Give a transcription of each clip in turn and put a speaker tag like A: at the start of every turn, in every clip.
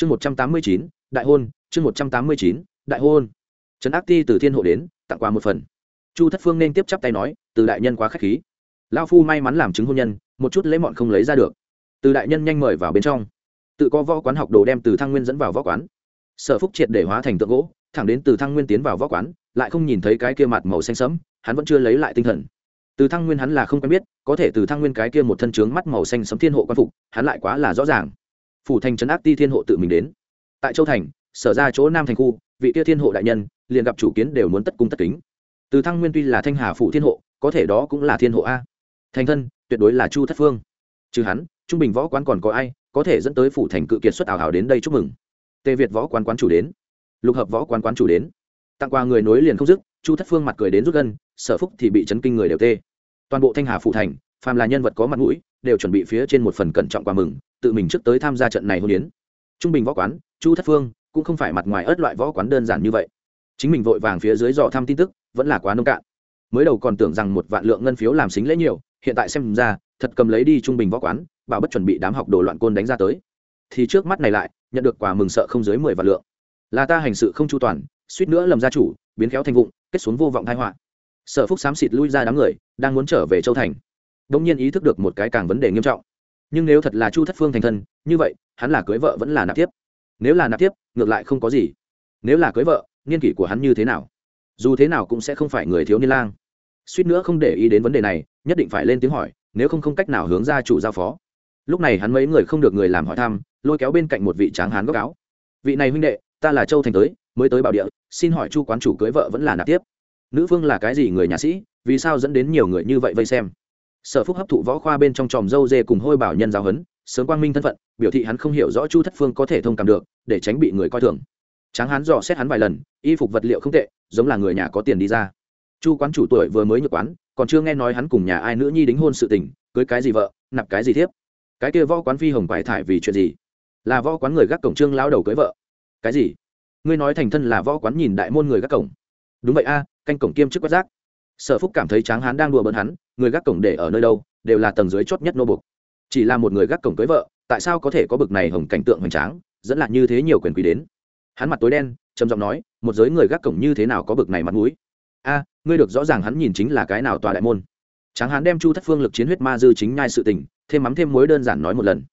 A: chương một trăm tám mươi chín, đại hôn, chương một trăm tám mươi chín, đại hôn. Trấn ác ti từ thiên hộ đến, tặng quà một phần. Chu thất phương nên tiếp chắp tay nói, từ đại nhân quá k h á c h khí. Lao phu may mắn làm chứng hôn nhân, một chút lấy mọn không lấy ra được. Từ đại nhân nhanh mời vào bên trong. Tự có võ quán học đồ đem từ thăng nguyên dẫn vào võ quán. Sở phúc triệt để hóa thành tượng gỗ, thẳng đến từ thăng nguyên tiến vào võ quán, lại không nhìn thấy cái kia mặt màu xanh sẫm, hắn vẫn chưa lấy lại tinh thần. Từ thăng nguyên hắn là không quen biết, có thể từ thăng nguyên cái kia một thân trướng mắt màu xanh sẫm thiên hộ quan phục, hắn lại quá là rõ ràng phủ thành trấn ác ti thiên hộ tự mình đến. Tại châu thành, sở ra chỗ nam thành khu, vị kia thiên hộ đại nhân liền gặp chủ kiến đều muốn tất cung tất kính. Từ thăng nguyên tuy là thanh hà phủ thiên hộ, có thể đó cũng là thiên hộ a. Thành thân, tuyệt đối là chu thất phương. Trừ hắn, trung bình võ quán còn có ai có thể dẫn tới phủ thành cự kiệt xuất ảo hảo đến đây chúc mừng. Tề việt võ quán quán chủ đến. Lục hợp võ quán quán chủ đến. Tặng quà người nối liền không dứt, chu thất phương mặt cười đến rút gân, sở phúc thì bị chấn kinh người đều tê. Toàn bộ thanh hà phủ thành, phàm là nhân vật có mặt mũi đều chuẩn bị phía trên một phần cẩn trọng quà mừng, tự mình trước tới tham gia trận này hôn yến. Trung bình võ quán, chu thất phương, cũng không phải mặt ngoài ớt loại võ quán đơn giản như vậy. Chính mình vội vàng phía dưới dò thăm tin tức, vẫn là quá nông cạn. Mới đầu còn tưởng rằng một vạn lượng ngân phiếu làm xính lễ nhiều, hiện tại xem ra, thật cầm lấy đi trung bình võ quán, bảo bất chuẩn bị đám học đồ loạn côn đánh ra tới. Thì trước mắt này lại, nhận được quà mừng sợ không dưới mười vạn lượng. Là ta hành sự không chu toàn, suýt nữa lầm gia chủ, biến khéo thành vụng, kết xuống vô vọng thái họa. Sở phúc xám xịt lui ra đám người, đang muốn trở về châu thành đông nhiên ý thức được một cái càng vấn đề nghiêm trọng. Nhưng nếu thật là chu thất phương thành thân, như vậy, hắn là cưới vợ vẫn là nạp tiếp. Nếu là nạp tiếp, ngược lại không có gì. Nếu là cưới vợ, niên kỷ của hắn như thế nào? Dù thế nào cũng sẽ không phải người thiếu niên lang. Suýt nữa không để ý đến vấn đề này, nhất định phải lên tiếng hỏi, nếu không không cách nào hướng ra chủ giao phó. Lúc này hắn mấy người không được người làm hỏi thăm, lôi kéo bên cạnh một vị tráng hán góc áo. Vị này huynh đệ, ta là châu thành tới, mới tới bảo địa, xin hỏi chu quán chủ cưới vợ vẫn là nạp tiếp? Nữ phương là cái gì người nhà sĩ, vì sao dẫn đến nhiều người như vậy vây xem? Sở phúc hấp thụ võ khoa bên trong tròm dâu dê cùng hôi bảo nhân giáo huấn, sớm quang minh thân phận, biểu thị hắn không hiểu rõ chu thất phương có thể thông cảm được, để tránh bị người coi thường. Tráng hắn dò xét hắn vài lần, y phục vật liệu không tệ, giống là người nhà có tiền đi ra. Chu quán chủ tuổi vừa mới nhược quán, còn chưa nghe nói hắn cùng nhà ai nữ nhi đính hôn sự tình, cưới cái gì vợ, nạp cái gì thiếp. Cái kia võ quán phi hồng quải thải vì chuyện gì? Là võ quán người gác cổng trương lao đầu cưới vợ. Cái gì? Ngươi nói thành thân là võ quán nhìn đại môn người gác cổng. Đúng vậy a, canh cổng kiêm chức quét rác. Sở phúc cảm thấy tráng hán đang đùa bỡn hắn người gác cổng để ở nơi đâu, đều là tầng dưới chót nhất nô bục chỉ là một người gác cổng cưới vợ, tại sao có thể có bực này hồng cảnh tượng hoành tráng, dẫn lại như thế nhiều quyền quý đến? Hắn mặt tối đen, trầm giọng nói, một giới người gác cổng như thế nào có bực này mặt mũi? A, ngươi được rõ ràng hắn nhìn chính là cái nào tòa đại môn. Tráng hắn đem chu thất phương lực chiến huyết ma dư chính nhai sự tình, thêm mắm thêm mối đơn giản nói một lần.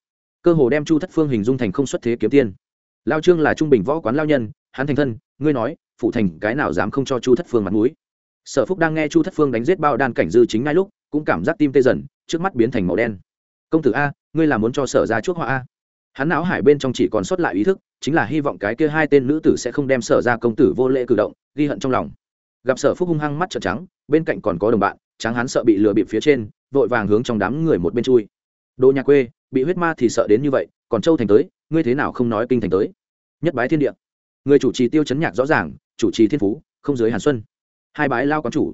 A: Cơ hồ đem chu thất phương hình dung thành không xuất thế kiếm tiên. Lao trương là trung bình võ quán lao nhân, hắn thành thân, ngươi nói, phụ thành cái nào dám không cho chu thất phương mặt mũi? Sở phúc đang nghe chu thất phương đánh giết bao đan cảnh dư chính ngay lúc, cũng cảm giác tim tê dần, trước mắt biến thành màu đen. Công tử a, ngươi là muốn cho sở ra chuốc họa a? Hắn não hải bên trong chỉ còn sót lại ý thức, chính là hy vọng cái kia hai tên nữ tử sẽ không đem sở ra công tử vô lễ cử động, ghi hận trong lòng. Gặp sở phúc hung hăng mắt trợn trắng, bên cạnh còn có đồng bạn tráng hắn sợ bị lừa bịp phía trên, vội vàng hướng trong đám người một bên chui. Đồ nhà quê, bị huyết ma thì sợ đến như vậy, còn châu thành tới, ngươi thế nào không nói kinh thành tới? Nhất bái thiên địa. Người chủ trì tiêu chấn nhạc rõ ràng, chủ trì thiên phú, không dưới hàn xuân hai bái lao quán chủ.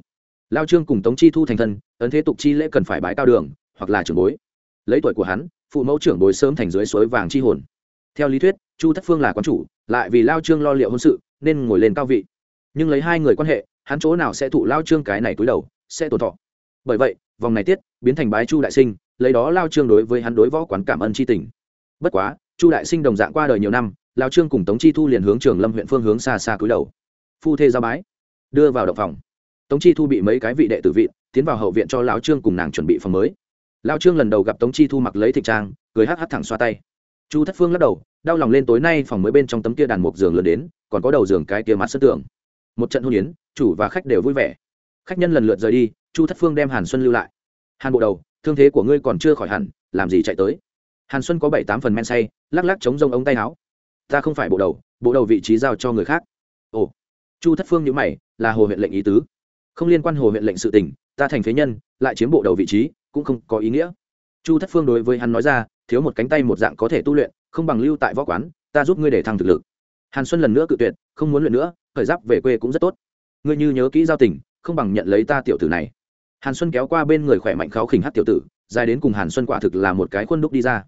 A: Lao trương cùng tống chi thu thành thân, ấn thế tục chi lễ cần phải bái cao đường, hoặc là trưởng bối. Lấy tuổi của hắn, phụ mẫu trưởng bối sớm thành dưới suối vàng chi hồn. Theo lý thuyết, chu thất phương là quán chủ, lại vì lao trương lo liệu hôn sự, nên ngồi lên cao vị. Nhưng lấy hai người quan hệ, hắn chỗ nào sẽ thụ lao trương cái này túi đầu, sẽ tổn thọ. Bởi vậy, vòng này tiết, biến thành bái chu đại sinh, lấy đó lao trương đối với hắn đối võ quán cảm ơn chi tình. Bất quá, chu đại sinh đồng dạng qua đời nhiều năm, lao trương cùng tống chi thu liền hướng trường lâm huyện phương hướng xa xa cúi đầu. Phu thê giao bái đưa vào động phòng. Tống chi thu bị mấy cái vị đệ tử vị tiến vào hậu viện cho lão trương cùng nàng chuẩn bị phòng mới. Lão trương lần đầu gặp tống chi thu mặc lấy thịt trang, cười hắc hắc thẳng xoa tay. Chu thất phương lắc đầu, đau lòng lên tối nay phòng mới bên trong tấm kia đàn mục giường lớn đến, còn có đầu giường cái kia mặt sân tường. Một trận hôn yến, chủ và khách đều vui vẻ. Khách nhân lần lượt rời đi, chu thất phương đem hàn xuân lưu lại. Hàn bộ đầu, thương thế của ngươi còn chưa khỏi hẳn, làm gì chạy tới? Hàn xuân có bảy tám phần men say, lắc lắc chống rông ống tay áo. Ta không phải bộ đầu bộ đầu vị trí giao cho người khác. Ồ chu thất phương nhữ mày, là hồ huyện lệnh ý tứ. Không liên quan hồ huyện lệnh sự tình, ta thành phế nhân, lại chiếm bộ đầu vị trí, cũng không có ý nghĩa. Chu thất phương đối với hắn nói ra, thiếu một cánh tay một dạng có thể tu luyện, không bằng lưu tại võ quán, ta giúp ngươi để thăng thực lực. Hàn xuân lần nữa cự tuyệt, không muốn luyện nữa, khởi giáp về quê cũng rất tốt. Ngươi như nhớ kỹ giao tình, không bằng nhận lấy ta tiểu tử này. Hàn xuân kéo qua bên người khỏe mạnh kháo khỉnh hát tiểu tử, dài đến cùng hàn xuân quả thực là một cái khuôn đúc đi ra.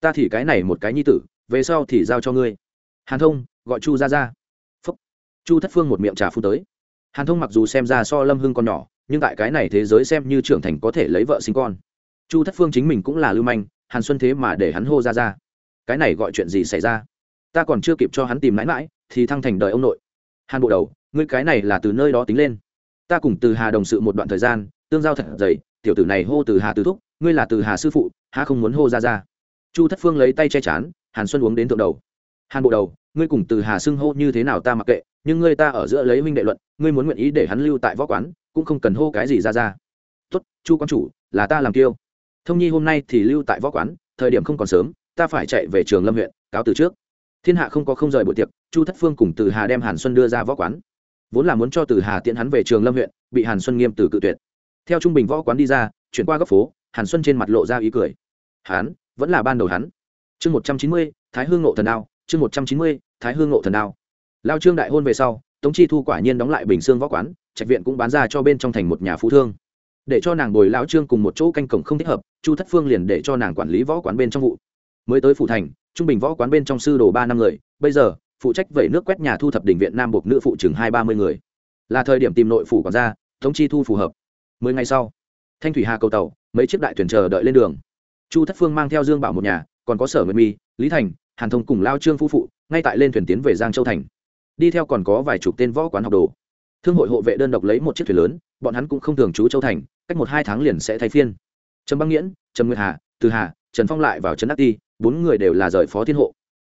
A: Ta thì cái này một cái nhi tử, về sau thì giao cho ngươi. Hàn thông, gọi chu ra ra chu thất phương một miệng trà phu tới. Hàn thông mặc dù xem ra so lâm hưng con nhỏ, nhưng tại cái này thế giới xem như trưởng thành có thể lấy vợ sinh con. Chu thất phương chính mình cũng là lưu manh, hàn xuân thế mà để hắn hô ra ra. Cái này gọi chuyện gì xảy ra? Ta còn chưa kịp cho hắn tìm mãi mãi, thì thăng thành đời ông nội. Hàn bộ đầu, ngươi cái này là từ nơi đó tính lên. Ta cùng từ hà đồng sự một đoạn thời gian, tương giao thật dày, tiểu tử này hô từ hà từ thúc, ngươi là từ hà sư phụ hà không muốn hô ra ra. Chu thất phương lấy tay che chán, hàn xuân uống đến thượng đầu. Hàn bộ đầu, ngươi cùng từ hà xưng hô như thế nào ta mặc kệ nhưng ngươi ta ở giữa lấy huynh đệ luận, ngươi muốn nguyện ý để hắn lưu tại võ quán, cũng không cần hô cái gì ra ra. Tốt, chu quan chủ, là ta làm tiêu thông nhi hôm nay thì lưu tại võ quán, thời điểm không còn sớm, ta phải chạy về trường lâm huyện, cáo từ trước. Thiên hạ không có không rời buổi tiệc, chu thất phương cùng từ hà đem hàn xuân đưa ra võ quán. Vốn là muốn cho từ hà tiễn hắn về trường lâm huyện, bị hàn xuân nghiêm từ cự tuyệt. Theo trung bình võ quán đi ra, chuyển qua góc phố, hàn xuân trên mặt lộ ra ý cười. Hắn, vẫn là ban đầu hắn. Chương một trăm chín mươi, thái hương ngộ thần đao, chương một trăm chín mươi, thái hương ngộ thần đao lao trương đại hôn về sau, tống chi thu quả nhiên đóng lại bình xương võ quán, trạch viện cũng bán ra cho bên trong thành một nhà phú thương. Để cho nàng bồi lão trương cùng một chỗ canh cổng không thích hợp, chu thất phương liền để cho nàng quản lý võ quán bên trong vụ. Mới tới phủ thành, trung bình võ quán bên trong sư đồ ba năm người, bây giờ, phụ trách vẩy nước quét nhà thu thập đỉnh viện nam buộc nữ phụ chừng hai ba mươi người. Là thời điểm tìm nội phủ còn ra thống chi thu phù hợp. Mười ngày sau, thanh thủy hà cầu tàu, mấy chiếc đại thuyền chờ đợi lên đường. Chu thất phương mang theo dương bảo một nhà, còn có sở nguyệt mi, lý thành, hàn thông cùng lao trương phu phụ, ngay tại lên thuyền tiến về giang châu thành đi theo còn có vài chục tên võ quán học đồ. Thương hội hộ vệ đơn độc lấy một chiếc thuyền lớn, bọn hắn cũng không thường trú châu thành, cách một hai tháng liền sẽ thay phiên. Trầm băng nghiễn, trầm nguyệt hà, từ hà, trần phong lại vào trấn đắc ti, bốn người đều là rời phó thiên hộ.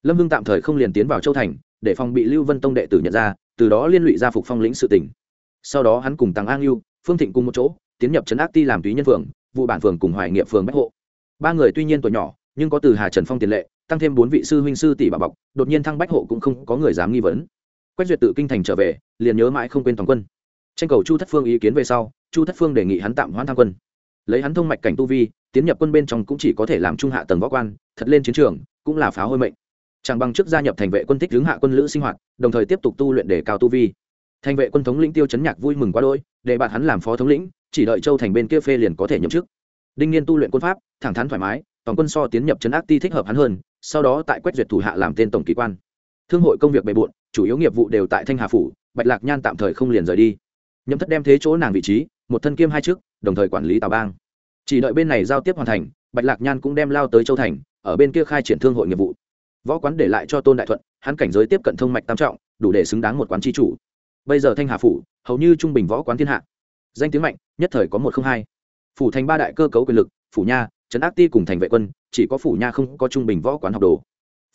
A: Lâm hưng tạm thời không liền tiến vào châu thành, để phòng bị lưu vân tông đệ tử nhận ra, từ đó liên lụy ra phục phong lĩnh sự tỉnh sau đó hắn cùng tăng an lưu phương thịnh cùng một chỗ, tiến nhập trấn ác ti làm túy nhân phường, vụ bản phường cùng hoài nghiệp phường bách hộ. Ba người tuy nhiên tuổi nhỏ, nhưng có từ hà trần phong tiền lệ, tăng thêm bốn vị sư huynh sư tỷ bà bọc, đột nhiên thăng bách hộ cũng không có người dám nghi vấn quách duyệt tự kinh thành trở về, liền nhớ mãi không quên toàn quân. Tranh cầu chu thất phương ý kiến về sau, chu thất phương đề nghị hắn tạm hoãn tham quân. Lấy hắn thông mạch cảnh tu vi, tiến nhập quân bên trong cũng chỉ có thể làm trung hạ tầng võ quan, thật lên chiến trường, cũng là pháo hôi mệnh. Chẳng bằng trước gia nhập thành vệ quân thích hướng hạ quân lữ sinh hoạt, đồng thời tiếp tục tu luyện để cao tu vi. Thành vệ quân thống lĩnh tiêu chấn nhạc vui mừng quá đôi để bạn hắn làm phó thống lĩnh, chỉ đợi châu thành bên kia phê liền có thể nhậm chức. Đinh niên tu luyện quân pháp, thẳng thắn thoải mái, toàn quân so tiến nhập chấn ác ti thích hợp hắn hơn, sau đó tại quét duyệt thủ hạ làm tên tổng kỳ quan thương hội công việc bề bộn, chủ yếu nghiệp vụ đều tại thanh hà phủ, bạch lạc nhan tạm thời không liền rời đi. Nhậm thất đem thế chỗ nàng vị trí, một thân kiêm hai chức, đồng thời quản lý tào bang. Chỉ đợi bên này giao tiếp hoàn thành, bạch lạc nhan cũng đem lao tới châu thành, ở bên kia khai triển thương hội nghiệp vụ. Võ quán để lại cho tôn đại thuận, hắn cảnh giới tiếp cận thông mạch tam trọng, đủ để xứng đáng một quán tri chủ. Bây giờ thanh hà phủ, hầu như trung bình võ quán thiên hạ. Danh tiếng mạnh, nhất thời có một không hai. Phủ thành ba đại cơ cấu quyền lực, phủ nha, trấn ác ti cùng thành vệ quân, chỉ có phủ nha không có trung bình võ quán học đồ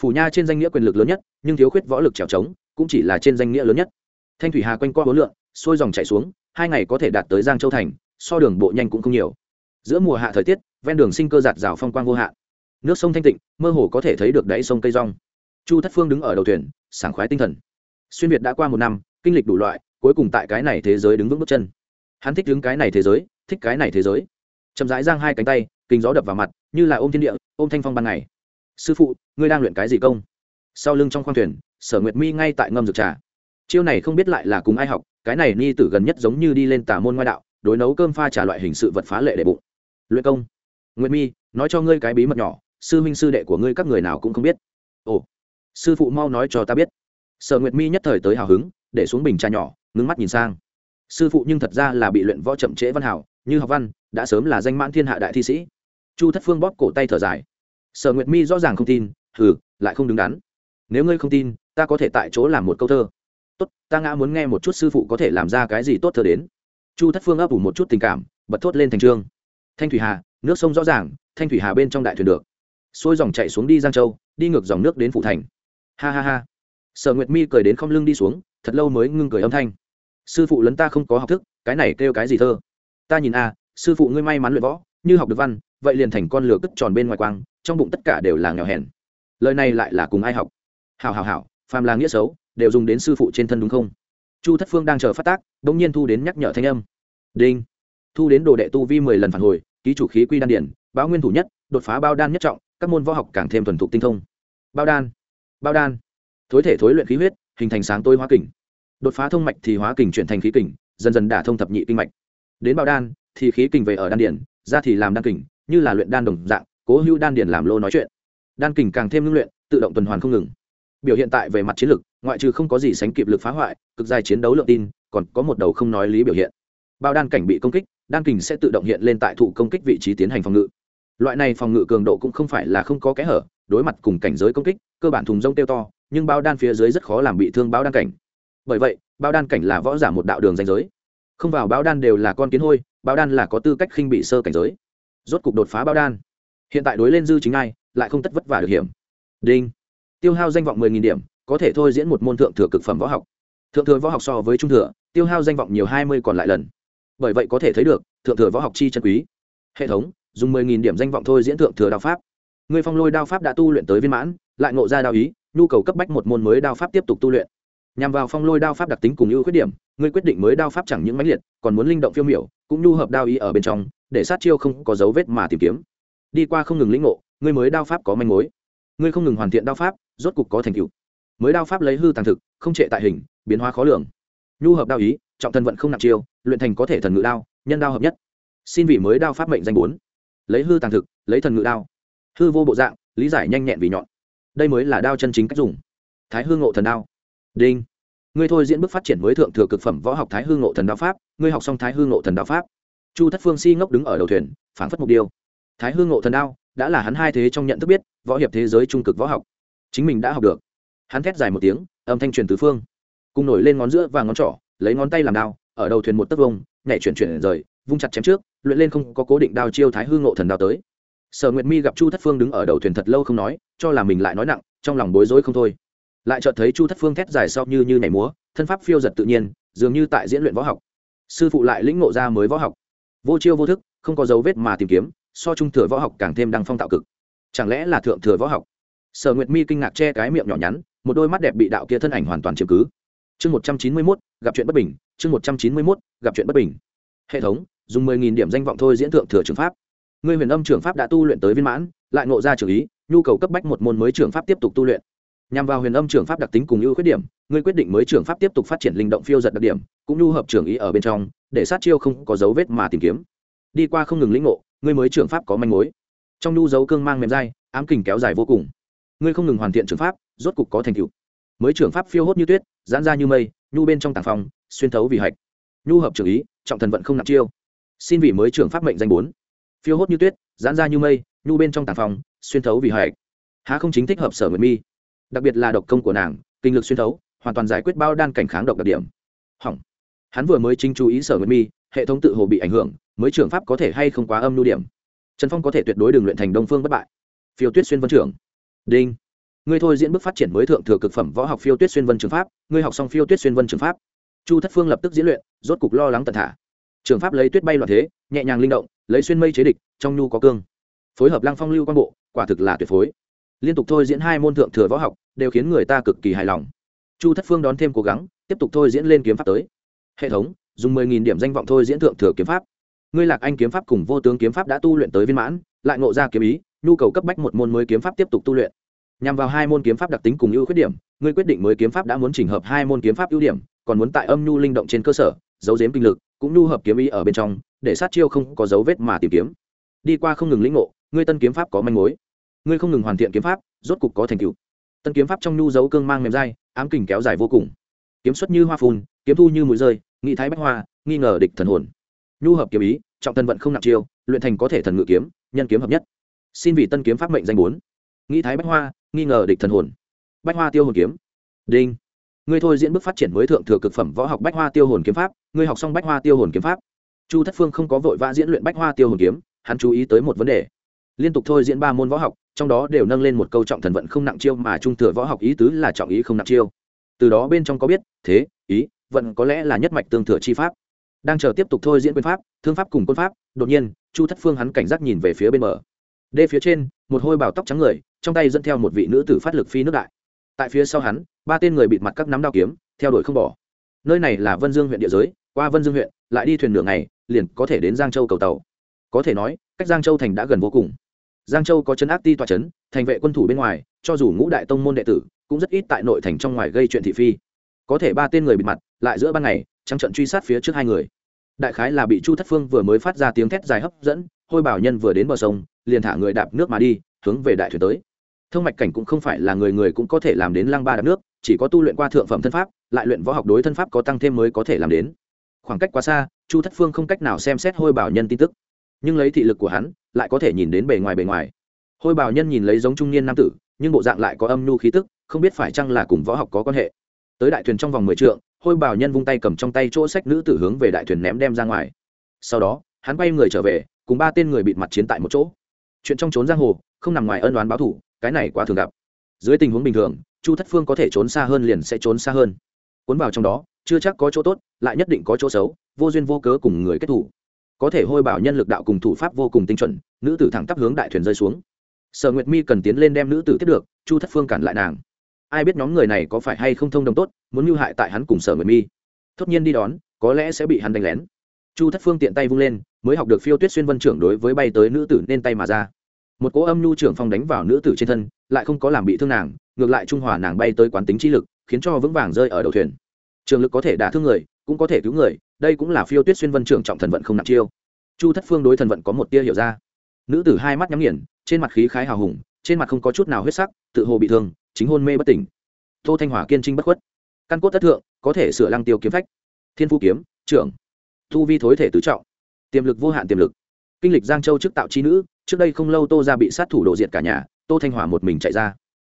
A: phủ nha trên danh nghĩa quyền lực lớn nhất, nhưng thiếu khuyết võ lực trèo trống, cũng chỉ là trên danh nghĩa lớn nhất. Thanh thủy hà quanh qua hối lượng xuôi dòng chảy xuống, hai ngày có thể đạt tới giang châu thành, so đường bộ nhanh cũng không nhiều. Giữa mùa hạ thời tiết, ven đường sinh cơ giạt rào phong quang vô hạn. Nước sông thanh tịnh, mơ hồ có thể thấy được đáy sông cây rong. Chu thất phương đứng ở đầu thuyền, sảng khoái tinh thần. Xuyên việt đã qua một năm, kinh lịch đủ loại, cuối cùng tại cái này thế giới đứng vững bước chân. Hắn thích đứng cái này thế giới, thích cái này thế giới. Chậm rãi giang hai cánh tay kinh gió đập vào mặt, như là ôm thiên địa, ôm thanh phong ban ngày sư phụ, ngươi đang luyện cái gì công? Sau lưng trong khoang thuyền, sở nguyệt mi ngay tại ngâm dược trà. Chiêu này không biết lại là cùng ai học, cái này ni tử gần nhất giống như đi lên tà môn ngoại đạo, đối nấu cơm pha trả loại hình sự vật phá lệ để bụng. Luyện công. Nguyệt mi, nói cho ngươi cái bí mật nhỏ, sư huynh sư đệ của ngươi các người nào cũng không biết. Ồ. Sư phụ mau nói cho ta biết. Sở nguyệt mi nhất thời tới hào hứng, để xuống bình trà nhỏ, ngưng mắt nhìn sang. Sư phụ nhưng thật ra là bị luyện võ chậm trễ văn hảo, như học văn, đã sớm là danh mãn thiên hạ đại thi sĩ. Chu thất phương bóp cổ tay thở dài sở nguyệt mi rõ ràng không tin, hừ, lại không đứng đắn. Nếu ngươi không tin, ta có thể tại chỗ làm một câu thơ. Tốt, ta ngã muốn nghe một chút sư phụ có thể làm ra cái gì tốt thơ đến. Chu thất phương ấp ủ một chút tình cảm, bật thốt lên thành trương. Thanh thủy hà, nước sông rõ ràng, thanh thủy hà bên trong đại thuyền được. Xuôi dòng chạy xuống đi giang châu, đi ngược dòng nước đến phủ thành. Ha ha ha. Sở nguyệt mi cười đến không lưng đi xuống, thật lâu mới ngưng cười âm thanh. Sư phụ lấn ta không có học thức, cái này kêu cái gì thơ? Ta nhìn a sư phụ ngươi may mắn luyện võ như học được văn, vậy liền thành con lửa cất tròn bên ngoài quang, trong bụng tất cả đều là nghèo hèn. Lời này lại là cùng ai học? Hảo hảo hảo, phàm là nghĩa xấu, đều dùng đến sư phụ trên thân đúng không? Chu thất phương đang chờ phát tác đ ỗ n g nhiên thu đến nhắc nhở thanh âm. Đinh. Thu đến đồ đệ tu vi mười lần phản hồi, ký chủ khí quy đan điển, báo nguyên thủ nhất, đột phá bao đan nhất trọng, các môn võ học càng thêm thuần thục tinh thông. Bao đan bao đan. Thối thể thối luyện khí huyết, hình thành sáng tôi hóa kình. Đột phá thông mạch thì hóa kình chuyển thành khí kình, dần dần đả thông thập nhị kinh mạch. Đến bao đan, thì khí kình về ở đan điển ra thì làm đan kình, như là luyện đan đồng dạng, cố hữu đan điển làm lô nói chuyện. Đan kình càng thêm ngưng luyện, tự động tuần hoàn không ngừng. Biểu hiện tại về mặt chiến lược ngoại trừ không có gì sánh kịp lực phá hoại, cực dài chiến đấu lượng tin, còn có một đầu không nói lý biểu hiện. Bao đan cảnh bị công kích, đan kình sẽ tự động hiện lên tại thụ công kích vị trí tiến hành phòng ngự. Loại này phòng ngự cường độ cũng không phải là không có kẽ hở, đối mặt cùng cảnh giới công kích, cơ bản thùng rông tiêu to, nhưng bao đan phía dưới rất khó làm bị thương bao đan cảnh. Bởi vậy, bao đan cảnh là võ giả một đạo đường danh giới không vào báo đan đều là con kiến hôi, báo đan là có tư cách khinh bị sơ cảnh giới. Rốt cục đột phá báo đan. Hiện tại đối lên dư chính ai, lại không tất vất vả được hiểm. Đinh. Tiêu hao danh vọng mười nghìn điểm, có thể thôi diễn một môn thượng thừa cực phẩm võ học. Thượng thừa võ học so với trung thừa, tiêu hao danh vọng nhiều hai mươi còn lại lần. Bởi vậy có thể thấy được, thượng thừa võ học chi chân quý. Hệ thống, dùng mười nghìn điểm danh vọng thôi diễn thượng thừa đao pháp. Người phong lôi đao pháp đã tu luyện tới viên mãn, lại ngộ ra đao ý, nhu cầu cấp bách một môn mới đao pháp tiếp tục tu luyện nhằm vào phong lôi đao pháp đặc tính cùng ưu khuyết điểm, ngươi quyết định mới đao pháp chẳng những mãnh liệt, còn muốn linh động phiêu miểu, cũng nhu hợp đao ý ở bên trong, để sát chiêu không có dấu vết mà tìm kiếm. Đi qua không ngừng lĩnh ngộ, ngươi mới đao pháp có manh mối. Ngươi không ngừng hoàn thiện đao pháp, rốt cục có thành tựu. Mới đao pháp lấy hư tàng thực, không trệ tại hình, biến hóa khó lường. Nhu hợp đao ý, trọng thân vận không nặng chiêu, luyện thành có thể thần ngự đao, nhân đao hợp nhất. Xin vị mới đao pháp mệnh danh bốn. Lấy hư tàng thực, lấy thần ngự đao. Hư vô bộ dạng, lý giải nhanh nhẹn vì nhọn. Đây mới là đao chân chính cách dùng. Thái hư ngộ thần đao đinh. Ngươi thôi diễn bước phát triển mới thượng thừa cực phẩm võ học thái hư ngộ thần đao pháp. Ngươi học xong thái hư ngộ thần đao pháp. Chu thất phương si ngốc đứng ở đầu thuyền, phảng phất mục tiêu. Thái hư ngộ thần đao, đã là hắn hai thế trong nhận thức biết, võ hiệp thế giới trung cực võ học. Chính mình đã học được. Hắn thét dài một tiếng, âm thanh truyền tứ phương. Cùng nổi lên ngón giữa và ngón trỏ, lấy ngón tay làm đao, ở đầu thuyền một tấc vông, nhảy chuyển chuyển rời, vung chặt chém trước, luyện lên không có cố định đao chiêu thái hư ngộ thần đao tới. Sở nguyệt mi gặp chu thất phương đứng ở đầu thuyền thật lâu không nói, cho là mình lại nói nặng, trong lòng bối rối không thôi lại chợt thấy chu thất phương thét dài sau như như nhảy múa, thân pháp phiêu giật tự nhiên, dường như tại diễn luyện võ học. Sư phụ lại lĩnh ngộ ra mới võ học. Vô chiêu vô thức, không có dấu vết mà tìm kiếm, so trung thừa võ học càng thêm đăng phong tạo cực. Chẳng lẽ là thượng thừa võ học? Sở nguyệt mi kinh ngạc che cái miệng nhỏ nhắn, một đôi mắt đẹp bị đạo kia thân ảnh hoàn toàn chiếm cứ. Chương một trăm chín mươi mốt, gặp chuyện bất bình, chương một trăm chín mươi mốt, gặp chuyện bất bình. Hệ thống, dùng mười nghìn điểm danh vọng thôi diễn thượng thừa trường pháp. Người huyền âm trường pháp đã tu luyện tới viên mãn, lại ngộ ra trường ý, nhu cầu cấp bách một môn mới trường pháp tiếp tục tu luyện nhằm vào huyền âm trường pháp đặc tính cùng ưu khuyết điểm, ngươi quyết định mới trường pháp tiếp tục phát triển linh động phiêu giật đặc điểm, cũng nhu hợp trường ý ở bên trong, để sát chiêu không có dấu vết mà tìm kiếm. Đi qua không ngừng lĩnh ngộ, ngươi mới trường pháp có manh mối. Trong nhu dấu cương mang mềm dai, ám kình kéo dài vô cùng. Ngươi không ngừng hoàn thiện trường pháp, rốt cục có thành tựu. Mới trường pháp phiêu hốt như tuyết, giãn ra như mây, nhu bên trong tàng phòng, xuyên thấu vì hạch. Nhu hợp trường ý, trọng thần vận không nặng chiêu. Xin vị mới trường pháp mệnh danh bốn. Phiêu hốt như tuyết, giãn ra như mây, nhu bên trong tàng phòng, xuyên thấu vì hạch. Há không chính thích hợp sở nguyện mi đặc biệt là độc công của nàng, kinh lực xuyên thấu, hoàn toàn giải quyết bao đan cảnh kháng độc đặc điểm. Hỏng. Hắn vừa mới chính chú ý sở nguyệt mi, hệ thống tự hồ bị ảnh hưởng, mới trường pháp có thể hay không quá âm lưu điểm. Trần phong có thể tuyệt đối đường luyện thành đông phương bất bại. Phiêu tuyết xuyên vân trưởng. Đinh. Ngươi thôi diễn bước phát triển mới thượng thừa cực phẩm võ học phiêu tuyết xuyên vân trường pháp, ngươi học xong phiêu tuyết xuyên vân trường pháp. Chu thất phương lập tức diễn luyện, rốt cục lo lắng tận thả. Trường pháp lấy tuyết bay loạn thế, nhẹ nhàng linh động, lấy xuyên mây chế địch, trong nhu có cương. Phối hợp lăng phong lưu quan bộ, quả thực là tuyệt phối liên tục thôi diễn hai môn thượng thừa võ học, đều khiến người ta cực kỳ hài lòng. Chu thất phương đón thêm cố gắng, tiếp tục thôi diễn lên kiếm pháp tới. Hệ thống, dùng mười nghìn điểm danh vọng thôi diễn thượng thừa kiếm pháp. Ngươi lạc anh kiếm pháp cùng vô tướng kiếm pháp đã tu luyện tới viên mãn, lại ngộ ra kiếm ý, nhu cầu cấp bách một môn mới kiếm pháp tiếp tục tu luyện. Nhằm vào hai môn kiếm pháp đặc tính cùng ưu khuyết điểm, ngươi quyết định mới kiếm pháp đã muốn chỉnh hợp hai môn kiếm pháp ưu điểm, còn muốn tại âm nhu linh động trên cơ sở dấu dếm kinh lực, cũng nhu hợp kiếm ý ở bên trong, để sát chiêu không có dấu vết mà tìm kiếm. Đi qua không ngừng lĩnh ngộ, ngươi tân kiếm pháp có manh mối ngươi không ngừng hoàn thiện kiếm pháp, rốt cục có thành tựu. Tân kiếm pháp trong nhu dấu cương mang mềm dai, ám kình kéo dài vô cùng. Kiếm xuất như hoa phun, kiếm thu như mũi rơi nghị thái bách hoa, nghi ngờ địch thần hồn. Nhu hợp kiếm ý, trọng thân vận không nặng chiêu, luyện thành có thể thần ngự kiếm, nhân kiếm hợp nhất. Xin vì tân kiếm pháp mệnh danh bốn. Nghĩ thái bách hoa, nghi ngờ địch thần hồn. Bách hoa tiêu hồn kiếm. Đinh. Ngươi thôi diễn bước phát triển mới thượng thừa cực phẩm võ học bách hoa tiêu hồn kiếm pháp, ngươi học xong bách hoa tiêu hồn kiếm pháp. Chu thất phương không có vội vã diễn luyện bách hoa tiêu hồn kiếm, hắn chú ý tới một vấn đề liên tục thôi diễn ba môn võ học, trong đó đều nâng lên một câu trọng thần vận không nặng chiêu mà trung thừa võ học ý tứ là trọng ý không nặng chiêu. Từ đó bên trong có biết, thế, ý, vận có lẽ là nhất mạch tương thừa chi pháp. Đang chờ tiếp tục thôi diễn quyền pháp, thương pháp cùng quân pháp, đột nhiên, chu thất phương hắn cảnh giác nhìn về phía bên bờ. Đê phía trên, một hôi bào tóc trắng người, trong tay dẫn theo một vị nữ tử phát lực phi nước đại. Tại phía sau hắn, ba tên người bịt mặt các nắm đao kiếm, theo đuổi không bỏ. Nơi này là vân dương huyện địa giới, qua vân dương huyện, lại đi thuyền nửa ngày, liền có thể đến giang châu cầu tàu. Có thể nói, cách giang châu thành đã gần vô cùng giang châu có chân ác ti tòa c thành vệ quân thủ bên ngoài, cho dù ngũ đại tông môn đệ tử, cũng rất ít tại nội thành trong ngoài gây chuyện thị phi. Có thể ba tên người bịt mặt, lại giữa ban ngày trăng trận truy sát phía trước hai người. Đại khái là bị chu thất phương vừa mới phát ra tiếng thét dài hấp dẫn, hôi bảo nhân vừa đến bờ sông, liền thả người đạp nước mà đi, hướng về đại thuyền tới. Thông mạch cảnh cũng không phải là người người cũng có thể làm đến lăng ba đạp nước, chỉ có tu luyện qua thượng phẩm thân pháp, lại luyện võ học đối thân pháp có tăng thêm mới có thể làm đến. Khoảng cách quá xa, chu thất phương không cách nào xem xét hôi bảo nhân tin tức nhưng lấy thị lực của hắn, lại có thể nhìn đến bề ngoài bề ngoài. Hôi bào nhân nhìn lấy giống trung niên nam tử, nhưng bộ dạng lại có âm nhu khí tức, không biết phải chăng là cùng võ học có quan hệ. Tới đại thuyền trong vòng mười trượng, hôi bào nhân vung tay cầm trong tay chỗ sách nữ tử hướng về đại thuyền ném đem ra ngoài. Sau đó, hắn quay người trở về, cùng ba tên người bịt mặt chiến tại một chỗ. Chuyện trong trốn giang hồ, không nằm ngoài ân đoán báo thủ, cái này quá thường gặp. Dưới tình huống bình thường, chu thất phương có thể trốn xa hơn liền sẽ trốn xa hơn. Cuốn vào trong đó, chưa chắc có chỗ tốt, lại nhất định có chỗ xấu, vô duyên vô cớ cùng người kết thủ có thể hôi bảo nhân lực đạo cùng thủ pháp vô cùng tinh chuẩn, nữ tử thẳng tắp hướng đại thuyền rơi xuống. Sở nguyệt mi cần tiến lên đem nữ tử tiếp được, chu thất phương cản lại nàng. Ai biết nhóm người này có phải hay không thông đồng tốt, muốn mưu hại tại hắn cùng sở nguyệt mi. Tất nhiên đi đón, có lẽ sẽ bị hắn đánh lén. Chu thất phương tiện tay vung lên, mới học được phiêu tuyết xuyên vân trưởng đối với bay tới nữ tử nên tay mà ra. Một cỗ âm nhu trưởng phong đánh vào nữ tử trên thân, lại không có làm bị thương nàng, ngược lại trung hòa nàng bay tới quán tính trí lực, khiến cho vững vàng rơi ở đầu thuyền. Trường lực có thể đả thương người cũng có thể cứu người, đây cũng là phiêu tuyết xuyên vân trưởng trọng thần vận không nặng chiêu. Chu thất phương đối thần vận có một tia hiểu ra. Nữ tử hai mắt nhắm nghiền, trên mặt khí khái hào hùng, trên mặt không có chút nào huyết sắc, tự hồ bị thương, chính hôn mê bất tỉnh. Tô thanh hỏa kiên trinh bất khuất. Căn cốt tất thượng, có thể sửa lăng tiêu kiếm phách. Thiên phu kiếm, trưởng. Thu vi thối thể tứ trọng. Tiềm lực vô hạn tiềm lực. Kinh lịch giang châu trước tạo chi nữ, trước đây không lâu tô ra bị sát thủ đổ diệt cả nhà, tô thanh hỏa một mình chạy ra.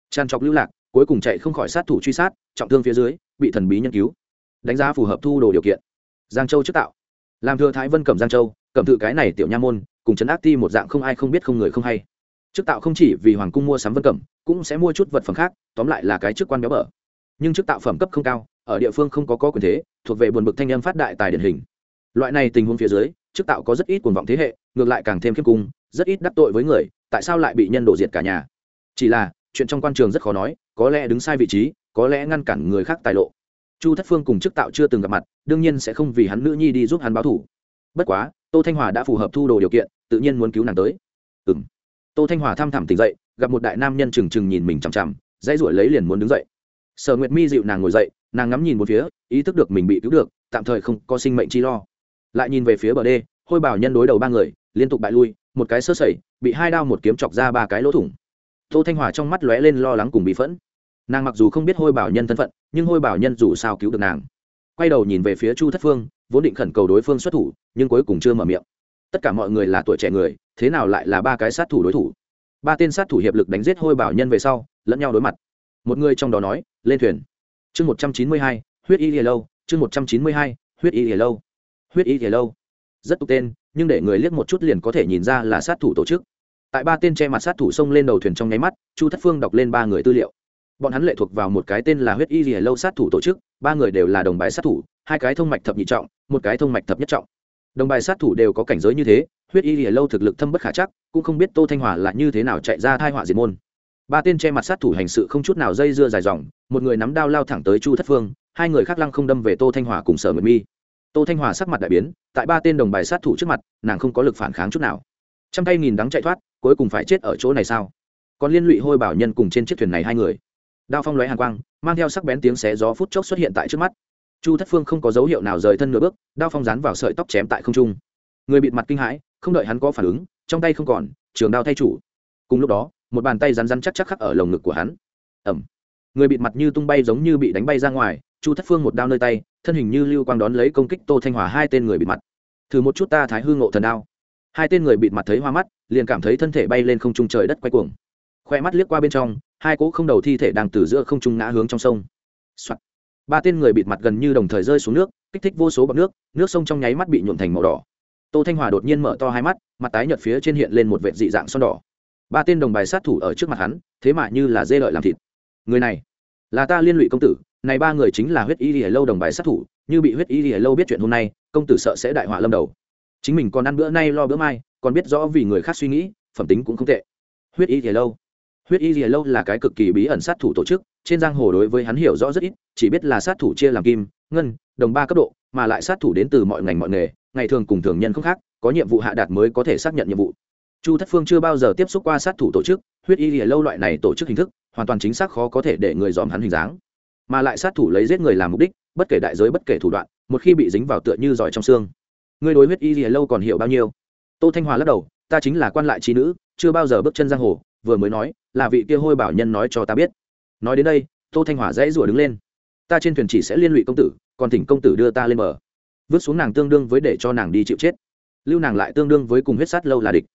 A: Tràn trọc lưu lạc, cuối cùng chạy không khỏi sát thủ truy sát, trọng thương phía dưới, bị thần bí nhân cứu đánh giá phù hợp thu đồ điều kiện. Giang châu trước tạo. Làm thừa thái vân cẩm giang châu cẩm thự cái này tiểu nha môn, cùng trấn ác ti một dạng không ai không biết không người không hay. Chức tạo không chỉ vì hoàng cung mua sắm vân cẩm, cũng sẽ mua chút vật phẩm khác, tóm lại là cái chức quan béo bở. Nhưng chức tạo phẩm cấp không cao, ở địa phương không có có quyền thế, thuộc về buồn bực thanh âm phát đại tài điển hình. Loại này tình huống phía dưới chức tạo có rất ít cuồng vọng thế hệ, ngược lại càng thêm khiếp cung, rất ít đắc tội với người, tại sao lại bị nhân đổ diệt cả nhà? Chỉ là, chuyện trong quan trường rất khó nói, có lẽ đứng sai vị trí, có lẽ ngăn cản người khác tài lộ chu thất phương cùng chức tạo chưa từng gặp mặt, đương nhiên sẽ không vì hắn nữ nhi đi giúp hắn báo thủ. Bất quá, tô thanh hòa đã phù hợp thu đồ điều kiện, tự nhiên muốn cứu nàng tới. Ừ m tô thanh hòa thăm thẳm tỉnh dậy, gặp một đại nam nhân trừng trừng nhìn mình chằm chằm, dãy ruổi lấy liền muốn đứng dậy. Sở nguyệt mi dịu nàng ngồi dậy, nàng ngắm nhìn một phía, ý thức được mình bị cứu được, tạm thời không có sinh mệnh chi lo. Lại nhìn về phía bờ đê, hôi bảo nhân đối đầu ba người, liên tục bại lui, một cái sơ sẩy, bị hai đao một kiếm chọc ra ba cái lỗ thủng. Tô thanh hòa trong mắt lóe lên lo lắng cùng bị phẫn nàng mặc dù không biết hôi bảo nhân thân phận, nhưng hôi bảo nhân dù sao cứu được nàng. Quay đầu nhìn về phía chu thất phương, vốn định khẩn cầu đối phương xuất thủ, nhưng cuối cùng chưa mở miệng. Tất cả mọi người là tuổi trẻ người, thế nào lại là ba cái sát thủ đối thủ? Ba tên sát thủ hiệp lực đánh giết hôi bảo nhân về sau, lẫn nhau đối mặt. Một người trong đó nói, lên thuyền. Chương một trăm chín mươi hai, huyết y lìa lâu, chương một trăm chín mươi hai, huyết y lìa lâu. Huyết y lìa lâu. Rất tục tên, nhưng để người liếc một chút liền có thể nhìn ra là sát thủ tổ chức. Tại ba tên che mặt sát thủ xông lên đầu thuyền trong nháy mắt, chu thất phương đọc lên ba người tư liệu bọn hắn lệ thuộc vào một cái tên là huyết y lìa lâu sát thủ tổ chức, ba người đều là đồng bài sát thủ, hai cái thông mạch thập nhị trọng, một cái thông mạch thập nhất trọng. Đồng bài sát thủ đều có cảnh giới như thế, huyết y lìa lâu thực lực thâm bất khả chắc, cũng không biết tô thanh hòa là như thế nào chạy ra thai họa diệt môn. Ba tên che mặt sát thủ hành sự không chút nào dây dưa dài dòng, một người nắm đao lao thẳng tới chu thất phương, hai người khác lăng không đâm về tô thanh hòa cùng sở nguyệt mi. Tô thanh hòa sắc mặt đại biến, tại ba tên đồng bài sát thủ trước mặt, nàng không có lực phản kháng chút nào. Trăm tay nghìn đắng chạy thoát, cuối cùng phải chết ở chỗ này sao? Còn liên lụy hôi bảo nhân cùng trên chiếc thuyền này hai người đao phong lóe hàn quang, mang theo sắc bén tiếng xé gió phút chốc xuất hiện tại trước mắt. Chu thất phương không có dấu hiệu nào rời thân nửa bước, đao phong dán vào sợi tóc chém tại không trung. Người bịt mặt kinh hãi, không đợi hắn có phản ứng, trong tay không còn, trường đao thay chủ. Cùng lúc đó, một bàn tay rắn rắn chắc chắc khắc ở lồng ngực của hắn. Ẩm người bịt mặt như tung bay giống như bị đánh bay ra ngoài, chu thất phương một đao nơi tay, thân hình như lưu quang đón lấy công kích tô thanh hòa hai tên người bịt mặt. Thử một chút ta thái hư ngộ thần đao. Hai tên người bịt mặt thấy hoa mắt, liền cảm thấy thân thể bay lên không trung trời đất quay cuồng. Khoe mắt liếc qua bên trong hai cỗ không đầu thi thể đang từ giữa không trung ngã hướng trong sông、Soạn. ba tên người bịt mặt gần như đồng thời rơi xuống nước, kích thích vô số bọc nước nước sông trong nháy mắt bị nhuộn thành màu đỏ. Tô thanh hòa đột nhiên mở to hai mắt, mặt tái nhợt phía trên hiện lên một vệt dị dạng son đỏ. Ba tên đồng bài sát thủ ở trước mặt hắn, thế mà như là dê lợi làm thịt. Người này, là ta liên lụy công tử, này ba người chính là huyết y lìa lâu đồng bài sát thủ, như bị huyết y lìa lâu biết chuyện hôm nay, công tử sợ sẽ đại họa lâm đầu. Chính mình còn ăn bữa nay lo bữa mai, còn biết rõ vì người khác suy nghĩ, phẩm tính cũng không tệ. Huyết y lìa lâu huyết y lìa lâu là cái cực kỳ bí ẩn sát thủ tổ chức, trên giang hồ đối với hắn hiểu rõ rất ít, chỉ biết là sát thủ chia làm kim, ngân, đồng ba cấp độ, mà lại sát thủ đến từ mọi ngành mọi nghề, ngày thường cùng thường nhân không khác, có nhiệm vụ hạ đạt mới có thể xác nhận nhiệm vụ. Chu thất phương chưa bao giờ tiếp xúc qua sát thủ tổ chức, huyết y lìa lâu loại này tổ chức hình thức, hoàn toàn chính xác khó có thể để người dòm hắn hình dáng. Mà lại sát thủ lấy giết người làm mục đích, bất kể đại giới bất kể thủ đoạn, một khi bị dính vào tựa như giỏi trong xương. Người đối huyết y lìa lâu còn hiểu bao nhiêu? Tô thanh hòa lắc đầu, ta chính là quan lại trí nữ, chưa bao giờ bước chân giang hồ vừa mới nói, là vị kia hôi bảo nhân nói cho ta biết. Nói đến đây, tô thanh hỏa dãy rủa đứng lên. Ta trên thuyền chỉ sẽ liên lụy công tử, còn thỉnh công tử đưa ta lên bờ. Vứt xuống nàng tương đương với để cho nàng đi chịu chết. Lưu nàng lại tương đương với cùng huyết sát lâu là địch.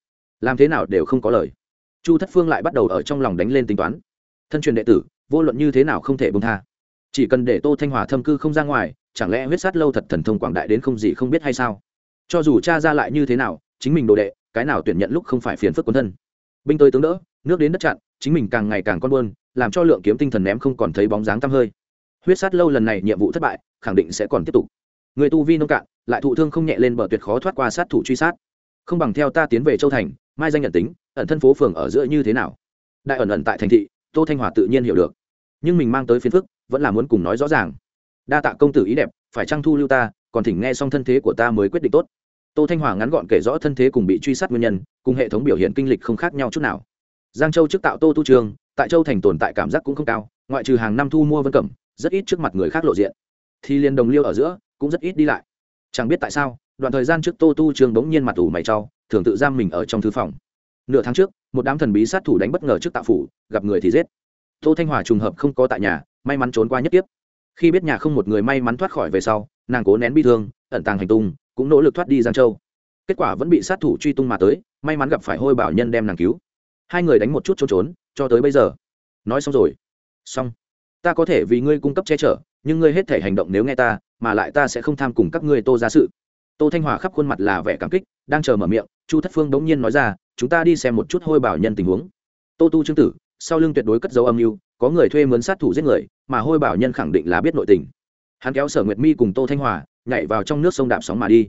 A: Làm thế nào đều không có lời. Chu thất phương lại bắt đầu ở trong lòng đánh lên tính toán. Thân truyền đệ tử, vô luận như thế nào không thể bông tha. Chỉ cần để tô thanh hòa thâm cư không ra ngoài, chẳng lẽ huyết sát lâu thật thần thông quảng đại đến không gì không biết hay sao? Cho dù cha ra lại như thế nào, chính mình đồ đệ, cái nào tuyển nhận lúc không phải phiền phức quân thân. Binh tới tướng đỡ nước đến đất chặn, chính mình càng ngày càng con buôn, làm cho lượng kiếm tinh thần ném không còn thấy bóng dáng tăm hơi. Huyết sát lâu lần này nhiệm vụ thất bại, khẳng định sẽ còn tiếp tục. Người tu vi nông cạn, lại thụ thương không nhẹ lên bờ tuyệt khó thoát qua sát thủ truy sát. Không bằng theo ta tiến về châu thành, mai danh nhận tính, ẩn thân phố phường ở giữa như thế nào? Đại ẩn ẩn tại thành thị, tô thanh hòa tự nhiên hiểu được. Nhưng mình mang tới phiền phức, vẫn là muốn cùng nói rõ ràng. Đa tạ công tử ý đẹp, phải trang thu lưu ta, còn thỉnh nghe xong thân thế của ta mới quyết định tốt. Tô thanh hòa ngắn gọn kể rõ thân thế cùng bị truy sát nguyên nhân, cùng hệ thống biểu hiện kinh lịch không khác nhau chút nào giang châu trước tạo tô tu trường, tại châu thành tồn tại cảm giác cũng không cao, ngoại trừ hàng năm thu mua vân cẩm, rất ít trước mặt người khác lộ diện. Thì liền đồng liêu ở giữa, cũng rất ít đi lại. Chẳng biết tại sao, đoạn thời gian trước tô tu trường bỗng nhiên mặt ủ mày trau thường tự giam mình ở trong thư phòng. Nửa tháng trước, một đám thần bí sát thủ đánh bất ngờ trước tạ phủ, gặp người thì giết. Tô thanh hòa trùng hợp không có tại nhà, may mắn trốn qua nhất tiếp khi biết nhà không một người may mắn thoát khỏi về sau, nàng cố nén bi thương, ẩn tàng hành tung, cũng nỗ lực thoát đi giang châu. Kết quả vẫn bị sát thủ truy tung mà tới, may mắn gặp phải hôi bảo nhân đem nàng cứu hai người đánh một chút trốn trốn, cho tới bây giờ. Nói xong rồi. Xong. Ta có thể vì ngươi cung cấp che chở, nhưng ngươi hết thể hành động nếu nghe ta, mà lại ta sẽ không tham cùng các ngươi tô ra sự. Tô thanh hòa khắp khuôn mặt là vẻ cảm kích, đang chờ mở miệng, chu thất phương đống nhiên nói ra, chúng ta đi xem một chút hôi bảo nhân tình huống. Tô tu trương tử, sau lưng tuyệt đối cất dấu âm mưu, có người thuê mướn sát thủ giết người, mà hôi bảo nhân khẳng định là biết nội tình. Hắn kéo sở nguyệt mi cùng tô thanh hòa, nhảy vào trong nước sông đạp sóng mà đi.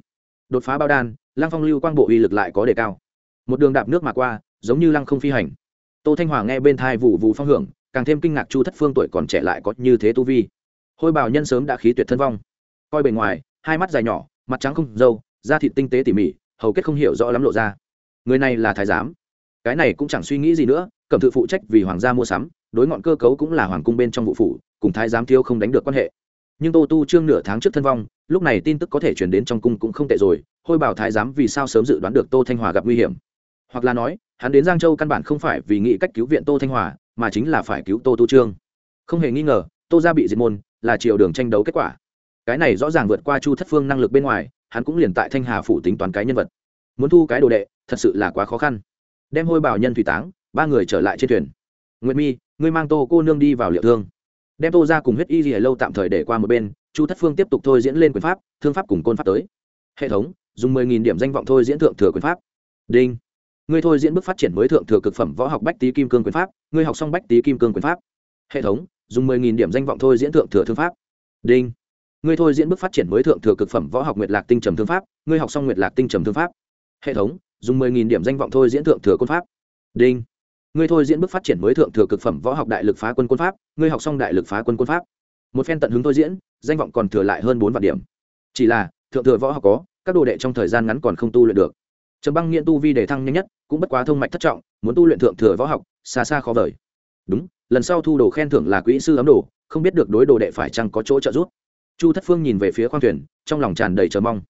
A: Đột phá bao đan lang phong lưu quang bộ uy lực lại có đề cao. Một đường đạp nước mà qua giống như lăng không phi hành. Tô thanh hòa nghe bên thai vụ vụ phong hưởng, càng thêm kinh ngạc chu thất phương tuổi còn trẻ lại có như thế tu vi. Hôi bảo nhân sớm đã khí tuyệt thân vong. Coi bề ngoài, hai mắt dài nhỏ, mặt trắng không dâu da thịt tinh tế tỉ mỉ, hầu kết không hiểu rõ lắm lộ ra. Người này là thái giám. Cái này cũng chẳng suy nghĩ gì nữa cẩm thự phụ trách vì hoàng gia mua sắm, đối ngọn cơ cấu cũng là hoàng cung bên trong vụ phủ, cùng thái giám thiếu không đánh được quan hệ. Nhưng tô tu trương nửa tháng trước thân vong, lúc này tin tức có thể chuyển đến trong cung cũng không tệ rồi, hôi bảo thái giám vì sao sớm dự đoán được tô thanh hòa gặp nguy hiểm? Hoặc là nói hắn đến giang châu căn bản không phải vì nghĩ cách cứu viện tô thanh hòa, mà chính là phải cứu tô tu trương. Không hề nghi ngờ, tô gia bị diệt môn là chiều đường tranh đấu kết quả. Cái này rõ ràng vượt qua chu thất phương năng lực bên ngoài, hắn cũng liền tại thanh hà phủ tính toán cái nhân vật. Muốn thu cái đồ đệ, thật sự là quá khó khăn. Đem hôi bảo nhân thủy táng, ba người trở lại trên thuyền. Nguyệt mi, ngươi mang tô cô nương đi vào liệu thương. Đem tô ra cùng huyết y gì lâu tạm thời để qua một bên, chu thất phương tiếp tục thôi diễn lên quyền pháp, thương pháp cùng côn pháp tới. Hệ thống, dùng mười nghìn điểm danh vọng thôi diễn thượng thừa quyền pháp. Đinh ngươi thôi diễn bước phát triển mới thượng thừa cực phẩm võ học bách tý kim cương quyền pháp, ngươi học xong bách tý kim cương quyền pháp. Hệ thống, dùng mười nghìn điểm danh vọng thôi diễn thượng thừa thương pháp. Đinh. Ngươi thôi diễn bước phát triển mới thượng thừa cực phẩm võ học nguyệt lạc tinh trầm thương pháp, ngươi học xong nguyệt lạc tinh trầm thương pháp. Hệ thống, dùng mười nghìn điểm danh vọng thôi diễn thượng thừa quân pháp. Đinh. Ngươi thôi diễn bước phát triển mới thượng thừa cực phẩm võ học đại lực phá quân quân pháp, ngươi học xong đại lực phá quân quân pháp. Một phen tận hứng thôi diễn, danh vọng còn thừa lại hơn bốn vạn điểm. Chỉ là, thượng thừa võ học có, các đồ đệ trong thời gian ngắn còn không tu luyện được trầm băng nghiện tu vi đề thăng nhanh nhất, cũng bất quá thông mạch thất trọng, muốn tu luyện thượng thừa võ học, xa xa khó vời. Đúng, lần sau thu đồ khen thưởng là quỹ sư ấm đồ, không biết được đối đồ đệ phải chăng có chỗ trợ giúp. Chu thất phương nhìn về phía khoang thuyền, trong lòng tràn đầy chờ mong.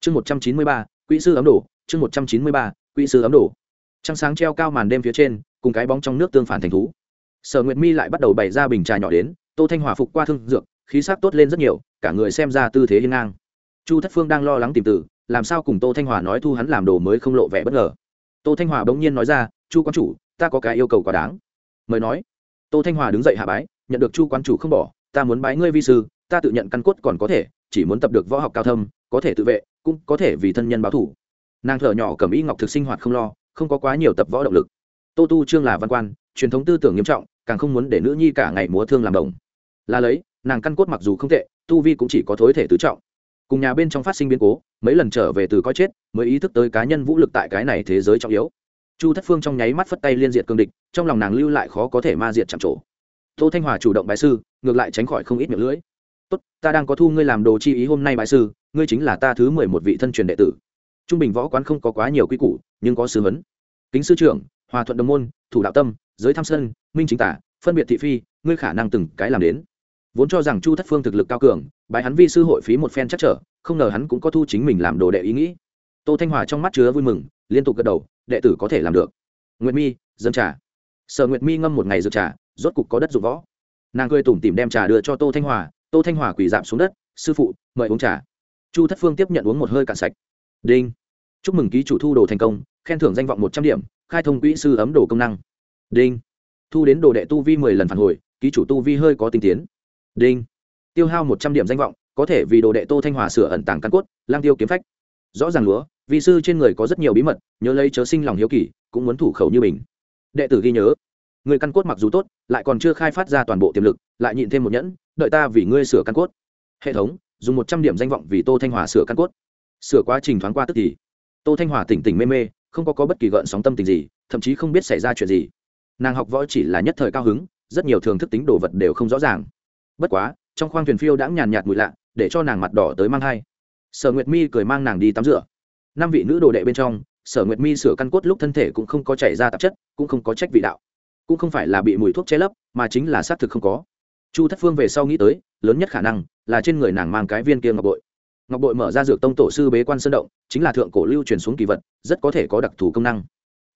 A: Chương một trăm chín mươi ba, quỹ sư ấm đồ, chương một trăm chín mươi ba, quỹ sư ấm đồ. Trăng sáng treo cao màn đêm phía trên, cùng cái bóng trong nước tương phản thành thú. Sở nguyệt mi lại bắt đầu bày ra bình trà nhỏ đến, tô thanh hòa phục qua thương dược, khí sắc tốt lên rất nhiều, cả người xem ra tư thế hiên ngang. Chu thất phương đang lo lắng tìm từ làm sao cùng tô thanh hòa nói thu hắn làm đồ mới không lộ vẻ bất ngờ? Tô thanh hòa bỗng nhiên nói ra, chu quan chủ, ta có cái yêu cầu quá đáng. Mời nói. Tô thanh hòa đứng dậy hạ bái, nhận được chu quan chủ không bỏ, ta muốn bái ngươi vi sư, ta tự nhận căn cốt còn có thể, chỉ muốn tập được võ học cao thâm, có thể tự vệ, cũng có thể vì thân nhân báo thủ nàng thở nhỏ cầm y ngọc thực sinh hoạt không lo, không có quá nhiều tập võ động lực. Tô tu trương là văn quan, truyền thống tư tưởng nghiêm trọng, càng không muốn để nữ nhi cả ngày múa thương làm đồng. Là lấy, nàng căn cốt mặc dù không tệ, tu vi cũng chỉ có thối thể tứ trọng cùng nhà bên trong phát sinh biến cố, mấy lần trở về từ coi chết, mới ý thức tới cá nhân vũ lực tại cái này thế giới trọng yếu. Chu thất phương trong nháy mắt phất tay liên diệt cương địch, trong lòng nàng lưu lại khó có thể ma diệt chạm trổ. Tô thanh hòa chủ động bài sư, ngược lại tránh khỏi không ít miệng lưỡi. Tốt, ta đang có thu ngươi làm đồ chi ý hôm nay bài sư, ngươi chính là ta thứ mười một vị thân truyền đệ tử. Trung bình võ quán không có quá nhiều quy củ, nhưng có sứ vấn kính sư trưởng, hòa thuận đồng môn, thủ đạo tâm, giới tham sân minh chính tả, phân biệt thị phi, ngươi khả năng từng cái làm đến vốn cho rằng chu thất phương thực lực cao cường bài hắn vi sư hội phí một phen chắc trở, không ngờ hắn cũng có thu chính mình làm đồ đệ ý nghĩ. Tô thanh hòa trong mắt chứa vui mừng, liên tục gật đầu, đệ tử có thể làm được. Nguyệt mi dân trà. Sở nguyệt mi ngâm một ngày dược trà, rốt cục có đất dụng võ. Nàng cười tủm tìm đem trà đưa cho tô thanh hòa, tô thanh hòa quỳ dạp xuống đất, sư phụ, mời uống trà. Chu thất phương tiếp nhận uống một hơi cạn sạch. Đinh. Chúc mừng ký chủ thu đồ thành công, khen thưởng danh vọng một trăm điểm, khai thông quỹ sư ấm đồ công năng. Đinh. Thu đến đồ đệ tu vi mười lần phản hồi, ký chủ tu vi hơi có tinh tiến đinh. Tiêu hao một trăm điểm danh vọng có thể vì đồ đệ tô thanh hòa sửa ẩn tàng căn cốt lang tiêu kiếm phách. Rõ ràng lúa vị sư trên người có rất nhiều bí mật nhớ lấy chớ sinh lòng hiếu kỳ cũng muốn thủ khẩu như mình. Đệ tử ghi nhớ người căn cốt mặc dù tốt lại còn chưa khai phát ra toàn bộ tiềm lực lại nhịn thêm một nhẫn đợi ta vì ngươi sửa căn cốt. Hệ thống dùng một trăm điểm danh vọng vì tô thanh hòa sửa căn cốt. Sửa quá trình thoáng qua tức thì tô thanh hòa tỉnh tỉnh mê mê không có, có bất kỳ gợn sóng tâm tình gì thậm chí không biết xảy ra chuyện gì. Nàng học võ chỉ là nhất thời cao hứng rất nhiều thường thức tính đồ vật đều không rõ ràng bất quá, trong khoang thuyền phiêu đã nhàn nhạt mùi lạ, để cho nàng mặt đỏ tới mang hai sở nguyệt mi cười mang nàng đi tắm rửa. Năm vị nữ đồ đệ bên trong, sở nguyệt mi sửa căn cốt lúc thân thể cũng không có chảy ra tạp chất, cũng không có trách vị đạo. Cũng không phải là bị mùi thuốc che lấp, mà chính là xác thực không có. Chu thất phương về sau nghĩ tới, lớn nhất khả năng là trên người nàng mang cái viên kia ngọc bội. Ngọc bội mở ra dược tông tổ sư bế quan sơn động, chính là thượng cổ lưu truyền xuống kỳ vật, rất có thể có đặc thù công năng.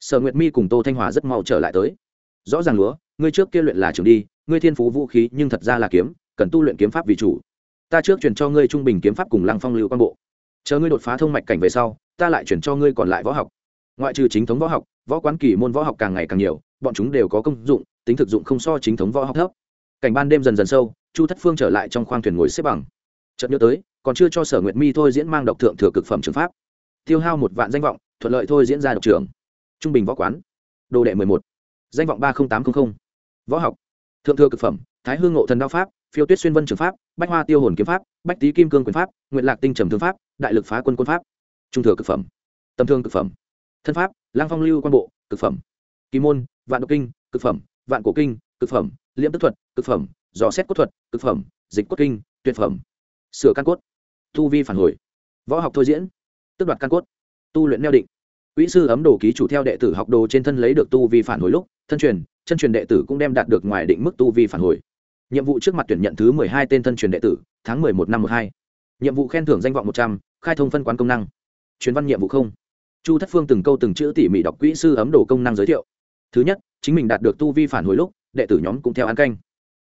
A: Sở nguyệt mi cùng tô thanh hòa rất mau trở lại tới. Rõ ràng lúa, ngươi trước kia luyện là trường đi ngươi thiên phú vũ khí nhưng thật ra là kiếm, cần tu luyện kiếm pháp vì chủ. Ta trước truyền cho ngươi trung bình kiếm pháp cùng lăng phong lưu quan bộ. Chờ ngươi đột phá thông mạch cảnh về sau, ta lại chuyển cho ngươi còn lại võ học. Ngoại trừ chính thống võ học, võ quán kỳ môn võ học càng ngày càng nhiều, bọn chúng đều có công dụng, tính thực dụng không so chính thống võ học thấp. Cảnh ban đêm dần dần sâu, chu thất phương trở lại trong khoang thuyền ngồi xếp bằng. Chợt nhớ tới, còn chưa cho sở nguyệt mi thôi diễn mang độc thượng thừa cực phẩm trường pháp. Tiêu hao một vạn danh vọng, thuận lợi thôi diễn ra độc trưởng trung bình võ quán. Đồ đệ mười một. Danh vọng ba không tám trăm linh võ học thượng thừa cực phẩm, thái hương ngộ thần đao pháp, phiêu tuyết xuyên vân trường pháp, bách hoa tiêu hồn kiếm pháp, bách tý kim cương quyền pháp nguyện lạc tinh trầm thương pháp, đại lực phá quân quân pháp. Trung thừa cực phẩm, tầm thương cực phẩm, thân pháp, lang phong lưu quan bộ, cực phẩm. Kỳ môn, vạn độc kinh, cực phẩm. Vạn cổ kinh, cực phẩm. Liễm tức thuật, cực phẩm. Dò xét cốt thuật, cực phẩm. Dịch cốt kinh, tuyệt phẩm. Sửa căn cốt, tu vi phản hồi. Võ học thôi diễn tức đoạt căn cốt. Tu luyện neo định. Quỹ sư ấm đồ ký chủ theo đệ tử học đồ trên thân lấy được tu vi phản hồi lúc, thân truyền chân truyền đệ tử cũng đem đạt được ngoài định mức tu vi phản hồi. Nhiệm vụ trước mặt tuyển nhận thứ mười hai tên thân truyền đệ tử, tháng mười một năm một hai. Nhiệm vụ khen thưởng danh vọng một trăm, khai thông phân quán công năng. Chuyến văn nhiệm vụ không. Chu thất phương từng câu từng chữ tỉ mỉ đọc quỹ sư ấm đồ công năng giới thiệu. Thứ nhất, chính mình đạt được tu vi phản hồi lúc, đệ tử nhóm cũng theo ăn canh.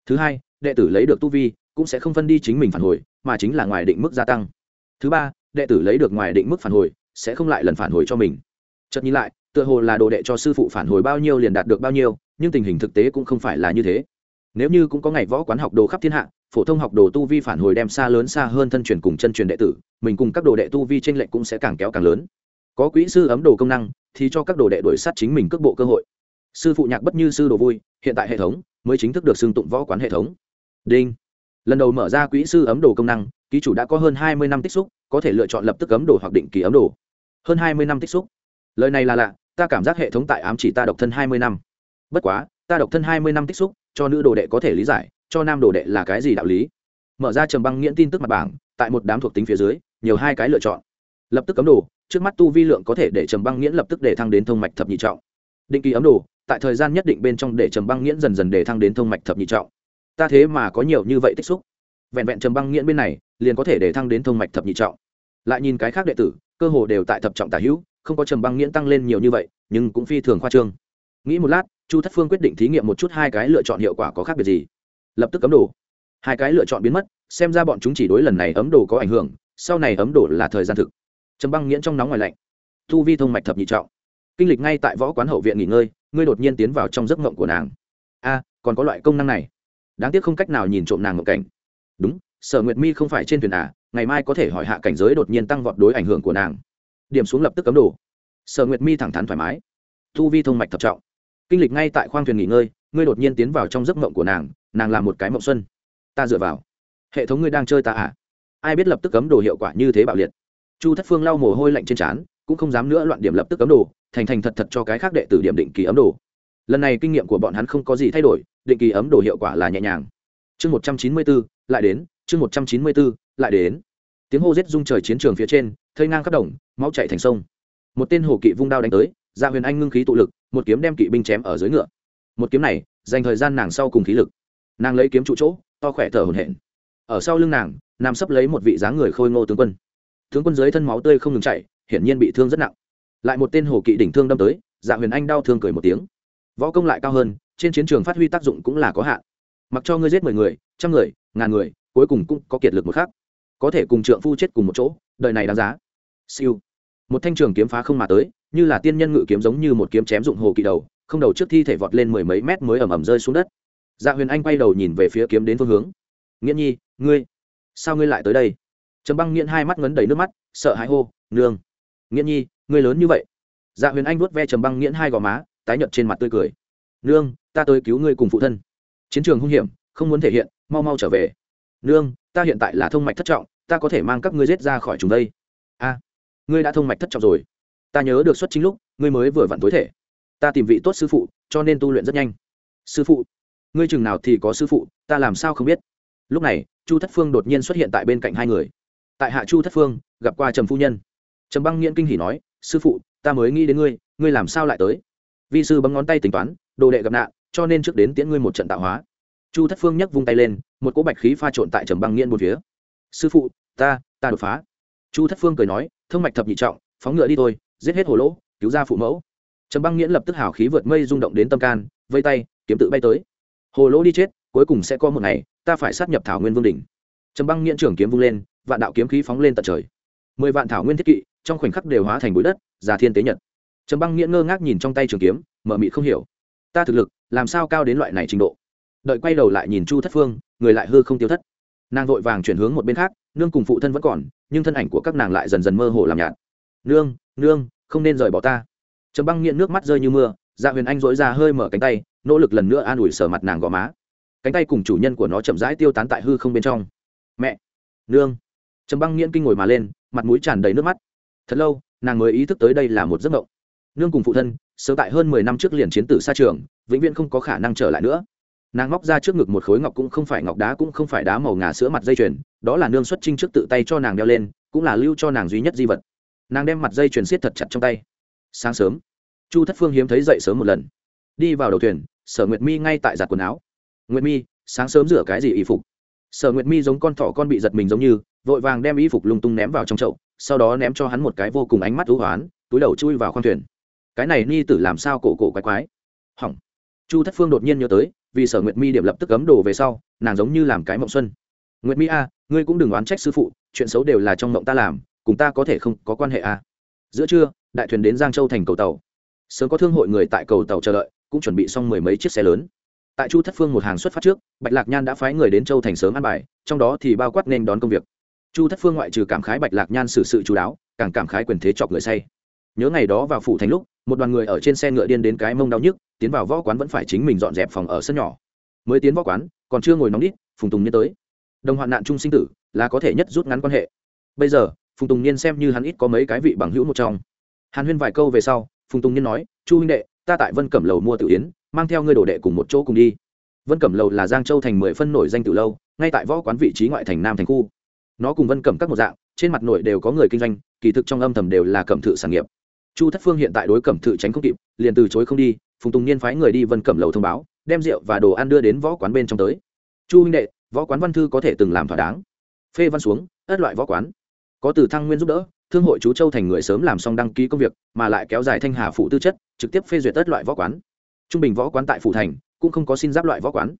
A: Thứ hai, đệ tử lấy được tu vi cũng sẽ không phân đi chính mình phản hồi, mà chính là ngoài định mức gia tăng. Thứ ba, đệ tử lấy được ngoài định mức phản hồi sẽ không lại lần phản hồi cho mình. Chợt nhìn lại tựa hồ là đồ đệ cho sư phụ phản hồi bao nhiêu liền đạt được bao nhiêu, nhưng tình hình thực tế cũng không phải là như thế. Nếu như cũng có ngày võ quán học đồ khắp thiên hạ, phổ thông học đồ tu vi phản hồi đem xa lớn xa hơn thân truyền cùng chân truyền đệ tử, mình cùng các đồ đệ tu vi tranh lệch cũng sẽ càng kéo càng lớn. Có quỹ sư ấm đồ công năng, thì cho các đồ đệ đổi sát chính mình cước bộ cơ hội. Sư phụ nhạc bất như sư đồ vui, hiện tại hệ thống mới chính thức được xưng tụng võ quán hệ thống. Đinh. Lần đầu mở ra quỹ sư ấm đồ công năng, ký chủ đã có hơn hai mươi năm tích xúc, có thể lựa chọn lập tức ấm đồ hoặc định kỳ ấm đồ. Hơn hai mươi năm tích xúc lời này là lạ, ta cảm giác hệ thống tại ám chỉ ta độc thân hai mươi năm. Bất quá, ta độc thân hai mươi năm tích xúc, cho nữ đồ đệ có thể lý giải, cho nam đồ đệ là cái gì đạo lý? Mở ra trầm băng nghiễn tin tức mặt bảng, tại một đám thuộc tính phía dưới, nhiều hai cái lựa chọn. Lập tức cấm đồ, trước mắt tu vi lượng có thể để trầm băng nghiễn lập tức để thăng đến thông mạch thập nhị trọng. Định kỳ ấm đồ, tại thời gian nhất định bên trong để trầm băng nghiễn dần dần để thăng đến thông mạch thập nhị trọng. Ta thế mà có nhiều như vậy tích xúc. Vẹn vẹn trầm băng nghiễn bên này, liền có thể để thăng đến thông mạch thập nhị trọng. Lại nhìn cái khác đệ tử, cơ hồ đều tại thập trọng tả hữu không có trầm băng nghiễn tăng lên nhiều như vậy, nhưng cũng phi thường khoa trương. Nghĩ một lát, chu thất phương quyết định thí nghiệm một chút hai cái lựa chọn hiệu quả có khác biệt gì. Lập tức cấm đồ. Hai cái lựa chọn biến mất, xem ra bọn chúng chỉ đối lần này ấm đồ có ảnh hưởng, sau này ấm đồ là thời gian thực. Trầm băng nghiễn trong nóng ngoài lạnh. Thu vi thông mạch thập nhị trọng. Kinh lịch ngay tại võ quán hậu viện nghỉ ngơi, ngươi đột nhiên tiến vào trong giấc mộng của nàng. A, còn có loại công năng này. Đáng tiếc không cách nào nhìn trộm nàng mộng cảnh. Đúng, sở nguyệt mi không phải trên thuyền à ngày mai có thể hỏi hạ cảnh giới đột nhiên tăng vọt đối ảnh hưởng của nàng điểm xuống lập tức cấm đồ. Sở nguyệt mi thẳng thắn thoải mái. Thu vi thông mạch thập trọng. Kinh lịch ngay tại khoang thuyền nghỉ ngơi, ngươi đột nhiên tiến vào trong giấc mộng của nàng nàng làm một cái mộng xuân. Ta dựa vào. Hệ thống ngươi đang chơi ta à? Ai biết lập tức cấm đồ hiệu quả như thế bạo liệt. Chu thất phương lau mồ hôi lạnh trên trán, cũng không dám nữa loạn điểm lập tức cấm đồ, thành thành thật thật cho cái khác đệ tử điểm định kỳ ấm đồ. Lần này kinh nghiệm của bọn hắn không có gì thay đổi, định kỳ ấm đồ hiệu quả là nhẹ nhàng. Chương một trăm chín mươi bốn lại đến, chương một trăm chín mươi bốn lại đến. Tiếng hô rết rung trời chiến trường phía trên thây ngang khắp đồng, máu chạy thành sông. Một tên hồ kỵ vung đao đánh tới gia dạ huyền anh ngưng khí tụ lực, một kiếm đem kỵ binh chém ở dưới ngựa. Một kiếm này, dành thời gian nàng sau cùng khí lực. Nàng lấy kiếm trụ chỗ, to khỏe thở hổn hển. Ở sau lưng nàng nam sấp lấy một vị dáng người khôi ngô tướng quân. Tướng quân dưới thân máu tươi không ngừng chạy hiển nhiên bị thương rất nặng. Lại một tên hồ kỵ đỉnh thương đâm tới dạ huyền anh đau thương cười một tiếng. Võ công lại cao hơn, trên chiến trường phát huy tác dụng cũng là có hạn. Mặc cho ngươi giết mười người, trăm người, ngàn người, cuối cùng cũng có kiệt lực một khác có thể cùng trượng phu chết cùng một chỗ, đời này đáng giá. Siêu. Một thanh trường kiếm phá không mà tới, như là tiên nhân ngự kiếm giống như một kiếm chém dụng hồ kỳ đầu, không đầu trước thi thể vọt lên mười mấy mét mới ẩm ẩm rơi xuống đất. Dạ huyền anh quay đầu nhìn về phía kiếm đến phương hướng. Nghĩa nhi, ngươi, sao ngươi lại tới đây? Trầm băng nghiện hai mắt ngấn đầy nước mắt, sợ hãi hô, nương. Nghĩa nhi, ngươi lớn như vậy? Dạ huyền anh vuốt ve trầm băng nghiện hai gò má, tái nhợt trên mặt tươi cười. Nương, ta tới cứu ngươi cùng phụ thân. Chiến trường hung hiểm, không muốn thể hiện, mau mau trở về nương, ta hiện tại là thông mạch thất trọng, ta có thể mang các ngươi giết ra khỏi chúng đây. A, ngươi đã thông mạch thất trọng rồi. Ta nhớ được xuất chính lúc, ngươi mới vừa vặn tối thể. Ta tìm vị tốt sư phụ, cho nên tu luyện rất nhanh. Sư phụ, ngươi chừng nào thì có sư phụ, ta làm sao không biết? Lúc này, chu thất phương đột nhiên xuất hiện tại bên cạnh hai người. Tại hạ chu thất phương, gặp qua trầm phu nhân. Trầm băng nghiễn kinh hỉ nói, sư phụ, ta mới nghĩ đến ngươi ngươi làm sao lại tới? Vi sư bấm ngón tay tính toán, đồ đệ gặp nạn, cho nên trước đến tiễn ngươi một trận tạo hóa chu thất phương nhấc vung tay lên, một cỗ bạch khí pha trộn tại trầm băng nghiên một phía. Sư phụ, ta ta đột phá. Chu thất phương cười nói thương mạch thập nhị trọng, phóng ngựa đi thôi, giết hết hồ lỗ, cứu ra phụ mẫu. Trầm băng nghiễn lập tức hào khí vượt mây rung động đến tâm can, vây tay, kiếm tự bay tới. Hồ lỗ đi chết, cuối cùng sẽ có một ngày, ta phải sát nhập thảo nguyên vương đỉnh. Trầm băng nghiễn trưởng kiếm vung lên, vạn đạo kiếm khí phóng lên tận trời. Mười vạn thảo nguyên thiết kỵ, trong khoảnh khắc đều hóa thành bụi đất, già thiên tế nhật. Trầm băng nghiễn ngơ ngác nhìn trong tay trường kiếm, mở mị không hiểu. Ta thực lực, làm sao cao đến loại này trình độ? Đợi quay đầu lại nhìn chu thất phương, người lại hư không tiêu thất. Nàng vội vàng chuyển hướng một bên khác, nương cùng phụ thân vẫn còn, nhưng thân ảnh của các nàng lại dần dần mơ hồ làm nhạt. Nương nương, không nên rời bỏ ta. Trầm băng nghiện nước mắt rơi như mưa dạ huyền anh dỗi ra hơi mở cánh tay, nỗ lực lần nữa an ủi sờ mặt nàng gò má. Cánh tay cùng chủ nhân của nó chậm rãi tiêu tán tại hư không bên trong. Mẹ, nương. Trầm băng nghiện kinh ngồi mà lên, mặt mũi tràn đầy nước mắt. Thật lâu, nàng mới ý thức tới đây là một giấc mộng. Nương cùng phụ thân, sớm tại hơn mười năm trước liền chiến tử xa trường, vĩnh viễn không có khả năng trở lại nữa nàng móc ra trước ngực một khối ngọc cũng không phải ngọc đá cũng không phải đá màu ngà sữa mặt dây chuyền, đó là nương xuất trinh trước tự tay cho nàng đeo lên, cũng là lưu cho nàng duy nhất di vật. Nàng đem mặt dây chuyền siết thật chặt trong tay. Sáng sớm, chu thất phương hiếm thấy dậy sớm một lần. Đi vào đầu thuyền, sở nguyệt mi ngay tại giặt quần áo. Nguyệt mi, sáng sớm rửa cái gì y phục? Sở nguyệt mi giống con thỏ con bị giật mình giống như, vội vàng đem y phục lung tung ném vào trong chậu, sau đó ném cho hắn một cái vô cùng ánh mắt thú hoán, túi đầu chui vào khoang thuyền. Cái này ni tử làm sao cổ cổ quái quái? Hỏng. Chu thất phương đột nhiên nhớ tới vì sở nguyệt mi điểm lập tức cấm đồ về sau, nàng giống như làm cái mộng xuân. Nguyệt mi a, ngươi cũng đừng oán trách sư phụ, chuyện xấu đều là trong mộng ta làm, cùng ta có thể không có quan hệ a. Giữa trưa, đại thuyền đến giang châu thành cầu tàu. Sớm có thương hội người tại cầu tàu chờ đợi, cũng chuẩn bị xong mười mấy chiếc xe lớn. Tại chu thất phương một hàng xuất phát trước, bạch lạc nhan đã phái người đến châu thành sớm ăn bài, trong đó thì bao quát nên đón công việc. Chu thất phương ngoại trừ cảm khái bạch lạc nhan xử sự chú đáo, càng cảm khái quyền thế chọc người say. Nhớ ngày đó vào phủ thành lúc một đoàn người ở trên xe ngựa điên đến cái mông đau nhức, tiến vào võ quán vẫn phải chính mình dọn dẹp phòng ở sân nhỏ. Mới tiến võ quán, còn chưa ngồi nóng đít phùng tùng nhiên tới. Đồng hoạn nạn chung sinh tử, là có thể nhất rút ngắn quan hệ. Bây giờ, phùng tùng nhiên xem như hắn ít có mấy cái vị bằng hữu một trong. Hàn huyên vài câu về sau, phùng tùng nhiên nói, chu huynh đệ, ta tại vân cẩm lầu mua tử yến, mang theo ngươi đồ đệ cùng một chỗ cùng đi. Vân cẩm lầu là giang châu thành mười phân nổi danh từ lâu, ngay tại võ quán vị trí ngoại thành nam thành khu. Nó cùng vân cẩm các một dạng, trên mặt nội đều có người kinh doanh, kỳ thực trong âm thầm đều là cẩm thự sản nghiệp chu thất phương hiện tại đối cẩm thự tránh không kịp, liền từ chối không đi, phùng tùng niên phái người đi vân cẩm lầu thông báo, đem rượu và đồ ăn đưa đến võ quán bên trong tới. Chu huynh đệ, võ quán văn thư có thể từng làm thỏa đáng. Phê văn xuống, ất loại võ quán. Có từ thăng nguyên giúp đỡ, thương hội chú châu thành người sớm làm xong đăng ký công việc, mà lại kéo dài thanh hà phụ tư chất, trực tiếp phê duyệt ất loại võ quán. Trung bình võ quán tại phủ thành, cũng không có xin giáp loại võ quán.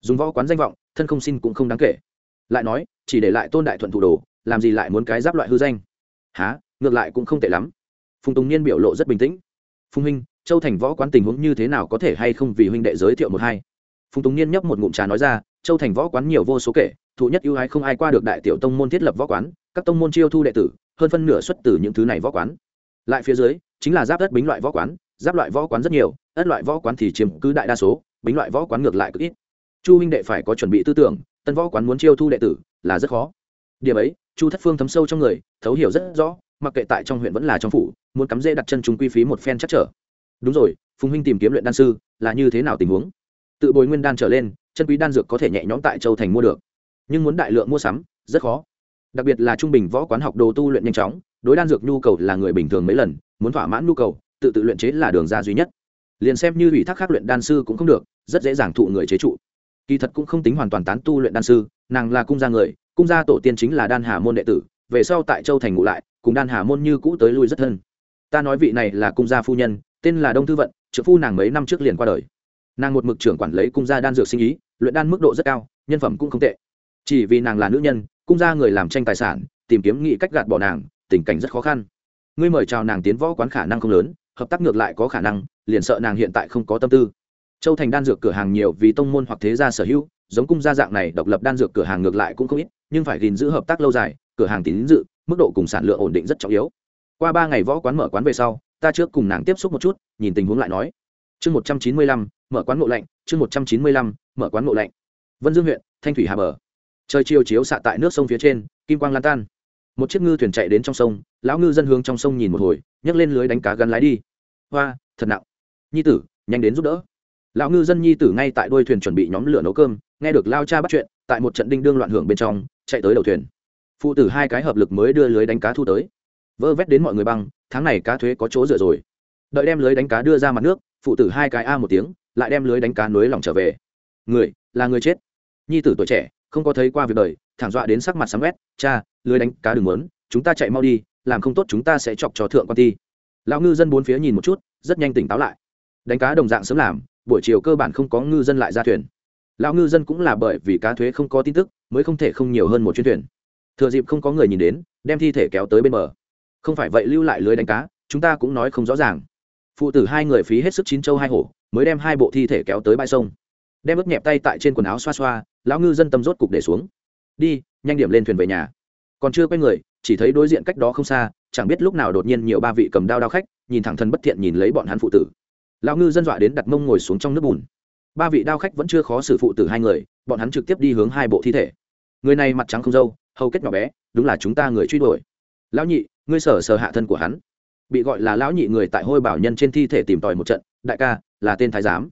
A: Dùng võ quán danh vọng, thân không xin cũng không đáng kể. Lại nói, chỉ để lại tôn đại thuận thủ đồ, làm gì lại muốn cái giáp loại hư danh? Há ngược lại cũng không tệ lắm phùng tùng niên biểu lộ rất bình tĩnh. Phùng huynh, châu thành võ quán tình huống như thế nào có thể hay không vì huynh đệ giới thiệu một hai? Phùng tùng niên nhấp một ngụm trà nói ra, châu thành võ quán nhiều vô số kể, thụ nhất ưu ái không ai qua được đại tiểu tông môn thiết lập võ quán, các tông môn chiêu thu đệ tử, hơn phân nửa xuất từ những thứ này võ quán. Lại phía dưới, chính là giáp đất bính loại võ quán, giáp loại võ quán rất nhiều ất loại võ quán thì chiếm cứ đại đa số, bính loại võ quán ngược lại cực ít. Chu huynh đệ phải có chuẩn bị tư tưởng, tân võ quán muốn chiêu thu đệ tử là rất khó. Điểm ấy, chu thất phương thấm sâu trong người, thấu hiểu rất rõ mặc kệ tại trong huyện vẫn là trong phủ, muốn cắm dễ đặt chân chúng quy phí một phen chắc trở. Đúng rồi, phùng huynh tìm kiếm luyện đan sư, là như thế nào tình huống? Tự bồi nguyên đan trở lên, chân quý đan dược có thể nhẹ nhõm tại châu thành mua được. Nhưng muốn đại lượng mua sắm, rất khó. Đặc biệt là trung bình võ quán học đồ tu luyện nhanh chóng, đối đan dược nhu cầu là người bình thường mấy lần, muốn thỏa mãn nhu cầu, tự tự luyện chế là đường ra duy nhất. Liền xem như ủy thác khác luyện đan sư cũng không được, rất dễ dàng thụ người chế trụ. Kỳ thật cũng không tính hoàn toàn tán tu luyện đan sư, nàng là cung gia người, cung gia tổ tiên chính là đan hà môn đệ tử, về sau tại châu thành ngụ lại cùng đan hà môn như cũ tới lui rất thân. Ta nói vị này là cung gia phu nhân, tên là đông thư vận, trợ phu nàng mấy năm trước liền qua đời. Nàng một mực trưởng quản lấy cung gia đan dược sinh ý, luyện đan mức độ rất cao, nhân phẩm cũng không tệ. Chỉ vì nàng là nữ nhân, cung gia người làm tranh tài sản, tìm kiếm nghị cách gạt bỏ nàng, tình cảnh rất khó khăn. Ngươi mời chào nàng tiến võ quán khả năng không lớn, hợp tác ngược lại có khả năng, liền sợ nàng hiện tại không có tâm tư. Châu thành đan dược cửa hàng nhiều vì tông môn hoặc thế gia sở hữu, giống cung gia dạng này độc lập đan dược cửa hàng ngược lại cũng không ít, nhưng phải gìn giữ hợp tác lâu dài, cửa hàng tín dự mức độ cùng sản lượng ổn định rất trọng yếu. Qua ba ngày võ quán mở quán về sau, ta trước cùng nàng tiếp xúc một chút, nhìn tình huống lại nói. Chương một trăm chín mươi lăm, mở quán ngộ lạnh, chương một trăm chín mươi lăm, mở quán ngộ lạnh. Vân dương huyện, thanh thủy hà bờ. Trời chiều chiếu xạ tại nước sông phía trên, kim quang lan tan. Một chiếc ngư thuyền chạy đến trong sông, lão ngư dân hướng trong sông nhìn một hồi, nhấc lên lưới đánh cá gắn lái đi. Hoa, thật nặng. Nhi tử, nhanh đến giúp đỡ. Lão ngư dân nhi tử ngay tại đuôi thuyền chuẩn bị nhóm lửa nấu cơm, nghe được lao cha bắt chuyện, tại một trận đinh đương loạn hưởng bên trong, chạy tới đầu thuyền phụ tử hai cái hợp lực mới đưa lưới đánh cá thu tới. Vơ vét đến mọi người băng, tháng này cá thuế có chỗ dựa rồi. Đợi đem lưới đánh cá đưa ra mặt nước, phụ tử hai cái a một tiếng, lại đem lưới đánh cá nối lòng trở về. Người, là người chết. Nhi tử tuổi trẻ, không có thấy qua việc đời thẳng dọa đến sắc mặt sắm vét cha, lưới đánh cá đừng lớn chúng ta chạy mau đi, làm không tốt chúng ta sẽ chọc cho thượng quan ti lão ngư dân bốn phía nhìn một chút, rất nhanh tỉnh táo lại. Đánh cá đồng dạng sớm làm, buổi chiều cơ bản không có ngư dân lại ra thuyền. Lão ngư dân cũng là bởi vì cá thuế không có tin tức, mới không thể không nhiều hơn một chuyến thuyền thừa dịp không có người nhìn đến, đem thi thể kéo tới bên bờ. Không phải vậy lưu lại lưới đánh cá, chúng ta cũng nói không rõ ràng. Phụ tử hai người phí hết sức chín châu hai hổ, mới đem hai bộ thi thể kéo tới bãi sông. Đem ướt nhẹp tay tại trên quần áo xoa xoa, lão ngư dân tâm rốt cục để xuống. Đi, nhanh điểm lên thuyền về nhà. Còn chưa quay người, chỉ thấy đối diện cách đó không xa, chẳng biết lúc nào đột nhiên nhiều ba vị cầm đao đao khách, nhìn thẳng thân bất thiện nhìn lấy bọn hắn phụ tử. Lão ngư dân dọa đến đặt mông ngồi xuống trong nước bùn. Ba vị đao khách vẫn chưa khó xử phụ tử hai người, bọn hắn trực tiếp đi hướng hai bộ thi thể. Người này mặt trắng không dâu hầu kết nhỏ bé, đúng là chúng ta người truy đuổi. Lão nhị, ngươi sở sở hạ thân của hắn. Bị gọi là lão nhị người tại hôi bảo nhân trên thi thể tìm tòi một trận, đại ca, là tên thái giám.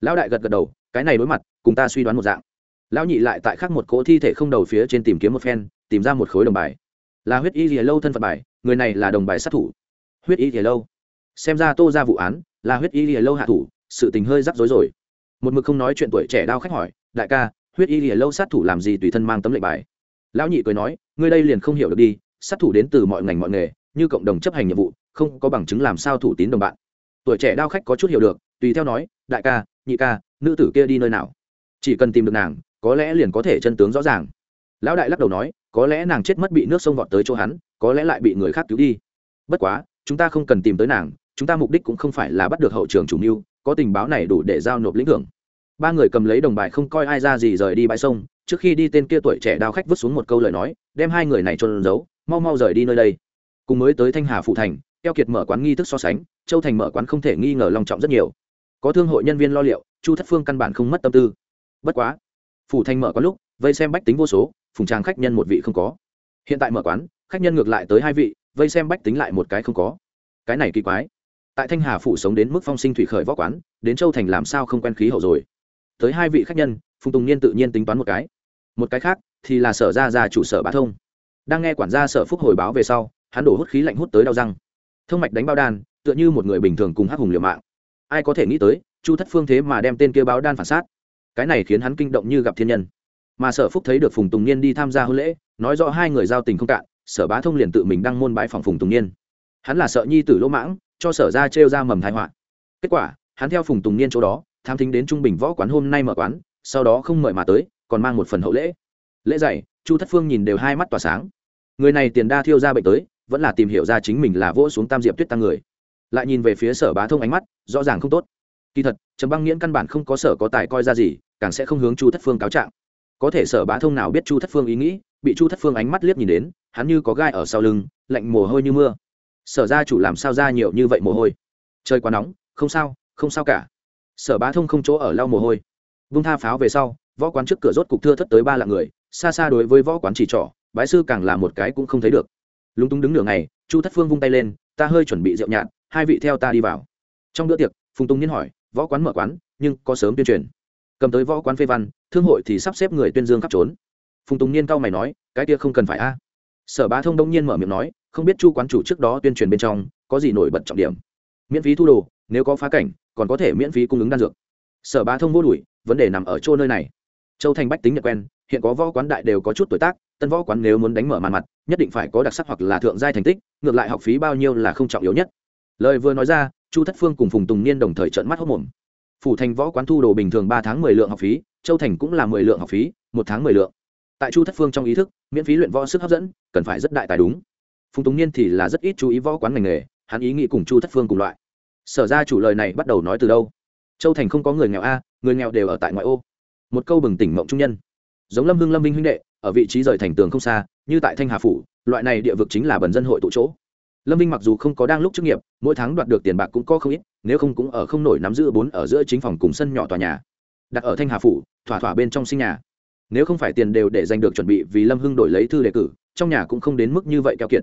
A: Lão đại gật gật đầu, cái này đối mặt, cùng ta suy đoán một dạng. Lão nhị lại tại khắc một cỗ thi thể không đầu phía trên tìm kiếm một phen, tìm ra một khối đồng bài. Là huyết y rìa lâu thân phận bài, người này là đồng bài sát thủ. Huyết y rìa lâu. Xem ra tô ra vụ án, là huyết y rìa lâu hạ thủ, sự tình hơi rắc rối rồi. Một mực không nói chuyện tuổi trẻ đao khách hỏi, đại ca, huyết y rìa lâu sát thủ làm gì tùy thân mang tấm lệnh bài? Lão nhị cười nói, ngươi đây liền không hiểu được đi, sát thủ đến từ mọi ngành mọi nghề, như cộng đồng chấp hành nhiệm vụ, không có bằng chứng làm sao thủ tín đồng bạn. Tuổi trẻ đao khách có chút hiểu được, tùy theo nói, đại ca, nhị ca, nữ tử kia đi nơi nào? Chỉ cần tìm được nàng, có lẽ liền có thể chân tướng rõ ràng. Lão đại lắc đầu nói, có lẽ nàng chết mất bị nước sông vọt tới chỗ hắn, có lẽ lại bị người khác cứu đi. Bất quá, chúng ta không cần tìm tới nàng, chúng ta mục đích cũng không phải là bắt được hậu trường chủ mưu, có tình báo này đủ để giao nộp lĩnh thưởng ba người cầm lấy đồng bài không coi ai ra gì rời đi bãi sông, trước khi đi tên kia tuổi trẻ đao khách vứt xuống một câu lời nói, đem hai người này trôn giấu, mau mau rời đi nơi đây. Cùng mới tới thanh hà phụ thành, keo kiệt mở quán nghi thức so sánh, châu thành mở quán không thể nghi ngờ long trọng rất nhiều. Có thương hội nhân viên lo liệu, chu thất phương căn bản không mất tâm tư. Bất quá, phủ thành mở quán lúc, vây xem bách tính vô số, phùng tràng khách nhân một vị không có. Hiện tại mở quán, khách nhân ngược lại tới hai vị, vây xem bách tính lại một cái không có. Cái này kỳ quái. Tại thanh hà phủ sống đến mức phong sinh thủy khởi võ quán, đến châu thành làm sao không quen khí hậu rồi? Tới hai vị khách nhân, phùng tùng niên tự nhiên tính toán một cái. Một cái khác thì là sở ra ra chủ sở bá thông. Đang nghe quản gia sở phúc hồi báo về sau, hắn đổ hút khí lạnh hút tới đau răng. Thông mạch đánh bao đan, tựa như một người bình thường cùng hắc hùng liều mạng. Ai có thể nghĩ tới, chu thất phương thế mà đem tên kia báo đan phản sát. Cái này khiến hắn kinh động như gặp thiên nhân. Mà sở phúc thấy được phùng tùng niên đi tham gia hôn lễ, nói rõ hai người giao tình không cạn, sở bá thông liền tự mình đăng môn bãi phòng phùng tùng niên. Hắn là sợ nhi tử lỗ mãng, cho sở ra trêu ra mầm thái họa. Kết quả, hắn theo phùng tùng niên chỗ đó tham thính đến trung bình võ quán hôm nay mở quán, sau đó không mời mà tới, còn mang một phần hậu lễ. Lễ dạy chu thất phương nhìn đều hai mắt tỏa sáng. Người này tiền đa thiêu ra bệnh tới, vẫn là tìm hiểu ra chính mình là vỗ xuống tam diệp tuyết tăng người. Lại nhìn về phía sở bá thông ánh mắt, rõ ràng không tốt. Kỳ thật, trầm băng nghiễn căn bản không có sở có tài coi ra gì, càng sẽ không hướng chu thất phương cáo trạng. Có thể sở bá thông nào biết chu thất phương ý nghĩ, bị chu thất phương ánh mắt liếc nhìn đến, hắn như có gai ở sau lưng, lạnh mồ hôi như mưa. Sở ra chủ làm sao ra nhiều như vậy mồ hôi? Trời quá nóng, không sao không sao cả sở bá thông không chỗ ở lau mồ hôi. Vung tha pháo về sau, võ quán trước cửa rốt cục thưa thất tới ba lạng người, xa xa đối với võ quán chỉ trỏ, bái sư càng là một cái cũng không thấy được. Lúng túng đứng nửa ngày, chu thất phương vung tay lên, ta hơi chuẩn bị rượu nhạt, hai vị theo ta đi vào. Trong bữa tiệc, phùng tùng niên hỏi, võ quán mở quán, nhưng có sớm tuyên truyền? Cầm tới võ quán phê văn, thương hội thì sắp xếp người tuyên dương khắp trốn. Phùng tùng niên cao mày nói, cái kia không cần phải a. Sở bá thông đông nhiên mở miệng nói, không biết chu quán chủ trước đó tuyên truyền bên trong, có gì nổi bật trọng điểm? Miễn phí thu đồ nếu có phá cảnh, còn có thể miễn phí cung ứng đan dược. Sở bá thông vô đuổi, vấn đề nằm ở chỗ nơi này. Châu thành bách tính nhật quen, hiện có võ quán đại đều có chút tuổi tác, tân võ quán nếu muốn đánh mở màn mặt, nhất định phải có đặc sắc hoặc là thượng giai thành tích, ngược lại học phí bao nhiêu là không trọng yếu nhất. Lời vừa nói ra, chu thất phương cùng phùng tùng niên đồng thời trợn mắt hốc mồm. Phủ thành võ quán thu đồ bình thường ba tháng mười lượng học phí, châu thành cũng là mười lượng học phí, một tháng mười lượng. Tại chu thất phương trong ý thức, miễn phí luyện võ sức hấp dẫn, cần phải rất đại tài đúng. Phùng tùng niên thì là rất ít chú ý võ quán ngành nghề, hắn ý nghĩ cùng chu thất phương cùng loại sở ra chủ lời này bắt đầu nói từ đâu? Châu thành không có người nghèo a, người nghèo đều ở tại ngoại ô. Một câu bừng tỉnh mộng trung nhân. Giống lâm hưng lâm minh huynh đệ, ở vị trí rời thành tường không xa, như tại thanh hà phủ, loại này địa vực chính là bần dân hội tụ chỗ. Lâm minh mặc dù không có đang lúc chức nghiệp, mỗi tháng đoạt được tiền bạc cũng có không ít, nếu không cũng ở không nổi nắm giữ bốn ở giữa chính phòng cùng sân nhỏ tòa nhà. Đặt ở thanh hà phủ, thỏa thỏa bên trong sinh nhà. Nếu không phải tiền đều để giành được chuẩn bị vì lâm hưng đổi lấy thư đề cử, trong nhà cũng không đến mức như vậy keo kiệt.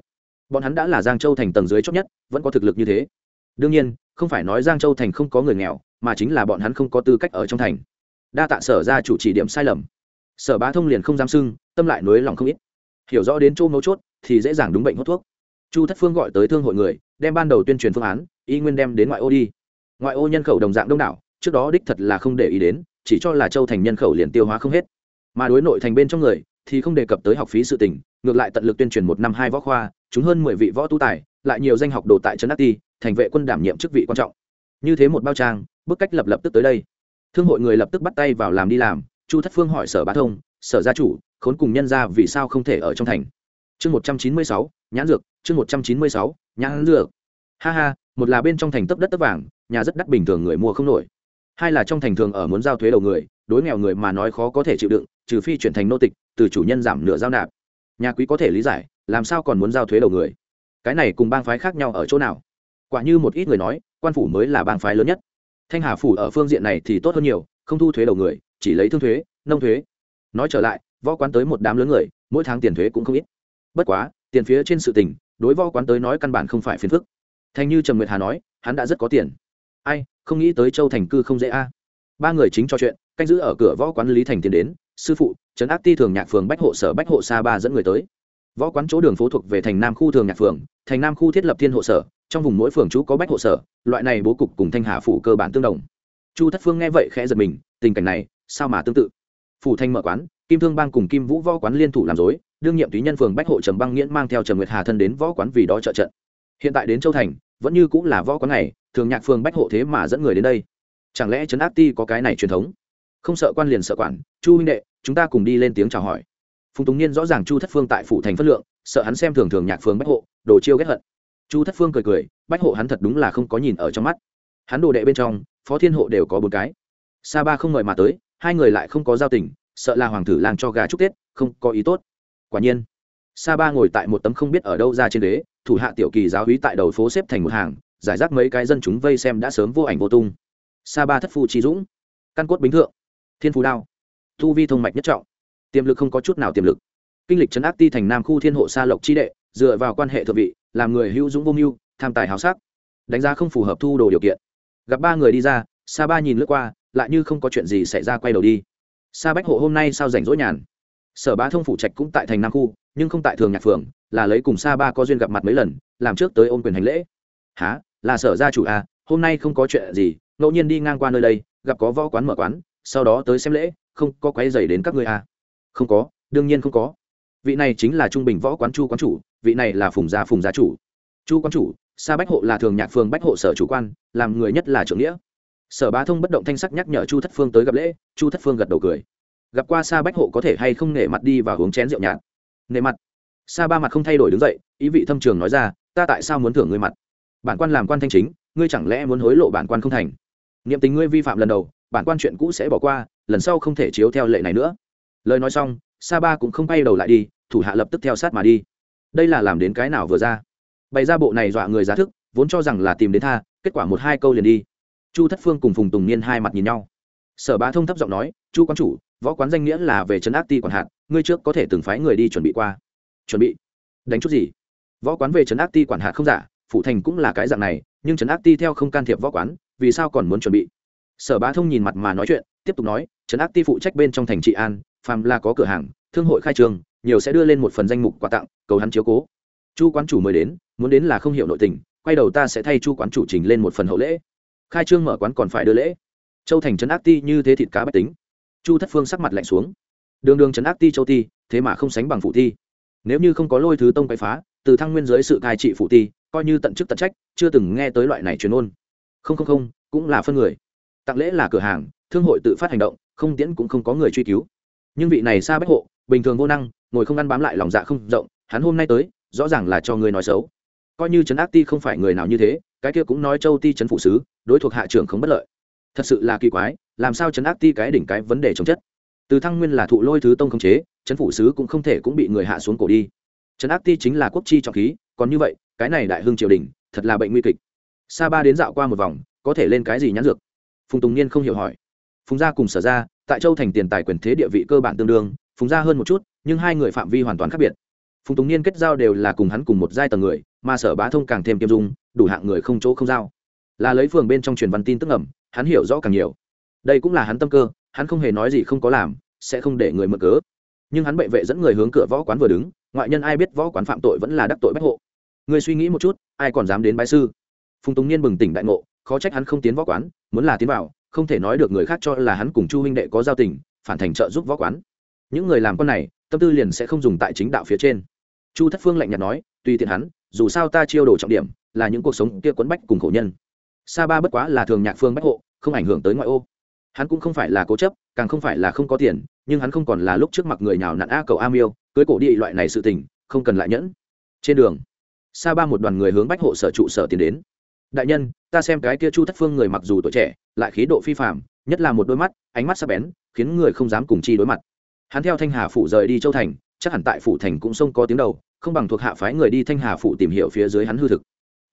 A: Bọn hắn đã là giang châu thành tầng dưới chót nhất, vẫn có thực lực như thế. Đương nhiên không phải nói giang châu thành không có người nghèo, mà chính là bọn hắn không có tư cách ở trong thành. Đa tạ sở ra chủ chỉ điểm sai lầm. Sở bá thông liền không dám sưng tâm lại nối lòng không ít. Hiểu rõ đến chỗ mấu chốt, thì dễ dàng đúng bệnh hút thuốc. Chu thất phương gọi tới thương hội người, đem ban đầu tuyên truyền phương án, y nguyên đem đến ngoại ô đi. Ngoại ô nhân khẩu đồng dạng đông đảo, trước đó đích thật là không để ý đến, chỉ cho là châu thành nhân khẩu liền tiêu hóa không hết. Mà đối nội thành bên trong người, thì không đề cập tới học phí sự tình, ngược lại tận lực tuyên truyền một năm hai võ khoa, chúng hơn mười vị võ tu tài, lại nhiều danh học đồ tại trấn đắc ti thành vệ quân đảm nhiệm chức vị quan trọng. Như thế một bao trang, bức cách lập lập tức tới đây. Thương hội người lập tức bắt tay vào làm đi làm, chu thất phương hỏi sở bá thông, sở gia chủ, khốn cùng nhân ra vì sao không thể ở trong thành? Chương một trăm chín mươi sáu, nhãn dược, chương một trăm chín mươi sáu, nhãn dược. Ha ha, một là bên trong thành tấp đất tấp vàng, nhà rất đắt bình thường người mua không nổi. Hai là trong thành thường ở muốn giao thuế đầu người, đối nghèo người mà nói khó có thể chịu đựng, trừ phi chuyển thành nô tịch, từ chủ nhân giảm nửa giao nạp. Nhà quý có thể lý giải, làm sao còn muốn giao thuế đầu người? Cái này cùng bang phái khác nhau ở chỗ nào? Quả như một ít người nói, quan phủ mới là bang phái lớn nhất. Thanh hà phủ ở phương diện này thì tốt hơn nhiều, không thu thuế đầu người, chỉ lấy thương thuế, nông thuế. Nói trở lại, võ quán tới một đám lớn người, mỗi tháng tiền thuế cũng không ít. Bất quá, tiền phía trên sự tình, đối võ quán tới nói căn bản không phải phiền phức. Thành như trầm nguyệt hà nói, hắn đã rất có tiền. Ai, không nghĩ tới châu thành cư không dễ a. Ba người chính trò chuyện, canh giữ ở cửa võ quán lý thành tiến đến, sư phụ, trấn ác ti thường nhạc phường bách hộ sở bách hộ sa ba dẫn người tới. Võ quán chỗ đường phố thuộc về thành nam khu thường nhạc phường, thành nam khu thiết lập thiên hộ sở trong vùng mỗi phường chú có bách hộ sở, loại này bố cục cùng thanh hà phủ cơ bản tương đồng. Chu thất phương nghe vậy khẽ giật mình, tình cảnh này, sao mà tương tự? Phủ thanh mở quán, kim thương bang cùng kim vũ võ quán liên thủ làm dối đương nhiệm túy nhân phường bách hộ trầm băng nghiễn mang theo trầm nguyệt hà thân đến võ quán vì đó trợ trận. Hiện tại đến châu thành, vẫn như cũng là võ quán này, thường nhạc phường bách hộ thế mà dẫn người đến đây. Chẳng lẽ trấn áp ti có cái này truyền thống? Không sợ quan liền sợ quản, chu huynh đệ, chúng ta cùng đi lên tiếng chào hỏi. Phùng tùng niên rõ ràng chu thất phương tại phủ thành phất lượng, sợ hắn xem thường thường nhạc phường bách hộ, đồ chiêu ghét hận chu thất phương cười cười, bách hộ hắn thật đúng là không có nhìn ở trong mắt. Hắn đồ đệ bên trong, phó thiên hộ đều có bốn cái. Sa ba không ngợi mà tới, hai người lại không có giao tình, sợ là hoàng tử làng cho gà chúc tết, không có ý tốt. Quả nhiên, sa ba ngồi tại một tấm không biết ở đâu ra trên đế thủ hạ tiểu kỳ giáo hí tại đầu phố xếp thành một hàng, giải rác mấy cái dân chúng vây xem đã sớm vô ảnh vô tung. Sa ba thất phu trí dũng, căn cốt bính thượng, thiên phú đao thu vi thông mạch nhất trọng, tiềm lực không có chút nào tiềm lực. Kinh lịch trấn áp ti thành nam khu thiên hộ sa lộc chi đệ, dựa vào quan hệ thượng vị làm người hữu dũng vô mưu, tham tài háo sắc, đánh giá không phù hợp thu đồ điều kiện. Gặp ba người đi ra, sa ba nhìn lướt qua, lại như không có chuyện gì xảy ra quay đầu đi. Sa bách hộ hôm nay sao rảnh rỗi nhàn? Sở bá thông phủ trạch cũng tại thành nam khu, nhưng không tại thường nhạc phường, là lấy cùng sa ba có duyên gặp mặt mấy lần, làm trước tới ôn quyền hành lễ. Há là sở gia chủ à hôm nay không có chuyện gì, ngẫu nhiên đi ngang qua nơi đây, gặp có võ quán mở quán, sau đó tới xem lễ, không có quấy dày đến các ngươi à. Không có, đương nhiên không có. Vị này chính là trung bình võ quán chu quán chủ vị này là phùng gia phùng gia chủ. Chu quan chủ, sa bách hộ là thường nhạc phường bách hộ sở chủ quan, làm người nhất là trưởng nghĩa. Sở bá thông bất động thanh sắc nhắc nhở chu thất phương tới gặp lễ, chu thất phương gật đầu cười. Gặp qua sa bách hộ có thể hay không nể mặt đi và uống chén rượu nhạt? Nể mặt. Sa ba mặt không thay đổi đứng dậy, ý vị thâm trường nói ra, ta tại sao muốn thưởng ngươi mặt? Bản quan làm quan thanh chính, ngươi chẳng lẽ muốn hối lộ bản quan không thành? Niệm tình ngươi vi phạm lần đầu, bản quan chuyện cũ sẽ bỏ qua, lần sau không thể chiếu theo lệ này nữa. Lời nói xong, sa ba cũng không bay đầu lại đi, thủ hạ lập tức theo sát mà đi đây là làm đến cái nào vừa ra? Bày ra bộ này dọa người giá thức, vốn cho rằng là tìm đến tha, kết quả một hai câu liền đi. Chu thất phương cùng phùng tùng niên hai mặt nhìn nhau. Sở bá thông thấp giọng nói, chu quán chủ, võ quán danh nghĩa là về trấn áp ti quản hạt, ngươi trước có thể từng phái người đi chuẩn bị qua. Chuẩn bị? Đánh chút gì? Võ quán về trấn áp ti quản hạt không giả phụ thành cũng là cái dạng này, nhưng trấn áp ti theo không can thiệp võ quán, vì sao còn muốn chuẩn bị? Sở bá thông nhìn mặt mà nói chuyện, tiếp tục nói, trấn áp ti phụ trách bên trong thành trị an, phàm là có cửa hàng, thương hội khai trường nhiều sẽ đưa lên một phần danh mục quà tặng, cầu hắn chiếu cố. Chu quán chủ mới đến, muốn đến là không hiểu nội tình, quay đầu ta sẽ thay chu quán chủ trình lên một phần hậu lễ. Khai trương mở quán còn phải đưa lễ. Châu thành trấn ác ti như thế thịt cá bách tính. Chu thất phương sắc mặt lạnh xuống. Đường đường trấn ác ti châu ti, thế mà không sánh bằng phụ thi nếu như không có lôi thứ tông quay phá, từ thăng nguyên dưới sự cai trị phụ ti, coi như tận chức tận trách, chưa từng nghe tới loại này truyền ôn. Không không không, cũng là phân người. Tặng lễ là cửa hàng, thương hội tự phát hành động, không tiễn cũng không có người truy cứu. Nhưng vị này xa bách hộ, bình thường vô năng ngồi không ăn bám lại lòng dạ không rộng, hắn hôm nay tới, rõ ràng là cho người nói xấu. Coi như trấn ác ti không phải người nào như thế, cái kia cũng nói châu ti trấn phụ sứ, đối thuộc hạ trưởng không bất lợi. Thật sự là kỳ quái, làm sao trấn ác ti cái đỉnh cái vấn đề chống chất? Từ thăng nguyên là thụ lôi thứ tông khống chế, trấn phủ sứ cũng không thể cũng bị người hạ xuống cổ đi. Trấn ác ti chính là quốc chi trọng khí, còn như vậy, cái này đại hưng triều đình, thật là bệnh nguy kịch. Sa ba đến dạo qua một vòng, có thể lên cái gì nhãn dược? Phùng tùng niên không hiểu hỏi. Phùng gia cùng sở ra tại châu thành tiền tài quyền thế địa vị cơ bản tương đương phùng ra hơn một chút, nhưng hai người phạm vi hoàn toàn khác biệt. Phùng tùng niên kết giao đều là cùng hắn cùng một giai tầng người, mà sở bá thông càng thêm kiêm dung, đủ hạng người không chỗ không giao. Là lấy phường bên trong truyền văn tin tức ẩm hắn hiểu rõ càng nhiều. Đây cũng là hắn tâm cơ, hắn không hề nói gì không có làm, sẽ không để người mở cớ. Nhưng hắn bệ vệ dẫn người hướng cửa võ quán vừa đứng, ngoại nhân ai biết võ quán phạm tội vẫn là đắc tội bách hộ. Người suy nghĩ một chút, ai còn dám đến bái sư? Phùng tùng niên bừng tỉnh đại ngộ, khó trách hắn không tiến võ quán, muốn là tiến vào, không thể nói được người khác cho là hắn cùng chu huynh đệ có giao tình, phản thành trợ giúp võ quán những người làm con này, tâm tư liền sẽ không dùng tại chính đạo phía trên. Chu thất phương lạnh nhạt nói, tùy tiện hắn, dù sao ta chiêu đồ trọng điểm, là những cuộc sống kia quấn bách cùng khổ nhân. Sa ba bất quá là thường nhạc phương bách hộ, không ảnh hưởng tới ngoại ô. Hắn cũng không phải là cố chấp, càng không phải là không có tiền, nhưng hắn không còn là lúc trước mặt người nào nặn a cầu a miêu, cưới cổ đi loại này sự tình, không cần lại nhẫn. Trên đường, sa ba một đoàn người hướng bách hộ sở trụ sở tiến đến. Đại nhân, ta xem cái kia chu thất phương người mặc dù tuổi trẻ, lại khí độ phi phạm nhất là một đôi mắt, ánh mắt sắp bén, khiến người không dám cùng chi đối mặt hắn theo thanh hà phủ rời đi châu thành, chắc hẳn tại phủ thành cũng sông có tiếng đầu, không bằng thuộc hạ phái người đi thanh hà phủ tìm hiểu phía dưới hắn hư thực.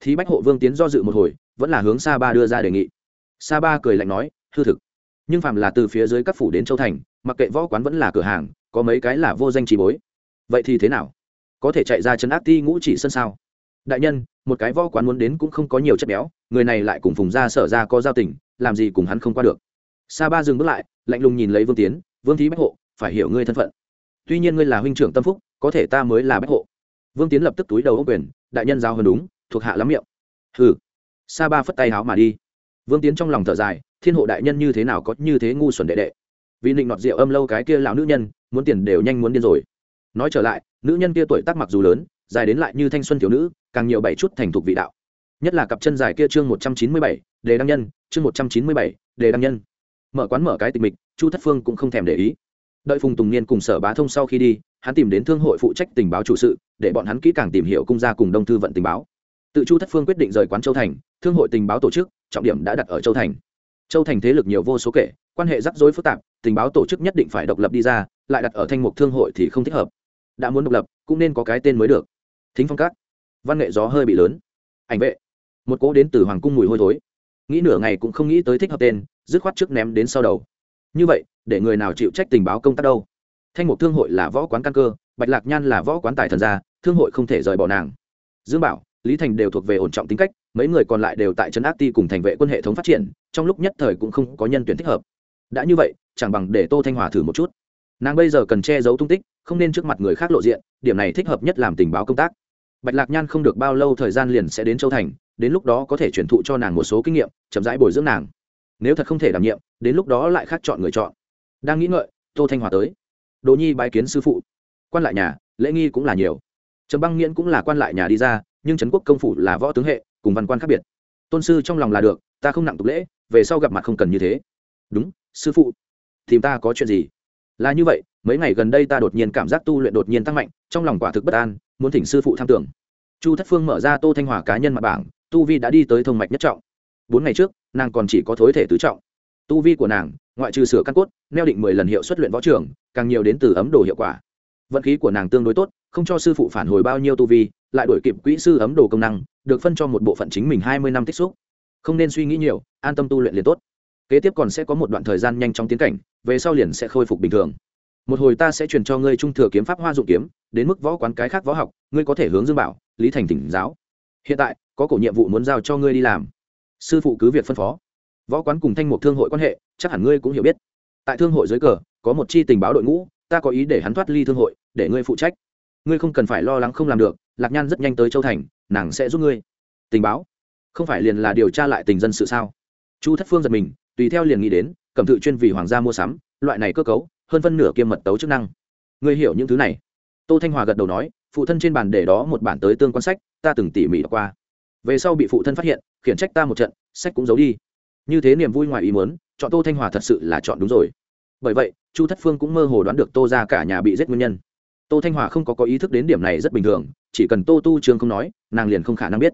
A: Thì bách hộ vương tiến do dự một hồi, vẫn là hướng sa ba đưa ra đề nghị. Sa ba cười lạnh nói, hư thực. Nhưng phạm là từ phía dưới các phủ đến châu thành, mặc kệ võ quán vẫn là cửa hàng, có mấy cái là vô danh trí bối. Vậy thì thế nào? Có thể chạy ra chân áp ti ngũ chỉ sân sao? Đại nhân, một cái võ quán muốn đến cũng không có nhiều chất béo, người này lại cùng phùng gia sở ra có giao tình, làm gì cùng hắn không qua được. Sa ba dừng bước lại, lạnh lùng nhìn lấy vương tiến, vương thí bách hộ phải hiểu ngươi thân phận. Tuy nhiên ngươi là huynh trưởng tâm phúc, có thể ta mới là bách hộ. Vương tiến lập tức túi đầu ô quyền, đại nhân giao hơn đúng, thuộc hạ lắm miệng. Hừ. Sa ba phất tay háo mà đi. Vương tiến trong lòng thở dài, thiên hộ đại nhân như thế nào có như thế ngu xuẩn đệ đệ. Vì định nọt rượu âm lâu cái kia lão nữ nhân, muốn tiền đều nhanh muốn điên rồi. Nói trở lại, nữ nhân kia tuổi tác mặc dù lớn, dài đến lại như thanh xuân thiếu nữ, càng nhiều bảy chút thành thục vị đạo. Nhất là cặp chân dài kia chương một trăm chín mươi bảy, đề đăng nhân, chương một trăm chín mươi bảy, đề đăng nhân. Mở quán mở cái tịch mịch, chu thất phương cũng không thèm để ý đợi phùng tùng niên cùng sở bá thông sau khi đi, hắn tìm đến thương hội phụ trách tình báo chủ sự, để bọn hắn kỹ càng tìm hiểu cung gia cùng đông thư vận tình báo. Tự chu thất phương quyết định rời quán châu thành, thương hội tình báo tổ chức, trọng điểm đã đặt ở châu thành. Châu thành thế lực nhiều vô số kể, quan hệ rắc rối phức tạp, tình báo tổ chức nhất định phải độc lập đi ra, lại đặt ở thanh mục thương hội thì không thích hợp. Đã muốn độc lập, cũng nên có cái tên mới được. Thính phong cát văn nghệ gió hơi bị lớn. Ảnh vệ. Một cỗ đến từ hoàng cung mùi hôi thối. Nghĩ nửa ngày cũng không nghĩ tới thích hợp tên, dứt khoát trước ném đến sau đầu như vậy, để người nào chịu trách tình báo công tác đâu? Thanh mục thương hội là võ quán căn cơ, bạch lạc nhan là võ quán tài thần gia, thương hội không thể rời bỏ nàng. Dương bảo, lý thành đều thuộc về ổn trọng tính cách, mấy người còn lại đều tại trấn ác ti cùng thành vệ quân hệ thống phát triển, trong lúc nhất thời cũng không có nhân tuyển thích hợp. Đã như vậy, chẳng bằng để tô thanh hòa thử một chút. Nàng bây giờ cần che giấu tung tích, không nên trước mặt người khác lộ diện, điểm này thích hợp nhất làm tình báo công tác. Bạch lạc nhan không được bao lâu thời gian liền sẽ đến châu thành, đến lúc đó có thể truyền thụ cho nàng một số kinh nghiệm, chậm rãi bồi dưỡng nàng nếu thật không thể đảm nhiệm, đến lúc đó lại khác chọn người chọn. Đang nghĩ ngợi, tô thanh hòa tới. Đỗ nhi bái kiến sư phụ. Quan lại nhà, lễ nghi cũng là nhiều. Trầm băng nghiễn cũng là quan lại nhà đi ra, nhưng trấn quốc công phủ là võ tướng hệ, cùng văn quan khác biệt. Tôn sư trong lòng là được, ta không nặng tục lễ, về sau gặp mặt không cần như thế. Đúng, sư phụ. Tìm ta có chuyện gì? Là như vậy, mấy ngày gần đây ta đột nhiên cảm giác tu luyện đột nhiên tăng mạnh, trong lòng quả thực bất an, muốn thỉnh sư phụ tham tưởng. Chu thất phương mở ra tô thanh hòa cá nhân mặt bảng, tu vi đã đi tới thông mạch nhất trọng. Bốn ngày trước nàng còn chỉ có thối thể tứ trọng. Tu vi của nàng, ngoại trừ sửa căn cốt, neo định mười lần hiệu xuất luyện võ trường, càng nhiều đến từ ấm đồ hiệu quả. Vận khí của nàng tương đối tốt, không cho sư phụ phản hồi bao nhiêu tu vi, lại đổi kịp quỹ sư ấm đồ công năng, được phân cho một bộ phận chính mình hai mươi năm tích xúc. Không nên suy nghĩ nhiều, an tâm tu luyện liền tốt. Kế tiếp còn sẽ có một đoạn thời gian nhanh trong tiến cảnh, về sau liền sẽ khôi phục bình thường. Một hồi ta sẽ truyền cho ngươi trung thừa kiếm pháp hoa dụng kiếm, đến mức võ quán cái khác võ học, ngươi có thể hướng dương bảo, lý thành tỉnh giáo. Hiện tại, có cổ nhiệm vụ muốn giao cho ngươi đi làm sư phụ cứ việc phân phó. Võ quán cùng thanh mục thương hội quan hệ, chắc hẳn ngươi cũng hiểu biết. Tại thương hội dưới cờ, có một chi tình báo đội ngũ, ta có ý để hắn thoát ly thương hội, để ngươi phụ trách. Ngươi không cần phải lo lắng không làm được, lạc nhan rất nhanh tới châu thành, nàng sẽ giúp ngươi. Tình báo? Không phải liền là điều tra lại tình dân sự sao? Chu thất phương giật mình, tùy theo liền nghĩ đến, cầm thự chuyên vì hoàng gia mua sắm, loại này cơ cấu, hơn phân nửa kiêm mật tấu chức năng. Ngươi hiểu những thứ này? Tô thanh hòa gật đầu nói, phụ thân trên bàn để đó một bản tới tương quan sách, ta từng tỉ mỉ đọc qua. Về sau bị phụ thân phát hiện khiển trách ta một trận, sách cũng giấu đi. Như thế niềm vui ngoài ý muốn, chọn tô thanh hòa thật sự là chọn đúng rồi. Bởi vậy, chu thất phương cũng mơ hồ đoán được tô ra cả nhà bị giết nguyên nhân. Tô thanh hòa không có có ý thức đến điểm này rất bình thường, chỉ cần tô tu trường không nói, nàng liền không khả năng biết.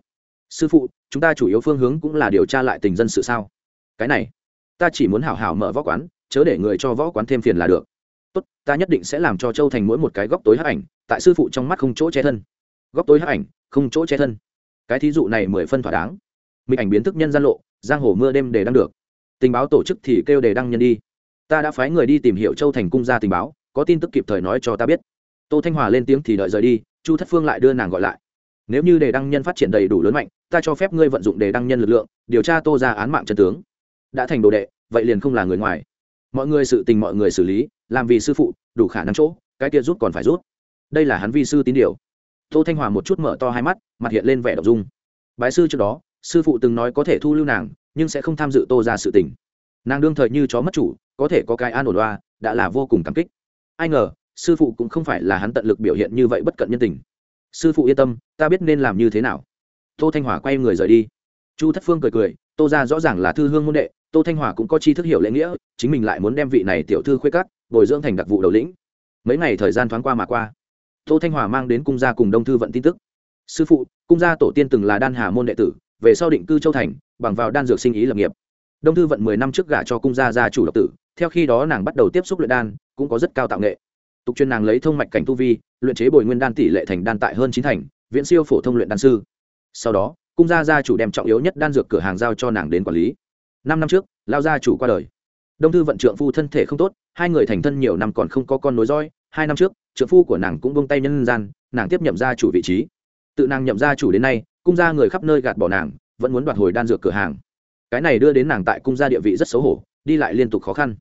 A: Sư phụ, chúng ta chủ yếu phương hướng cũng là điều tra lại tình dân sự sao? Cái này, ta chỉ muốn hảo hảo mở võ quán, chớ để người cho võ quán thêm phiền là được. Tốt, ta nhất định sẽ làm cho châu thành mỗi một cái góc tối hấp ảnh, tại sư phụ trong mắt không chỗ che thân. Góc tối hấp ảnh, không chỗ che thân. Cái thí dụ này mười phân thỏa đáng mình ảnh biến thức nhân gian lộ, giang hồ mưa đêm để đăng được. Tình báo tổ chức thì kêu để đăng nhân đi. Ta đã phái người đi tìm hiểu châu thành cung ra tình báo, có tin tức kịp thời nói cho ta biết. Tô thanh hòa lên tiếng thì đợi rời đi, chu thất phương lại đưa nàng gọi lại. Nếu như đề đăng nhân phát triển đầy đủ lớn mạnh, ta cho phép ngươi vận dụng đề đăng nhân lực lượng, điều tra tô ra án mạng chân tướng. Đã thành đồ đệ, vậy liền không là người ngoài. Mọi người sự tình mọi người xử lý, làm vì sư phụ, đủ khả năng chỗ, cái kia rút còn phải rút. Đây là hắn vi sư tín điều. Tô thanh hòa một chút mở to hai mắt, mặt hiện lên vẻ đ ộ n g dung. Bái sư trước đó sư phụ từng nói có thể thu lưu nàng, nhưng sẽ không tham dự tô ra sự tình. Nàng đương thời như chó mất chủ, có thể có cái an ổn đoa đã là vô cùng cảm kích. Ai ngờ, sư phụ cũng không phải là hắn tận lực biểu hiện như vậy bất cận nhân tình. Sư phụ yên tâm, ta biết nên làm như thế nào. Tô thanh hòa quay người rời đi. Chu thất phương cười cười, tô ra rõ ràng là thư hương môn đệ, tô thanh hòa cũng có chi thức hiểu lễ nghĩa, chính mình lại muốn đem vị này tiểu thư khuê cắt bồi dưỡng thành đặc vụ đầu lĩnh. Mấy ngày thời gian thoáng qua mà qua, tô thanh hòa mang đến cung gia cùng đông thư vận tin tức. Sư phụ, cung gia tổ tiên từng là đan hà môn đệ tử về sau định cư châu thành, bằng vào đan dược sinh ý lập nghiệp. Đông thư vận mười năm trước gả cho cung gia gia chủ độc tử, theo khi đó nàng bắt đầu tiếp xúc luyện đan, cũng có rất cao tạo nghệ. Tục chuyên nàng lấy thông mạch cảnh tu vi, luyện chế bồi nguyên đan tỷ lệ thành đan tại hơn chín thành, viễn siêu phổ thông luyện đan sư. Sau đó, cung gia gia chủ đem trọng yếu nhất đan dược cửa hàng giao cho nàng đến quản lý. Năm năm trước lao gia chủ qua đời. Đông thư vận trượng phu thân thể không tốt, hai người thành thân nhiều năm còn không có con nối roi hai năm trước, trượng phu của nàng cũng bông tay nhân gian, nàng tiếp nhậm gia chủ vị trí. Tự nàng nhậm gia chủ đến nay cung gia người khắp nơi gạt bỏ nàng, vẫn muốn đoạt hồi đan dược cửa hàng. Cái này đưa đến nàng tại cung gia địa vị rất xấu hổ, đi lại liên tục khó khăn.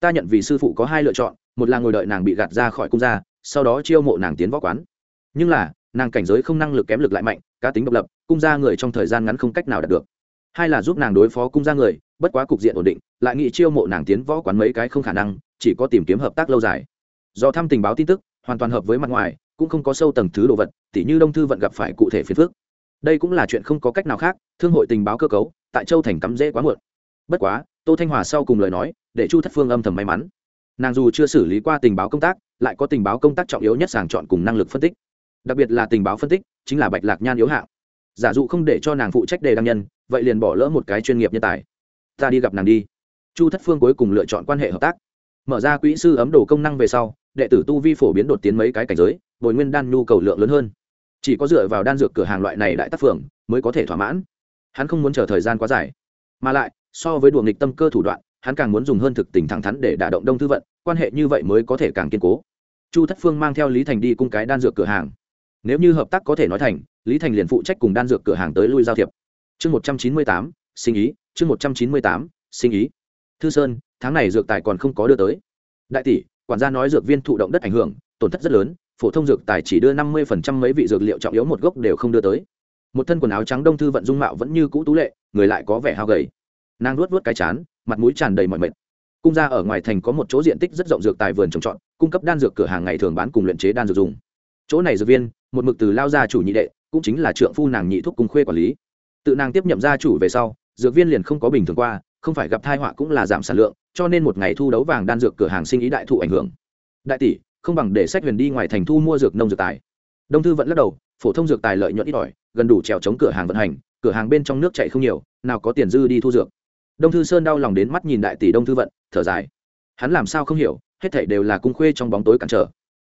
A: Ta nhận vì sư phụ có hai lựa chọn, một là ngồi đợi nàng bị gạt ra khỏi cung gia sau đó chiêu mộ nàng tiến võ quán. Nhưng là, nàng cảnh giới không năng lực kém lực lại mạnh, cá tính độc lập, cung gia người trong thời gian ngắn không cách nào đạt được. Hai là giúp nàng đối phó cung gia người, bất quá cục diện ổn định, lại nghĩ chiêu mộ nàng tiến võ quán mấy cái không khả năng, chỉ có tìm kiếm hợp tác lâu dài. Do thăm tình báo tin tức, hoàn toàn hợp với mặt ngoài, cũng không có sâu tầng thứ đồ vật, tỉ như đông thư vận gặp phải cụ thể phiền phức đây cũng là chuyện không có cách nào khác, thương hội tình báo cơ cấu, tại châu thành cắm dễ quá muộn. Bất quá, tô thanh hòa sau cùng lời nói, để chu thất phương âm thầm may mắn. Nàng dù chưa xử lý qua tình báo công tác, lại có tình báo công tác trọng yếu nhất sàng chọn cùng năng lực phân tích. Đặc biệt là tình báo phân tích, chính là bạch lạc nhan yếu hạng. Giả dụ không để cho nàng phụ trách đề đăng nhân, vậy liền bỏ lỡ một cái chuyên nghiệp nhân tài. Ta đi gặp nàng đi. Chu thất phương cuối cùng lựa chọn quan hệ hợp tác. Mở ra quỹ sư ấm đồ công năng về sau, đệ tử tu vi phổ biến đột tiến mấy cái cảnh giới, bồi nguyên đan nhu cầu lượng lớn hơn chỉ có dựa vào đan dược cửa hàng loại này đại tác phường mới có thể thỏa mãn. Hắn không muốn chờ thời gian quá dài. Mà lại, so với đùa nghịch tâm cơ thủ đoạn, hắn càng muốn dùng hơn thực tình thẳng thắn để đả động đông thư vận, quan hệ như vậy mới có thể càng kiên cố. Chu thất phương mang theo lý thành đi cung cái đan dược cửa hàng. Nếu như hợp tác có thể nói thành, lý thành liền phụ trách cùng đan dược cửa hàng tới lui giao thiệp. Chương một trăm chín mươi tám, sinh ý, chương một trăm chín mươi tám, sinh ý. Thư sơn, tháng này dược tài còn không có đưa tới. Đại tỷ, quản gia nói dược viên thụ động đất ảnh hưởng, tổn thất rất lớn phổ thông dược tài chỉ đưa năm mươi phần trăm mấy vị dược liệu trọng yếu một gốc đều không đưa tới. Một thân quần áo trắng đông thư vận dung mạo vẫn như cũ tú lệ, người lại có vẻ hao gầy. Nàng luốt luốt cái chán, mặt mũi tràn đầy mọi mệt. Cung ra ở ngoài thành có một chỗ diện tích rất rộng dược tài vườn trồng trọt, cung cấp đan dược cửa hàng ngày thường bán cùng luyện chế đan dược dùng. Chỗ này dược viên, một mực từ lao gia chủ nhị đệ, cũng chính là trượng phu nàng nhị thúc cùng khuê quản lý. Tự nàng tiếp nhậm gia chủ về sau, dược viên liền không có bình thường qua, không phải gặp thai họa cũng là giảm sản lượng, cho nên một ngày thu đấu vàng đan dược cửa hàng sinh ý đại thụ ảnh hưởng. Đại tỷ không bằng để sách huyền đi ngoài thành thu mua dược nông dược tài. Đông thư vẫn lắc đầu, phổ thông dược tài lợi nhuận ít ỏi, gần đủ trèo chống cửa hàng vận hành, cửa hàng bên trong nước chạy không nhiều, nào có tiền dư đi thu dược. Đông thư sơn đau lòng đến mắt nhìn đại tỷ đông thư vận, thở dài. Hắn làm sao không hiểu, hết thảy đều là cung khuê trong bóng tối cản trở.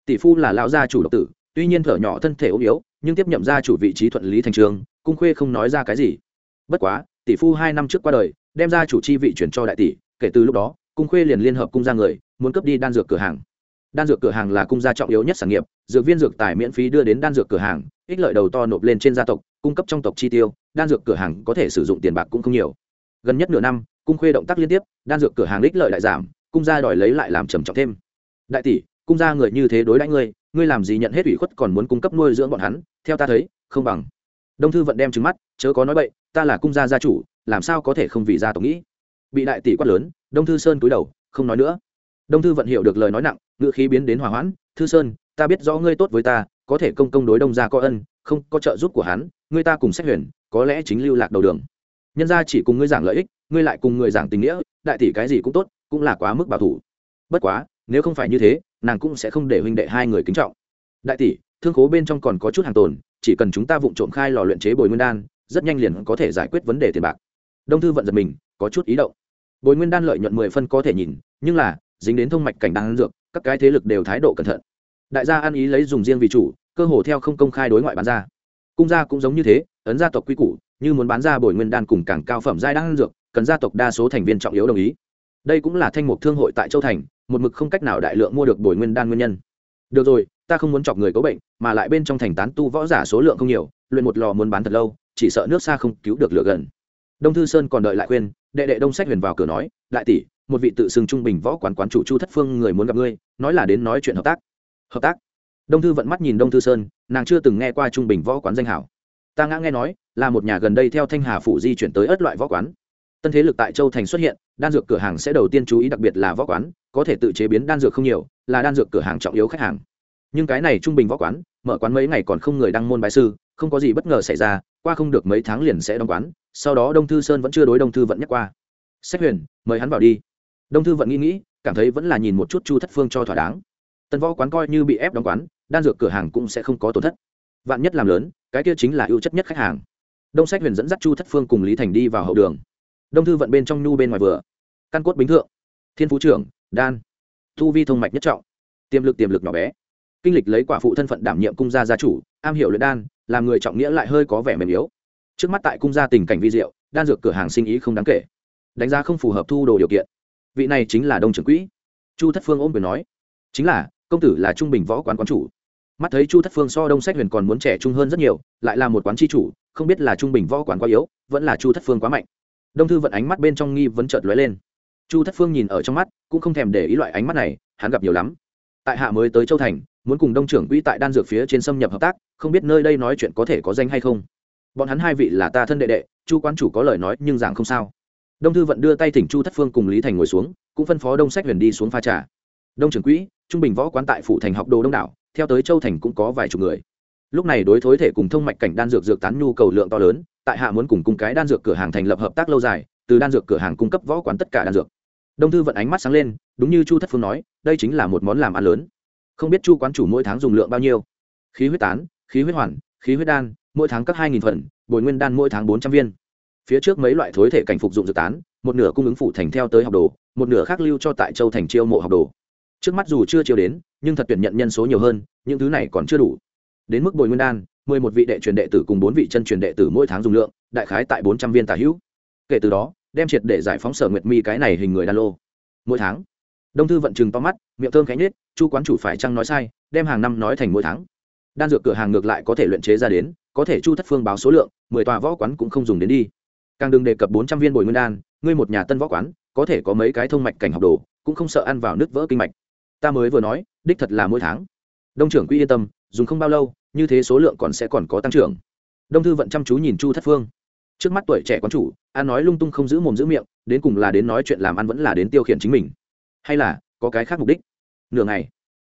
A: Tỷ phu là lão gia chủ độc tử, tuy nhiên thở nhỏ thân thể ốm yếu, nhưng tiếp nhậm gia chủ vị trí thuận lý thành trường, cung khuê không nói ra cái gì. Bất quá, tỷ phu hai năm trước qua đời, đem ra chủ chi vị chuyển cho đại tỷ, kể từ lúc đó, cung khuê liền liên hợp cung gia người, muốn cấp đi đan dược cửa hàng đan dược cửa hàng là cung gia trọng yếu nhất sản nghiệp, dược viên dược tài miễn phí đưa đến đan dược cửa hàng, ích lợi đầu to nộp lên trên gia tộc, cung cấp trong tộc chi tiêu, đan dược cửa hàng có thể sử dụng tiền bạc cũng không nhiều. Gần nhất nửa năm, cung khuê động tác liên tiếp, đan dược cửa hàng ích lợi lại giảm, cung gia đòi lấy lại làm trầm trọng thêm. Đại tỷ, cung gia người như thế đối đãi ngươi ngươi làm gì nhận hết ủy khuất còn muốn cung cấp nuôi dưỡng bọn hắn, theo ta thấy, không bằng. Đông thư vận đem trứng mắt, chớ có nói bậy, ta là cung gia gia chủ, làm sao có thể không vì gia tộc nghĩ. Bị đại tỷ quát lớn, đông thư sơn cúi đầu, không nói nữa. Đông thư vận hiểu được lời nói nặng ngựa khí biến đến hòa hoãn, thư sơn, ta biết rõ ngươi tốt với ta, có thể công công đối đông gia có ân, không có trợ giúp của hắn, ngươi ta cùng sách huyền, có lẽ chính lưu lạc đầu đường. Nhân gia chỉ cùng ngươi giảng lợi ích, ngươi lại cùng người giảng tình nghĩa, đại tỷ cái gì cũng tốt, cũng là quá mức bảo thủ. Bất quá, nếu không phải như thế, nàng cũng sẽ không để huynh đệ hai người kính trọng. Đại tỷ, thương khố bên trong còn có chút hàng tồn, chỉ cần chúng ta vụng trộm khai lò luyện chế bồi nguyên đan, rất nhanh liền có thể giải quyết vấn đề tiền bạc. Đông thư vận giật mình, có chút ý động. Bồi nguyên đan lợi nhuận mười phân có thể nhìn, nhưng là, dính đến thông mạch cảnh đan dược các cái thế lực đều thái độ cẩn thận. Đại gia ăn ý lấy dùng riêng vì chủ, cơ hồ theo không công khai đối ngoại bán ra. Cung gia cũng giống như thế, ấn gia tộc quy củ, như muốn bán ra bồi nguyên đan cùng càng cao phẩm giai đan dược, cần gia tộc đa số thành viên trọng yếu đồng ý. Đây cũng là thanh mục thương hội tại châu thành, một mực không cách nào đại lượng mua được bồi nguyên đan nguyên nhân. Được rồi, ta không muốn chọc người có bệnh, mà lại bên trong thành tán tu võ giả số lượng không nhiều, luyện một lò muốn bán thật lâu, chỉ sợ nước xa không cứu được lửa gần. Đông thư sơn còn đợi lại khuyên, đệ đệ đông sách huyền vào cửa nói, đại tỷ một vị tự xưng trung bình võ quán quán chủ chu thất phương người muốn gặp ngươi, nói là đến nói chuyện hợp tác. Hợp tác? Đông thư vận mắt nhìn đông thư sơn, nàng chưa từng nghe qua trung bình võ quán danh hảo. Ta ngã nghe nói, là một nhà gần đây theo thanh hà phủ di chuyển tới ớt loại võ quán. Tân thế lực tại châu thành xuất hiện, đan dược cửa hàng sẽ đầu tiên chú ý đặc biệt là võ quán, có thể tự chế biến đan dược không nhiều, là đan dược cửa hàng trọng yếu khách hàng. Nhưng cái này trung bình võ quán, mở quán mấy ngày còn không người đăng môn bài sư, không có gì bất ngờ xảy ra, qua không được mấy tháng liền sẽ đóng quán, sau đó đông thư sơn vẫn chưa đối đông thư vận nhắc qua. Sách huyền, mời hắn vào đi đông thư vẫn nghĩ nghĩ, cảm thấy vẫn là nhìn một chút chu thất phương cho thỏa đáng. Tân võ quán coi như bị ép đóng quán, đan dược cửa hàng cũng sẽ không có tổn thất. Vạn nhất làm lớn, cái kia chính là ưu chất nhất khách hàng. Đông sách huyền dẫn dắt chu thất phương cùng lý thành đi vào hậu đường. Đông thư vận bên trong nhu bên ngoài vừa. Căn cốt bính thượng. Thiên phú trưởng, đan. Thu vi thông mạch nhất trọng. Tiềm lực tiềm lực nhỏ bé. Kinh lịch lấy quả phụ thân phận đảm nhiệm cung gia gia chủ, am hiểu luyện đan, làm người trọng nghĩa lại hơi có vẻ mềm yếu. Trước mắt tại cung gia tình cảnh vi diệu, đan dược cửa hàng sinh ý không đáng kể. Đánh giá không phù hợp thu đồ điều kiện vị này chính là đông trưởng quỹ. Chu thất phương ôm quyền nói, chính là, công tử là trung bình võ quán quán chủ. Mắt thấy chu thất phương so đông sách huyền còn muốn trẻ trung hơn rất nhiều, lại là một quán tri chủ, không biết là trung bình võ quán quá yếu, vẫn là chu thất phương quá mạnh. Đông thư vận ánh mắt bên trong nghi vấn chợt lóe lên. Chu thất phương nhìn ở trong mắt, cũng không thèm để ý loại ánh mắt này, hắn gặp nhiều lắm. Tại hạ mới tới châu thành, muốn cùng đông trưởng quỹ tại đan dược phía trên xâm nhập hợp tác, không biết nơi đây nói chuyện có thể có danh hay không. Bọn hắn hai vị là ta thân đệ đệ, chu quán chủ có lời nói nhưng rằng không sao đông thư vận đưa tay thỉnh chu thất phương cùng lý thành ngồi xuống, cũng phân phó đông sách huyền đi xuống pha trà. Đông trưởng quỹ, trung bình võ quán tại phủ thành học đồ đông đảo, theo tới châu thành cũng có vài chục người. Lúc này đối thối thể cùng thông mạch cảnh đan dược dược tán nhu cầu lượng to lớn, tại hạ muốn cùng cung cái đan dược cửa hàng thành lập hợp tác lâu dài, từ đan dược cửa hàng cung cấp võ quán tất cả đan dược. Đông thư vận ánh mắt sáng lên, đúng như chu thất phương nói, đây chính là một món làm ăn lớn. Không biết chu quán chủ mỗi tháng dùng lượng bao nhiêu? Khí huyết tán, khí huyết hoàn, khí huyết đan, mỗi tháng các hai nghìn phần, bồi nguyên đan mỗi tháng bốn trăm viên phía trước mấy loại thối thể cảnh phục dụng dự tán, một nửa cung ứng phụ thành theo tới học đồ, một nửa khác lưu cho tại châu thành chiêu mộ học đồ. Trước mắt dù chưa chiêu đến, nhưng thật tuyển nhận nhân số nhiều hơn, những thứ này còn chưa đủ. Đến mức bồi nguyên đan, mười một vị đệ truyền đệ tử cùng bốn vị chân truyền đệ tử mỗi tháng dùng lượng, đại khái tại bốn trăm viên tà hữu. Kể từ đó, đem triệt để giải phóng sở nguyệt mi cái này hình người đan lô. Mỗi tháng, đông thư vận chừng to mắt, miệng thơm cánh nết chu quán chủ phải chăng nói sai, đem hàng năm nói thành mỗi tháng. Đan dược cửa hàng ngược lại có thể luyện chế ra đến, có thể chu thất phương báo số lượng, mười tòa võ quán cũng không dùng đến đi càng đừng đề cập bốn trăm viên bồi nguyên đan, ngươi một nhà tân võ quán, có thể có mấy cái thông mạch cảnh học đồ, cũng không sợ ăn vào nước vỡ kinh mạch. Ta mới vừa nói, đích thật là mỗi tháng. Đông trưởng quy yên tâm, dùng không bao lâu, như thế số lượng còn sẽ còn có tăng trưởng. Đông thư vận chăm chú nhìn chu thất phương. Trước mắt tuổi trẻ quán chủ an nói lung tung không giữ mồm giữ miệng, đến cùng là đến nói chuyện làm ăn vẫn là đến tiêu khiển chính mình. Hay là, có cái khác mục đích? Nửa ngày,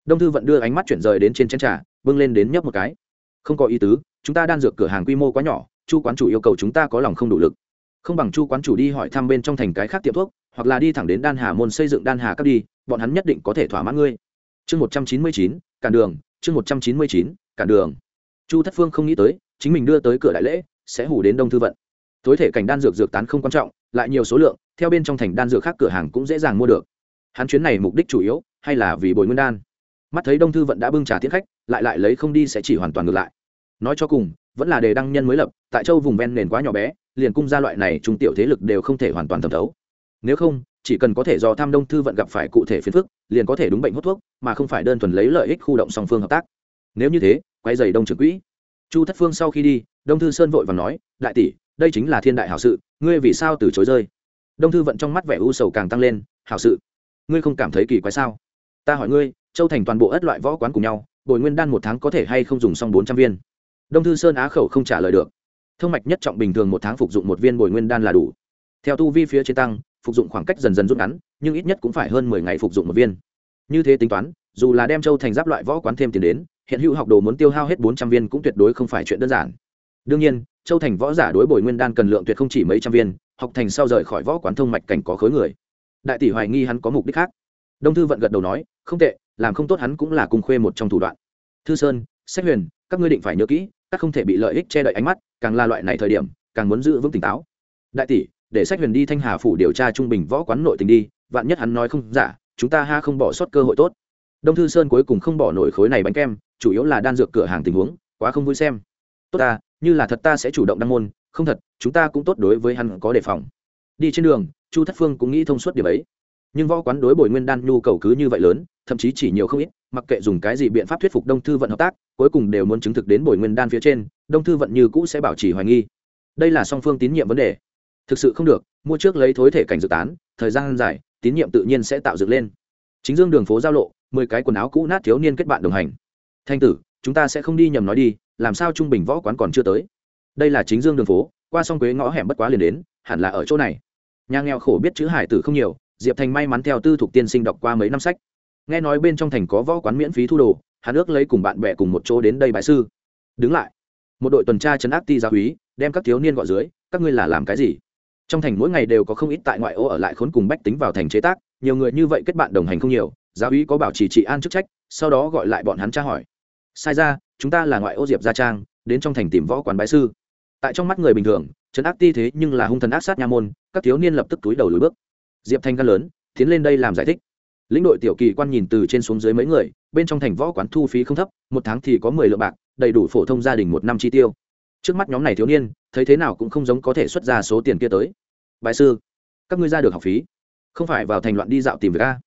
A: đông thư vận đưa ánh mắt chuyển rời đến trên chén trà bưng lên đến nhấp một cái. Không có ý tứ, chúng ta đan dược cửa hàng quy mô quá nhỏ, chu quán chủ yêu cầu chúng ta có lòng không đủ lực không bằng chu quán chủ đi hỏi thăm bên trong thành cái khác tiệm thuốc, hoặc là đi thẳng đến đan hà môn xây dựng đan hà cấp đi, bọn hắn nhất định có thể thỏa mãn ngươi. Chương một trăm chín mươi chín, cản đường, chương một trăm chín mươi chín, cản đường. Chu thất phương không nghĩ tới, chính mình đưa tới cửa đại lễ, sẽ hủ đến đông thư vận. Tối thể cảnh đan dược dược tán không quan trọng, lại nhiều số lượng, theo bên trong thành đan dược khác cửa hàng cũng dễ dàng mua được. Hắn chuyến này mục đích chủ yếu, hay là vì bồi nguyên đan. Mắt thấy đông thư vận đã bưng trà tiến khách, lại lại lấy không đi sẽ chỉ hoàn toàn ngược lại. Nói cho cùng, vẫn là đề đăng nhân mới lập, tại châu vùng ven nền quá nhỏ bé liền cung gia loại này trung tiểu thế lực đều không thể hoàn toàn thẩm thấu. Nếu không, chỉ cần có thể do tham đông thư vận gặp phải cụ thể phiền phức, liền có thể đúng bệnh hút thuốc, mà không phải đơn thuần lấy lợi ích khu động song phương hợp tác. Nếu như thế, quay dày đông trưởng quỹ. Chu thất phương sau khi đi, đông thư sơn vội và nói, đại tỷ, đây chính là thiên đại hảo sự, ngươi vì sao từ chối rơi? Đông thư vận trong mắt vẻ u sầu càng tăng lên, hảo sự? Ngươi không cảm thấy kỳ quái sao? Ta hỏi ngươi, châu thành toàn bộ ất loại võ quán cùng nhau, bồi nguyên đan một tháng có thể hay không dùng xong bốn trăm viên? Đông thư sơn á khẩu không trả lời được thông mạch nhất trọng bình thường một tháng phục dụng một viên bồi nguyên đan là đủ. Theo tu vi phía trên tăng, phục dụng khoảng cách dần dần rút ngắn, nhưng ít nhất cũng phải hơn mười ngày phục dụng một viên. Như thế tính toán, dù là đem châu thành giáp loại võ quán thêm tiền đến, hiện hữu học đồ muốn tiêu hao hết bốn trăm viên cũng tuyệt đối không phải chuyện đơn giản. Đương nhiên, châu thành võ giả đối bồi nguyên đan cần lượng tuyệt không chỉ mấy trăm viên, học thành sau rời khỏi võ quán thông mạch cảnh có khối người. Đại tỷ hoài nghi hắn có mục đích khác. Đông thư vận gật đầu nói, không tệ, làm không tốt hắn cũng là cùng khuê một trong thủ đoạn. Thư sơn, sách huyền, các ngươi định phải nhớ kỹ các không thể bị lợi ích che đậy ánh mắt, càng là loại này thời điểm, càng muốn giữ vững tỉnh táo. Đại tỷ, để sách huyền đi thanh hà phủ điều tra trung bình võ quán nội tình đi, vạn nhất hắn nói không giả, chúng ta ha không bỏ sót cơ hội tốt. Đông thư sơn cuối cùng không bỏ nổi khối này bánh kem, chủ yếu là đan dược cửa hàng tình huống, quá không vui xem. Tốt ta, như là thật ta sẽ chủ động đăng môn, không thật, chúng ta cũng tốt đối với hắn có đề phòng. Đi trên đường, chu thất phương cũng nghĩ thông suốt điểm ấy nhưng võ quán đối bồi nguyên đan nhu cầu cứ như vậy lớn, thậm chí chỉ nhiều không ít, mặc kệ dùng cái gì biện pháp thuyết phục đông thư vận hợp tác, cuối cùng đều muốn chứng thực đến bồi nguyên đan phía trên, đông thư vận như cũ sẽ bảo trì hoài nghi. Đây là song phương tín nhiệm vấn đề. Thực sự không được, mua trước lấy thối thể cảnh dự tán, thời gian dài, tín nhiệm tự nhiên sẽ tạo dựng lên. Chính dương đường phố giao lộ, mười cái quần áo cũ nát thiếu niên kết bạn đồng hành. Thanh tử, chúng ta sẽ không đi nhầm nói đi, làm sao trung bình võ quán còn chưa tới? Đây là chính dương đường phố, qua song quế ngõ hẻm bất quá liền đến, hẳn là ở chỗ này. Nhà nghèo khổ biết chữ hải tử không nhiều diệp thành may mắn theo tư thục tiên sinh đọc qua mấy năm sách. Nghe nói bên trong thành có võ quán miễn phí thu đồ hắn ước lấy cùng bạn bè cùng một chỗ đến đây bãi sư. Đứng lại. Một đội tuần tra chấn áp ti gia húy, đem các thiếu niên gọi dưới, các ngươi là làm cái gì? Trong thành mỗi ngày đều có không ít tại ngoại ô ở lại khốn cùng bách tính vào thành chế tác, nhiều người như vậy kết bạn đồng hành không nhiều giáo úy có bảo trì trị an chức trách, sau đó gọi lại bọn hắn tra hỏi. Sai ra, chúng ta là ngoại ô diệp gia trang, đến trong thành tìm võ quán bái sư. Tại trong mắt người bình thường, trấn ác ti thế nhưng là hung thần ác sát nha môn, các thiếu niên lập tức túi đầu lùi bước diệp thanh căn lớn, tiến lên đây làm giải thích. Lĩnh đội tiểu kỳ quan nhìn từ trên xuống dưới mấy người, bên trong thành võ quán thu phí không thấp, một tháng thì có mười lượng bạc, đầy đủ phổ thông gia đình một năm chi tiêu. Trước mắt nhóm này thiếu niên, thấy thế nào cũng không giống có thể xuất ra số tiền kia tới. Bài sư, các ngươi ra được học phí. Không phải vào thành loạn đi dạo tìm việc a?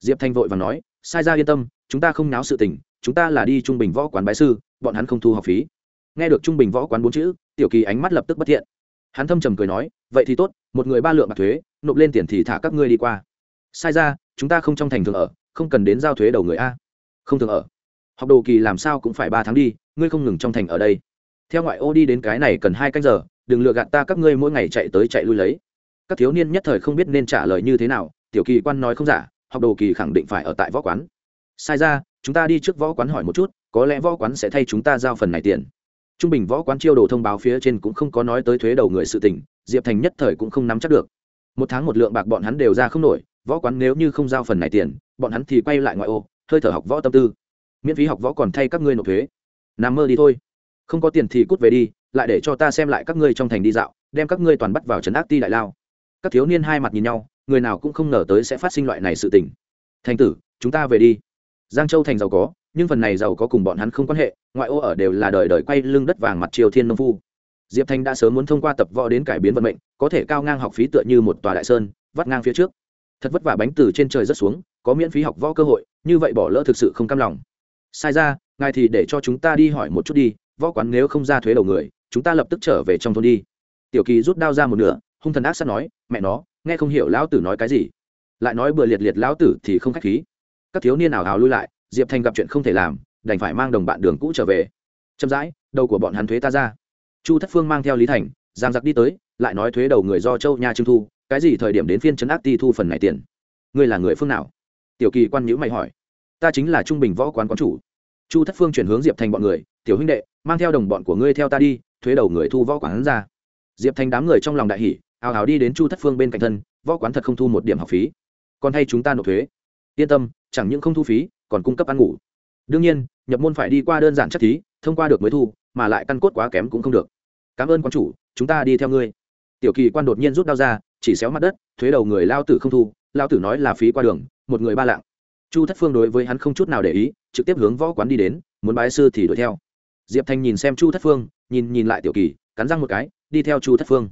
A: Diệp thanh vội và nói, sai ra yên tâm, chúng ta không náo sự tình, chúng ta là đi trung bình võ quán bái sư, bọn hắn không thu học phí. Nghe được trung bình võ quán bốn chữ, tiểu kỳ ánh mắt lập tức bất thiện. Hắn thâm trầm cười nói, vậy thì tốt, một người ba lượng bạc thuế nộp lên tiền thì thả các ngươi đi qua. Sai ra, chúng ta không trong thành thường ở, không cần đến giao thuế đầu người a. Không thường ở. Học đồ kỳ làm sao cũng phải ba tháng đi, ngươi không ngừng trong thành ở đây. Theo ngoại ô đi đến cái này cần hai canh giờ, đừng lừa gạt ta, các ngươi mỗi ngày chạy tới chạy lui lấy. Các thiếu niên nhất thời không biết nên trả lời như thế nào, tiểu kỳ quan nói không giả, học đồ kỳ khẳng định phải ở tại võ quán. Sai ra, chúng ta đi trước võ quán hỏi một chút, có lẽ võ quán sẽ thay chúng ta giao phần này tiền. Trung bình võ quán chiêu đồ thông báo phía trên cũng không có nói tới thuế đầu người sự tỉnh diệp thành nhất thời cũng không nắm chắc được một tháng một lượng bạc bọn hắn đều ra không nổi, võ quán nếu như không giao phần này tiền, bọn hắn thì quay lại ngoại ô, hơi thở học võ tâm tư. Miễn phí học võ còn thay các ngươi nộp thuế. Nằm mơ đi thôi. Không có tiền thì cút về đi, lại để cho ta xem lại các ngươi trong thành đi dạo, đem các ngươi toàn bắt vào trấn ác ti đại lao. Các thiếu niên hai mặt nhìn nhau, người nào cũng không ngờ tới sẽ phát sinh loại này sự tình. Thành tử, chúng ta về đi. Giang châu thành giàu có, nhưng phần này giàu có cùng bọn hắn không quan hệ, ngoại ô ở đều là đời đời quay lưng đất vàng mặt triều thiên nông phu. Diệp thanh đã sớm muốn thông qua tập võ đến cải biến vận mệnh có thể cao ngang học phí tựa như một tòa đại sơn, vắt ngang phía trước. Thật vất vả bánh từ trên trời rất xuống, có miễn phí học võ cơ hội, như vậy bỏ lỡ thực sự không cam lòng. Sai ra, ngài thì để cho chúng ta đi hỏi một chút đi, võ quán nếu không ra thuế đầu người, chúng ta lập tức trở về trong thôn đi. Tiểu kỳ rút đao ra một nửa, hung thần ác sắt nói, mẹ nó, nghe không hiểu lão tử nói cái gì. Lại nói bừa liệt liệt lão tử thì không khách khí. Các thiếu niên ảo hào lui lại, diệp thành gặp chuyện không thể làm, đành phải mang đồng bạn đường cũ trở về. Chậm rãi, đầu của bọn hắn thuế ta ra. Chu thất phương mang theo lý thành, giang giặc đi tới lại nói thuế đầu người do châu nha trưng thu, cái gì thời điểm đến phiên trấn ác ti thu phần này tiền? Ngươi là người phương nào? Tiểu kỳ quan nhữ mày hỏi. Ta chính là trung bình võ quán quán chủ. Chu thất phương chuyển hướng diệp thành bọn người, tiểu huynh đệ, mang theo đồng bọn của ngươi theo ta đi, thuế đầu người thu võ quán ra. Diệp thành đám người trong lòng đại hỷ hào hào đi đến chu thất phương bên cạnh thân, võ quán thật không thu một điểm học phí. Còn hay chúng ta nộp thuế. Yên tâm, chẳng những không thu phí, còn cung cấp ăn ngủ. Đương nhiên, nhập môn phải đi qua đơn giản chất thí, thông qua được mới thu, mà lại căn cốt quá kém cũng không được. Cảm ơn quán chủ, chúng ta đi theo ngươi tiểu kỳ quan đột nhiên rút đao ra, chỉ xéo mặt đất, thuế đầu người lao tử không thu, lao tử nói là phí qua đường, một người ba lạng. Chu thất phương đối với hắn không chút nào để ý, trực tiếp hướng võ quán đi đến, muốn bái sư thì đuổi theo. Diệp thanh nhìn xem chu thất phương, nhìn nhìn lại tiểu kỳ, cắn răng một cái, đi theo chu thất phương.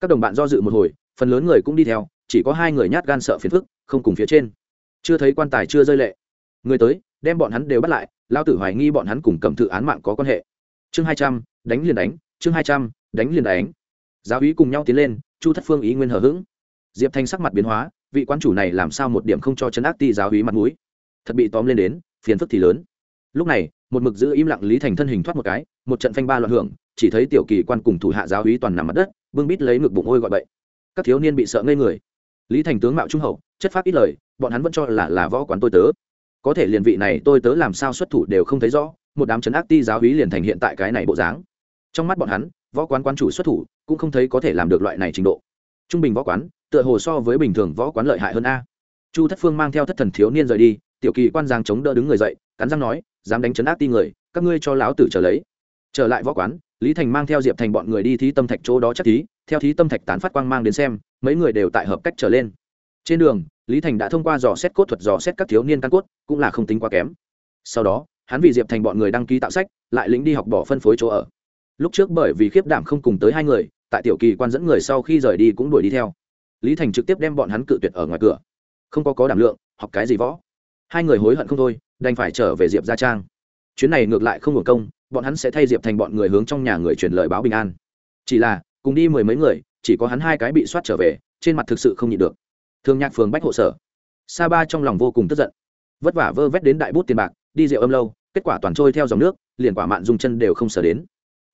A: Các đồng bạn do dự một hồi, phần lớn người cũng đi theo, chỉ có hai người nhát gan sợ phiền phức, không cùng phía trên. Chưa thấy quan tài chưa rơi lệ. Người tới, đem bọn hắn đều bắt lại, lao tử hoài nghi bọn hắn cùng cầm thự án mạng có quan hệ. Chương hai trăm, đánh liền đánh, chương hai trăm, đánh liền đánh giáo úy cùng nhau tiến lên, chu thất phương ý nguyên hờ hững. Diệp thanh sắc mặt biến hóa, vị quan chủ này làm sao một điểm không cho chấn áp ti giáo úy mặt mũi? Thật bị tóm lên đến, phiền phức thì lớn. Lúc này, một mực giữ im lặng lý thành thân hình thoát một cái, một trận phanh ba loạn hưởng, chỉ thấy tiểu kỳ quan cùng thủ hạ giáo úy toàn nằm mặt đất, bưng bít lấy ngực bụng ôi gọi bậy. Các thiếu niên bị sợ ngây người. Lý thành tướng mạo trung hậu, chất phát ít lời, bọn hắn vẫn cho là là võ quán tôi tớ. Có thể liền vị này tôi tớ làm sao xuất thủ đều không thấy rõ, một đám chấn ác ti giáo úy liền thành hiện tại cái này bộ dáng. Trong mắt bọn hắn võ quán quán chủ xuất thủ, cũng không thấy có thể làm được loại này trình độ. Trung bình võ quán, tựa hồ so với bình thường võ quán lợi hại hơn a. Chu thất phương mang theo thất thần thiếu niên rời đi, tiểu kỳ quan giang chống đỡ đứng người dậy, cắn răng nói, dám đánh chấn áp ti người, các ngươi cho lão tử trở lấy. Trở lại võ quán, lý thành mang theo diệp thành bọn người đi thí tâm thạch chỗ đó chắc thí, theo thí tâm thạch tán phát quang mang đến xem, mấy người đều tại hợp cách trở lên. Trên đường, lý thành đã thông qua dò xét cốt thuật dò xét các thiếu niên căn cốt, cũng là không tính quá kém. Sau đó, hắn vì diệp thành bọn người đăng ký tạo sách, lại lính đi học bỏ phân phối chỗ ở lúc trước bởi vì khiếp đảm không cùng tới hai người, tại tiểu kỳ quan dẫn người sau khi rời đi cũng đuổi đi theo. Lý thành trực tiếp đem bọn hắn cự tuyệt ở ngoài cửa. Không có có đảm lượng, học cái gì võ? Hai người hối hận không thôi, đành phải trở về diệp gia trang. Chuyến này ngược lại không hưởng công, bọn hắn sẽ thay diệp thành bọn người hướng trong nhà người truyền lời báo bình an. Chỉ là, cùng đi mười mấy người, chỉ có hắn hai cái bị soát trở về, trên mặt thực sự không nhịn được. Thương nhạc phường bách hộ sở. Sa ba trong lòng vô cùng tức giận. Vất vả vơ vét đến đại bút tiền bạc, đi rượu âm lâu, kết quả toàn trôi theo dòng nước, liền quả mạn dùng chân đều không sở đến.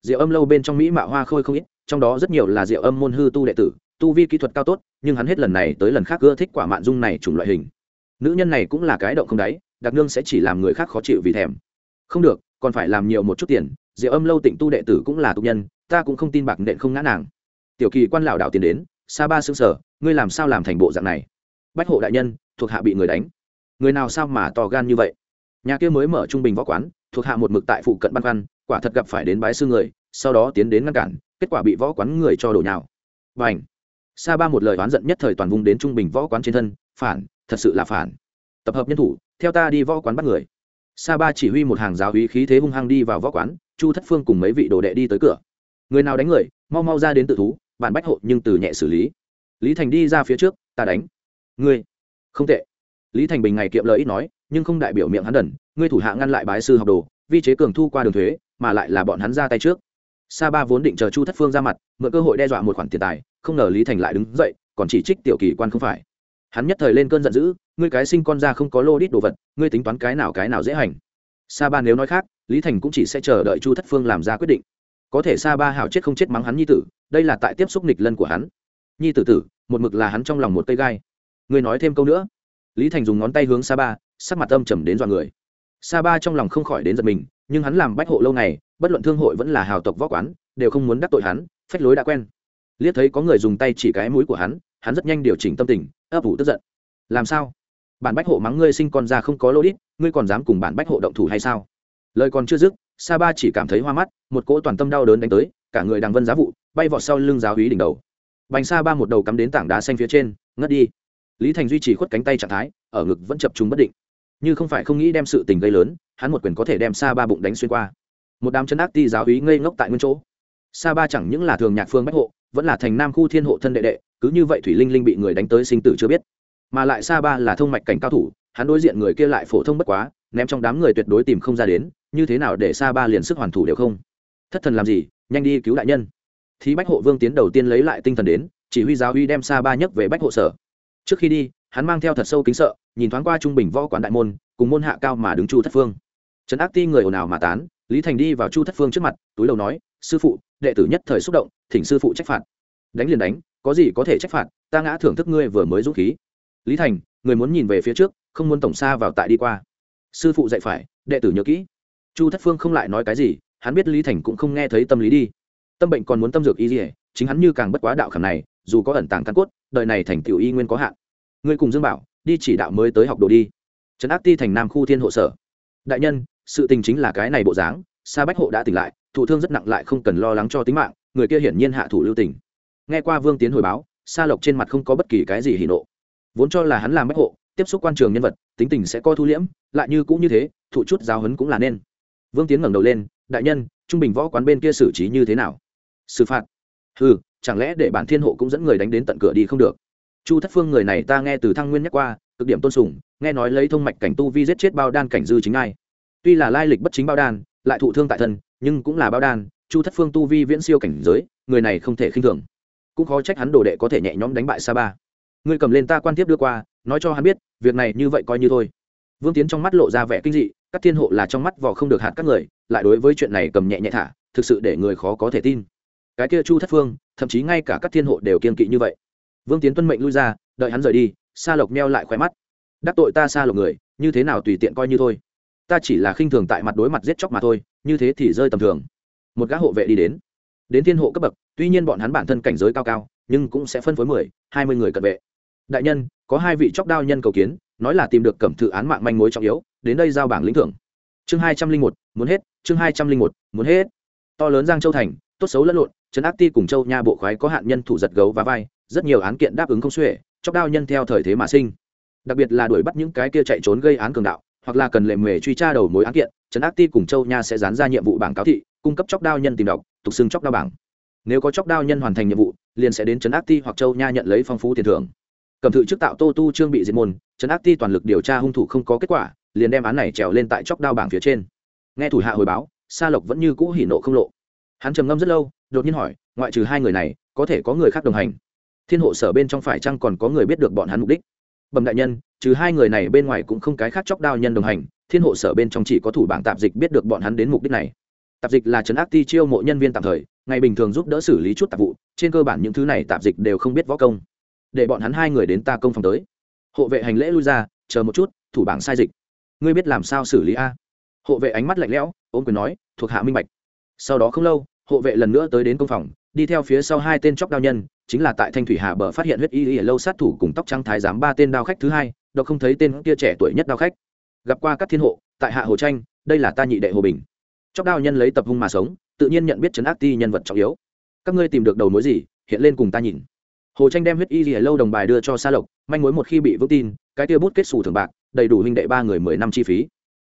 A: Diệu âm lâu bên trong mỹ mạo hoa khôi không ít trong đó rất nhiều là Diệu âm môn hư tu đệ tử tu vi kỹ thuật cao tốt nhưng hắn hết lần này tới lần khác ưa thích quả mạn dung này chủng loại hình. Nữ nhân này cũng là cái động không đáy đặc nương sẽ chỉ làm người khác khó chịu vì thèm. Không được còn phải làm nhiều một chút tiền Diệu âm lâu tịnh tu đệ tử cũng là tục nhân ta cũng không tin bạc nện không ngã nàng. Tiểu kỳ quan lão đạo tiền đến sa ba sững sờ, ngươi làm sao làm thành bộ dạng này? Bách hộ đại nhân thuộc hạ bị người đánh. Người nào sao mà to gan như vậy? Nhà kia mới mở trung bình võ quán thuộc hạ một mực tại phụ cận ban quan, quả thật gặp phải đến bái sư người, sau đó tiến đến ngăn cản, kết quả bị võ quán người cho đổ nhào. Và ảnh sa ba một lời oán giận nhất thời toàn vùng đến trung bình võ quán trên thân, phản, thật sự là phản. Tập hợp nhân thủ, theo ta đi võ quán bắt người. Sa ba chỉ huy một hàng giáo hí khí thế hung hăng đi vào võ quán, chu thất phương cùng mấy vị đồ đệ đi tới cửa. Người nào đánh người, mau mau ra đến tự thú, bản bách hộ nhưng từ nhẹ xử lý. Lý thành đi ra phía trước, ta đánh. Ngươi! Không tệ. Lý thành bình ngày kiệm lời ít nói, nhưng không đại biểu miệng hắn đần, ngươi thủ hạ ngăn lại bái sư học đồ, vi chế cường thu qua đường thuế mà lại là bọn hắn ra tay trước. Sa ba vốn định chờ chu thất phương ra mặt, mượn cơ hội đe dọa một khoản tiền tài, không ngờ lý thành lại đứng dậy, còn chỉ trích tiểu kỳ quan không phải. Hắn nhất thời lên cơn giận dữ, ngươi cái sinh con ra không có lô đít đồ vật, ngươi tính toán cái nào cái nào dễ hành. Sa ba nếu nói khác, lý thành cũng chỉ sẽ chờ đợi chu thất phương làm ra quyết định. Có thể sa ba hảo chết không chết mắng hắn nhi tử, đây là tại tiếp xúc nghịch lân của hắn. Nhi tử tử, một mực là hắn trong lòng một cây gai. Ngươi nói thêm câu nữa. Lý thành dùng ngón tay hướng sa ba, sắc mặt âm trầm đến dọa người. Sa ba trong lòng không khỏi đến giật mình nhưng hắn làm bách hộ lâu này bất luận thương hội vẫn là hào tộc võ quán, đều không muốn đắc tội hắn, phách lối đã quen. Liếc thấy có người dùng tay chỉ cái mũi của hắn hắn rất nhanh điều chỉnh tâm tình, ấp ủ tức giận. Làm sao? Bản bách hộ mắng ngươi sinh con ra không có lô đít, ngươi còn dám cùng bản bách hộ động thủ hay sao? Lời còn chưa dứt, sa ba chỉ cảm thấy hoa mắt, một cỗ toàn tâm đau đớn đánh tới, cả người đằng vân giá vụ, bay vọt sau lưng giáo hí đỉnh đầu. Bành sa ba một đầu cắm đến tảng đá xanh phía trên, ngất đi. Lý thành duy trì khuất cánh tay trạng thái, ở ngực vẫn chập chúng bất định như không phải không nghĩ đem sự tình gây lớn, hắn một quyền có thể đem sa ba bụng đánh xuyên qua. Một đám chân ác ti giáo hí ngây ngốc tại nguyên chỗ. Sa ba chẳng những là thường nhạc phương bách hộ, vẫn là thành nam khu thiên hộ thân đệ đệ, cứ như vậy thủy linh linh bị người đánh tới sinh tử chưa biết. Mà lại sa ba là thông mạch cảnh cao thủ, hắn đối diện người kia lại phổ thông bất quá, ném trong đám người tuyệt đối tìm không ra đến, như thế nào để sa ba liền sức hoàn thủ đều không? Thất thần làm gì? Nhanh đi cứu đại nhân. Thì bách hộ vương tiến đầu tiên lấy lại tinh thần đến, chỉ huy giáo uy đem sa ba nhấc về bách hộ sở. Trước khi đi hắn mang theo thật sâu kính sợ, nhìn thoáng qua trung bình võ quán đại môn, cùng môn hạ cao mà đứng chu thất phương. Trấn ác ti người ồn ào mà tán, lý thành đi vào chu thất phương trước mặt, túi đầu nói, sư phụ, đệ tử nhất thời xúc động, thỉnh sư phụ trách phạt. Đánh liền đánh, có gì có thể trách phạt, ta ngã thưởng thức ngươi vừa mới dũng khí. Lý thành, người muốn nhìn về phía trước, không muốn tổng xa vào tại đi qua. Sư phụ dạy phải, đệ tử nhớ kỹ. Chu thất phương không lại nói cái gì, hắn biết lý thành cũng không nghe thấy tâm lý đi. Tâm bệnh còn muốn tâm dược y dỉa chính hắn như càng bất quá đạo khảm này, dù có ẩn tàng căn cốt, đời này thành tiểu y nguyên có hạn ngươi cùng dương bảo, đi chỉ đạo mới tới học đồ đi. Trấn áp ti thành nam khu thiên hộ sở. Đại nhân, sự tình chính là cái này bộ dáng, sa bách hộ đã tỉnh lại, thụ thương rất nặng lại không cần lo lắng cho tính mạng, người kia hiển nhiên hạ thủ lưu tình. Nghe qua vương tiến hồi báo, sa lộc trên mặt không có bất kỳ cái gì hỉ nộ. Vốn cho là hắn làm bách hộ, tiếp xúc quan trường nhân vật, tính tình sẽ co thu liễm, lại như cũng như thế, thụ chút giáo hấn cũng là nên. Vương tiến ngẩng đầu lên, đại nhân, trung bình võ quán bên kia xử trí như thế nào? Xử phạt. Ừ chẳng lẽ để bản thiên hộ cũng dẫn người đánh đến tận cửa đi không được? Chu thất phương người này ta nghe từ thăng nguyên nhắc qua, cực điểm tôn sùng, nghe nói lấy thông mạch cảnh tu vi giết chết bao đan cảnh dư chính ai. Tuy là lai lịch bất chính bao đan, lại thụ thương tại thân, nhưng cũng là bao đan, chu thất phương tu vi viễn siêu cảnh giới, người này không thể khinh thường. Cũng khó trách hắn đồ đệ có thể nhẹ nhõm đánh bại sa ba. Ngươi cầm lên ta quan tiếp đưa qua, nói cho hắn biết, việc này như vậy coi như thôi. Vương tiến trong mắt lộ ra vẻ kinh dị, các thiên hộ là trong mắt vò không được hạt các người, lại đối với chuyện này cầm nhẹ nhẹ thả, thực sự để người khó có thể tin. Cái kia chu thất phương, thậm chí ngay cả các thiên hộ đều kiên kỵ như vậy vương tiến tuân mệnh lui ra, đợi hắn rời đi, sa lộc meo lại khoe mắt. Đắc tội ta sa lộc người, như thế nào tùy tiện coi như thôi. Ta chỉ là khinh thường tại mặt đối mặt giết chóc mà thôi, như thế thì rơi tầm thường. Một gã hộ vệ đi đến. Đến thiên hộ cấp bậc, tuy nhiên bọn hắn bản thân cảnh giới cao cao, nhưng cũng sẽ phân phối mười, hai mươi người cận vệ. Đại nhân, có hai vị chóc đao nhân cầu kiến, nói là tìm được cẩm thự án mạng manh mối trọng yếu, đến đây giao bảng lĩnh thưởng. Chương hai trăm linh một, muốn hết, chương hai trăm linh một, muốn hết. To lớn giang châu thành, tốt xấu lẫn lộn trấn ác ti cùng châu nha bộ khoái có hạn nhân thủ giật gấu và vai, rất nhiều án kiện đáp ứng không xuể, chóc đao nhân theo thời thế mà sinh. Đặc biệt là đuổi bắt những cái kia chạy trốn gây án cường đạo, hoặc là cần lệ mề truy tra đầu mối án kiện, trấn ác ti cùng châu nha sẽ dán ra nhiệm vụ bảng cáo thị, cung cấp chóc đao nhân tìm đọc, tục xưng chóc đao bảng. Nếu có chóc đao nhân hoàn thành nhiệm vụ, liền sẽ đến trấn ác ti hoặc châu nha nhận lấy phong phú tiền thưởng. Cầm thự chức tạo tô tu trương bị diệt môn, trấn ác ti toàn lực điều tra hung thủ không có kết quả, liền đem án này trèo lên tại chóc đao bảng phía trên. Nghe thủ hạ hồi báo, sa lộc vẫn như cũ hỉ nộ không lộ hắn trầm ngâm rất lâu, đột nhiên hỏi, ngoại trừ hai người này, có thể có người khác đồng hành? Thiên hộ sở bên trong phải chăng còn có người biết được bọn hắn mục đích? Bẩm đại nhân, trừ hai người này bên ngoài cũng không cái khác chóc đao nhân đồng hành, thiên hộ sở bên trong chỉ có thủ bảng tạp dịch biết được bọn hắn đến mục đích này. Tạp dịch là trấn ác ti chiêu mộ nhân viên tạm thời, ngày bình thường giúp đỡ xử lý chút tạp vụ, trên cơ bản những thứ này tạp dịch đều không biết võ công. Để bọn hắn hai người đến ta công phòng tới. Hộ vệ hành lễ lui ra, chờ một chút, thủ bảng sai dịch. Ngươi biết làm sao xử lý a? Hộ vệ ánh mắt lạnh lẽo ôm quyền nói, thuộc hạ minh bạch sau đó không lâu, hộ vệ lần nữa tới đến công phòng, đi theo phía sau hai tên chóc đao nhân, chính là tại thanh thủy hà bờ phát hiện huyết y y lâu sát thủ cùng tóc trắng thái giám ba tên đao khách thứ hai đó không thấy tên kia trẻ tuổi nhất đao khách. Gặp qua các thiên hộ, tại hạ hồ tranh đây là ta nhị đệ hồ bình. Chóc đao nhân lấy tập hung mà sống, tự nhiên nhận biết trấn ác ti nhân vật trọng yếu. Các ngươi tìm được đầu mối gì, hiện lên cùng ta nhìn. Hồ tranh đem huyết y y lâu đồng bài đưa cho sa lộc, manh mối một khi bị vững tin, cái tia bút kết xù thường bạc, đầy đủ huynh đệ ba người mười năm chi phí.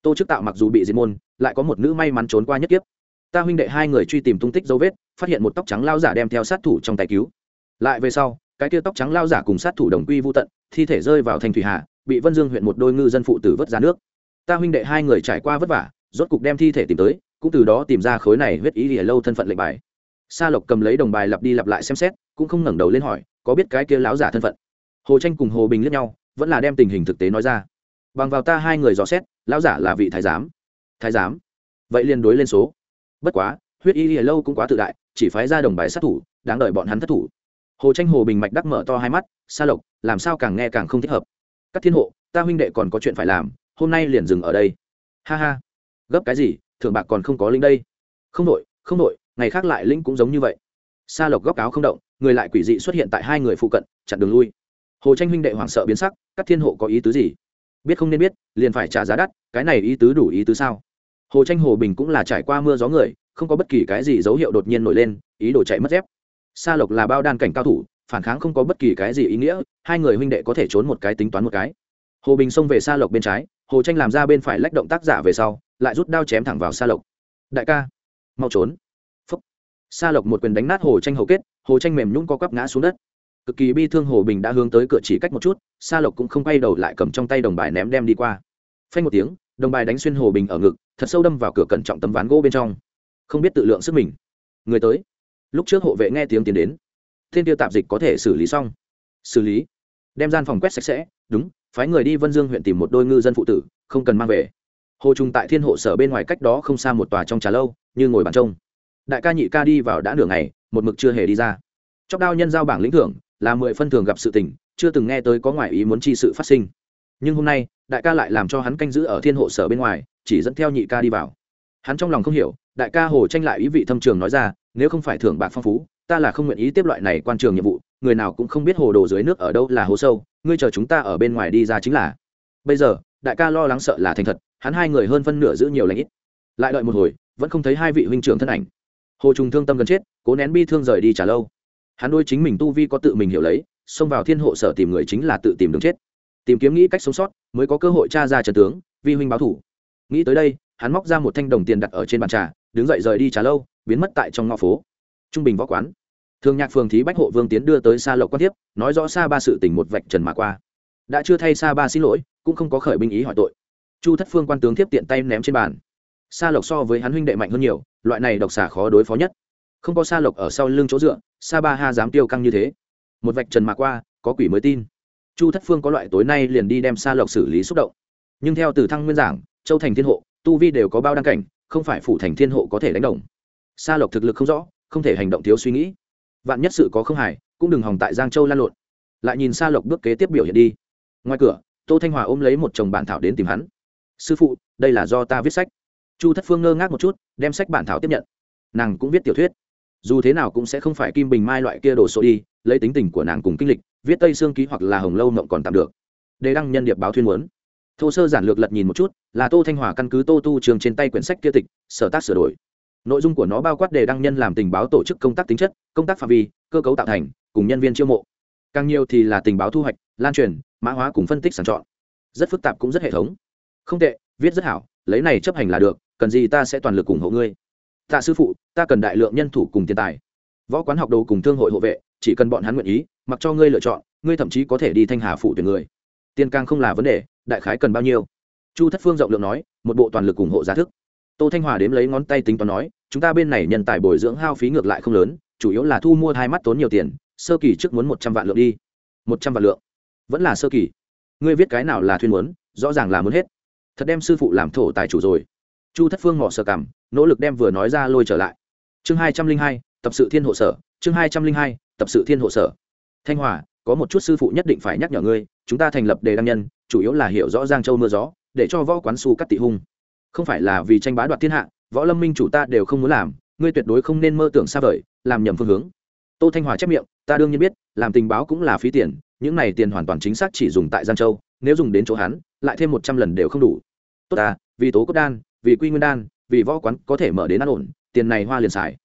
A: Tô chức tạo mặc dù bị diệt môn, lại có một nữ may mắn trốn qua nhất kiếp ta huynh đệ hai người truy tìm tung tích dấu vết, phát hiện một tóc trắng lao giả đem theo sát thủ trong tay cứu. Lại về sau, cái kia tóc trắng lao giả cùng sát thủ đồng quy vô tận, thi thể rơi vào thành thủy hà bị vân dương huyện một đôi ngư dân phụ tử vớt ra nước. Ta huynh đệ hai người trải qua vất vả, rốt cục đem thi thể tìm tới, cũng từ đó tìm ra khối này huyết ý lìa lâu thân phận lệnh bài. Sa lộc cầm lấy đồng bài lặp đi lặp lại xem xét, cũng không ngẩng đầu lên hỏi, có biết cái kia láo giả thân phận? Hồ tranh cùng hồ bình lướt nhau, vẫn là đem tình hình thực tế nói ra. Bằng vào ta hai người dò xét, lão giả là vị thái giám. Thái giám? Vậy liền đối lên số bất quá, huyết y lìa lâu cũng quá tự đại, chỉ phái ra đồng bài sát thủ, đáng đợi bọn hắn thất thủ. Hồ tranh hồ bình mạch đắc mở to hai mắt xa lộc, làm sao càng nghe càng không thích hợp? Các thiên hộ, ta huynh đệ còn có chuyện phải làm, hôm nay liền dừng ở đây. Ha ha. Gấp cái gì? Thượng bạc còn không có linh đây. Không đội không đội ngày khác lại linh cũng giống như vậy. Xa lộc góc áo không động, người lại quỷ dị xuất hiện tại hai người phụ cận, chặn đường lui. Hồ tranh huynh đệ hoảng sợ biến sắc, các thiên hộ có ý tứ gì? Biết không nên biết, liền phải trả giá đắt, cái này ý tứ đủ ý tứ sao? Hồ tranh hồ bình cũng là trải qua mưa gió người, không có bất kỳ cái gì dấu hiệu đột nhiên nổi lên, ý đồ chạy mất dép. Sa lộc là bao đan cảnh cao thủ, phản kháng không có bất kỳ cái gì ý nghĩa, hai người huynh đệ có thể trốn một cái tính toán một cái. Hồ bình xông về sa lộc bên trái, hồ tranh làm ra bên phải lách động tác giả về sau, lại rút đao chém thẳng vào sa lộc. Đại ca, mau trốn. Phúc. Sa lộc một quyền đánh nát hồ tranh hầu kết, hồ tranh mềm nhún co quắp ngã xuống đất. Cực kỳ bi thương hồ bình đã hướng tới cửa chỉ cách một chút, sa lộc cũng không quay đầu lại cầm trong tay đồng bài ném đem đi qua. Phanh một tiếng đồng bài đánh xuyên hồ bình ở ngực, thật sâu đâm vào cửa cẩn trọng tấm ván gỗ bên trong. Không biết tự lượng sức mình. Người tới. Lúc trước hộ vệ nghe tiếng tiến đến. Thiên tiêu tạp dịch có thể xử lý xong. Xử lý. Đem gian phòng quét sạch sẽ. Đúng, phái người đi vân dương huyện tìm một đôi ngư dân phụ tử, không cần mang về. Hồ trung tại thiên hộ sở bên ngoài cách đó không xa một tòa trong trà lâu, như ngồi bàn trông. Đại ca nhị ca đi vào đã nửa ngày, một mực chưa hề đi ra. Chóc đao nhân giao bảng lĩnh thưởng, là mười phân thường gặp sự tình, chưa từng nghe tới có ngoại ý muốn chi sự phát sinh nhưng hôm nay, đại ca lại làm cho hắn canh giữ ở thiên hộ sở bên ngoài, chỉ dẫn theo nhị ca đi vào. Hắn trong lòng không hiểu, đại ca hồ tranh lại ý vị thâm trường nói ra, nếu không phải thưởng bạc phong phú, ta là không nguyện ý tiếp loại này quan trường nhiệm vụ, người nào cũng không biết hồ đồ dưới nước ở đâu là hồ sâu, ngươi chờ chúng ta ở bên ngoài đi ra chính là. Bây giờ, đại ca lo lắng sợ là thành thật, hắn hai người hơn phân nửa giữ nhiều lãnh ít. Lại đợi một hồi, vẫn không thấy hai vị huynh trưởng thân ảnh. Hồ trùng thương tâm gần chết, cố nén bi thương rời đi trả lâu. Hắn đôi chính mình tu vi có tự mình hiểu lấy, xông vào thiên hộ sở tìm người chính là tự tìm đường chết tìm kiếm nghĩ cách sống sót, mới có cơ hội tra ra trần tướng, vi huynh báo thủ. Nghĩ tới đây, hắn móc ra một thanh đồng tiền đặt ở trên bàn trà, đứng dậy rời đi trà lâu, biến mất tại trong ngõ phố. Trung bình võ quán. Thường nhạc phường thí bách hộ vương tiến đưa tới xa lộc quan tiếp nói rõ xa ba sự tình một vạch trần mà qua. Đã chưa thay xa ba xin lỗi, cũng không có khởi binh ý hỏi tội. Chu thất phương quan tướng tiếp tiện tay ném trên bàn. Xa lộc so với hắn huynh đệ mạnh hơn nhiều, loại này độc xả khó đối phó nhất. Không có xa lộc ở sau lưng chỗ dựa, sa ba ha dám tiêu căng như thế. Một vạch trần mà qua, có quỷ mới tin chu thất phương có loại tối nay liền đi đem sa lộc xử lý xúc động. Nhưng theo từ thăng nguyên giảng, châu thành thiên hộ, tu vi đều có bao đăng cảnh, không phải phủ thành thiên hộ có thể đánh đồng. Sa lộc thực lực không rõ, không thể hành động thiếu suy nghĩ. Vạn nhất sự có không hài, cũng đừng hòng tại giang châu lan lộn. Lại nhìn sa lộc bước kế tiếp biểu hiện đi. Ngoài cửa, tô thanh hòa ôm lấy một chồng bản thảo đến tìm hắn. Sư phụ, đây là do ta viết sách. Chu thất phương ngơ ngác một chút, đem sách bản thảo tiếp nhận. Nàng cũng viết tiểu thuyết. Dù thế nào cũng sẽ không phải kim bình mai loại kia đổ số đi, lấy tính tình của nàng cùng kinh lịch viết tây xương ký hoặc là hồng lâu mộng còn tạm được. Đề đăng nhân điệp báo thuyên muốn. Thô sơ giản lược lật nhìn một chút, là tô thanh hòa căn cứ tô tu trường trên tay quyển sách kia tịch, sở tác sửa đổi. Nội dung của nó bao quát đề đăng nhân làm tình báo tổ chức công tác tính chất, công tác phạm vi, cơ cấu tạo thành, cùng nhân viên chiêu mộ. Càng nhiều thì là tình báo thu hoạch, lan truyền, mã hóa cùng phân tích sàng chọn. Rất phức tạp cũng rất hệ thống. Không tệ, viết rất hảo, lấy này chấp hành là được, cần gì ta sẽ toàn lực ủng hộ ngươi. Tạ sư phụ, ta cần đại lượng nhân thủ cùng tiền tài. Võ quán học đồ cùng thương hội hộ vệ chỉ cần bọn hắn nguyện ý, mặc cho ngươi lựa chọn, ngươi thậm chí có thể đi thanh hà phụ tuyển người. Tiền càng không là vấn đề, đại khái cần bao nhiêu? Chu thất phương rộng lượng nói, một bộ toàn lực ủng hộ giá thức. Tô thanh hòa đếm lấy ngón tay tính toán nói, chúng ta bên này nhân tài bồi dưỡng hao phí ngược lại không lớn, chủ yếu là thu mua hai mắt tốn nhiều tiền, sơ kỳ trước muốn một trăm vạn lượng đi. Một trăm vạn lượng? Vẫn là sơ kỳ. Ngươi viết cái nào là thuyên muốn, rõ ràng là muốn hết. Thật đem sư phụ làm thổ tài chủ rồi. Chu thất phương ngỏ sơ cảm nỗ lực đem vừa nói ra lôi trở lại. Chương hai trăm linh hai, tập sự thiên hộ sở, chương hai trăm linh hai tập sự thiên hộ sở. Thanh hòa, có một chút sư phụ nhất định phải nhắc nhở ngươi, chúng ta thành lập đề đăng nhân, chủ yếu là hiểu rõ giang châu mưa gió, để cho võ quán su cắt tị hung. Không phải là vì tranh bá đoạt thiên hạ, võ lâm minh chủ ta đều không muốn làm, ngươi tuyệt đối không nên mơ tưởng xa vời, làm nhầm phương hướng. Tô thanh hòa chép miệng, ta đương nhiên biết, làm tình báo cũng là phí tiền, những này tiền hoàn toàn chính xác chỉ dùng tại giang châu, nếu dùng đến chỗ hắn, lại thêm một trăm lần đều không đủ. Tốt ta, vì tố cốt đan, vì quy nguyên đan, vì võ quán có thể mở đến ăn ổn, tiền này hoa liền xài.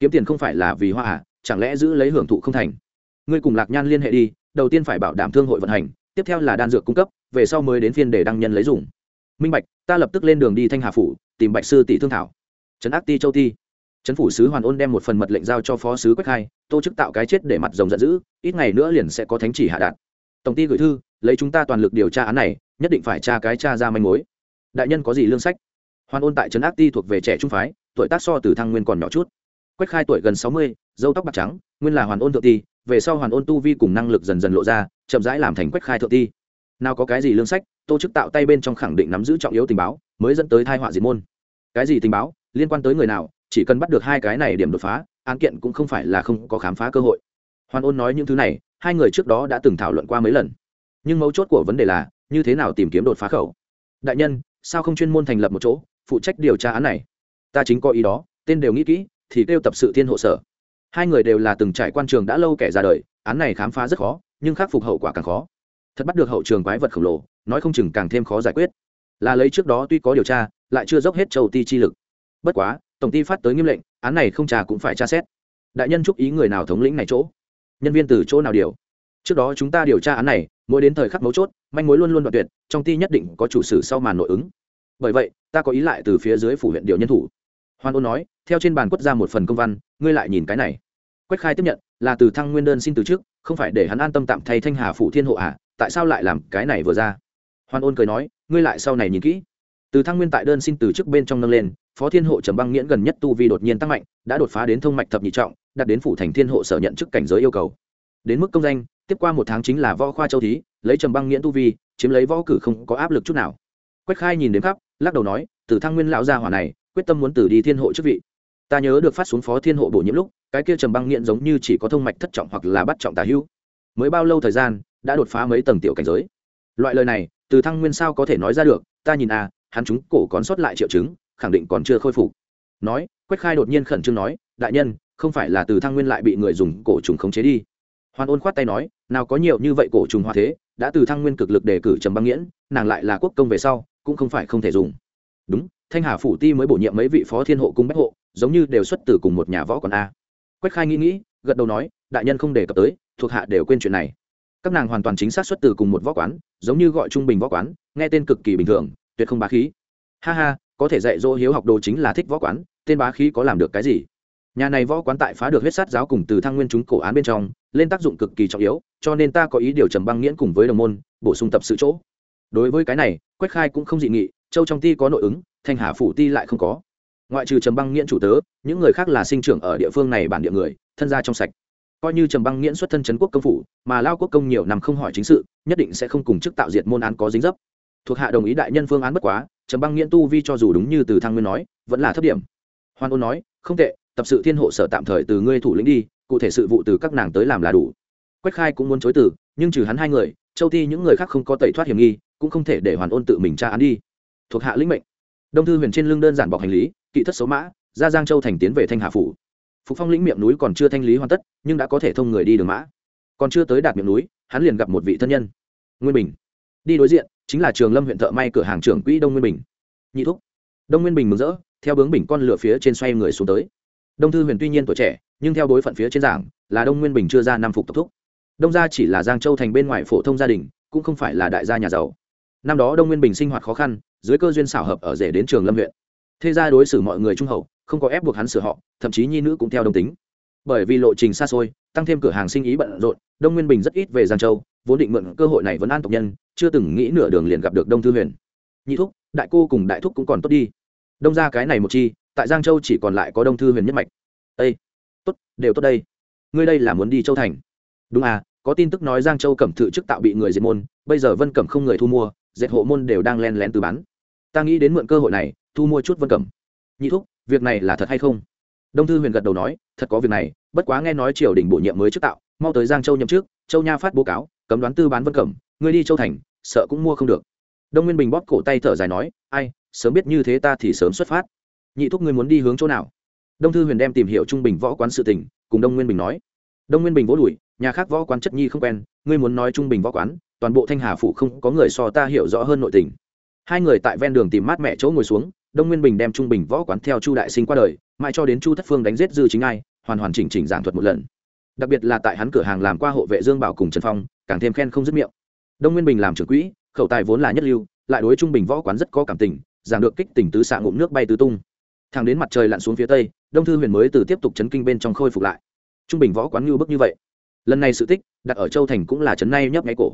A: Kiếm tiền không phải là vì hoa à chẳng lẽ giữ lấy hưởng thụ không thành? Ngươi cùng lạc nhan liên hệ đi đầu tiên phải bảo đảm thương hội vận hành tiếp theo là đan dược cung cấp về sau mới đến phiên để đăng nhân lấy dùng. Minh bạch ta lập tức lên đường đi thanh hà phủ tìm bạch sư tỷ thương thảo. Trấn ác ti châu ti. Trấn phủ sứ hoàn ôn đem một phần mật lệnh giao cho phó sứ quách hai, tô chức tạo cái chết để mặt rồng giận dữ ít ngày nữa liền sẽ có thánh chỉ hạ đạt. Tổng ty gửi thư lấy chúng ta toàn lực điều tra án này nhất định phải tra cái tra ra manh mối. Đại nhân có gì lương sách? Hoàn ôn tại trấn ác ti thuộc về trẻ trung phái tuổi tác so từ thăng nguyên còn nhỏ chút quách khai tuổi gần sáu mươi dâu tóc bạc trắng, nguyên là hoàn ôn thượng ti, về sau hoàn ôn tu vi cùng năng lực dần dần lộ ra, chậm rãi làm thành quách khai thượng ti. Nào có cái gì lương sách, tô chức tạo tay bên trong khẳng định nắm giữ trọng yếu tình báo, mới dẫn tới thai họa diệt môn. Cái gì tình báo, liên quan tới người nào, chỉ cần bắt được hai cái này điểm đột phá, án kiện cũng không phải là không có khám phá cơ hội. Hoàn ôn nói những thứ này, hai người trước đó đã từng thảo luận qua mấy lần. Nhưng mấu chốt của vấn đề là, như thế nào tìm kiếm đột phá khẩu? Đại nhân, sao không chuyên môn thành lập một chỗ, phụ trách điều tra án này? Ta chính có ý đó, tên đều nghĩ kỹ thì kêu tập sự thiên hộ sở. Hai người đều là từng trải quan trường đã lâu kẻ ra đời, án này khám phá rất khó, nhưng khắc phục hậu quả càng khó. Thật bắt được hậu trường quái vật khổng lồ, nói không chừng càng thêm khó giải quyết. Là lấy trước đó tuy có điều tra, lại chưa dốc hết châu ti chi lực. Bất quá, tổng ty phát tới nghiêm lệnh, án này không trà cũng phải tra xét. Đại nhân chúc ý người nào thống lĩnh này chỗ? Nhân viên từ chỗ nào điều? Trước đó chúng ta điều tra án này, mỗi đến thời khắc mấu chốt, manh mối luôn luôn đoạn tuyệt, trong ty nhất định có chủ sử sau màn nội ứng. Bởi vậy, ta có ý lại từ phía dưới phủ huyện điều nhân thủ. Hoan ôn nói theo trên bàn quất ra một phần công văn, ngươi lại nhìn cái này. Quách khai tiếp nhận, là từ thăng nguyên đơn xin từ trước, không phải để hắn an tâm tạm thay thanh hà phủ thiên hộ à tại sao lại làm cái này vừa ra? Hoan ôn cười nói, ngươi lại sau này nhìn kỹ. Từ thăng nguyên tại đơn xin từ trước bên trong nâng lên, phó thiên hộ trầm băng nghiễn gần nhất tu vi đột nhiên tăng mạnh, đã đột phá đến thông mạch thập nhị trọng, đạt đến phủ thành thiên hộ sở nhận chức cảnh giới yêu cầu. Đến mức công danh, tiếp qua một tháng chính là võ khoa châu thí, lấy trầm băng nghiễn tu vi, chiếm lấy võ cử không có áp lực chút nào. Quách khai nhìn đến khắp, lắc đầu nói, từ thăng nguyên lão gia hỏa này, quyết tâm muốn từ đi thiên hộ chức vị ta nhớ được phát xuống phó thiên hộ bổ nhiễm lúc, cái kia trầm băng nghiện giống như chỉ có thông mạch thất trọng hoặc là bắt trọng tà hữu mới bao lâu thời gian, đã đột phá mấy tầng tiểu cảnh giới? Loại lời này, từ thăng nguyên sao có thể nói ra được, ta nhìn à hắn chúng cổ còn sót lại triệu chứng, khẳng định còn chưa khôi phục. Nói, quách khai đột nhiên khẩn trương nói, đại nhân, không phải là từ thăng nguyên lại bị người dùng cổ trùng khống chế đi. Hoàn ôn khoát tay nói, nào có nhiều như vậy cổ trùng hoa thế, đã từ thăng nguyên cực lực đề cử trầm băng nghiễn, nàng lại là quốc công về sau, cũng không phải không thể dùng. Đúng, thanh hà phủ ti mới bổ nhiệm mấy vị phó thiên hộ cung bách hộ giống như đều xuất từ cùng một nhà võ còn a. Quách khai nghĩ nghĩ, gật đầu nói, đại nhân không đề cập tới, thuộc hạ đều quên chuyện này. Các nàng hoàn toàn chính xác xuất từ cùng một võ quán, giống như gọi trung bình võ quán, nghe tên cực kỳ bình thường, tuyệt không bá khí. Ha ha, có thể dạy dỗ hiếu học đồ chính là thích võ quán, tên bá khí có làm được cái gì? Nhà này võ quán tại phá được huyết sát giáo cùng từ thăng nguyên chúng cổ án bên trong, lên tác dụng cực kỳ trọng yếu, cho nên ta có ý điều trầm băng nghiễn cùng với đồng môn, bổ sung tập sự chỗ. Đối với cái này, quách khai cũng không dị nghị, châu trong ti có nội ứng, thanh hà phủ ti lại không có ngoại trừ trầm băng nghiễn chủ tớ, những người khác là sinh trưởng ở địa phương này bản địa người, thân gia trong sạch. Coi như trầm băng nghiễn xuất thân trấn quốc công phủ, mà lao quốc công nhiều năm không hỏi chính sự, nhất định sẽ không cùng chức tạo diệt môn án có dính dấp. Thuộc hạ đồng ý đại nhân phương án bất quá, trầm băng nghiễn tu vi cho dù đúng như từ thăng nguyên nói, vẫn là thấp điểm. Hoan ôn nói, không tệ, tập sự thiên hộ sở tạm thời từ ngươi thủ lĩnh đi, cụ thể sự vụ từ các nàng tới làm là đủ. Quách khai cũng muốn chối từ, nhưng trừ hắn hai người, châu thi những người khác không có tẩy thoát hiểm nghi, cũng không thể để hoàn ôn tự mình tra án đi. Thuộc hạ lĩnh mệnh. Đông thư huyền trên lưng đơn giản bọc hành lý kỵ thất số mã, ra giang châu thành tiến về thanh hà phủ. Phục phong lĩnh miệng núi còn chưa thanh lý hoàn tất, nhưng đã có thể thông người đi đường mã. Còn chưa tới đạt miệng núi, hắn liền gặp một vị thân nhân. Nguyên bình. Đi đối diện, chính là trường lâm huyện thợ may cửa hàng trưởng quỹ đông nguyên bình. Nhị thúc. Đông nguyên bình mừng rỡ, theo bướng bình con lửa phía trên xoay người xuống tới. Đông thư huyền tuy nhiên tuổi trẻ, nhưng theo đối phận phía trên giảng, là đông nguyên bình chưa ra năm phục tộc thúc. Đông gia chỉ là giang châu thành bên ngoài phổ thông gia đình, cũng không phải là đại gia nhà giàu. Năm đó đông nguyên bình sinh hoạt khó khăn, dưới cơ duyên xảo hợp ở rể đến trường lâm huyện thế gia đối xử mọi người trung hậu, không có ép buộc hắn sửa họ, thậm chí nhi nữ cũng theo đồng tính. Bởi vì lộ trình xa xôi, tăng thêm cửa hàng sinh ý bận rộn, đông nguyên bình rất ít về giang châu, vốn định mượn cơ hội này vẫn an tộc nhân, chưa từng nghĩ nửa đường liền gặp được đông thư huyền. Nhị thúc, đại cô cùng đại thúc cũng còn tốt đi. Đông ra cái này một chi, tại giang châu chỉ còn lại có đông thư huyền nhất mạch. Ây tốt, đều tốt đây. Ngươi đây là muốn đi châu thành. Đúng à có tin tức nói giang châu cẩm thự chức tạo bị người diệt môn, bây giờ vân cẩm không người thu mua, dệt hộ môn đều đang len lén từ bán. Ta nghĩ đến mượn cơ hội này thu mua chút vân cẩm. Nhị thúc, việc này là thật hay không? Đông thư huyền gật đầu nói, thật có việc này, bất quá nghe nói triều đình bổ nhiệm mới trước tạo, mau tới giang châu nhậm trước châu nha phát bố cáo, cấm đoán tư bán vân cẩm, ngươi đi châu thành, sợ cũng mua không được. Đông nguyên bình bóp cổ tay thở dài nói, ai, sớm biết như thế ta thì sớm xuất phát. Nhị thúc ngươi muốn đi hướng chỗ nào? Đông thư huyền đem tìm hiểu trung bình võ quán sự tình, cùng đông nguyên bình nói. Đông nguyên bình vỗ đùi, nhà khác võ quán chất nhi không quen, ngươi muốn nói trung bình võ quán, toàn bộ thanh hà phủ không có người so ta hiểu rõ hơn nội tình. Hai người tại ven đường tìm mát mẹ chỗ ngồi xuống đông nguyên bình đem trung bình võ quán theo chu đại sinh qua đời, mãi cho đến chu thất phương đánh giết dư chính ai, hoàn hoàn chỉnh chỉnh giảng thuật một lần. Đặc biệt là tại hắn cửa hàng làm qua hộ vệ dương bảo cùng trần phong, càng thêm khen không dứt miệng. Đông nguyên bình làm trưởng quỹ, khẩu tài vốn là nhất lưu, lại đối trung bình võ quán rất có cảm tình, giảng được kích tỉnh tứ xạ ngụm nước bay tứ tung. Thẳng đến mặt trời lặn xuống phía tây, đông thư huyền mới từ tiếp tục chấn kinh bên trong khôi phục lại. Trung bình võ quán như bức như vậy. Lần này sự tích, đặt ở châu thành cũng là chấn nay nhấp nháy cổ.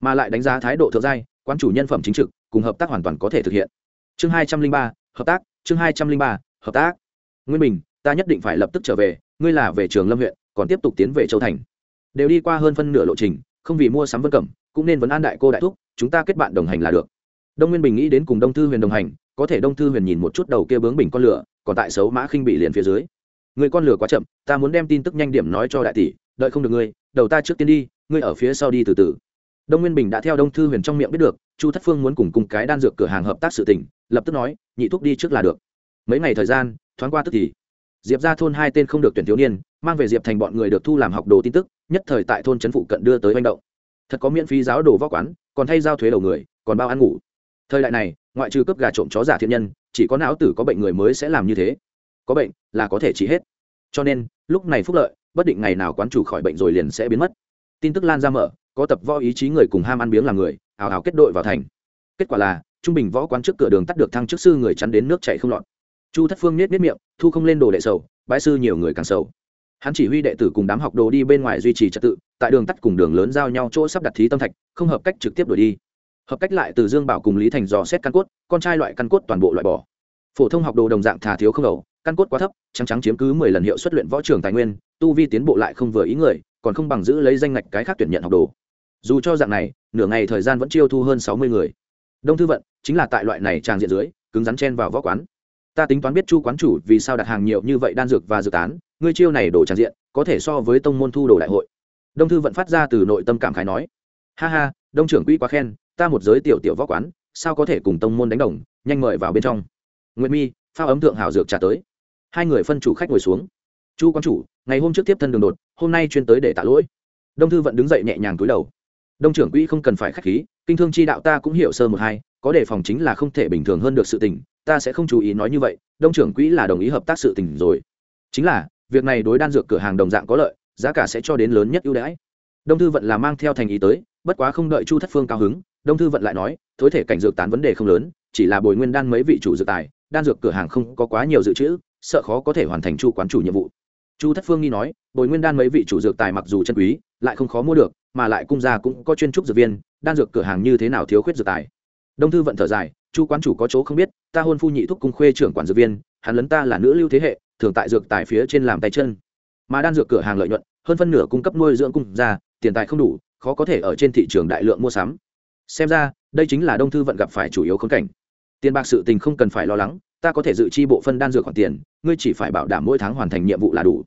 A: Mà lại đánh giá thái độ thượng giai, quán chủ nhân phẩm chính trực, cùng hợp tác hoàn toàn có thể thực hiện chương hai trăm linh ba, hợp tác, chương hai trăm linh ba, hợp tác. Nguyên bình, ta nhất định phải lập tức trở về, ngươi là về trường lâm huyện, còn tiếp tục tiến về châu thành. Đều đi qua hơn phân nửa lộ trình, không vì mua sắm vân cẩm, cũng nên vấn an đại cô đại thúc, chúng ta kết bạn đồng hành là được. Đông nguyên bình nghĩ đến cùng đông thư huyền đồng hành, có thể đông thư huyền nhìn một chút đầu kia bướng bình con lửa, còn tại xấu mã khinh bị liền phía dưới. Người con lửa quá chậm, ta muốn đem tin tức nhanh điểm nói cho đại tỷ, đợi không được ngươi, đầu ta trước tiên đi, ngươi ở phía sau đi từ từ đông nguyên bình đã theo đông thư huyền trong miệng biết được, chu thất phương muốn cùng cùng cái đan dược cửa hàng hợp tác sự tỉnh lập tức nói, nhị thuốc đi trước là được. Mấy ngày thời gian, thoáng qua tức thì, diệp ra thôn hai tên không được tuyển thiếu niên, mang về diệp thành bọn người được thu làm học đồ tin tức, nhất thời tại thôn trấn phụ cận đưa tới manh động. Thật có miễn phí giáo đồ võ quán, còn thay giao thuế đầu người, còn bao ăn ngủ. Thời đại này, ngoại trừ cướp gà trộm chó giả thiện nhân, chỉ có não tử có bệnh người mới sẽ làm như thế. Có bệnh là có thể trị hết. Cho nên, lúc này phúc lợi, bất định ngày nào quán chủ khỏi bệnh rồi liền sẽ biến mất. Tin tức lan ra mở có tập võ ý chí người cùng ham ăn biếng làm người ảo ảo kết đội vào thành. Kết quả là, trung bình võ quán trước cửa đường tắt được thăng chức sư người chắn đến nước chạy không lọt. Chu thất phương nết nết miệng, thu không lên đồ đệ sầu bãi sư nhiều người càng sầu. Hắn chỉ huy đệ tử cùng đám học đồ đi bên ngoài duy trì trật tự, tại đường tắt cùng đường lớn giao nhau chỗ sắp đặt thí tâm thạch, không hợp cách trực tiếp đổi đi. Hợp cách lại từ dương bảo cùng lý thành dò xét căn cốt, con trai loại căn cốt toàn bộ loại bỏ. Phổ thông học đồ đồng dạng thà thiếu không đầu căn cốt quá thấp, trắng trắng chiếm cứ mười lần hiệu xuất luyện võ trường tài nguyên, tu vi tiến bộ lại không vừa ý người, còn không bằng giữ lấy danh ngạch cái khác tuyển nhận học đồ dù cho dạng này, nửa ngày thời gian vẫn chiêu thu hơn sáu mươi người. Đông thư vận chính là tại loại này tràng diện dưới, cứng rắn chen vào võ quán. Ta tính toán biết chu quán chủ vì sao đặt hàng nhiều như vậy đan dược và dược tán, ngươi chiêu này đổ tràn diện, có thể so với tông môn thu đồ đại hội. Đông thư vận phát ra từ nội tâm cảm khái nói, ha ha, đông trưởng quỹ quá khen, ta một giới tiểu tiểu võ quán, sao có thể cùng tông môn đánh đồng, nhanh mời vào bên trong. Nguyện mi, phao ấm thượng hảo dược trả tới. Hai người phân chủ khách ngồi xuống. Chu quán chủ, ngày hôm trước tiếp thân đường đột, hôm nay chuyên tới để tạ lỗi. Đông thư vận đứng dậy nhẹ nhàng túi đầu đông trưởng quỹ không cần phải k h á c h khí, kinh thương chi đạo ta cũng hiểu sơ một hai, có đề phòng chính là không thể bình thường hơn được sự tình, ta sẽ không chú ý nói như vậy, đông trưởng quỹ là đồng ý hợp tác sự tình rồi. Chính là, việc này đối đan dược cửa hàng đồng dạng có lợi, giá cả sẽ cho đến lớn nhất ưu đãi. Đông thư vận là mang theo thành ý tới, bất quá không đợi chu thất phương cao hứng, đông thư vận lại nói, thối thể cảnh dược tán vấn đề không lớn, chỉ là bồi nguyên đan mấy vị chủ dược tài, đan dược cửa hàng không có quá nhiều dự trữ, sợ khó có thể hoàn thành chu quán chủ nhiệm vụ. Chu thất phương nghi nói, bồi nguyên đan mấy vị chủ dược tài mặc dù chân quý, lại không khó mua được mà lại cung gia cũng có chuyên trúc dược viên, đan dược cửa hàng như thế nào thiếu khuyết dược tài. Đông thư vận thở dài, chu quán chủ có chỗ không biết, ta hôn phu nhị thúc cung khuê trưởng quản dược viên, hắn lấn ta là nữ lưu thế hệ, thường tại dược tài phía trên làm tay chân. Mà đan dược cửa hàng lợi nhuận, hơn phân nửa cung cấp nuôi dưỡng cung gia, tiền tài không đủ, khó có thể ở trên thị trường đại lượng mua sắm. Xem ra, đây chính là đông thư vận gặp phải chủ yếu khốn cảnh. Tiền bạc sự tình không cần phải lo lắng, ta có thể dự chi bộ phân đan dược khoản tiền, ngươi chỉ phải bảo đảm mỗi tháng hoàn thành nhiệm vụ là đủ.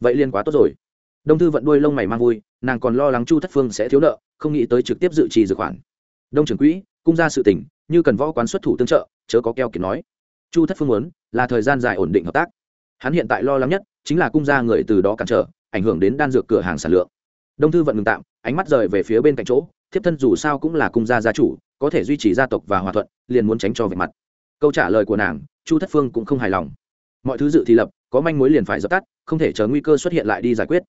A: Vậy liên quá tốt rồi. Đông thư vận đuôi lông mày mang vui nàng còn lo lắng chu thất phương sẽ thiếu nợ, không nghĩ tới trực tiếp dự trì dự khoản. Đông trưởng quỹ, cung ra sự tình, như cần võ quán xuất thủ tương trợ, chớ có keo kiệt nói. Chu thất phương muốn, là thời gian dài ổn định hợp tác. Hắn hiện tại lo lắng nhất, chính là cung gia người từ đó cản trở, ảnh hưởng đến đan dược cửa hàng sản lượng. Đông thư vận ngừng tạm, ánh mắt rời về phía bên cạnh chỗ, thiếp thân dù sao cũng là cung gia gia chủ, có thể duy trì gia tộc và hòa thuận, liền muốn tránh cho về mặt. Câu trả lời của nàng, chu thất phương cũng không hài lòng. Mọi thứ dự thì lập, có manh mối liền phải dập tắt, không thể chờ nguy cơ xuất hiện lại đi giải quyết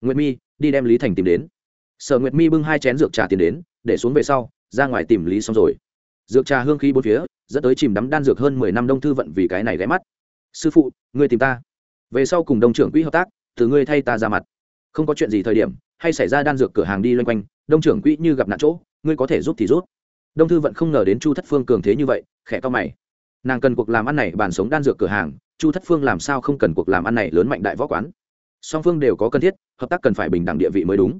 A: nguyệt mi, đi đem lý thành tìm đến. Sở nguyệt mi bưng hai chén dược trà tiền đến, để xuống về sau, ra ngoài tìm lý xong rồi. Dược trà hương khí bốn phía, dẫn tới chìm đắm đan dược hơn mười năm đông thư vận vì cái này ghé mắt. Sư phụ, ngươi tìm ta. Về sau cùng đồng trưởng quỹ hợp tác, từ ngươi thay ta ra mặt. Không có chuyện gì thời điểm, hay xảy ra đan dược cửa hàng đi loanh quanh đông trưởng quỹ như gặp nạn chỗ, ngươi có thể giúp thì rút đông thư vận không ngờ đến chu thất phương cường thế như vậy, khẽ to mày. Nàng cần cuộc làm ăn này bàn sống đan dược cửa hàng, chu thất phương làm sao không cần cuộc làm ăn này lớn mạnh đại võ quán? Song phương đều có cần thiết, hợp tác cần phải bình đẳng địa vị mới đúng.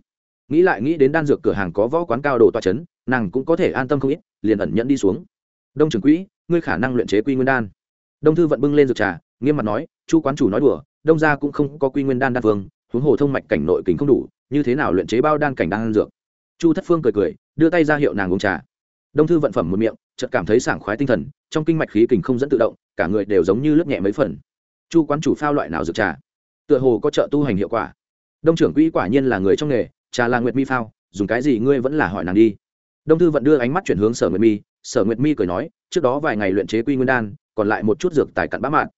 A: Nghĩ lại nghĩ đến đan dược cửa hàng có võ quán cao đồ toa c h ấ n nàng cũng có thể an tâm không ít, liền ẩn nhẫn đi xuống. Đông trưởng quỹ, ngươi khả năng luyện chế quy nguyên đan. Đông thư vận bưng lên dược trà, nghiêm mặt nói, chu quán chủ nói đùa, đông gia cũng không có quy nguyên đan đan phương huống hồ thông mạch cảnh nội kính không đủ, như thế nào luyện chế bao đan cảnh đan dược? Chu thất phương cười cười, đưa tay ra hiệu nàng uống trà. Đông thư vận phẩm một miệng, chợt cảm thấy sảng khoái tinh thần, trong kinh mạch khí kình không dẫn tự động, cả người đều giống như lướt nhẹ mấy phần. Chu quán chủ phao loại nào dược trà? Tựa hồ có trợ tu hành hiệu quả. Đông trưởng quỹ quả nhiên là người trong nghề, trà là nguyệt mi phao, dùng cái gì ngươi vẫn là hỏi nàng đi. Đông thư vận đưa ánh mắt chuyển hướng sở nguyệt mi, sở nguyệt mi cười nói, trước đó vài ngày luyện chế quy nguyên đan, còn lại một chút dược tài cặn bã mạn.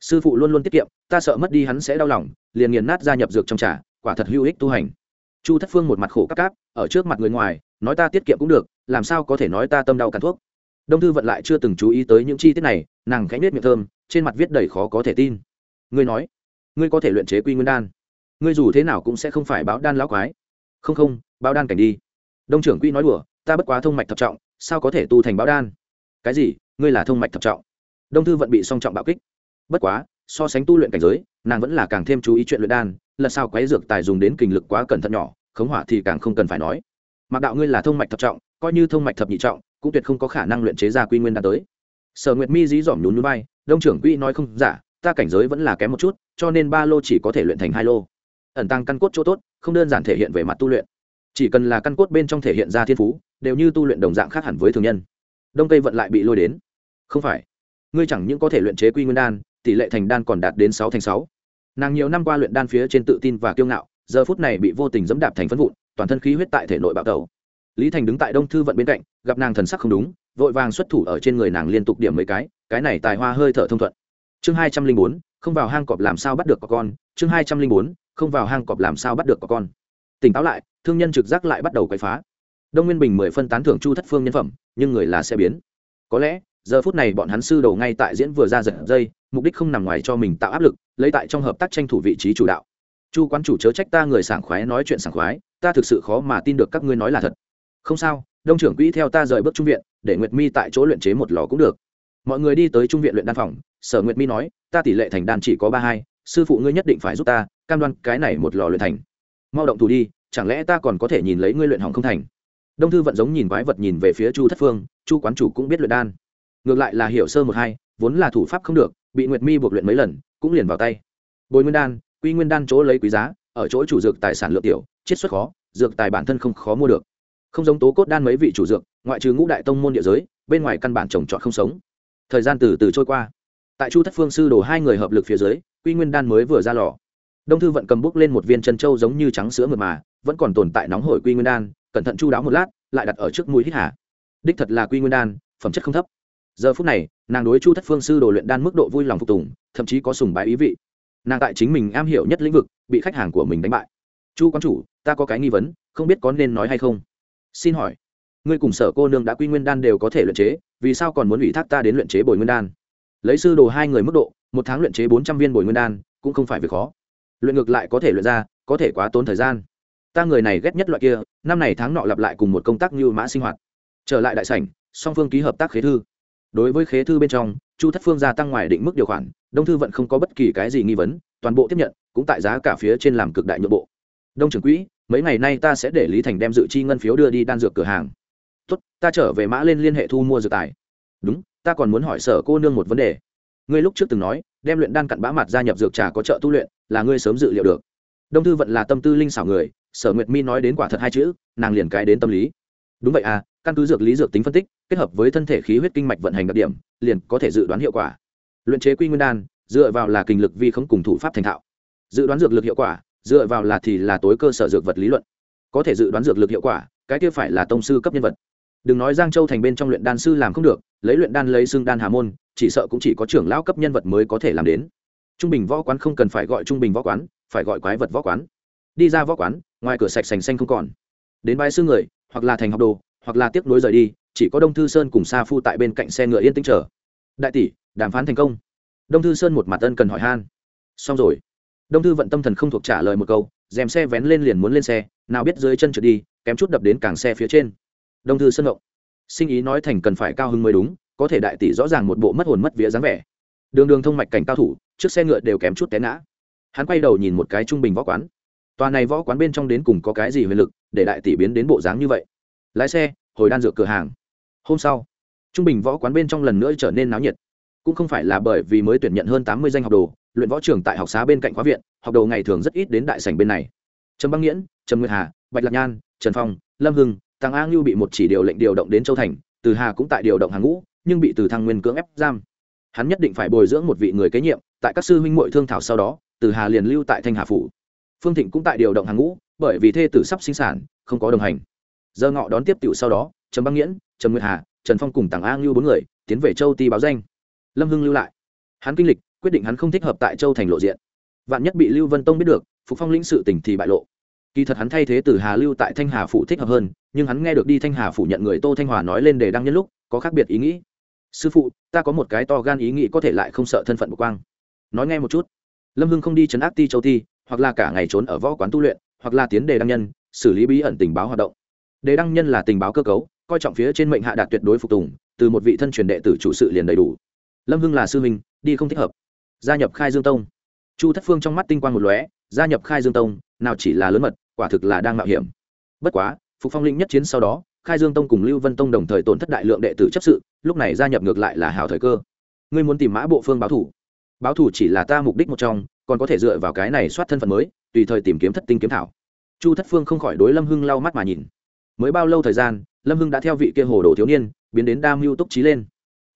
A: Sư phụ luôn luôn tiết kiệm, ta sợ mất đi hắn sẽ đau lòng, liền nghiền nát gia nhập dược trong trà, quả thật hữu ích tu hành. Chu thất phương một mặt khổ cắp cáp, ở trước mặt người ngoài, nói ta tiết kiệm cũng được, làm sao có thể nói ta tâm đau cắn thuốc. Đông thư vận lại chưa từng chú ý tới những chi tiết này, nàng khẽ nết miệng thơm, trên mặt viết đầy khó có thể tin. Ngươi nói ngươi có thể luyện chế quy nguyên đan. Ngươi dù thế nào cũng sẽ không phải báo đan lão quái. Không không, báo đan cảnh đi. Đông trưởng quy nói đùa, ta bất quá thông mạch thập trọng, sao có thể tu thành báo đan? Cái gì? Ngươi là thông mạch thập trọng. Đông thư vận bị song trọng bạo kích. Bất quá, so sánh tu luyện cảnh giới, nàng vẫn là càng thêm chú ý chuyện luyện đan lần sao quái dược tài dùng đến kinh lực quá cẩn thận nhỏ, khống hỏa thì càng không cần phải nói. Mặc đạo ngươi là thông mạch thập trọng, coi như thông mạch thập nhị trọng, cũng tuyệt không có khả năng luyện chế ra quy nguyên đan tới. Sở nguyệt mi dí dỏm nhún núi bay đông trưởng quỹ nói không giả ta cảnh giới vẫn là kém một chút, cho nên ba lô chỉ có thể luyện thành hai lô. Ẩn tăng căn cốt chỗ tốt, không đơn giản thể hiện về mặt tu luyện. Chỉ cần là căn cốt bên trong thể hiện ra thiên phú, đều như tu luyện đồng dạng khác hẳn với thường nhân. Đông tây vận lại bị lôi đến. Không phải. Ngươi chẳng những có thể luyện chế quy nguyên đan, tỷ lệ thành đan còn đạt đến sáu thành sáu. Nàng nhiều năm qua luyện đan phía trên tự tin và kiêu ngạo, giờ phút này bị vô tình dẫm đạp thành phân vụn, toàn thân khí huyết tại thể nội bạo tẩu. Lý thành đứng tại đông thư vận bên cạnh, gặp nàng thần sắc không đúng, vội vàng xuất thủ ở trên người nàng liên tục điểm mấy cái cái này tài hoa hơi thở thông thuận chương hai trăm linh bốn, không vào hang cọp làm sao bắt được có con. Chương hai trăm linh bốn, không vào hang cọp làm sao bắt được có con. Tỉnh táo lại, thương nhân trực giác lại bắt đầu quậy phá. Đông nguyên bình mười phân tán thưởng chu thất phương nhân phẩm, nhưng người là sẽ biến. Có lẽ, giờ phút này bọn hắn sư đầu ngay tại diễn vừa ra giật dây, mục đích không nằm ngoài cho mình tạo áp lực, lấy tại trong hợp tác tranh thủ vị trí chủ đạo. Chu quán chủ chớ trách ta người sảng khoái nói chuyện sảng khoái, ta thực sự khó mà tin được các ngươi nói là thật. Không sao, đông trưởng quỹ theo ta rời bước trung viện, để nguyệt mi tại chỗ luyện chế một lò cũng được. Mọi người đi tới trung viện luyện đan phòng sở nguyệt mi nói, ta tỷ lệ thành đan chỉ có ba hai, sư phụ ngươi nhất định phải giúp ta, cam đoan cái này một lò luyện thành. Mau động thủ đi, chẳng lẽ ta còn có thể nhìn lấy ngươi luyện hỏng không thành? Đông thư vận giống nhìn quái vật nhìn về phía chu thất phương, chu quán chủ cũng biết luyện đan. Ngược lại là hiểu sơ một hai, vốn là thủ pháp không được, bị nguyệt mi buộc luyện mấy lần, cũng liền vào tay. Bồi nguyên đan, quy nguyên đan chỗ lấy quý giá, ở chỗ chủ dược tài sản lượng tiểu, chiết xuất khó, dược tài bản thân không khó mua được. Không giống tố cốt đan mấy vị chủ dược, ngoại trừ ngũ đại tông môn địa giới, bên ngoài căn bản trồng trọt không sống. Thời gian từ từ trôi qua tại chu thất phương sư đổ hai người hợp lực phía dưới, quy nguyên đan mới vừa ra lò. Đông thư vận cầm bút lên một viên chân trâu giống như trắng sữa mượt mà, vẫn còn tồn tại nóng hổi quy nguyên đan, cẩn thận chu đáo một lát, lại đặt ở trước mũi hít hà. Đích thật là quy nguyên đan, phẩm chất không thấp. Giờ phút này, nàng đối chu thất phương sư đồ luyện đan mức độ vui lòng phục tùng, thậm chí có sùng bái ý vị. Nàng tại chính mình am hiểu nhất lĩnh vực, bị khách hàng của mình đánh bại. Chu quán chủ, ta có cái nghi vấn, không biết có nên nói hay không? Xin hỏi. Ngươi cùng sở cô nương đã quy nguyên đan đều có thể luyện chế, vì sao còn muốn ủy thác ta đến luyện chế bồi nguyên đan? Lấy sư đồ hai người mức độ, một tháng luyện chế bốn trăm viên bồi nguyên đan, cũng không phải việc khó. Luyện ngược lại có thể luyện ra, có thể quá tốn thời gian. Ta người này ghét nhất loại kia, năm này tháng nọ lặp lại cùng một công tác như mã sinh hoạt. Trở lại đại sảnh, song phương ký hợp tác khế thư. Đối với khế thư bên trong, chu thất phương gia tăng ngoài định mức điều khoản, đông thư vẫn không có bất kỳ cái gì nghi vấn, toàn bộ tiếp nhận, cũng tại giá cả phía trên làm cực đại nhượng bộ. Đông trưởng quỹ, mấy ngày nay ta sẽ để lý thành đem dự chi ngân phiếu đưa đi đan dược cửa hàng. Tốt, ta trở về mã lên liên hệ thu mua dược tài. Đúng ta còn muốn hỏi sở cô nương một vấn đề. Ngươi lúc trước từng nói, đem luyện đan cặn bã mặt gia nhập dược trà có trợ tu luyện, là ngươi sớm dự liệu được. Đông thư vận là tâm tư linh xảo người, sở nguyệt mi nói đến quả thật hai chữ, nàng liền cái đến tâm lý. Đúng vậy à căn cứ dược lý dược tính phân tích, kết hợp với thân thể khí huyết kinh mạch vận hành đặc điểm, liền có thể dự đoán hiệu quả. Luyện chế quy nguyên đan, dựa vào là kinh lực vi không cùng thủ pháp thành thạo. Dự đoán dược lực hiệu quả, dựa vào là thì là tối cơ sở dược vật lý luận. Có thể dự đoán dược lực hiệu quả, cái kia phải là tông sư cấp nhân vật đừng nói giang châu thành bên trong luyện đan sư làm không được, lấy luyện đan lấy xương đan hà môn, chỉ sợ cũng chỉ có trưởng lão cấp nhân vật mới có thể làm đến. Trung bình võ quán không cần phải gọi trung bình võ quán, phải gọi quái vật võ quán. Đi ra võ quán, ngoài cửa sạch sành xanh không còn. Đến bãi sư người, hoặc là thành học đồ, hoặc là tiếp nối rời đi, chỉ có đông thư sơn cùng sa phu tại bên cạnh xe ngựa yên tĩnh chờ. Đại tỷ, đàm phán thành công. Đông thư sơn một mặt ân cần hỏi han. Xong rồi. Đông thư vận tâm thần không thuộc trả lời một câu dèm xe vén lên liền muốn lên xe, nào biết dưới chân trượt đi, kém chút đập đến càng xe phía trên đông thư sân động sinh ý nói thành cần phải cao hứng mới đúng, có thể đại tỷ rõ ràng một bộ mất hồn mất vía dáng vẻ. Đường đường thông mạch cảnh cao thủ, trước xe ngựa đều kém chút té ngã. Hắn quay đầu nhìn một cái trung bình võ quán. Tòa này võ quán bên trong đến cùng có cái gì huyền lực, để đại tỷ biến đến bộ dáng như vậy? Lái xe, hồi đan dược cửa hàng. Hôm sau, trung bình võ quán bên trong lần nữa trở nên náo nhiệt. Cũng không phải là bởi vì mới tuyển nhận hơn tám mươi danh học đồ, luyện võ trường tại học xá bên cạnh khóa viện, học đồ ngày thường rất ít đến đại sảnh bên này. Trầm băng nghiễn, trầm nguyệt hà, bạch lạc nhan, trần phong, lâm hưng tăng a ngưu bị một chỉ điều lệnh điều động đến châu thành, từ hà cũng tại điều động hàng ngũ, nhưng bị từ thăng nguyên cưỡng ép giam. Hắn nhất định phải bồi dưỡng một vị người kế nhiệm, tại các sư huynh muội thương thảo sau đó, từ hà liền lưu tại thanh hà phủ. Phương thịnh cũng tại điều động hàng ngũ, bởi vì thê tử sắp sinh sản, không có đồng hành. Giờ ngọ đón tiếp tiểu sau đó Trần băng nghiễn Trần nguyệt hà, trần phong cùng tàng a ngưu bốn người, tiến về châu ti báo danh. Lâm hưng lưu lại. Hắn kinh lịch, quyết định hắn không thích hợp tại châu thành lộ diện. Vạn nhất bị lưu vân tông biết được, phục phong lĩnh sự tỉnh thì bại lộ kỳ thật hắn thay thế từ hà lưu tại thanh hà phủ thích hợp hơn, nhưng hắn nghe được đi thanh hà phủ nhận người tô thanh hòa nói lên để đăng nhân lúc, có khác biệt ý nghĩ. Sư phụ, ta có một cái to gan ý nghĩ có thể lại không sợ thân phận của quang. Nói nghe một chút. Lâm hưng không đi chấn áp ti châu ti, hoặc là cả ngày trốn ở võ quán tu luyện, hoặc là tiến đề đăng nhân, xử lý bí ẩn tình báo hoạt động. Đề đăng nhân là tình báo cơ cấu, coi trọng phía trên mệnh hạ đạt tuyệt đối phục tùng, từ một vị thân truyền đệ tử chủ sự liền đầy đủ. Lâm hưng là sư huynh, đi không thích hợp. Gia nhập khai dương tông. Chu thất phương trong mắt tinh quang một lóe, gia nhập khai dương tông, nào chỉ là lớn mật quả thực là đang mạo hiểm. Bất quá, phục phong linh nhất chiến sau đó, khai dương tông cùng lưu vân tông đồng thời tổn thất đại lượng đệ tử chấp sự, lúc này gia nhập ngược lại là hào thời cơ. Ngươi muốn tìm mã bộ phương báo thủ. Báo thủ chỉ là ta mục đích một trong, còn có thể dựa vào cái này soát thân phận mới, tùy thời tìm kiếm thất tinh kiếm thảo. Chu thất phương không khỏi đối lâm hưng lau mắt mà nhìn. Mới bao lâu thời gian, lâm hưng đã theo vị kia hồ đồ thiếu niên, biến đến đa mưu túc trí lên.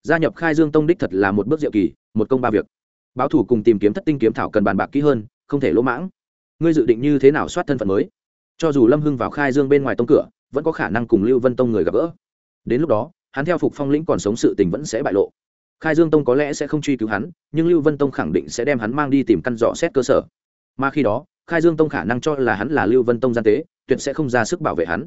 A: Gia nhập khai dương tông đích thật là một bước diệu kỳ, một công ba việc. Báo thủ cùng tìm kiếm thất tinh kiếm thảo cần bàn bạc kỹ hơn, không thể lỗ mãng ngươi dự định như thế nào soát thân phận mới? Cho dù lâm hưng vào khai dương bên ngoài tông cửa, vẫn có khả năng cùng lưu vân tông người gặp gỡ. Đến lúc đó, hắn theo phục phong lĩnh còn sống sự tình vẫn sẽ bại lộ. Khai dương tông có lẽ sẽ không truy cứu hắn, nhưng lưu vân tông khẳng định sẽ đem hắn mang đi tìm căn dò xét cơ sở. Mà khi đó, khai dương tông khả năng cho là hắn là lưu vân tông gian tế, tuyệt sẽ không ra sức bảo vệ hắn.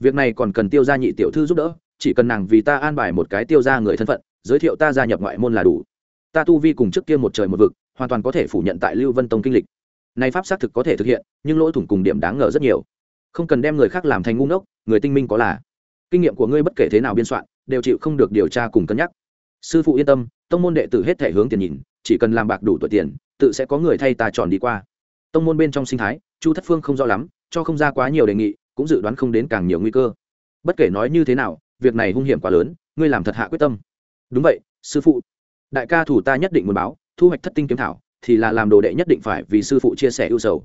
A: Việc này còn cần tiêu gia nhị tiểu thư giúp đỡ, chỉ cần nàng vì ta an bài một cái tiêu ra người thân phận, giới thiệu ta gia nhập ngoại môn là đủ. Ta tu vi cùng trước kia một trời một vực, hoàn toàn có thể phủ nhận tại lưu vân tông kinh lịch nay pháp xác thực có thể thực hiện, nhưng lỗ thủng cùng điểm đáng ngờ rất nhiều. Không cần đem người khác làm thành ngu ngốc, người tinh minh có là. Kinh nghiệm của ngươi bất kể thế nào biên soạn, đều chịu không được điều tra cùng cân nhắc. Sư phụ yên tâm, tông môn đệ tử hết thể hướng tiền nhìn, chỉ cần làm bạc đủ tuổi tiền, tự sẽ có người thay ta tròn đi qua. Tông môn bên trong sinh thái, chu thất phương không rõ lắm, cho không ra quá nhiều đề nghị, cũng dự đoán không đến càng nhiều nguy cơ. Bất kể nói như thế nào, việc này hung hiểm quá lớn, ngươi làm thật hạ quyết tâm. Đúng vậy, sư phụ. Đại ca thủ ta nhất định muốn báo, thu hoạch thất tinh kiếm thảo thì là làm đồ đệ nhất định phải vì sư phụ chia sẻ ưu sầu.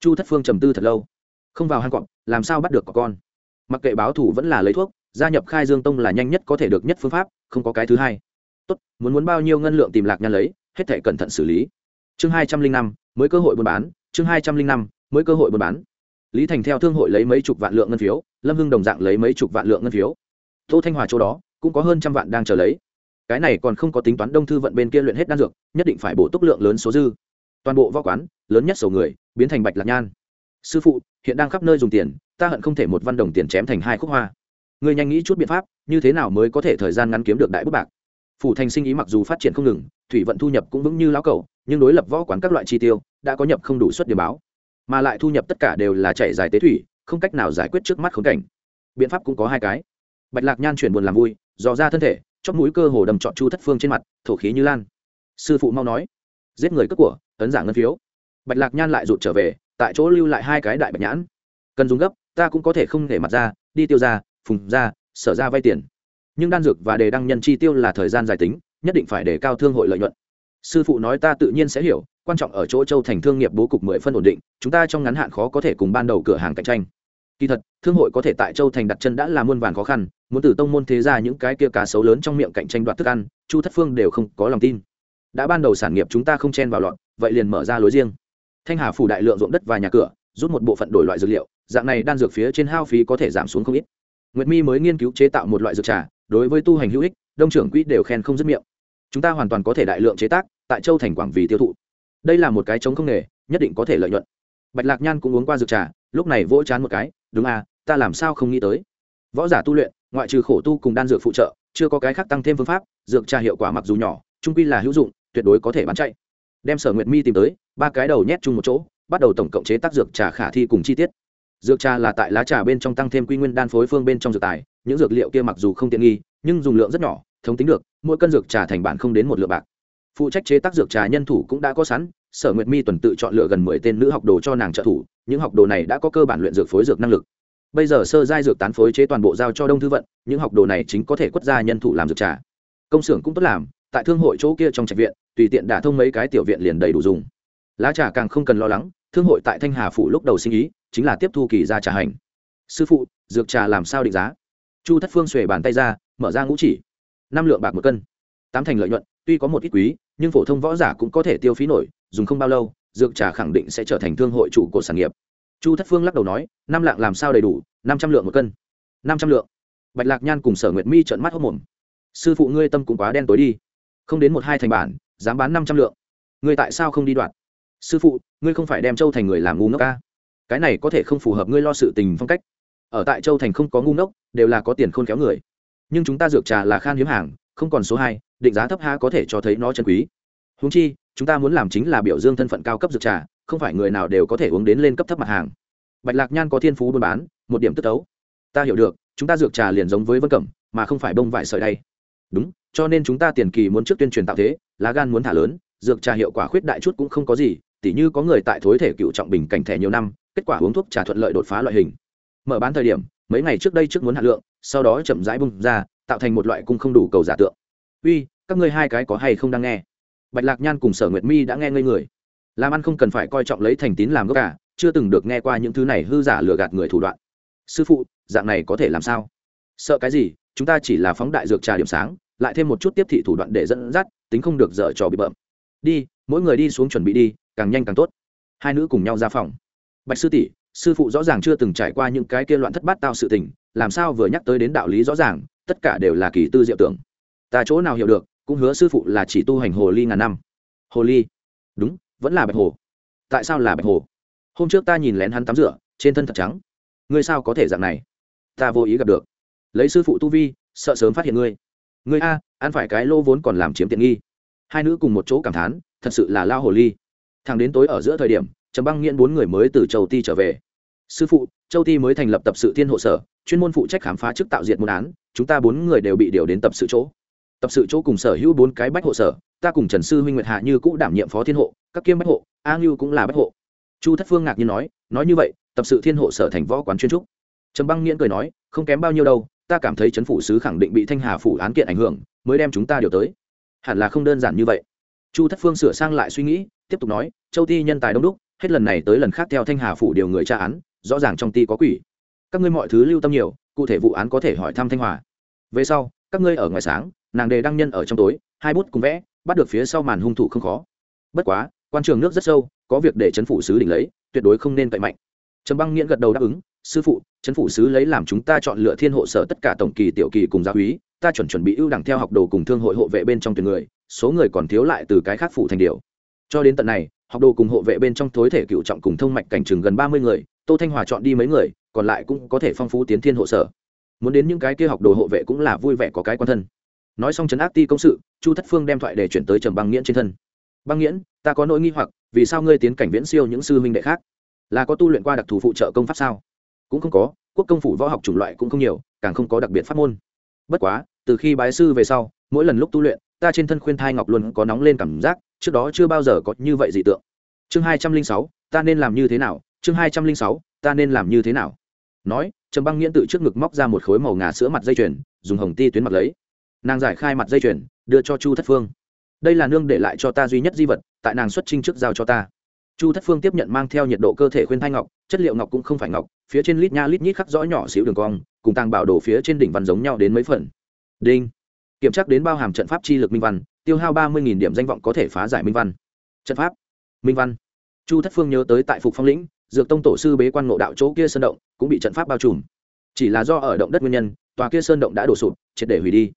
A: Chu thất phương trầm tư thật lâu. Không vào hang cọp, làm sao bắt được có con? Mặc kệ báo thủ vẫn là lấy thuốc, gia nhập khai dương tông là nhanh nhất có thể được nhất phương pháp, không có cái thứ hai. Tốt, muốn muốn bao nhiêu ngân lượng tìm lạc nhan lấy, hết thể cẩn thận xử lý. Chương hai trăm linh năm, mới cơ hội buôn bán, chương hai trăm linh năm, mới cơ hội buôn bán. Lý thành theo thương hội lấy mấy chục vạn lượng ngân phiếu, lâm hưng đồng dạng lấy mấy chục vạn lượng ngân phiếu. Tô thanh hòa chỗ đó, cũng có hơn trăm vạn đang chờ lấy cái này còn không có tính toán đông thư vận bên kia luyện hết đan dược, nhất định phải bổ túc lượng lớn số dư. Toàn bộ võ quán, lớn nhất sầu người, biến thành bạch lạc nhan. Sư phụ, hiện đang khắp nơi dùng tiền, ta hận không thể một văn đồng tiền chém thành hai khúc hoa. Người nhanh nghĩ chút biện pháp, như thế nào mới có thể thời gian ngắn kiếm được đại bút bạc? Phủ thành sinh ý mặc dù phát triển không ngừng, thủy vận thu nhập cũng vững như lão cầu nhưng đối lập võ quán các loại chi tiêu, đã có nhập không đủ suất điểm báo. Mà lại thu nhập tất cả đều là chạy dài tế thủy, không cách nào giải quyết trước mắt khốn cảnh. Biện pháp cũng có hai cái. Bạch lạc nhan chuyển buồn làm vui, dò ra thân thể chóp mũi cơ hồ đầm trọn chu thất phương trên mặt, thổ khí như lan. Sư phụ mau nói, giết người cướp của ấn giả ngân phiếu. Bạch lạc nhan lại rụt trở về, tại chỗ lưu lại hai cái đại bạch nhãn. Cần dùng gấp, ta cũng có thể không để mặt ra, đi tiêu ra, phùng ra, sở ra vay tiền. Nhưng đan dược và đề đăng nhân chi tiêu là thời gian dài tính, nhất định phải để cao thương hội lợi nhuận. Sư phụ nói ta tự nhiên sẽ hiểu, quan trọng ở chỗ châu thành thương nghiệp bố cục mười phân ổn định, chúng ta trong ngắn hạn khó có thể cùng ban đầu cửa hàng cạnh tranh. Kỳ thật, thương hội có thể tại châu thành đặt chân đã là muôn vàn khó khăn muốn từ tông môn thế ra những cái kia cá sấu lớn trong miệng cạnh tranh đoạt thức ăn, chu thất phương đều không có lòng tin. Đã ban đầu sản nghiệp chúng ta không chen vào lọt, vậy liền mở ra lối riêng. Thanh hà phủ đại lượng ruộng đất và nhà cửa, rút một bộ phận đổi loại dược liệu, dạng này đan dược phía trên hao phí có thể giảm xuống không ít. Nguyệt mi mới nghiên cứu chế tạo một loại dược trà, đối với tu hành hữu ích, đông trưởng quỹ đều khen không dứt miệng. Chúng ta hoàn toàn có thể đại lượng chế tác, tại châu thành quảng vì tiêu thụ. Đây là một cái chống không nghề, nhất định có thể lợi nhuận. Bạch lạc nhan cũng uống qua dược trà, lúc này vỗ chán một cái, đúng à ta làm sao không nghĩ tới? Võ giả tu luyện ngoại trừ khổ tu cùng đan dược phụ trợ, chưa có cái khác tăng thêm phương pháp, dược trà hiệu quả mặc dù nhỏ, trung quy là hữu dụng, tuyệt đối có thể bán chạy. Đem sở nguyệt mi tìm tới, ba cái đầu nhét chung một chỗ, bắt đầu tổng cộng chế tác dược trà khả thi cùng chi tiết. Dược trà là tại lá trà bên trong tăng thêm quy nguyên đan phối phương bên trong dược tài, những dược liệu kia mặc dù không tiện nghi, nhưng dùng lượng rất nhỏ, thống tính được, mỗi cân dược trà thành bản không đến một lượng bạc. Phụ trách chế tác dược trà nhân thủ cũng đã có sẵn, sở nguyệt mi tuần tự chọn lựa gần mười tên nữ học đồ cho nàng trợ thủ, những học đồ này đã có cơ bản luyện dược phối dược năng lực bây giờ sơ giai dược tán phối chế toàn bộ giao cho đông thư vận, những học đồ này chính có thể quất ra nhân thủ làm dược trà. Công xưởng cũng tốt làm, tại thương hội chỗ kia trong trạch viện, tùy tiện đả thông mấy cái tiểu viện liền đầy đủ dùng. Lá trà càng không cần lo lắng, thương hội tại thanh hà phủ lúc đầu sinh ý, chính là tiếp thu kỳ ra trà hành. Sư phụ, dược trà làm sao định giá? Chu thất phương xuề bàn tay ra, mở ra ngũ chỉ. Năm lượng bạc một cân. Tám thành lợi nhuận, tuy có một ít quý, nhưng phổ thông võ giả cũng có thể tiêu phí nổi, dùng không bao lâu, dược trà khẳng định sẽ trở thành thương hội chủ của sản nghiệp chu thất phương lắc đầu nói, năm lạng làm sao đầy đủ? Năm trăm lượng một cân. Năm trăm lượng. Bạch lạc nhan cùng sở nguyệt mi trợn mắt hốc mồm. Sư phụ ngươi tâm cũng quá đen tối đi. Không đến một hai thành bản, dám bán năm trăm lượng. Ngươi tại sao không đi đoạt? Sư phụ, ngươi không phải đem châu thành người làm ngu ngốc ca cái này có thể không phù hợp ngươi lo sự tình phong cách. Ở tại châu thành không có ngu ngốc, đều là có tiền khôn khéo người. Nhưng chúng ta dược trà là khan hiếm hàng, không còn số hai, định giá thấp ha có thể cho thấy nó chân quý. Húng chi, chúng ta muốn làm chính là biểu dương thân phận cao cấp dược trà không phải người nào đều có thể uống đến lên cấp thấp mặt hàng. Bạch lạc nhan có thiên phú buôn bán, một điểm tức tấu. Ta hiểu được, chúng ta dược trà liền giống với vân cẩm, mà không phải bông vải sợi đây đúng, cho nên chúng ta tiền kỳ muốn trước tuyên truyền tạo thế, lá gan muốn thả lớn, dược trà hiệu quả khuyết đại chút cũng không có gì, tỉ như có người tại thối thể cựu trọng bình cảnh thẻ nhiều năm, kết quả uống thuốc trà thuận lợi đột phá loại hình. Mở bán thời điểm, mấy ngày trước đây trước muốn hạ lượng, sau đó chậm rãi bung ra, tạo thành một loại cung không đủ cầu giả tượng. Uy, các ngươi hai cái có hay không đang nghe? Bạch lạc nhan cùng sở nguyệt mi đã nghe ngây người làm ăn không cần phải coi trọng lấy thành tín làm gốc cả, chưa từng được nghe qua những thứ này hư giả lừa gạt người thủ đoạn. Sư phụ, dạng này có thể làm sao? Sợ cái gì? Chúng ta chỉ là phóng đại dược trà điểm sáng, lại thêm một chút tiếp thị thủ đoạn để dẫn dắt, tính không được dở trò bị bợm. Đi, mỗi người đi xuống chuẩn bị đi, càng nhanh càng tốt. Hai nữ cùng nhau ra phòng. Bạch sư tỷ, sư phụ rõ ràng chưa từng trải qua những cái kia loạn thất bát tao sự tình, làm sao vừa nhắc tới đến đạo lý rõ ràng, tất cả đều là kỳ tư diệu tưởng. Ta chỗ nào hiểu được, cũng hứa sư phụ là chỉ tu hành hồ ly ngàn năm. Hồ ly? Đúng vẫn là bạch hồ. Tại sao là bạch hồ? Hôm trước ta nhìn lén hắn tắm rửa, trên thân thật trắng. Ngươi sao có thể dạng này? Ta vô ý gặp được. Lấy sư phụ tu vi, sợ sớm phát hiện ngươi. Ngươi a, ăn phải cái lô vốn còn làm chiếm tiện nghi. Hai nữ cùng một chỗ cảm thán, thật sự là lao hồ ly. Thằng đến tối ở giữa thời điểm, trầm băng nghiện bốn người mới từ châu ti trở về. Sư phụ, châu ti mới thành lập tập sự thiên hộ sở, chuyên môn phụ trách khám phá chức tạo diện môn án, chúng ta bốn người đều bị điều đến tập sự chỗ. Tập sự chỗ cùng sở hữu bốn cái bách hộ sở, ta cùng trần sư huynh nguyệt hạ như cũ đảm nhiệm phó thiên hộ các kiêm bách hộ, a ngưu cũng là bách hộ. Chu thất phương ngạc nhiên nói nói như vậy, tập sự thiên hộ sở thành võ quán chuyên trúc. Trầm băng nghiễn cười nói, không kém bao nhiêu đâu, ta cảm thấy chấn phủ sứ khẳng định bị thanh hà phủ án kiện ảnh hưởng, mới đem chúng ta điều tới. Hẳn là không đơn giản như vậy. Chu thất phương sửa sang lại suy nghĩ, tiếp tục nói, châu ti nhân tài đông đúc, hết lần này tới lần khác theo thanh hà phủ điều người tra án, rõ ràng trong ti có quỷ. Các ngươi mọi thứ lưu tâm nhiều, cụ thể vụ án có thể hỏi thăm thanh hòa. Về sau, các ngươi ở ngoài sáng, nàng đề đăng nhân ở trong tối, hai bút cùng vẽ, bắt được phía sau màn hung thủ không khó. Bất quá quan trường nước rất sâu, có việc để chấn phủ sứ đỉnh lấy, tuyệt đối không nên cậy mạnh. Trầm băng nghiễn gật đầu đáp ứng, sư phụ chấn phủ sứ lấy làm chúng ta chọn lựa thiên hộ sở tất cả tổng kỳ, tiểu kỳ cùng gia úy, ta chuẩn chuẩn bị ưu đẳng theo học đồ cùng thương hội hộ vệ bên trong tuyển người, số người còn thiếu lại từ cái khác phụ thành điều. Cho đến tận này, học đồ cùng hộ vệ bên trong tối thể cựu trọng cùng thông mạch cảnh chừng gần ba mươi người, tô thanh hòa chọn đi mấy người, còn lại cũng có thể phong phú tiến thiên hộ sở. Muốn đến những cái kia học đồ hộ vệ cũng là vui vẻ có cái quan thân. Nói xong trấn áp ti công sự, chu thất phương đem thoại để chuyển tới trầm băng nghiễn trên thân băng nghiễn, ta có nỗi nghi hoặc, vì sao ngươi tiến cảnh viễn siêu những sư minh đệ khác? Là có tu luyện qua đặc thù phụ trợ công pháp sao? Cũng không có, quốc công phủ võ học chủng loại cũng không nhiều, càng không có đặc biệt pháp môn. Bất quá, từ khi bái sư về sau, mỗi lần lúc tu luyện, ta trên thân khuyên thai ngọc luôn có nóng lên cảm giác, trước đó chưa bao giờ có như vậy dị tượng. Chương hai trăm linh sáu, ta nên làm như thế nào? Chương hai trăm linh sáu, ta nên làm như thế nào? Nói, trầm băng nghiễn tự trước ngực móc ra một khối màu ngà sữa mặt dây chuyền, dùng hồng ti tuyến mặt lấy. Nàng giải khai mặt dây chuyền, đưa cho chu thất phương đây là nương để lại cho ta duy nhất di vật, tại nàng xuất trinh trước giao cho ta. Chu thất phương tiếp nhận mang theo nhiệt độ cơ thể khuyên thanh ngọc, chất liệu ngọc cũng không phải ngọc, phía trên lít nha lít nhít khắc rõ nhỏ xíu đường cong, cùng tàng bảo đồ phía trên đỉnh văn giống nhau đến mấy phần. Đinh. Kiểm tra đến bao hàm trận pháp chi lực minh văn, tiêu hao ba mươi điểm danh vọng có thể phá giải minh văn. Trận pháp. Minh văn. Chu thất phương nhớ tới tại phục phong lĩnh, dược tông tổ sư bế quan ngộ đạo chỗ kia sơn động, cũng bị trận pháp bao trùm. Chỉ là do ở động đất nguyên nhân, tòa kia sơn động đã đổ sụp, triệt để hủy đi.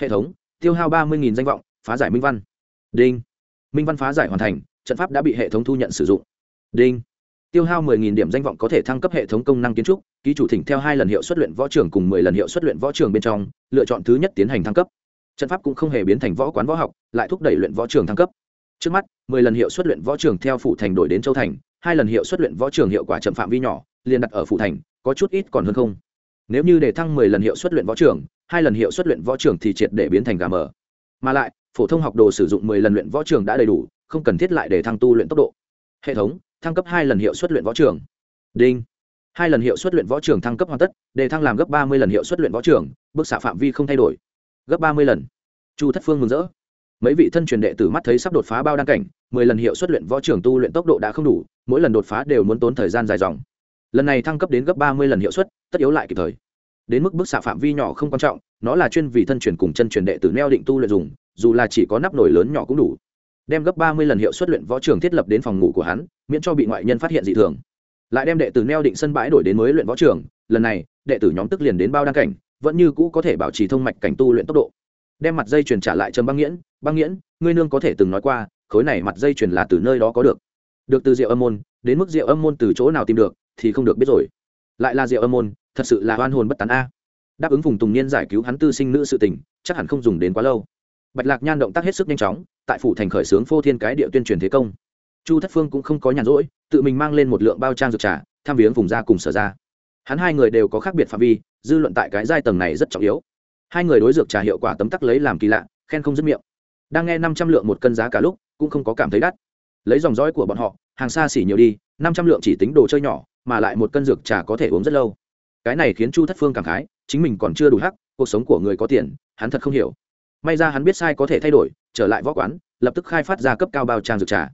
A: Hệ thống, tiêu hao ba mươi danh vọng phá giải minh văn. Đinh. Minh văn phá giải hoàn thành, trận pháp đã bị hệ thống thu nhận sử dụng. Đinh. Tiêu hao 10.000 điểm danh vọng có thể thăng cấp hệ thống công năng kiến trúc, ký chủ thỉnh theo hai lần hiệu suất luyện võ trường cùng 10 lần hiệu suất luyện võ trường bên trong, lựa chọn thứ nhất tiến hành thăng cấp. Trận pháp cũng không hề biến thành võ quán võ học, lại thúc đẩy luyện võ trường thăng cấp. Trước mắt 10 lần hiệu suất luyện võ trường theo phủ thành đổi đến châu thành, hai lần hiệu suất luyện võ trường hiệu quả chậm phạm vi nhỏ, liền đặt ở phủ thành, có chút ít còn hơn không. Nếu như để thăng 10 lần hiệu suất luyện võ trường, hai lần hiệu suất luyện võ trường thì triệt để biến thành gà mờ. Mà lại phổ thông học đồ sử dụng 10 lần luyện võ trường đã đầy đủ, không cần thiết lại để thăng tu luyện tốc độ. Hệ thống, thăng cấp hai lần hiệu suất luyện võ trường. Đinh. Hai lần hiệu suất luyện võ trường thăng cấp hoàn tất để thăng làm gấp ba mươi lần hiệu suất luyện võ trường bức xạ phạm vi không thay đổi. Gấp ba mươi lần. Chu thất phương mừng rỡ. Mấy vị thân truyền đệ tử mắt thấy sắp đột phá bao đăng cảnh, mười lần hiệu suất luyện võ trường tu luyện tốc độ đã không đủ, mỗi lần đột phá đều muốn tốn thời gian dài dòng. Lần này thăng cấp đến gấp ba mươi lần hiệu suất, tất yếu lại kịp thời. Đến mức bức xạ phạm vi nhỏ không quan trọng, nó là chuyên vì thân truyền cùng chân truyền đệ tử neo định tu luyện dùng dù là chỉ có nắp nổi lớn nhỏ cũng đủ. Đem gấp ba mươi lần hiệu suất luyện võ trường thiết lập đến phòng ngủ của hắn, miễn cho bị ngoại nhân phát hiện dị thường. Lại đem đệ tử neo định sân bãi đổi đến mới luyện võ trường, lần này, đệ tử nhóm tức liền đến bao đăng cảnh, vẫn như cũ có thể bảo trì thông mạch cảnh tu luyện tốc độ. Đem mặt dây truyền trả lại trầm băng nghiễn băng nghiễn, ngươi nương có thể từng nói qua, khối này mặt dây truyền là từ nơi đó có được. Được từ rượu âm môn, đến mức rượu âm môn từ chỗ nào tìm được, thì không được biết rồi. Lại là rượu âm môn, thật sự là oan hồn bất tán a. Đáp ứng vùng tùng niên giải cứu hắn tư sinh nữ sự tình, chắc hẳn không dùng đến quá lâu bạch lạc nhan động tác hết sức nhanh chóng, tại phủ thành khởi xướng phô thiên cái địa tuyên truyền thế công. Chu thất phương cũng không có nhàn rỗi, tự mình mang lên một lượng bao trang dược trà, tham viếng vùng ra cùng sở ra hắn hai người đều có khác biệt phạm vi, dư luận tại cái giai tầng này rất trọng yếu. Hai người đối dược trà hiệu quả tấm tắc lấy làm kỳ lạ, khen không dứt miệng. Đang nghe năm trăm lượng một cân giá cả lúc, cũng không có cảm thấy đắt. Lấy dòng dõi của bọn họ, hàng xa xỉ nhiều đi, năm trăm lượng chỉ tính đồ chơi nhỏ, mà lại một cân dược trà có thể uống rất lâu. Cái này khiến chu thất phương cảm khái, chính mình còn chưa đủ hắc, cuộc sống của người có tiền, hắn thật không hiểu may ra hắn biết sai có thể thay đổi, trở lại võ quán, lập tức khai phát ra cấp cao bao trang dược trà.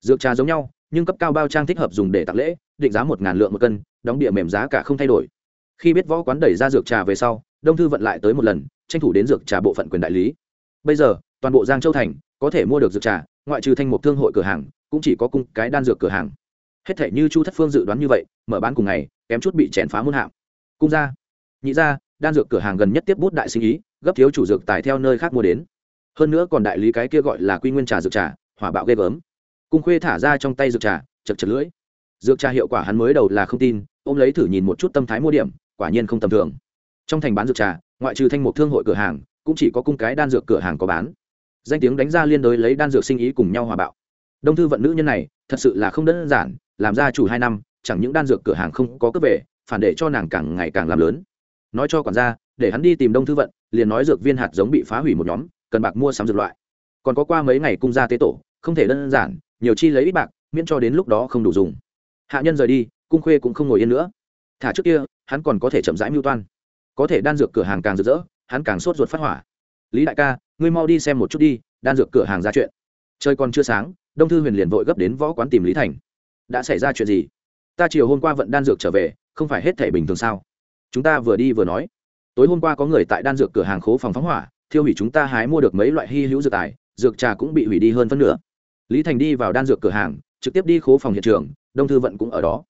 A: Dược trà giống nhau, nhưng cấp cao bao trang thích hợp dùng để tặng lễ, định giá một ngàn lượng một cân, đóng địa mềm giá cả không thay đổi. Khi biết võ quán đẩy ra dược trà về sau, đông thư vận lại tới một lần, tranh thủ đến dược trà bộ phận quyền đại lý. Bây giờ, toàn bộ giang châu thành có thể mua được dược trà, ngoại trừ thanh mục thương hội cửa hàng, cũng chỉ có cung cái đan dược cửa hàng. Hết thể như chu thất phương dự đoán như vậy, mở bán cùng ngày, kém chút bị chèn phá muôn hạm cung ra nhị ra đan dược cửa hàng gần nhất tiếp bút đại sinh ý gấp thiếu chủ dược tài theo nơi khác mua đến. Hơn nữa còn đại lý cái kia gọi là quy nguyên trà dược trà, hỏa bạo ghê gớm. Cung khuê thả ra trong tay dược trà, chật chật lưỡi. Dược trà hiệu quả hắn mới đầu là không tin, ôm lấy thử nhìn một chút tâm thái mua điểm, quả nhiên không tầm thường. Trong thành bán dược trà, ngoại trừ thanh một thương hội cửa hàng, cũng chỉ có cung cái đan dược cửa hàng có bán. Danh tiếng đánh ra liên đối lấy đan dược sinh ý cùng nhau hòa bạo. Đông thư vận nữ nhân này, thật sự là không đơn giản, làm ra chủ hai năm, chẳng những đan dược cửa hàng không có cướp về, phản để cho nàng càng ngày càng làm lớn. Nói cho quản gia để hắn đi tìm đông thư vận, liền nói dược viên hạt giống bị phá hủy một nhóm, cần bạc mua sắm dược loại. Còn có qua mấy ngày cung ra tế tổ, không thể đơn giản, nhiều chi lấy ít bạc, miễn cho đến lúc đó không đủ dùng. Hạ nhân rời đi, cung khuê cũng không ngồi yên nữa. Thả trước kia, hắn còn có thể chậm rãi mưu toan. Có thể đan dược cửa hàng càng rực rỡ, hắn càng sốt ruột phát hỏa. Lý đại ca, ngươi mau đi xem một chút đi, đan dược cửa hàng ra chuyện. Trời còn chưa sáng, đông thư huyền liền vội gấp đến võ quán tìm lý thành. Đã xảy ra chuyện gì? Ta chiều hôm qua vận đan dược trở về, không phải hết thể bình thường sao? Chúng ta vừa đi vừa nói tối hôm qua có người tại đan dược cửa hàng khố phòng phóng hỏa, thiêu hủy chúng ta hái mua được mấy loại hy hữu dược tài, dược trà cũng bị hủy đi hơn phân nửa. Lý thành đi vào đan dược cửa hàng, trực tiếp đi khố phòng hiện trường, đông thư vận cũng ở đó.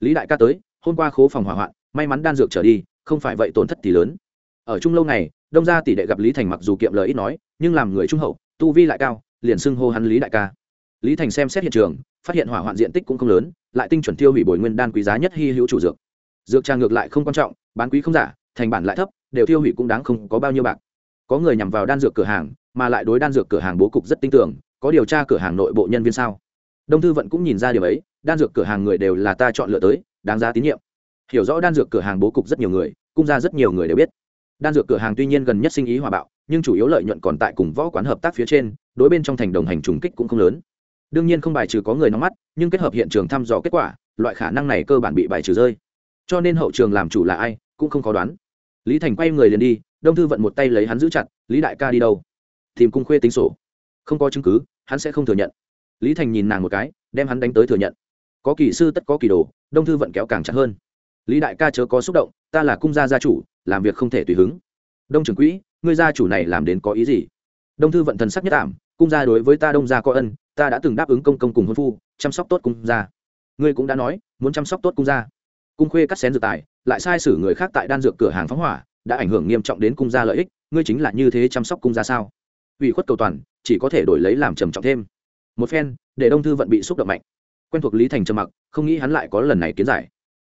A: Lý đại ca tới, hôm qua khố phòng hỏa hoạn, may mắn đan dược trở đi, không phải vậy tổn thất thì lớn. Ở chung lâu này đông gia tỷ đệ gặp lý thành mặc dù kiệm lời ít nói, nhưng làm người trung hậu, tu vi lại cao, liền xưng hô hắn lý đại ca. Lý thành xem xét hiện trường, phát hiện hỏa hoạn diện tích cũng không lớn, lại tinh chuẩn tiêu hủy bồi nguyên đan quý giá nhất hy hữu chủ dược. Dược trà ngược lại không quan trọng, bán quý không giả thành bản lại thấp, đều tiêu hủy cũng đáng không có bao nhiêu bạc. Có người nhằm vào đan dược cửa hàng, mà lại đối đan dược cửa hàng bố cục rất tin tưởng, có điều tra cửa hàng nội bộ nhân viên sao? Đông thư vận cũng nhìn ra điều ấy, đan dược cửa hàng người đều là ta chọn lựa tới, đáng giá tín nhiệm. Hiểu rõ đan dược cửa hàng bố cục rất nhiều người cung ra rất nhiều người đều biết. Đan dược cửa hàng tuy nhiên gần nhất sinh ý hòa bạo, nhưng chủ yếu lợi nhuận còn tại cùng võ quán hợp tác phía trên, đối bên trong thành đồng hành trùng kích cũng không lớn. Đương nhiên không bài trừ có người nóng mắt, nhưng kết hợp hiện trường thăm dò kết quả, loại khả năng này cơ bản bị bài trừ rơi. Cho nên hậu trường làm chủ là ai, cũng không khó đoán lý thành quay người liền đi, đông thư vận một tay lấy hắn giữ chặt, lý đại ca đi đâu? Tìm cung khuê tính sổ. Không có chứng cứ, hắn sẽ không thừa nhận. Lý thành nhìn nàng một cái, đem hắn đánh tới thừa nhận. Có kỳ sư tất có kỳ đồ, đông thư vận kéo càng chặt hơn. Lý đại ca chớ có xúc động, ta là cung gia gia chủ, làm việc không thể tùy hứng. Đông trưởng quỹ, ngươi gia chủ này làm đến có ý gì? Đông thư vận thần sắc nhất ảm, cung gia đối với ta đông gia có ân, ta đã từng đáp ứng công công cùng hôn phu, chăm sóc tốt cung gia. Ngươi cũng đã nói, muốn chăm sóc tốt cung gia cung khuê cắt xén dược tài, lại sai sử người khác tại đan dược cửa hàng phóng hỏa, đã ảnh hưởng nghiêm trọng đến cung gia lợi ích, ngươi chính là như thế chăm sóc cung gia sao? Ủy khuất cầu toàn, chỉ có thể đổi lấy làm trầm trọng thêm. Một phen, để đông thư vận bị xúc động mạnh. Quen thuộc lý thành trầm mặc, không nghĩ hắn lại có lần này kiến giải.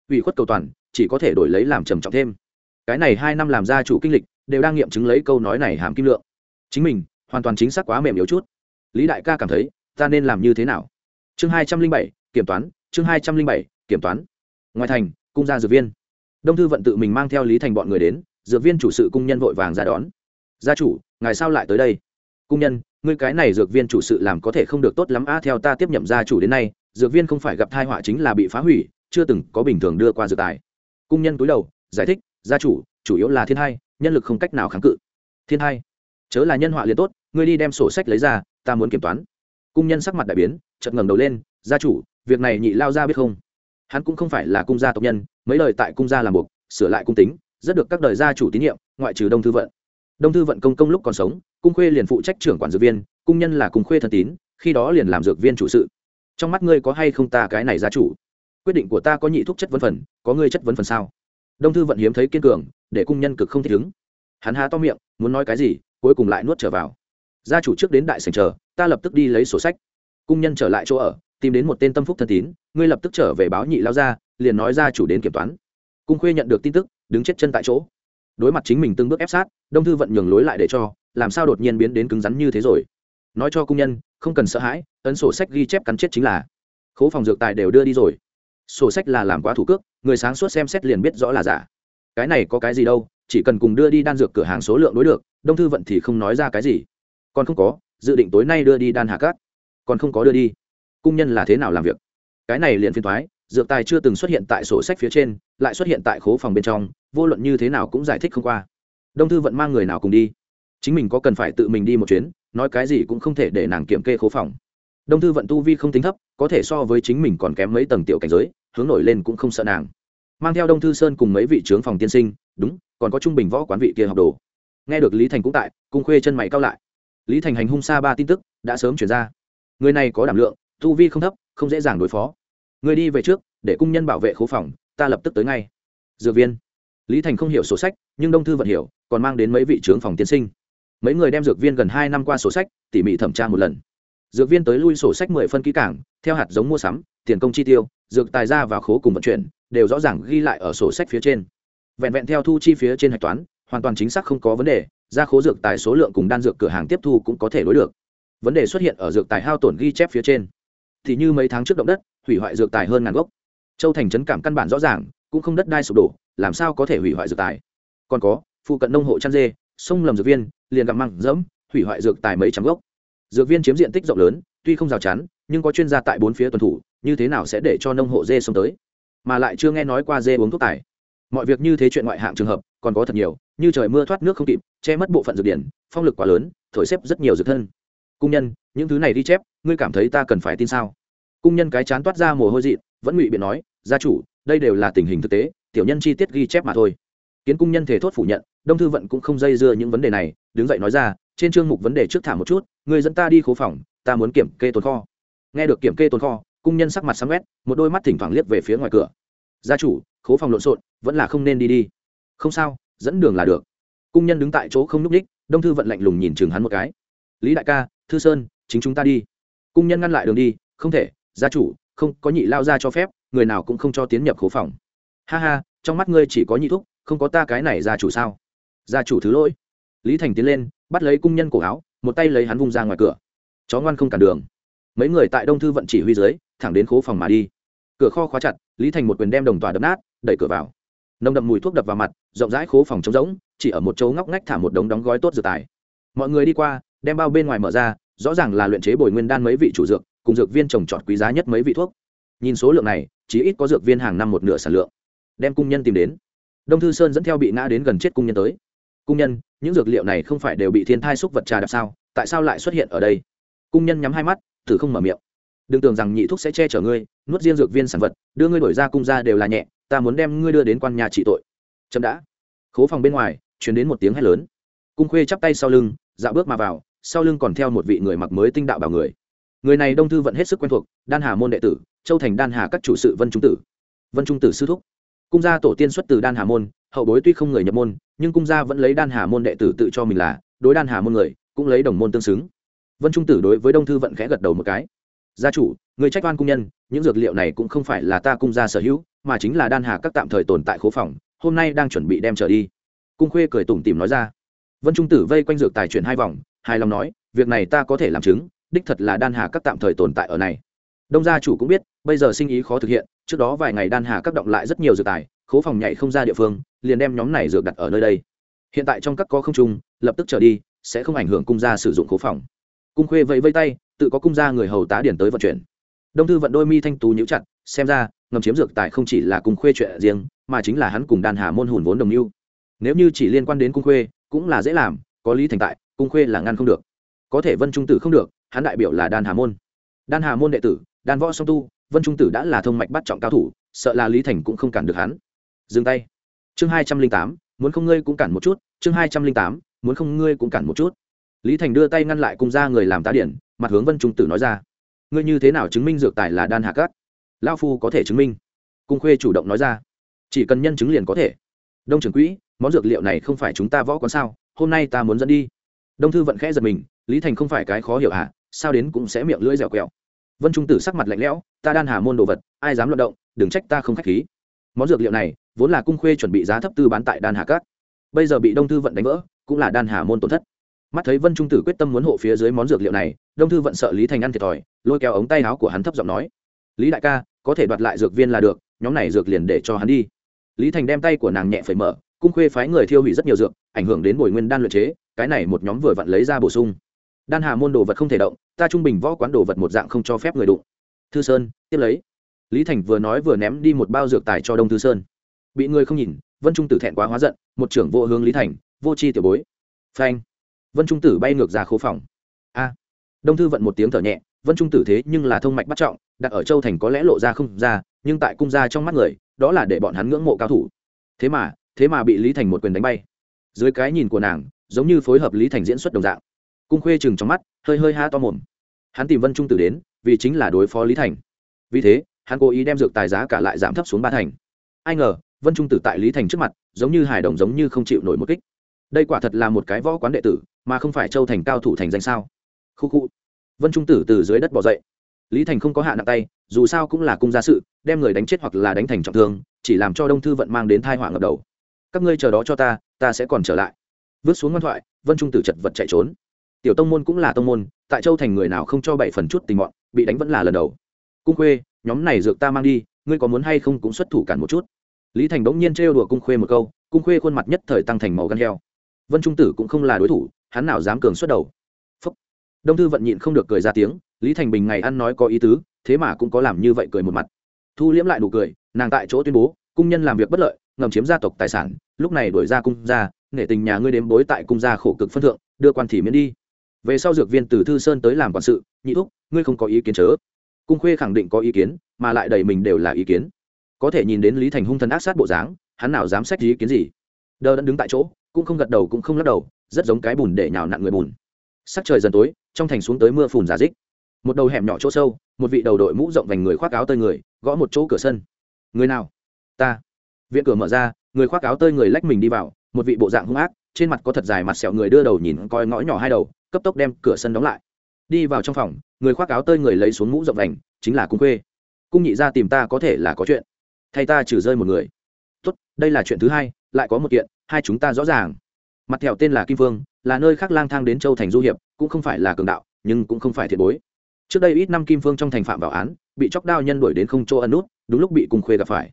A: Ủy khuất cầu toàn, chỉ có thể đổi lấy làm trầm trọng thêm. Cái này hai năm làm gia chủ kinh lịch, đều đang nghiệm chứng lấy câu nói này hàm kim lượng. Chính mình, hoàn toàn chính xác quá mềm yếu chút. Lý đại ca cảm thấy, ta nên làm như thế nào? Chương hai trăm linh bảy, kiểm toán, chương hai trăm linh bảy, kiểm toán. Ngoài thành cung gia dược viên. Đông thư vận tự mình mang theo lý thành bọn người đến, dược viên chủ sự cung nhân vội vàng ra đón. Gia chủ, ngài sao lại tới đây? Cung nhân, ngươi cái này dược viên chủ sự làm có thể không được tốt lắm a theo ta tiếp nhậm gia chủ đến nay, dược viên không phải gặp thai họa chính là bị phá hủy, chưa từng có bình thường đưa qua dược tài. Cung nhân túi đầu, giải thích, gia chủ chủ yếu là thiên hai, nhân lực không cách nào kháng cự. Thiên hai? Chớ là nhân họa liền tốt, ngươi đi đem sổ sách lấy ra, ta muốn kiểm toán. Cung nhân sắc mặt đại biến chật ngẩng đầu lên, gia chủ, việc này nhị lao ra biết không? Hắn cũng không phải là cung gia tộc nhân, mấy lời tại cung gia làm buộc, sửa lại cung tính, rất được các đời gia chủ tín nhiệm, ngoại trừ đông thư vận. Đông thư vận công công lúc còn sống, cung khuê liền phụ trách trưởng quản dược viên, cung nhân là cung khuê thân tín, khi đó liền làm dược viên chủ sự. Trong mắt ngươi có hay không ta cái này gia chủ? Quyết định của ta có nhị thúc chất vấn phần, có ngươi chất vấn phần sao? Đông thư vận hiếm thấy kiên cường, để cung nhân cực không thích ứng. Hắn há to miệng, muốn nói cái gì, cuối cùng lại nuốt trở vào. Gia chủ trước đến đại sành chờ, ta lập tức đi lấy sổ sách. Cung nhân trở lại chỗ ở tìm đến một tên tâm phúc thân tín, ngươi lập tức trở về báo nhị lao ra liền nói ra chủ đến kiểm toán. Cung khuê nhận được tin tức, đứng chết chân tại chỗ. Đối mặt chính mình từng bước ép sát, đông thư vận nhường lối lại để cho, làm sao đột nhiên biến đến cứng rắn như thế rồi? Nói cho cung nhân, không cần sợ hãi, ấn sổ sách ghi chép cắn chết chính là. Khố phòng dược tài đều đưa đi rồi. Sổ sách là làm quá thủ cước, người sáng suốt xem xét liền biết rõ là giả. Cái này có cái gì đâu, chỉ cần cùng đưa đi đan dược cửa hàng số lượng đối được, đông thư vận thì không nói ra cái gì. Còn không có, dự định tối nay đưa đi đan hạ cát. Còn không có đưa đi cung nhân là thế nào làm việc? Cái này liền phiên thoái dược tài chưa từng xuất hiện tại sổ sách phía trên, lại xuất hiện tại khố phòng bên trong, vô luận như thế nào cũng giải thích không qua. Đông thư vận mang người nào cùng đi? Chính mình có cần phải tự mình đi một chuyến, nói cái gì cũng không thể để nàng kiểm kê khố phòng. Đông thư vận tu vi không tính thấp, có thể so với chính mình còn kém mấy tầng tiểu cảnh giới, hướng nổi lên cũng không sợ nàng. Mang theo đông thư sơn cùng mấy vị trướng phòng tiên sinh, đúng, còn có trung bình võ quán vị kia học đồ. Nghe được lý thành cũng tại, cung khuê chân mày cao lại. Lý thành hành hung xa ba tin tức, đã sớm chuyển ra. Người này có đảm lượng tu vi không thấp, không dễ dàng đối phó. Người đi về trước, để cung nhân bảo vệ khố phòng, ta lập tức tới ngay. Dược viên. Lý thành không hiểu sổ sách, nhưng đông thư vẫn hiểu, còn mang đến mấy vị trưởng phòng tiên sinh. Mấy người đem dược viên gần hai năm qua sổ sách, tỉ mỉ thẩm tra một lần. Dược viên tới lui sổ sách mười phân kỹ cảng theo hạt giống mua sắm, tiền công chi tiêu, dược tài ra và khố cùng vận chuyển, đều rõ ràng ghi lại ở sổ sách phía trên. Vẹn vẹn theo thu chi phía trên hạch toán, hoàn toàn chính xác không có vấn đề, ra khố dược tài số lượng cùng đan dược cửa hàng tiếp thu cũng có thể đối được. Vấn đề xuất hiện ở dược tài hao tổn ghi chép phía trên thì như mấy tháng trước động đất, hủy hoại dược tài hơn ngàn gốc. Châu thành trấn cảm căn bản rõ ràng, cũng không đất đai sụp đổ, làm sao có thể hủy hoại dược tài? Còn có, phụ cận nông hộ chăn dê, sông lầm dược viên, liền gặp măng dẫm, hủy hoại dược tài mấy trăm gốc. Dược viên chiếm diện tích rộng lớn, tuy không rào chắn, nhưng có chuyên gia tại bốn phía tuần thủ, như thế nào sẽ để cho nông hộ dê xông tới? Mà lại chưa nghe nói qua dê uống thuốc tài. Mọi việc như thế chuyện ngoại hạng trường hợp, còn có thật nhiều, như trời mưa thoát nước không kịp, che mất bộ phận dược điển, phong lực quá lớn, thổi xếp rất nhiều dược thân. Cung nhân những thứ này đi chép, ngươi cảm thấy ta cần phải tin sao? Cung nhân cái chán toát ra mồ hôi dị vẫn ngụy biện nói, gia chủ, đây đều là tình hình thực tế, tiểu nhân chi tiết ghi chép mà thôi. Kiến cung nhân thể thốt phủ nhận, đông thư vận cũng không dây dưa những vấn đề này, đứng dậy nói ra, trên chương mục vấn đề trước thả một chút người dẫn ta đi khố phòng, ta muốn kiểm kê tồn kho. Nghe được kiểm kê tồn kho, cung nhân sắc mặt sáng quét, một đôi mắt thỉnh thoảng liếc về phía ngoài cửa. Gia chủ, khố phòng lộn xộn, vẫn là không nên đi đi. Không sao, dẫn đường là được. Cung nhân đứng tại chỗ không núp ních, đông thư vận lạnh lùng nhìn chừng hắn một cái. Lý đại ca, thư sơn chính chúng ta đi. Cung nhân ngăn lại đường đi, không thể, gia chủ, không, có nhị lao ra cho phép, người nào cũng không cho tiến nhập khố phòng. Ha ha, trong mắt ngươi chỉ có nhị thúc, không có ta cái này gia chủ sao? Gia chủ thứ lỗi. Lý thành tiến lên, bắt lấy cung nhân cổ áo, một tay lấy hắn vung ra ngoài cửa. Chó ngoan không cản đường. Mấy người tại đông thư vận chỉ huy dưới, thẳng đến khố phòng mà đi. Cửa kho khóa chặt, lý thành một quyền đem đồng tòa đập nát, đẩy cửa vào. Nồng đậm mùi thuốc đập vào mặt, rộng rãi khố phòng trống rỗng, chỉ ở một chỗ ngóc ngách thả một đống đóng gói tốt dược tài. Mọi người đi qua, đem bao bên ngoài mở ra rõ ràng là luyện chế bồi nguyên đan mấy vị chủ dược, cùng dược viên trồng trọt quý giá nhất mấy vị thuốc. Nhìn số lượng này chỉ ít có dược viên hàng năm một nửa sản lượng. Đem cung nhân tìm đến. Đông thư sơn dẫn theo bị ngã đến gần chết cung nhân tới. Cung nhân, những dược liệu này không phải đều bị thiên thai xúc vật trà đạp sao? Tại sao lại xuất hiện ở đây? Cung nhân nhắm hai mắt, thử không mở miệng. Đừng tưởng rằng nhị thuốc sẽ che chở ngươi, nuốt riêng dược viên sản vật, đưa ngươi đổi ra cung ra đều là nhẹ, ta muốn đem ngươi đưa đến quan nhà trị tội. Chậm đã. Khố phòng bên ngoài chuyển đến một tiếng hét lớn. Cung khuê chắp tay sau lưng dạo bước mà vào sau lưng còn theo một vị người mặc mới tinh đạo bảo người. Người này đông thư vẫn hết sức quen thuộc, đan hà môn đệ tử, châu thành đan hà các chủ sự vân trung tử. Vân trung tử sư thúc. Cung gia tổ tiên xuất từ đan hà môn, hậu bối tuy không người nhập môn, nhưng cung gia vẫn lấy đan hà môn đệ tử tự cho mình là, đối đan hà môn người, cũng lấy đồng môn tương xứng. Vân trung tử đối với đông thư vận khẽ gật đầu một cái. Gia chủ, người trách oan cung nhân, những dược liệu này cũng không phải là ta cung gia sở hữu, mà chính là đan hà các tạm thời tồn tại khố phòng, hôm nay đang chuẩn bị đem trở đi. Cung khuê cười tủm tìm nói ra. Vân trung tử vây quanh dược tài chuyển hai vòng hài lòng nói, việc này ta có thể làm chứng, đích thật là đan hà các tạm thời tồn tại ở này. Đông gia chủ cũng biết, bây giờ sinh ý khó thực hiện, trước đó vài ngày đan hà các động lại rất nhiều dược tài, khố phòng nhảy không ra địa phương, liền đem nhóm này dược đặt ở nơi đây. Hiện tại trong các có không trung, lập tức trở đi, sẽ không ảnh hưởng cung gia sử dụng khố phòng. Cung khuê vẫy vây tay, tự có cung gia người hầu tá điển tới vận chuyển. Đông thư vận đôi mi thanh tú nhíu chặt, xem ra, ngầm chiếm dược tài không chỉ là cung khuê chuyện riêng, mà chính là hắn cùng đan hà môn hùn vốn đồng mưu. Nếu như chỉ liên quan đến cung khuê, cũng là dễ làm, có lý thành tại cung khuê là ngăn không được. Có thể vân trung tử không được, hắn đại biểu là đan hà môn. Đan hà môn đệ tử, đan võ song tu, vân trung tử đã là thông mạch bắt trọng cao thủ, sợ là lý thành cũng không cản được hắn. Dừng tay. Chương hai trăm linh tám, muốn không ngươi cũng cản một chút, chương hai trăm linh tám, muốn không ngươi cũng cản một chút. Lý thành đưa tay ngăn lại cung ra người làm tá điển, mặt hướng vân trung tử nói ra. Ngươi như thế nào chứng minh dược tài là đan hạ cát lao phu có thể chứng minh. Cung khuê chủ động nói ra. Chỉ cần nhân chứng liền có thể. Đông trưởng quỹ, món dược liệu này không phải chúng ta võ quán sao? Hôm nay ta muốn dẫn đi đông thư vận khẽ giật mình, lý thành không phải cái khó hiểu hả? Sao đến cũng sẽ miệng lưỡi dẻo quẹo? Vân trung tử sắc mặt lạnh lẽo, ta đan hà môn đồ vật, ai dám luận động, đừng trách ta không k h á c h khí. Món dược liệu này, vốn là cung khuê chuẩn bị giá thấp tư bán tại đan hà cát bây giờ bị đông thư vận đánh vỡ, cũng là đan hà môn tổn thất. Mắt thấy vân trung tử quyết tâm muốn hộ phía dưới món dược liệu này, đông thư vận sợ lý thành ăn thiệt thòi, lôi kéo ống tay áo của hắn thấp giọng nói, lý đại ca, có thể đoạt lại dược viên là được, nhóm này dược liền để cho hắn đi. Lý thành đem tay của nàng nhẹ phẩy mở cung khuê phái người thiêu hủy rất nhiều dược, ảnh hưởng đến bồi nguyên đan luyện chế, cái này một nhóm vừa vặn lấy ra bổ sung. Đan hà môn đồ vật không thể động, ta trung bình võ quán đồ vật một dạng không cho phép người đụng. Thư sơn, tiếp lấy. Lý thành vừa nói vừa ném đi một bao dược tài cho đông thư sơn. Bị người không nhìn, vân trung tử thẹn quá hóa giận, một trưởng vô hướng lý thành, vô c h i tiểu bối. Phanh. Vân trung tử bay ngược ra khố phòng. A. Đông thư vận một tiếng thở nhẹ, vân trung tử thế nhưng là thông mạch bắt trọng, đặt ở châu thành có lẽ lộ ra không ra, nhưng tại cung gia trong mắt người, đó là để bọn hắn ngưỡng mộ cao thủ. Thế mà thế mà bị lý thành một quyền đánh bay. Dưới cái nhìn của nàng, giống như phối hợp lý thành diễn xuất đồng dạng. Cung khuê chừng trong mắt, hơi hơi ha to mồm. Hắn tìm vân trung tử đến, vì chính là đối phó lý thành. Vì thế, hắn cố ý đem dược tài giá cả lại giảm thấp xuống ba thành. Ai ngờ, vân trung tử tại lý thành trước mặt, giống như hài đồng giống như không chịu nổi một kích. Đây quả thật là một cái võ quán đệ tử, mà không phải châu thành cao thủ thành danh sao? Khu khu. Vân trung tử từ dưới đất bỏ dậy. Lý thành không có hạ nặng tay, dù sao cũng là cung gia sự, đem người đánh chết hoặc là đánh thành trọng thương, chỉ làm cho đông thư vận mang đến thai họa ngập đầu các ngươi chờ đó cho ta ta sẽ còn trở lại. Vứt xuống ngoan thoại, vân trung tử chật vật chạy trốn. Tiểu tông môn cũng là tông môn, tại châu thành người nào không cho bảy phần chút tình bọn bị đánh vẫn là lần đầu. Cung khuê, nhóm này dược ta mang đi, ngươi có muốn hay không cũng xuất thủ cản một chút. Lý thành bỗng nhiên trêu đùa cung khuê một câu, cung khuê khuôn mặt nhất thời tăng thành màu gan heo. Vân trung tử cũng không là đối thủ, hắn nào dám cường xuất đầu. Phúc. đông thư vận nhịn không được cười ra tiếng, lý thành bình ngày ăn nói có ý tứ, thế mà cũng có làm như vậy cười một mặt. Thu liễm lại nụ cười, nàng tại chỗ tuyên bố cung nhân làm việc bất lợi, ngầm chiếm gia tộc tài sản, lúc này đuổi ra cung ra nghệ tình nhà ngươi đếm bối tại cung gia khổ cực phân thượng, đưa quan thị miễn đi. Về sau dược viên từ thư sơn tới làm quản sự, nhị thúc, ngươi không có ý kiến chớ. Cung khuê khẳng định có ý kiến, mà lại đầy mình đều là ý kiến. Có thể nhìn đến lý thành hung thần ác sát bộ dáng, hắn nào dám xét ý kiến gì. Đờ đẫn đứng tại chỗ, cũng không gật đầu cũng không lắc đầu, rất giống cái bùn để nhào nặn người bùn. Sắc trời dần tối, trong thành xuống tới mưa phùn giả dích. Một đầu hẻm nhỏ chỗ sâu, một vị đầu đội mũ rộng vành người khoác áo tơi người, gõ một chỗ cửa sân. Người nào? Ta. Viện cửa mở ra, người khoác áo tơi người lách mình đi vào, một vị bộ dạng hung ác, trên mặt có thật dài mặt sẹo người đưa đầu nhìn coi ngõ nhỏ hai đầu, cấp tốc đem cửa sân đóng lại. Đi vào trong phòng, người khoác áo tơi người lấy xuống mũ rộng đành chính là cung khuê. cung nhị ra tìm ta có thể là có chuyện. Thay ta trừ rơi một người. Tốt, đây là chuyện thứ hai, lại có một kiện, hai chúng ta rõ ràng. Mặt thẹo tên là kim phương là nơi khác lang thang đến châu thành du hiệp, cũng không phải là cường đạo, nhưng cũng không phải thiệt bối. Trước đây ít năm kim phương trong thành phạm vào án, bị chóc đao nhân đuổi đến không chỗ ân nút, đúng lúc bị cung khuê gặp phải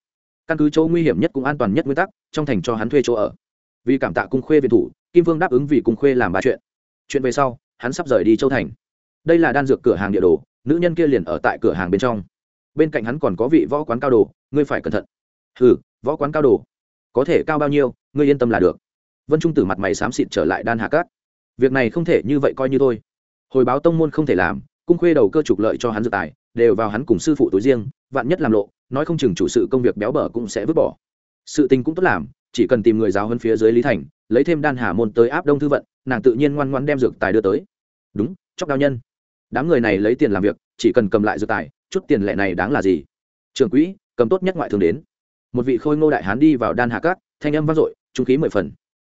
A: căn cứ chỗ nguy hiểm nhất cũng an toàn nhất nguyên tắc, trong thành cho hắn thuê chỗ ở. Vì cảm tạ cung khuê viện thủ, kim Vương đáp ứng vì cung khuê làm ba chuyện. Chuyện về sau, hắn sắp rời đi châu thành. Đây là đan dược cửa hàng địa đồ, nữ nhân kia liền ở tại cửa hàng bên trong. Bên cạnh hắn còn có vị võ quán cao đồ, ngươi phải cẩn thận. Ừ võ quán cao đồ, có thể cao bao nhiêu, ngươi yên tâm là được. Vân trung tử mặt mày xám xịt trở lại đan hạ cát. Việc này không thể như vậy coi như thôi. Hồi báo tông môn không thể làm cung khuê đầu cơ trục lợi cho hắn dự tài, đều vào hắn cùng sư phụ túi riêng, vạn nhất làm lộ, nói không chừng chủ sự công việc béo bở cũng sẽ vứt bỏ. Sự tình cũng tốt làm, chỉ cần tìm người giáo hơn phía dưới lý thành, lấy thêm đan hà môn tới áp đông thư vận, nàng tự nhiên ngoan ngoan đem dược tài đưa tới. Đúng, chóc đao nhân. Đám người này lấy tiền làm việc, chỉ cần cầm lại dược tài, chút tiền lệ này đáng là gì? Trường quỹ, cầm tốt nhất ngoại thường đến. Một vị khôi ngô đại hán đi vào đan hạ cát, thanh âm vang dội, trung khí mười phần.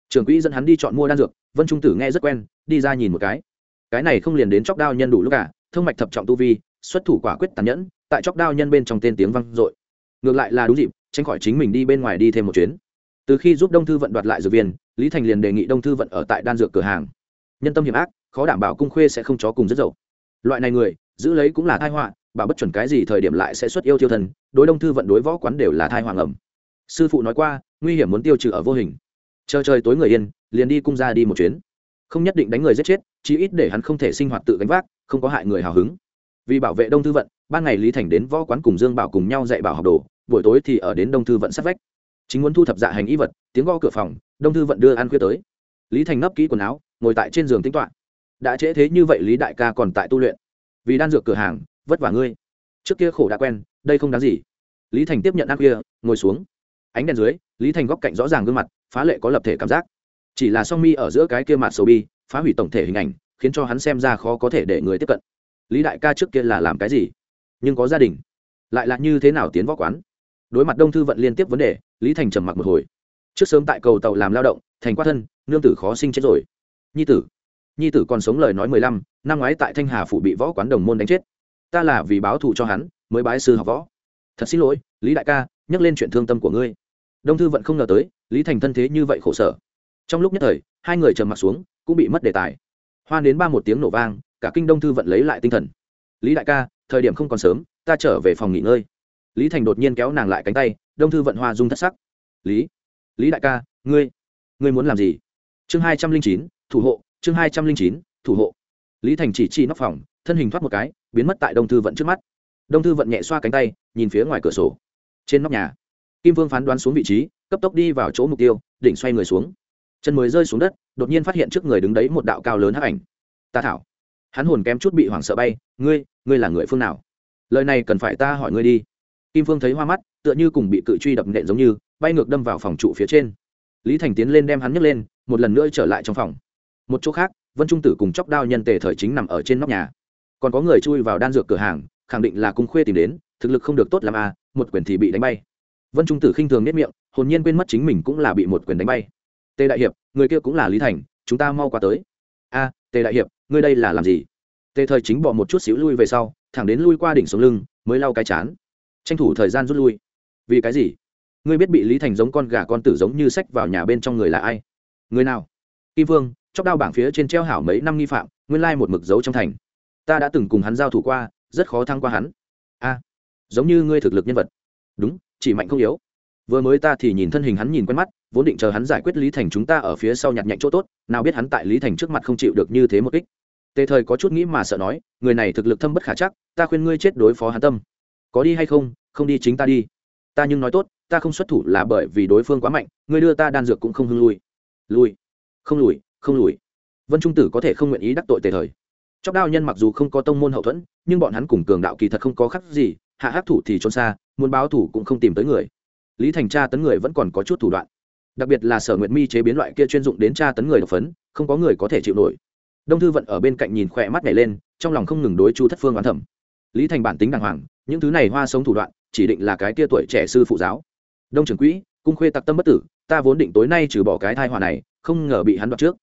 A: Trường quỹ dẫn hắn đi chọn mua đan dược, vân trung tử nghe rất quen, đi ra nhìn một cái. Cái này không liền đến chóc đao nhân đủ lúc cả thương mạch thập trọng tu vi, xuất thủ quả quyết tàn nhẫn, tại chóc đao nhân bên trong tên tiếng vang dội. Ngược lại là đúng dịp, tránh khỏi chính mình đi bên ngoài đi thêm một chuyến. Từ khi giúp đông thư vận đoạt lại dược viên, lý thành liền đề nghị đông thư vận ở tại đan dược cửa hàng. Nhân tâm hiểm ác, khó đảm bảo cung khuê sẽ không chó cùng rất dậu. Loại này người, giữ lấy cũng là thai họa, bảo bất chuẩn cái gì thời điểm lại sẽ xuất yêu tiêu thần, đối đông thư vận đối võ quán đều là thai hoàng ẩm sư phụ nói qua, nguy hiểm muốn tiêu trừ ở vô hình. Chờ trời tối người yên, liền đi cung ra đi một chuyến. Không nhất định đánh người giết chết, chí ít để hắn không thể sinh hoạt tự gánh vác không có hại người hào hứng. Vì bảo vệ đông thư vận, ban ngày lý thành đến võ quán cùng dương bảo cùng nhau dạy bảo học đồ, buổi tối thì ở đến đông thư vận sát vách. Chính muốn thu thập dạ hành y vật, tiếng gõ cửa phòng, đông thư vận đưa ăn khuya tới. Lý thành nấp kỹ quần áo, ngồi tại trên giường tính toạ đã trễ thế như vậy lý đại ca còn tại tu luyện. Vì đan dược cửa hàng, vất vả ngươi. Trước kia khổ đã quen, đây không đáng gì. Lý thành tiếp nhận ăn khuya, ngồi xuống. Ánh đèn dưới, lý thành góc cạnh rõ ràng gương mặt, phá lệ có lập thể cảm giác. Chỉ là song mi ở giữa cái kia mặt sầu bi, phá hủy tổng thể hình ảnh khiến cho hắn xem ra khó có thể để người tiếp cận. Lý đại ca trước kia là làm cái gì? Nhưng có gia đình, lại là như thế nào tiến võ quán? Đối mặt đông thư vận liên tiếp vấn đề, lý thành trầm mặc một hồi. Trước sớm tại cầu tàu làm lao động, thành quát thân, nương tử khó sinh chết rồi. Nhi tử nhi tử còn sống lời nói mười lăm, năm ngoái tại thanh hà phủ bị võ quán đồng môn đánh chết. Ta là vì báo thù cho hắn, mới bái sư học võ. Thật xin lỗi, lý đại ca, nhắc lên chuyện thương tâm của ngươi. Đông thư vẫn không ngờ tới, lý thành thân thế như vậy khổ sở. Trong lúc nhất thời, hai người trầm m ặ t xuống, cũng bị mất đề tài hoa đến ba một tiếng nổ vang, cả kinh đông thư vận lấy lại tinh thần. Lý đại ca, thời điểm không còn sớm, ta trở về phòng nghỉ ngơi. Lý thành đột nhiên kéo nàng lại cánh tay, đông thư vận hoa dung thất sắc. Lý lý đại ca, ngươi ngươi muốn làm gì? Chương hai trăm linh chín, thủ hộ, chương hai trăm linh chín, thủ hộ. Lý thành chỉ chi nóc phòng, thân hình thoát một cái, biến mất tại đông thư vận trước mắt. Đông thư vận nhẹ xoa cánh tay, nhìn phía ngoài cửa sổ. Trên nóc nhà, kim vương phán đoán xuống vị trí, cấp tốc đi vào chỗ mục tiêu, đỉnh xoay người xuống. Chân mới rơi xuống đất đột nhiên phát hiện trước người đứng đấy một đạo cao lớn hắc ảnh. Ta thảo. Hắn hồn kém chút bị hoảng sợ bay, ngươi ngươi là người phương nào? Lời này cần phải ta hỏi ngươi đi. Kim phương thấy hoa mắt, tựa như cùng bị cự truy đập nện giống như, bay ngược đâm vào phòng trụ phía trên. Lý thành tiến lên đem hắn nhấc lên, một lần nữa trở lại trong phòng. Một chỗ khác, vân trung tử cùng chóc đao nhân tề thời chính nằm ở trên nóc nhà. Còn có người chui vào đan dược cửa hàng, khẳng định là cung khuê tìm đến, thực lực không được tốt làm à một quyền thì bị đánh bay. Vân trung tử khinh thường nết miệng, hồn nhiên quên mất chính mình cũng là bị một quyền đánh bay tề đại hiệp, người kia cũng là lý thành, chúng ta mau qua tới. A, tề đại hiệp, ngươi đây là làm gì? Tề thời chính bỏ một chút xíu lui về sau, thẳng đến lui qua đỉnh sống lưng, mới lau cái chán. Tranh thủ thời gian rút lui. Vì cái gì? Ngươi biết bị lý thành giống con gà con tử giống như sách vào nhà bên trong người là ai? Người nào? Kim vương chóc đao bảng phía trên treo hảo mấy năm nghi phạm, nguyên lai một mực dấu trong thành. Ta đã từng cùng hắn giao thủ qua, rất khó thăng qua hắn. A, giống như ngươi thực lực nhân vật. Đúng, chỉ mạnh không yếu vừa mới ta thì nhìn thân hình hắn nhìn quen mắt, vốn định chờ hắn giải quyết lý thành chúng ta ở phía sau nhặt nhạnh chỗ tốt, nào biết hắn tại lý thành trước mặt không chịu được như thế một kích. Tề thời có chút nghĩ mà sợ nói, người này thực lực thâm bất khả chắc, ta khuyên ngươi chết đối phó hắn tâm. Có đi hay không không đi chính ta đi. Ta nhưng nói tốt, ta không xuất thủ là bởi vì đối phương quá mạnh, ngươi đưa ta đan dược cũng không hưng lui. Lui. Không lùi không lùi. Vân trung tử có thể không nguyện ý đắc tội tề thời. Chóc đao nhân mặc dù không có tông môn hậu thuẫn, nhưng bọn hắn cùng cường đạo kỳ thật không có khắc gì, hạ hát thủ thì trốn xa, muốn báo thủ cũng không tìm tới người lý thành tra tấn người vẫn còn có chút thủ đoạn. Đặc biệt là sở nguyệt mi chế biến loại kia chuyên dụng đến tra tấn người độc phấn, không có người có thể chịu nổi. Đông thư vận ở bên cạnh nhìn khỏe mắt nhảy lên, trong lòng không ngừng đối chu thất phương oán thẩm lý thành bản tính đàng hoàng, những thứ này hoa sống thủ đoạn, chỉ định là cái tia tuổi trẻ sư phụ giáo. Đông trưởng quỹ, cung khuê tặc tâm bất tử, ta vốn định tối nay trừ bỏ cái thai hòa này, không ngờ bị hắn đoạt trước.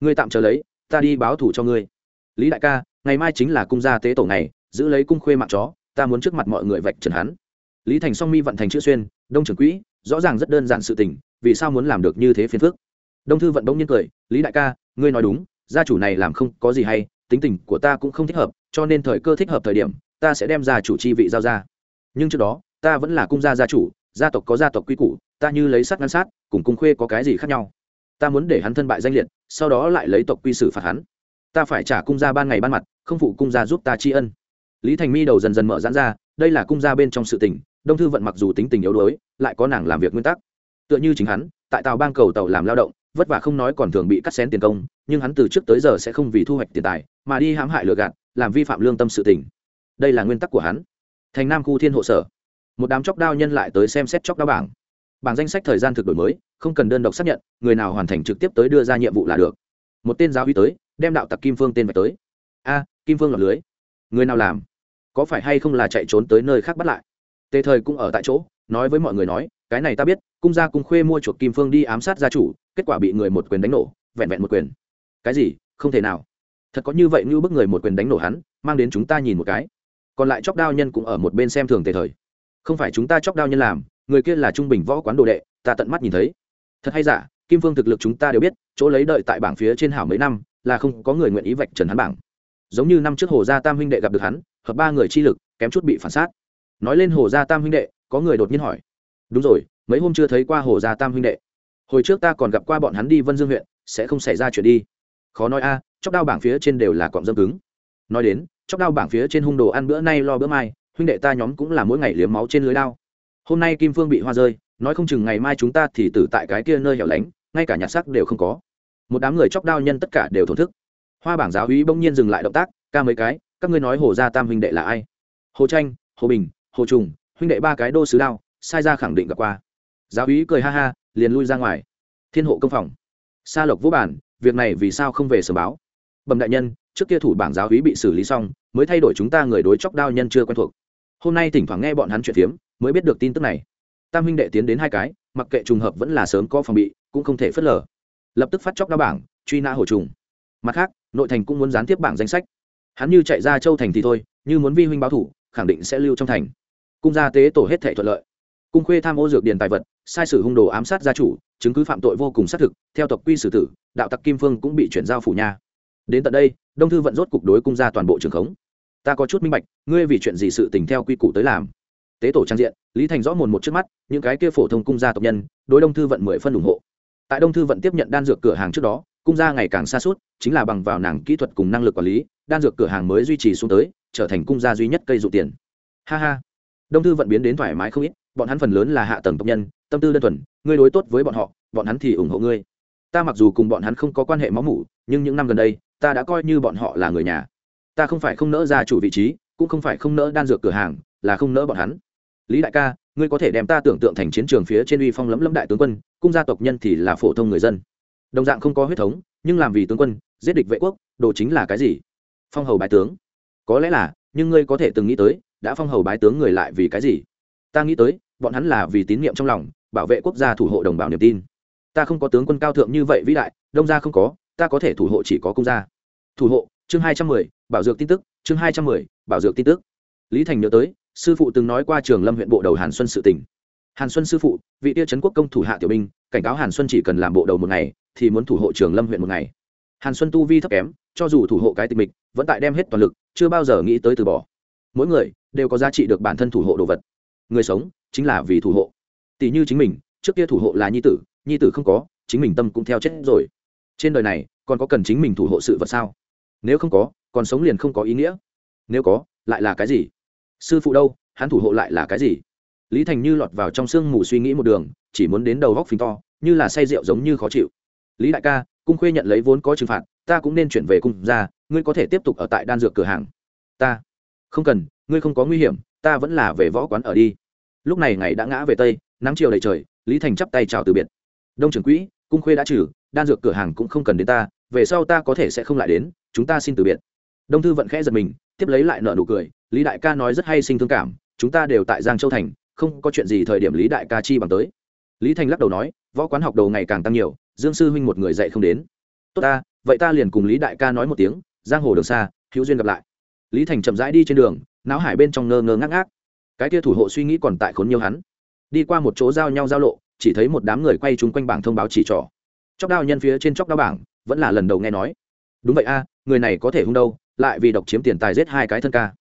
A: Ngươi tạm chờ lấy, ta đi báo thủ cho ngươi. Lý đại ca, ngày mai chính là cung gia tế tổ này giữ lấy cung khuê mạng chó, ta muốn trước mặt mọi người vạch trần hắn. Lý thành song mi vận thành chữ xuyên đông trưởng quỹ, rõ ràng rất đơn giản sự tình, vì sao muốn làm được như thế phiền phức? Đông thư vận bỗng nhiên cười, lý đại ca, ngươi nói đúng, gia chủ này làm không có gì hay, tính tình của ta cũng không thích hợp, cho nên thời cơ thích hợp thời điểm, ta sẽ đem gia chủ chi vị giao ra. Nhưng trước đó, ta vẫn là cung gia gia chủ, gia tộc có gia tộc quy củ, ta như lấy sắt ngăn sát, cùng cung khuê có cái gì khác nhau? Ta muốn để hắn thân bại danh liệt, sau đó lại lấy tộc quy xử phạt hắn. Ta phải trả cung gia ban ngày ban mặt, không phụ cung gia giúp ta tri ân. Lý thành mi đầu dần dần mở giãn ra, đây là cung gia bên trong sự tình đông thư vận mặc dù tính tình yếu đuối, lại có nàng làm việc nguyên tắc. Tựa như chính hắn, tại tàu bang cầu tàu làm lao động, vất vả không nói còn thường bị cắt xén tiền công, nhưng hắn từ trước tới giờ sẽ không vì thu hoạch tiền tài, mà đi hãm hại lừa gạt, làm vi phạm lương tâm sự tình. Đây là nguyên tắc của hắn. Thành nam khu thiên hộ sở. Một đám chóc đao nhân lại tới xem xét chóc đao bảng. Bảng danh sách thời gian thực đổi mới, không cần đơn độc xác nhận, người nào hoàn thành trực tiếp tới đưa ra nhiệm vụ là được. Một tên giáo uy tới, đem đạo tặc kim phương tên về tới. A, kim phương lọt lưới. Người nào làm? Có phải hay không là chạy trốn tới nơi khác bắt lại? Tề thời cũng ở tại chỗ, nói với mọi người nói, cái này ta biết, cung gia cung khuê mua chuộc kim phương đi ám sát gia chủ, kết quả bị người một quyền đánh nổ, vẹn vẹn một quyền. Cái gì? Không thể nào. Thật có như vậy như bức người một quyền đánh nổ hắn, mang đến chúng ta nhìn một cái. Còn lại chóc đao nhân cũng ở một bên xem thường tề thời. Không phải chúng ta chóc đao nhân làm, người kia là trung bình võ quán đồ đệ, ta tận mắt nhìn thấy. Thật hay giả, kim phương thực lực chúng ta đều biết, chỗ lấy đợi tại bảng phía trên hảo mấy năm, là không có người nguyện ý vạch trần hắn bảng. Giống như năm trước hồ gia tam huynh đệ gặp được hắn, hợp ba người chi lực, kém chút bị phản sát nói lên hồ gia tam huynh đệ, có người đột nhiên hỏi. Đúng rồi, mấy hôm chưa thấy qua hồ gia tam huynh đệ. Hồi trước ta còn gặp qua bọn hắn đi vân dương huyện, sẽ không xảy ra chuyện đi. Khó nói a, chóc đao bảng phía trên đều là cọng dâm cứng. Nói đến, chóc đao bảng phía trên hung đồ ăn bữa nay lo bữa mai, huynh đệ ta nhóm cũng là mỗi ngày liếm máu trên lưới đao. Hôm nay kim phương bị hoa rơi, nói không chừng ngày mai chúng ta thì tử tại cái kia nơi hẻo lánh, ngay cả nhặt sắc đều không có. Một đám người chóc đao nhân tất cả đều thổn thức. Hoa bảng giáo úy bỗng nhiên dừng lại động tác, ca mấy cái, các ngươi nói hồ gia tam huynh đệ là ai? Hồ tranh, hồ bình hồ trùng, huynh đệ ba cái đô sứ đao, sai ra khẳng định gặp qua. Giáo úy cười ha ha, liền lui ra ngoài. Thiên hộ công phòng. Sa lộc vũ bản, việc này vì sao không về sớm báo? Bẩm đại nhân, trước kia thủ bảng giáo úy bị xử lý xong, mới thay đổi chúng ta người đối chóc đao nhân chưa quen thuộc. Hôm nay thỉnh thoảng nghe bọn hắn chuyện phiếm, mới biết được tin tức này. Tam huynh đệ tiến đến hai cái, mặc kệ trùng hợp vẫn là sớm có phòng bị, cũng không thể phớt lờ. Lập tức phát chóc đao bảng, truy nã hồ trùng. Mặt khác, nội thành cũng muốn gián tiếp bảng danh sách. Hắn như chạy ra châu thành thì thôi, như muốn vi huynh báo thủ khẳng định sẽ lưu trong thành. Cung gia tế tổ hết thể thuận lợi. Cung khuê tham ô dược điền tài vật, sai sử hung đồ ám sát gia chủ, chứng cứ phạm tội vô cùng xác thực, theo tộc quy xử tử, đạo tặc kim phương cũng bị chuyển giao phủ nha đến tận đây, đông thư vận rốt cục đối cung gia toàn bộ trường khống. Ta có chút minh bạch, ngươi vì chuyện gì sự tình theo quy củ tới làm? Tế tổ trang diện, lý thành rõ mồn một trước mắt, những cái kia phổ thông cung gia tộc nhân, đối đông thư vận mười phân ủng hộ. Tại đông thư vận tiếp nhận đan dược cửa hàng trước đó, cung gia ngày càng xa suốt, chính là bằng vào nàng kỹ thuật cùng năng lực quản lý đan dược cửa hàng mới duy trì xuống tới, trở thành cung gia duy nhất cây dụ tiền. Ha ha. Đông thư vận biến đến thoải mái không ít, bọn hắn phần lớn là hạ tầng tộc nhân, tâm tư đơn thuần, ngươi đối tốt với bọn họ, bọn hắn thì ủng hộ ngươi. Ta mặc dù cùng bọn hắn không có quan hệ máu mủ, nhưng những năm gần đây, ta đã coi như bọn họ là người nhà. Ta không phải không nỡ ra chủ vị trí, cũng không phải không nỡ đan dược cửa hàng, là không nỡ bọn hắn. Lý đại ca, ngươi có thể đem ta tưởng tượng thành chiến trường phía trên uy phong lẫm lẫm đại tướng quân, cung gia tộc nhân thì là phổ thông người dân. Đồng dạng không có huyết thống, nhưng làm vì tướng quân, giết địch vệ quốc, đồ chính là cái gì? Phong hầu bái tướng. Có lẽ là, nhưng ngươi có thể từng nghĩ tới, đã phong hầu bái tướng người lại vì cái gì? Ta nghĩ tới, bọn hắn là vì tín nhiệm trong lòng, bảo vệ quốc gia thủ hộ đồng bào niềm tin. Ta không có tướng quân cao thượng như vậy vĩ đại, đông gia không có, ta có thể thủ hộ chỉ có cung gia. Thủ hộ, chương hai trăm mười, bảo dược tin tức, chương hai trăm mười, bảo dược tin tức. Lý thành nhớ tới, sư phụ từng nói qua trường lâm huyện bộ đầu hàn xuân sự tỉnh hàn xuân sư phụ, vị tia trấn quốc công thủ hạ tiểu binh, cảnh cáo hàn xuân chỉ cần làm bộ đầu một ngày, thì muốn thủ hộ trường lâm huyện một ngày. Hàn xuân tu vi thấp kém, cho dù thủ hộ cái tịch mịch vẫn tại đem hết toàn lực, chưa bao giờ nghĩ tới từ bỏ. Mỗi người đều có giá trị được bản thân thủ hộ đồ vật. Người sống chính là vì thủ hộ. Tỷ như chính mình, trước kia thủ hộ là nhi tử nhi tử không có, chính mình tâm cũng theo chết rồi. Trên đời này, còn có cần chính mình thủ hộ sự vật sao? Nếu không có, còn sống liền không có ý nghĩa. Nếu có, lại là cái gì? Sư phụ đâu, hắn thủ hộ lại là cái gì? Lý thành như lọt vào trong sương mù suy nghĩ một đường, chỉ muốn đến đầu góc phình to, như là say rượu giống như khó chịu. Lý đại ca, cung khuê nhận lấy vốn có trừng phạt, ta cũng nên chuyển về cung ra ngươi có thể tiếp tục ở tại đan dược cửa hàng. Ta. Không cần, ngươi không có nguy hiểm, ta vẫn là về võ quán ở đi. Lúc này ngày đã ngã về tây, nắng chiều đầy trời, lý thành chắp tay chào từ biệt. Đông trưởng quỹ, cung khuê đã trừ, đan dược cửa hàng cũng không cần đến ta, về sau ta có thể sẽ không lại đến, chúng ta xin từ biệt. Đông thư vận khẽ giật mình, tiếp lấy lại nợ nụ cười, lý đại ca nói rất hay sinh thương cảm, chúng ta đều tại giang châu thành, không có chuyện gì thời điểm lý đại ca chi bằng tới. Lý thành lắc đầu nói, võ quán học đầu ngày càng tăng nhiều, dương sư huynh một người dạy không đến. Tốt ta, vậy ta liền cùng lý đại ca nói một tiếng giang hồ đường xa, hữu duyên gặp lại. Lý thành chậm rãi đi trên đường náo hải bên trong ngơ ngơ ngác ngác. Cái kia thủ hộ suy nghĩ còn tại khốn nhiều hắn. Đi qua một chỗ giao nhau giao lộ, chỉ thấy một đám người quay chung quanh bảng thông báo chỉ trỏ. Chóc đao nhân phía trên chóc đao bảng, vẫn là lần đầu nghe nói. Đúng vậy a, người này có thể hung đâu, lại vì độc chiếm tiền tài giết hai cái thân ca.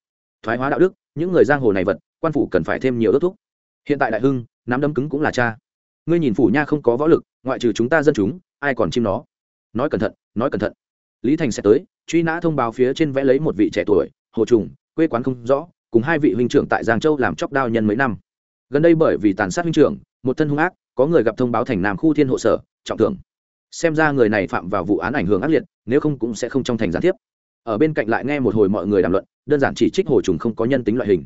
A: Thoái hóa đạo đức, những người giang hồ này vật, quan phủ cần phải thêm nhiều ước thúc. Hiện tại đại hưng, nắm đấm cứng cũng là cha. Ngươi nhìn phủ nha không có võ lực, ngoại trừ chúng ta dân chúng, ai còn chim nó? Nói cẩn thận, nói cẩn thận lý thành sẽ tới, truy nã thông báo phía trên vẽ lấy một vị trẻ tuổi, hồ trùng, quê quán không rõ, cùng hai vị huynh trưởng tại giang châu làm chóc đao nhân mấy năm. Gần đây bởi vì tàn sát huynh trưởng, một thân hung ác, có người gặp thông báo thành nam khu thiên hộ sở, trọng thưởng. Xem ra người này phạm vào vụ án ảnh hưởng ác liệt, nếu không cũng sẽ không trong thành gián tiếp. Ở bên cạnh lại nghe một hồi mọi người đàm luận, đơn giản chỉ trích hồ trùng không có nhân tính loại hình.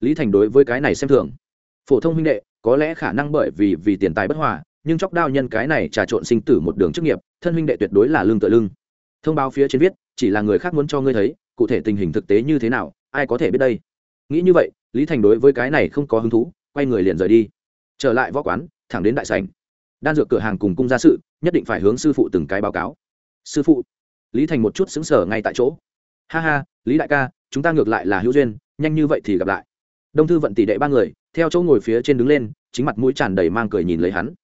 A: Lý thành đối với cái này xem thường. Phổ thông huynh đệ, có lẽ khả năng bởi vì vì tiền tài bất hòa, nhưng chóc đao nhân cái này trà trộn sinh tử một đường chức nghiệp, thân huynh đệ tuyệt đối là lương tựa lưng thông báo phía trên viết, chỉ là người khác muốn cho ngươi thấy, cụ thể tình hình thực tế như thế nào, ai có thể biết đây? Nghĩ như vậy, lý thành đối với cái này không có hứng thú, quay người liền rời đi. Trở lại võ quán, thẳng đến đại sành đan dược cửa hàng cùng cung gia sự, nhất định phải hướng sư phụ từng cái báo cáo. Sư phụ. Lý thành một chút xứng sở ngay tại chỗ. Ha ha, lý đại ca, chúng ta ngược lại là hữu duyên, nhanh như vậy thì gặp lại. Đông thư vận tỷ đệ ba người, theo chỗ ngồi phía trên đứng lên, chính mặt mũi tràn đầy mang cười nhìn lấy hắn.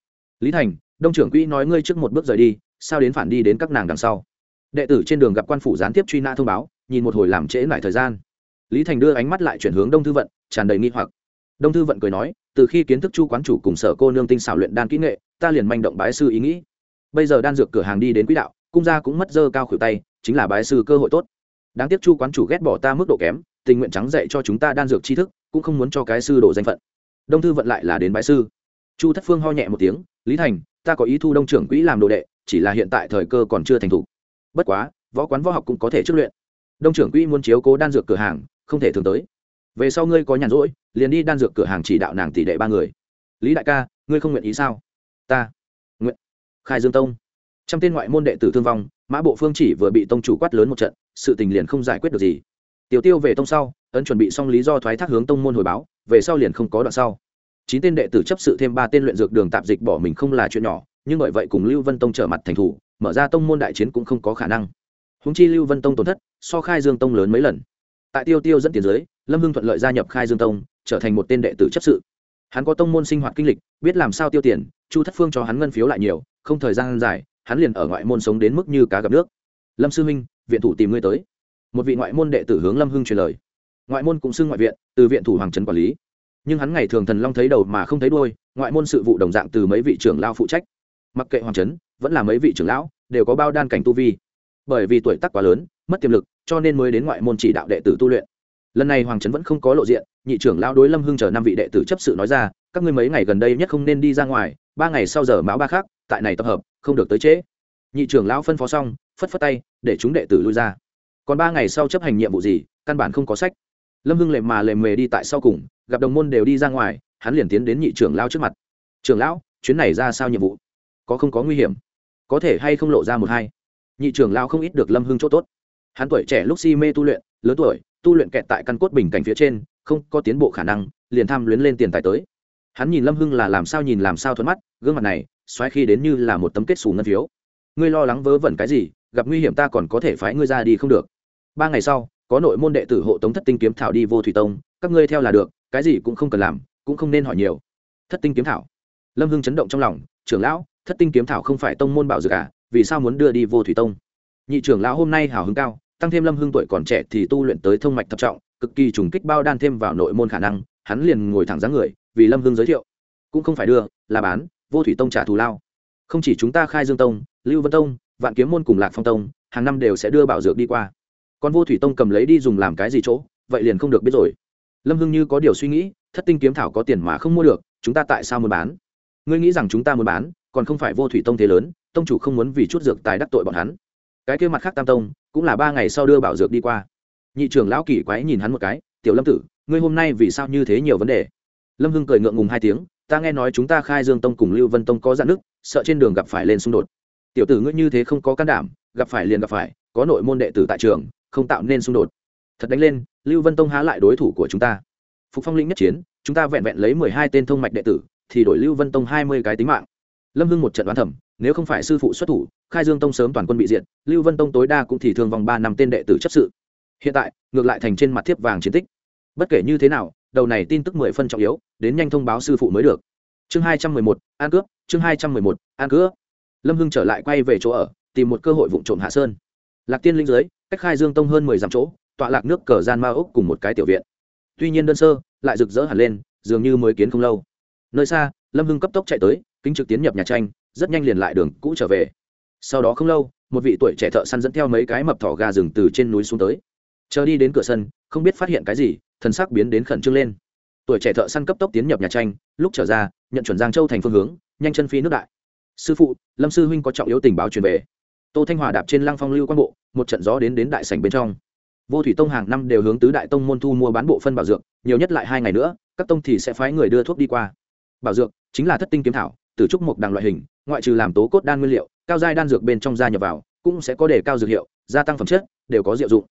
A: Lý thành, đông trưởng quỹ nói ngươi trước một bước rời đi, sao đến phản đi đến các nàng đằng sau? Đệ tử trên đường gặp quan phủ gián tiếp truy nã thông báo, nhìn một hồi làm trễ lại thời gian. Lý thành đưa ánh mắt lại chuyển hướng đông thư vận, tràn đầy nghi hoặc. Đông thư vận cười nói, từ khi kiến thức chu quán chủ cùng sở cô nương tinh xảo luyện đan kỹ nghệ, ta liền manh động bái sư ý nghĩ. Bây giờ đan dược cửa hàng đi đến quỹ đạo, cung gia cũng mất dơ cao khuỷu tay, chính là bái sư cơ hội tốt. Đáng tiếc chu quán chủ ghét bỏ ta mức độ kém, tình nguyện trắng dạy cho chúng ta đan dược tri thức, cũng không muốn cho cái sư đổ danh phận. Đông thư vận lại là đến bái sư. Chu thất phương ho nhẹ một tiếng, lý thành, ta có ý thu đông trưởng quỹ làm đồ đệ, chỉ là hiện tại thời cơ còn chưa thành thủ bất quá, võ quán võ học cũng có thể trước luyện. Đông trưởng quỹ muốn chiếu cố đan dược cửa hàng, không thể thường tới. Về sau ngươi có nhàn rỗi, liền đi đan dược cửa hàng chỉ đạo nàng tỷ đệ ba người. Lý đại ca, ngươi không nguyện ý sao? Ta. Nguyện. Khai dương tông. Trong tên ngoại môn đệ tử thương vong, mã bộ phương chỉ vừa bị tông chủ quát lớn một trận, sự tình liền không giải quyết được gì. Tiểu tiêu về tông sau, ấn chuẩn bị xong lý do thoái thác hướng tông môn hồi báo, về sau liền không có đoạn sau. Chín tên đệ tử chấp sự thêm ba tên luyện dược đường tạp dịch bỏ mình không là chuyện nhỏ nhưng bởi vậy cùng lưu vân tông trở mặt thành thủ, mở ra tông môn đại chiến cũng không có khả năng. Húng chi lưu vân tông tổn thất, so khai dương tông lớn mấy lần. Tại tiêu tiêu dẫn tiền giới lâm hưng thuận lợi gia nhập khai dương tông, trở thành một tên đệ tử chấp sự. Hắn có tông môn sinh hoạt kinh lịch, biết làm sao tiêu tiền, chu thất phương cho hắn ngân phiếu lại nhiều, không thời gian dài, hắn liền ở ngoại môn sống đến mức như cá gặp nước. Lâm sư minh, viện thủ tìm ngươi tới. Một vị ngoại môn đệ tử hướng lâm hưng truyền lời. Ngoại môn cũng xưng ngoại viện, từ viện thủ hoàng trấn quản lý. Nhưng hắn ngày thường thần long thấy đầu mà không thấy đôi ngoại môn sự vụ đồng dạng từ mấy vị trưởng lao phụ trách mặc kệ hoàng trấn, vẫn là mấy vị trưởng lão, đều có bao đan cảnh tu vi. Bởi vì tuổi tác quá lớn, mất tiềm lực, cho nên mới đến ngoại môn chỉ đạo đệ tử tu luyện. Lần này hoàng trấn vẫn không có lộ diện, nhị trưởng lão đối lâm hưng chờ năm vị đệ tử chấp sự nói ra, các ngươi mấy ngày gần đây nhất không nên đi ra ngoài, ba ngày sau giờ mão ba khác, tại này tập hợp, không được tới trễ. Nhị trưởng lão phân phó xong, phất phất tay, để chúng đệ tử lui ra. Còn ba ngày sau chấp hành nhiệm vụ gì, căn bản không có sách. Lâm hưng lệ mà lệ mề đi tại sau cùng, gặp đồng môn đều đi ra ngoài, hắn liền tiến đến nhị trưởng lão trước mặt. Trưởng lão, chuyến này ra sao nhiệm vụ? Có không có nguy hiểm. Có thể hay không lộ ra một hai. Nhị trưởng lão không ít được lâm hưng chỗ tốt. Hắn tuổi trẻ lúc si mê tu luyện, lớn tuổi, tu luyện kẹt tại căn cốt bình cảnh phía trên, không có tiến bộ khả năng, liền tham luyến lên tiền tài tới. Hắn nhìn lâm hưng là làm sao nhìn làm sao thuận mắt, gương mặt này, xoáy khi đến như là một tấm kết xù ngân phiếu. Ngươi lo lắng vớ vẩn cái gì, gặp nguy hiểm ta còn có thể phái ngươi ra đi không được. Ba ngày sau, có nội môn đệ tử hộ tống thất tinh kiếm thảo đi vô thủy tông, các ngươi theo là được, cái gì cũng không cần làm, cũng không nên hỏi nhiều. Thất tinh kiếm thảo. Lâm hưng chấn động trong lòng, trưởng lão thất tinh kiếm thảo không phải tông môn bảo dược à vì sao muốn đưa đi vô thủy tông? Nhị trưởng lão hôm nay hào hứng cao, tăng thêm lâm hưng tuổi còn trẻ thì tu luyện tới thông mạch thập trọng, cực kỳ trùng kích bao đan thêm vào nội môn khả năng, hắn liền ngồi thẳng dáng người, vì lâm hưng giới thiệu. Cũng không phải đưa, là bán, vô thủy tông trả thù lao. Không chỉ chúng ta khai dương tông, lưu vân tông, vạn kiếm môn cùng lạc phong tông, hàng năm đều sẽ đưa bảo dược đi qua. Còn vô thủy tông cầm lấy đi dùng làm cái gì chỗ, vậy liền không được biết rồi. Lâm hưng như có điều suy nghĩ, thất tinh kiếm thảo có tiền mà không mua được, chúng ta tại sao muốn bán? Ngươi nghĩ rằng chúng ta muốn bán còn không phải vô thủy tông thế lớn, tông chủ không muốn vì chút dược tài đắc tội bọn hắn. Cái kia mặt khác tam tông, cũng là ba ngày sau đưa bảo dược đi qua. Nhị trưởng lão kỳ quái nhìn hắn một cái, tiểu lâm tử, ngươi hôm nay vì sao như thế nhiều vấn đề? Lâm hưng cười ngượng ngùng hai tiếng, ta nghe nói chúng ta khai dương tông cùng lưu vân tông có dạn nước sợ trên đường gặp phải lên xung đột. Tiểu tử ngươi như thế không có can đảm, gặp phải liền gặp phải, có nội môn đệ tử tại trường, không tạo nên xung đột. Thật đánh lên, lưu vân tông há lại đối thủ của chúng ta. Phục phong linh nhất chiến, chúng ta vẹn vẹn lấy mười hai tên thông mạch đệ tử, thì đổi lưu vân tông hai mươi cái tính mạng lâm hưng một trận đoán thẩm nếu không phải sư phụ xuất thủ, khai dương tông sớm toàn quân bị diệt, lưu vân tông tối đa cũng thì thương vòng ba năm tên đệ tử chấp sự. Hiện tại, ngược lại thành trên mặt thiếp vàng chiến tích. Bất kể như thế nào, đầu này tin tức mười phân trọng yếu, đến nhanh thông báo sư phụ mới được. Chương hai trăm mười một an cướp, chương hai trăm mười một an cướp. Lâm hưng trở lại quay về chỗ ở, tìm một cơ hội vụ trộm hạ sơn. Lạc tiên linh dưới, cách khai dương tông hơn mười dặm chỗ, tọa lạc nước cờ gian ma ốc cùng một cái tiểu viện. Tuy nhiên đơn sơ, lại rực rỡ hẳn lên, dường như mới kiến không lâu. Nơi xa lâm hưng cấp tốc chạy tới, kính trực tiến nhập nhà tranh, rất nhanh liền lại đường cũ trở về. Sau đó không lâu, một vị tuổi trẻ thợ săn dẫn theo mấy cái mập thỏ gà rừng từ trên núi xuống tới. Chờ đi đến cửa sân, không biết phát hiện cái gì, thần sắc biến đến khẩn trương lên. Tuổi trẻ thợ săn cấp tốc tiến nhập nhà tranh, lúc trở ra, nhận chuẩn giang châu thành phương hướng, nhanh chân phi nước đại. Sư phụ, lâm sư huynh có trọng yếu tình báo truyền về. Tô thanh hòa đạp trên lăng phong lưu quan bộ, một trận gió đến đến đại sảnh bên trong. Vô thủy tông hàng năm đều hướng tứ đại tông môn thu mua bán bộ phân bảo dược, nhiều nhất lại hai ngày nữa, các tông thì sẽ phái người đưa thuốc đi qua bảo dược, chính là thất tinh kiếm thảo, từ trúc mục đằng loại hình, ngoại trừ làm tố cốt đan nguyên liệu, cao giai đan dược bên trong gia nhập vào, cũng sẽ có đề cao dược hiệu, gia tăng phẩm chất, đều có diệu dụng.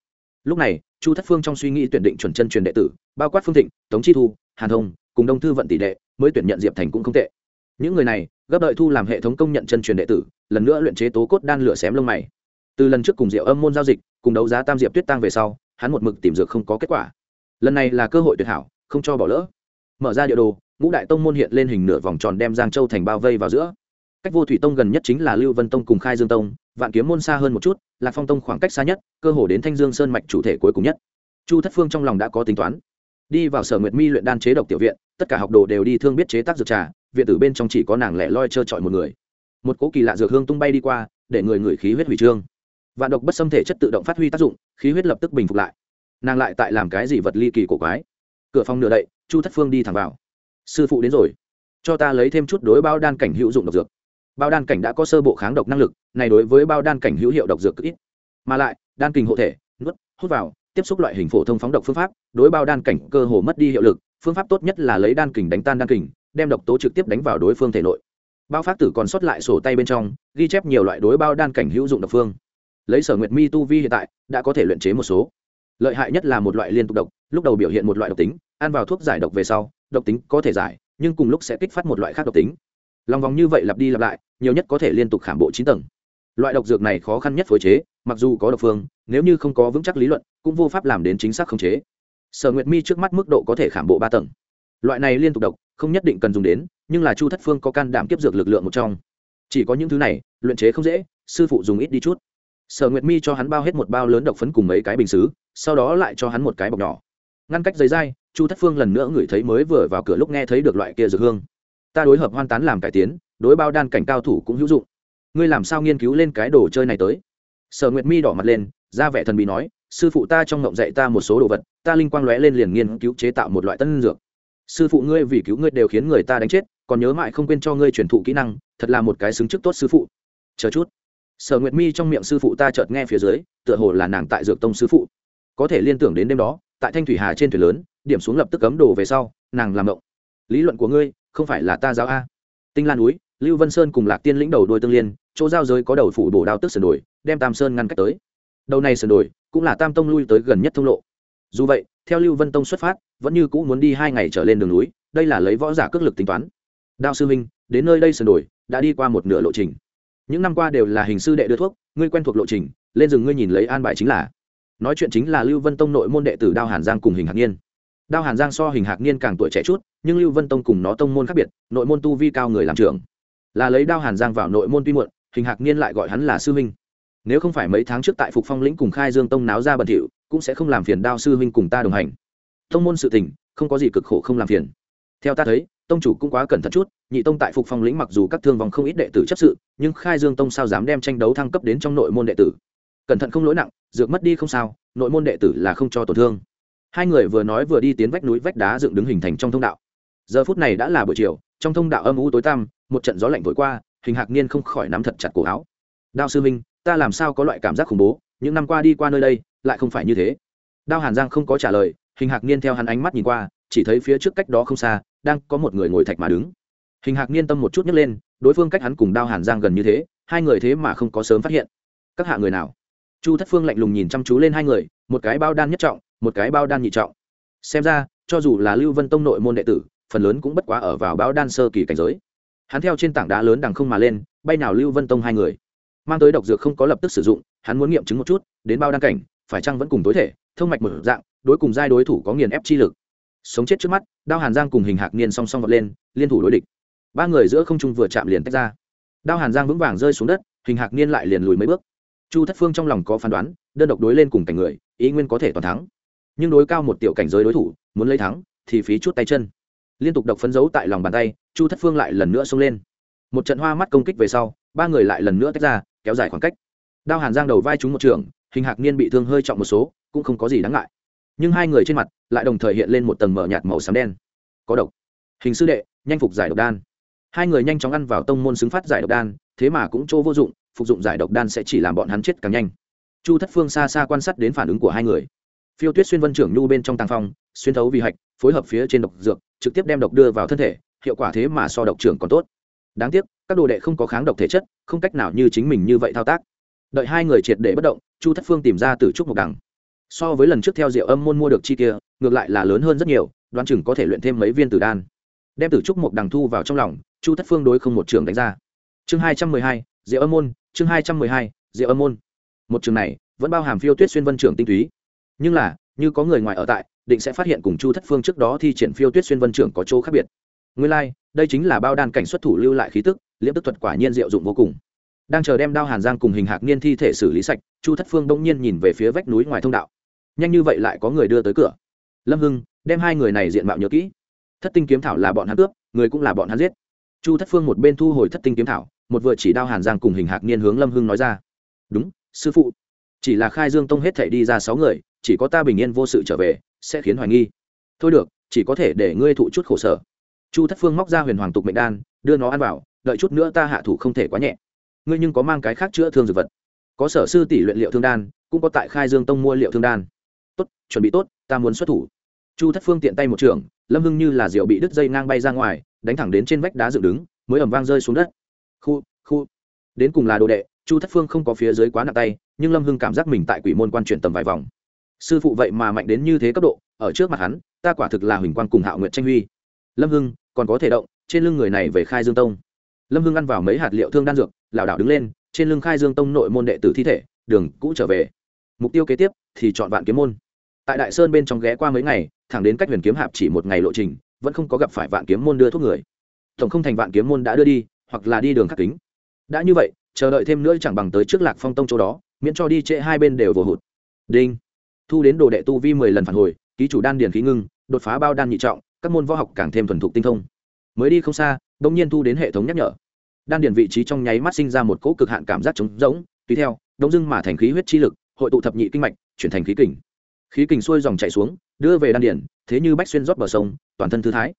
A: Lúc này, chu thất phương trong suy nghĩ tuyển định chuẩn chân truyền đệ tử, bao quát phương thịnh, tống chi thu, hàn thông, cùng đông thư vận tỷ đệ, mới tuyển nhận diệp thành cũng không tệ. Những người này, gấp đợi thu làm hệ thống công nhận chân truyền đệ tử, lần nữa luyện chế tố cốt đan lửa xém lông mày. Từ lần trước cùng diệu âm môn giao dịch, cùng đấu giá tam diệp tuyết tăng về sau, hắn một mực tìm dược không có kết quả. Lần này là cơ hội tuyệt hảo, không cho bỏ lỡ. Mở ra địa đồ ngũ đại tông môn hiện lên hình nửa vòng tròn đem giang châu thành bao vây vào giữa. Cách vô thủy tông gần nhất chính là lưu vân tông cùng khai dương tông, vạn kiếm môn xa hơn một chút, lạc phong tông khoảng cách xa nhất, cơ hồ đến thanh dương sơn mạch chủ thể cuối cùng nhất. Chu thất phương trong lòng đã có tính toán. Đi vào sở nguyệt mi luyện đan chế độc tiểu viện, tất cả học đồ đều đi thương biết chế tác dược trà, viện tử bên trong chỉ có nàng lẻ loi trơ trọi một người. Một cỗ kỳ lạ dược hương tung bay đi qua, để người người khí huyết hủy trương. Vạn độc bất xâm thể chất tự động phát huy tác dụng, khí huyết lập tức bình phục lại. Nàng lại tại làm cái gì vật ly kỳ cổ quái? Cửa phòng nửa đậy, chu thất phương đi thẳng vào sư phụ đến rồi. Cho ta lấy thêm chút đối bao đan cảnh hữu dụng độc dược. Bao đan cảnh đã có sơ bộ kháng độc năng lực, này đối với bao đan cảnh hữu hiệu độc dược ít. Mà lại, đan kình hộ thể, nuốt, hút vào, tiếp xúc loại hình phổ thông phóng độc phương pháp, đối bao đan cảnh cơ hồ mất đi hiệu lực, phương pháp tốt nhất là lấy đan kình đánh tan đan kình, đem độc tố trực tiếp đánh vào đối phương thể nội. Bao pháp tử còn sót lại sổ tay bên trong, ghi chép nhiều loại đối bao đan cảnh hữu dụng độc phương. Lấy sở nguyệt mi tu vi hiện tại, đã có thể luyện chế một số. Lợi hại nhất là một loại liên tục độc, lúc đầu biểu hiện một loại độc tính, ăn vào thuốc giải độc về sau độc tính có thể giải, nhưng cùng lúc sẽ kích phát một loại khác độc tính. Lòng vòng như vậy lặp đi lặp lại, nhiều nhất có thể liên tục khảm bộ chín tầng. Loại độc dược này khó khăn nhất phối chế, mặc dù có độc phương, nếu như không có vững chắc lý luận, cũng vô pháp làm đến chính xác khống chế. Sở nguyệt mi trước mắt mức độ có thể khảm bộ ba tầng. Loại này liên tục độc, không nhất định cần dùng đến, nhưng là chu thất phương có can đảm kiếp dược lực lượng một trong. Chỉ có những thứ này, luyện chế không dễ, sư phụ dùng ít đi chút. Sở nguyệt mi cho hắn bao hết một bao lớn độc phấn cùng mấy cái bình xứ, sau đó lại cho hắn một cái bọc nhỏ. Ngăn cách giấy dai chu thất phương lần nữa ngửi thấy mới vừa vào cửa lúc nghe thấy được loại kia dược hương. Ta đối hợp hoan tán làm cải tiến, đối bao đan cảnh cao thủ cũng hữu dụng. Ngươi làm sao nghiên cứu lên cái đồ chơi này tới? Sở nguyệt mi đỏ mặt lên, ra vẻ thần bị nói, sư phụ ta trong ngộng dạy ta một số đồ vật, ta linh quang lóe lên liền nghiên cứu chế tạo một loại tân dược. Sư phụ ngươi vì cứu ngươi đều khiến người ta đánh chết, còn nhớ mãi không quên cho ngươi truyền thụ kỹ năng, thật là một cái xứng chức tốt sư phụ. Chờ chút. Sở nguyệt mi trong miệng sư phụ ta chợt nghe phía dưới, tựa hồ là nàng tại dược tông sư phụ. Có thể liên tưởng đến đêm đó, tại thanh thủy hà trên thuyền lớn điểm xuống lập tức cấm đồ về sau, nàng làm động lý luận của ngươi, không phải là ta giáo a. Tinh lan núi, lưu vân sơn cùng lạc tiên lĩnh đầu đôi tương liên, chỗ giao giới có đầu phủ bổ đao tức sườn đồi, đem tam sơn ngăn cách tới. Đầu này sườn đồi, cũng là tam tông lui tới gần nhất thông lộ. Dù vậy, theo lưu vân tông xuất phát, vẫn như cũ muốn đi hai ngày trở lên đường núi, đây là lấy võ giả cước lực tính toán. Đao sư minh đến nơi đây sườn đồi, đã đi qua một nửa lộ trình. Những năm qua đều là hình sư đệ đưa thuốc, ngươi quen thuộc lộ trình, lên rừng ngươi nhìn lấy an bài chính là. Nói chuyện chính là lưu vân tông nội môn đệ tử đao hàn giang cùng hình hạc niên đao hàn giang so hình hạc niên càng tuổi trẻ chút, nhưng lưu vân tông cùng nó tông môn khác biệt, nội môn tu vi cao người làm trưởng. Là lấy đao hàn giang vào nội môn tuy muộn, hình hạc niên lại gọi hắn là sư huynh. Nếu không phải mấy tháng trước tại phục phong lĩnh cùng khai dương tông náo ra bẩn thỉu, cũng sẽ không làm phiền đao sư huynh cùng ta đồng hành. Tông môn sự tình, không có gì cực khổ không làm phiền. Theo ta thấy, tông chủ cũng quá cẩn thận chút, nhị tông tại phục phong lĩnh mặc dù các thương vòng không ít đệ tử chấp sự, nhưng khai dương tông sao dám đem tranh đấu thăng cấp đến trong nội môn đệ tử? Cẩn thận không lỗi nặng, dược mất đi không sao, nội môn đệ tử là không cho tổn thương hai người vừa nói vừa đi tiến vách núi vách đá dựng đứng hình thành trong thông đạo. Giờ phút này đã là buổi chiều, trong thông đạo âm u tối tăm, một trận gió lạnh thổi qua, hình hạc niên không khỏi nắm thật chặt cổ áo. Đao sư minh ta làm sao có loại cảm giác khủng bố, những năm qua đi qua nơi đây, lại không phải như thế. Đao hàn giang không có trả lời, hình hạc niên theo hắn ánh mắt nhìn qua, chỉ thấy phía trước cách đó không xa, đang có một người ngồi thạch mà đứng. Hình hạc niên tâm một chút nhấc lên, đối phương cách hắn cùng đao hàn giang gần như thế, hai người thế mà không có sớm phát hiện. Các hạ người nào? Chu thất phương lạnh lùng nhìn chăm chú lên hai người, một cái bao đan nhất trọng, một cái bao đan nhị trọng. Xem ra, cho dù là lưu vân tông nội môn đệ tử, phần lớn cũng bất quá ở vào bao đan sơ kỳ cảnh giới. Hắn theo trên tảng đá lớn đằng không mà lên, bay nào lưu vân tông hai người. Mang tới độc dược không có lập tức sử dụng, hắn muốn nghiệm chứng một chút, đến bao đan cảnh, phải chăng vẫn cùng tối thể, thông mạch một dạng, đối cùng giai đối thủ có nghiền ép chi lực. Sống chết trước mắt, đao hàn giang cùng hình hạc niên song song vọt lên, liên thủ đối địch. Ba người giữa không trung vừa chạm liền tách ra. Đao hàn giang vững vàng rơi xuống đất, hình hạc niên lại liền lùi mấy bước chu thất phương trong lòng có phán đoán, đơn độc đối lên cùng cảnh người, ý nguyên có thể toàn thắng. Nhưng đối cao một tiểu cảnh giới đối thủ, muốn lấy thắng, thì phí chút tay chân. Liên tục độc phấn dấu tại lòng bàn tay, chu thất phương lại lần nữa xông lên. Một trận hoa mắt công kích về sau, ba người lại lần nữa tách ra, kéo dài khoảng cách. Đao hàn giang đầu vai trúng một trường, hình hạc niên bị thương hơi trọng một số, cũng không có gì đáng ngại. Nhưng hai người trên mặt lại đồng thời hiện lên một tầng mở nhạt màu xám đen. Có độc. Hình sư đệ, nhanh phục giải độc đan. Hai người nhanh chóng ăn vào tông môn xứng phát giải độc đan, thế mà cũng chỗ vô dụng phục dụng giải độc đan sẽ chỉ làm bọn hắn chết càng nhanh. Chu thất phương xa xa quan sát đến phản ứng của hai người. Phiêu tuyết xuyên vân trưởng nhu bên trong tàng phong, xuyên thấu vì hạch, phối hợp phía trên độc dược, trực tiếp đem độc đưa vào thân thể, hiệu quả thế mà so độc trưởng còn tốt. Đáng tiếc, các đồ đệ không có kháng độc thể chất, không cách nào như chính mình như vậy thao tác. Đợi hai người triệt để bất động, chu thất phương tìm ra từ trúc mộc đằng. So với lần trước theo rượu âm môn mua được chi kia, ngược lại là lớn hơn rất nhiều, đoán chừng có thể luyện thêm mấy viên tử đan. Đem tử trúc một đằng thu vào trong lòng, chu thất phương đối không một trường đánh ra. Chương hai trăm mười hai Diệu âm môn chương hai trăm mười hai Diệu âm môn. Một trường này vẫn bao hàm phiêu tuyết xuyên vân trưởng tinh túy. Nhưng là như có người ngoài ở tại định sẽ phát hiện cùng chu thất phương trước đó thi triển phiêu tuyết xuyên vân trưởng có chỗ khác biệt. Nguyên lai、like, đây chính là bao đan cảnh xuất thủ lưu lại khí tức liễm tức thuật quả nhiên diệu dụng vô cùng. Đang chờ đem đao hàn giang cùng hình hạc niên thi thể xử lý sạch chu thất phương bỗng nhiên nhìn về phía vách núi ngoài thông đạo. Nhanh như vậy lại có người đưa tới cửa. Lâm hưng đem hai người này diện mạo nhớ kỹ. Thất tinh kiếm thảo là bọn hắn cướp người cũng là bọn hắn giết. Chu thất phương một bên thu hồi thất tinh kiếm thảo một vừa chỉ đao hàn giang cùng hình hạc niên hướng lâm hưng nói ra. Đúng, sư phụ. Chỉ là khai dương tông hết thể đi ra sáu người, chỉ có ta bình yên vô sự trở về, sẽ khiến hoài nghi. Thôi được, chỉ có thể để ngươi thụ chút khổ sở. Chu thất phương móc ra huyền hoàng tục mệnh đan, đưa nó ăn vào, đợi chút nữa ta hạ thủ không thể quá nhẹ. Ngươi nhưng có mang cái khác chữa thương dược vật. Có sở sư tỷ luyện liệu thương đan, cũng có tại khai dương tông mua liệu thương đan. Tốt, chuẩn bị tốt, ta muốn xuất thủ. Chu thất phương tiện tay một trường, lâm hưng như là diều bị đứt dây ngang bay ra ngoài, đánh thẳng đến trên vách đá dựng đứng, mới ẩm vang rơi xuống đất khu khu. Đến cùng là đồ đệ, chu thất phương không có phía dưới quá nặng tay, nhưng lâm hưng cảm giác mình tại quỷ môn quan chuyển tầm vài vòng. Sư phụ vậy mà mạnh đến như thế cấp độ, ở trước mặt hắn, ta quả thực là huỳnh quan cùng hạo nguyện tranh huy. Lâm hưng, còn có thể động, trên lưng người này về khai dương tông. Lâm hưng ăn vào mấy hạt liệu thương đan dược, lảo đảo đứng lên, trên lưng khai dương tông nội môn đệ tử thi thể, đường, cũ trở về. Mục tiêu kế tiếp thì chọn vạn kiếm môn. Tại đại sơn bên trong ghé qua mấy ngày, thẳng đến cách huyền kiếm hạp chỉ một ngày lộ trình, vẫn không có gặp phải vạn kiếm môn đưa thuốc người. Tổng không thành vạn kiếm môn đã đưa đi hoặc là đi đường khắc kính. Đã như vậy, chờ đợi thêm nữa chẳng bằng tới trước lạc phong tông chỗ đó, miễn cho đi trễ hai bên đều vừa hụt. Đinh. Thu đến đồ đệ tu vi mười lần phản hồi, ký chủ đan điền khí ngưng, đột phá bao đan nhị trọng, các môn võ học càng thêm thuần thục tinh thông. Mới đi không xa đông nhiên thu đến hệ thống nhắc nhở. Đan điền vị trí trong nháy mắt sinh ra một cỗ cực hạn cảm giác trống rỗng, tùy theo đông dưng mà thành khí huyết chi lực, hội tụ thập nhị kinh mạch, chuyển thành khí kình. Khí kình xuôi dòng chảy xuống, đưa về đan điền, thế như bách xuyên rót bờ sông, toàn thân thư thái.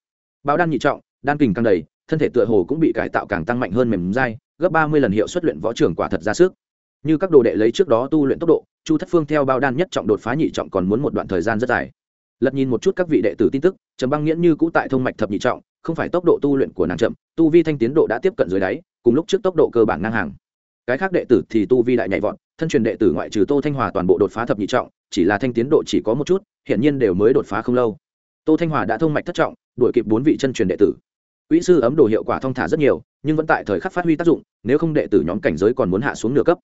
A: Bao đan nhị trọng, đan kình càng đầy thân thể tựa hồ cũng bị cải tạo càng tăng mạnh hơn mềm dai, gấp ba mươi lần hiệu suất luyện võ trưởng quả thật ra sức. Như các đồ đệ lấy trước đó tu luyện tốc độ, chu thất phương theo bao đan nhất trọng đột phá nhị trọng còn muốn một đoạn thời gian rất dài. Lật nhìn một chút các vị đệ tử tin tức, trầm băng nghiễn như cũ tại thông mạch thập nhị trọng, không phải tốc độ tu luyện của nàng chậm, tu vi thanh tiến độ đã tiếp cận dưới đáy, cùng lúc trước tốc độ cơ bản ngang hàng. Cái khác đệ tử thì tu vi đại nhảy vọt, thân truyền đệ tử ngoại trừ tô thanh hòa toàn bộ đột phá thập nhị trọng, chỉ là thanh tiến độ chỉ có một chút hiện nhiên đều mới đột phá không lâu. Tô thanh hòa đã thông mạch thất trọng, đuổi kịp bốn vị chân truyền đệ tử quỹ sư ấm đồ hiệu quả thông thả rất nhiều, nhưng vẫn tại thời khắc phát huy tác dụng, nếu không đệ tử nhóm cảnh giới còn muốn hạ xuống nửa cấp.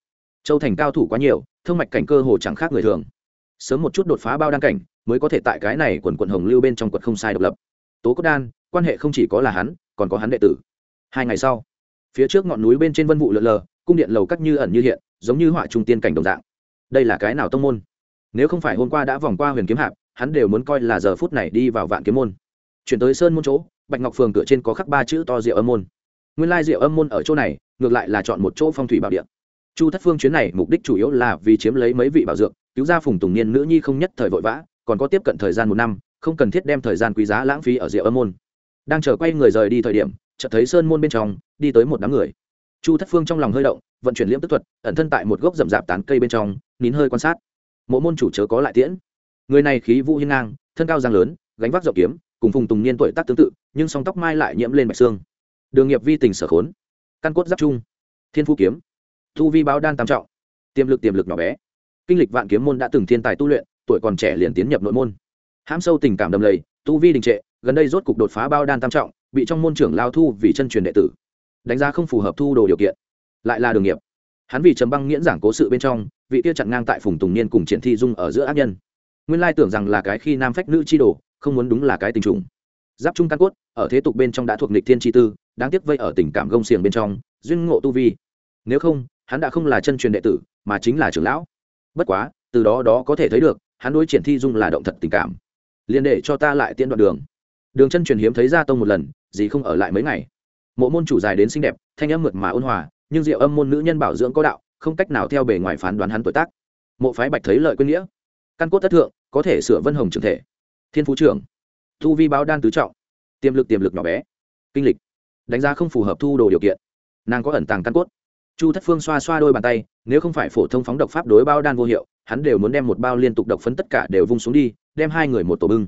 A: Châu thành cao thủ quá nhiều, thông mạch cảnh cơ hồ chẳng khác người thường. Sớm một chút đột phá bao đan cảnh, mới có thể tại cái này quần quận hồng lưu bên trong quật không sai độc lập. Tố cốt đan, quan hệ không chỉ có là hắn, còn có hắn đệ tử. Hai ngày sau, phía trước ngọn núi bên trên vân vụ lượn lờ, cung điện lầu cắt như ẩn như hiện, giống như họa trung tiên cảnh đồng dạng. Đây là cái nào tông môn? Nếu không phải hôm qua đã vòng qua huyền kiếm hạp, hắn đều muốn coi là giờ phút này đi vào vạn kiếm môn. Chuyển tới sơn môn chỗ bạch ngọc phường cửa trên có khắc ba chữ to rượu âm môn. Nguyên lai rượu âm môn ở chỗ này, ngược lại là chọn một chỗ phong thủy bảo địa. Chu thất phương chuyến này mục đích chủ yếu là vì chiếm lấy mấy vị bảo dược, cứu ra phùng tùng niên nữ nhi không nhất thời vội vã, còn có tiếp cận thời gian một năm, không cần thiết đem thời gian quý giá lãng phí ở rượu âm môn. Đang chờ quay người rời đi thời điểm, chợt thấy sơn môn bên trong, đi tới một đám người. Chu thất phương trong lòng hơi động, vận chuyển liễm tức thuật, ẩn thân tại một gốc rậm rạp tán cây bên trong, nín hơi quan sát. Mộ môn chủ chớ có lại tiễn. Người này khí vũ hiên ngang, thân cao giang lớn, gánh vác rộng kiếm cùng phùng tùng niên tuổi tác tương tự, nhưng song tóc mai lại nhiễm lên bạch xương. Đường nghiệp vi tình sở khốn. Căn cốt giáp trung. Thiên phú kiếm. Thu vi báo đan tam trọng. Tiềm lực tiềm lực nhỏ bé. Kinh lịch vạn kiếm môn đã từng thiên tài tu luyện, tuổi còn trẻ liền tiến nhập nội môn. Hãm sâu tình cảm đầm lầy, tu vi đình trệ, gần đây rốt cục đột phá bao đan tam trọng, bị trong môn trưởng lao thu vì chân truyền đệ tử. Đánh giá không phù hợp thu đồ điều kiện. Lại là đường nghiệp. Hắn vì trầm băng nghiễn giảng cố sự bên trong, vị kia chặn ngang tại phùng tùng niên cùng triển thi dung ở giữa ác nhân. Nguyên lai tưởng rằng là cái khi nam phách nữ chi đồ không muốn đúng là cái tình trùng. Giáp trung căn cốt, ở thế tục bên trong đã thuộc nịch thiên chi tư, đáng tiếc vây ở tình cảm gông xiềng bên trong, duyên ngộ tu vi. Nếu không, hắn đã không là chân truyền đệ tử, mà chính là trưởng lão. Bất quá, từ đó đó có thể thấy được, hắn đối triển thi dung là động thật tình cảm. Liền để cho ta lại tiễn đoạn đường. Đường chân truyền hiếm thấy ra tông một lần, gì không ở lại mấy ngày. Mộ môn chủ dài đến xinh đẹp, thanh âm mượt mà ôn hòa, nhưng diệu âm môn nữ nhân bảo dưỡng có đạo, không cách nào theo bề ngoài phán đoán hắn tuổi tác. Mộ phái bạch thấy lợi quyên nghĩa. Căn cốt tất thượng, có thể sửa vân hồng trường thể thiên phú trưởng. Thu vi báo đan tứ trọng. Tiềm lực tiềm lực nhỏ bé. Kinh lịch. Đánh giá không phù hợp thu đồ điều kiện. Nàng có ẩn tàng căn cốt. Chu thất phương xoa xoa đôi bàn tay, nếu không phải phổ thông phóng độc pháp đối bao đan vô hiệu, hắn đều muốn đem một bao liên tục độc phấn tất cả đều vung xuống đi, đem hai người một tổ bưng.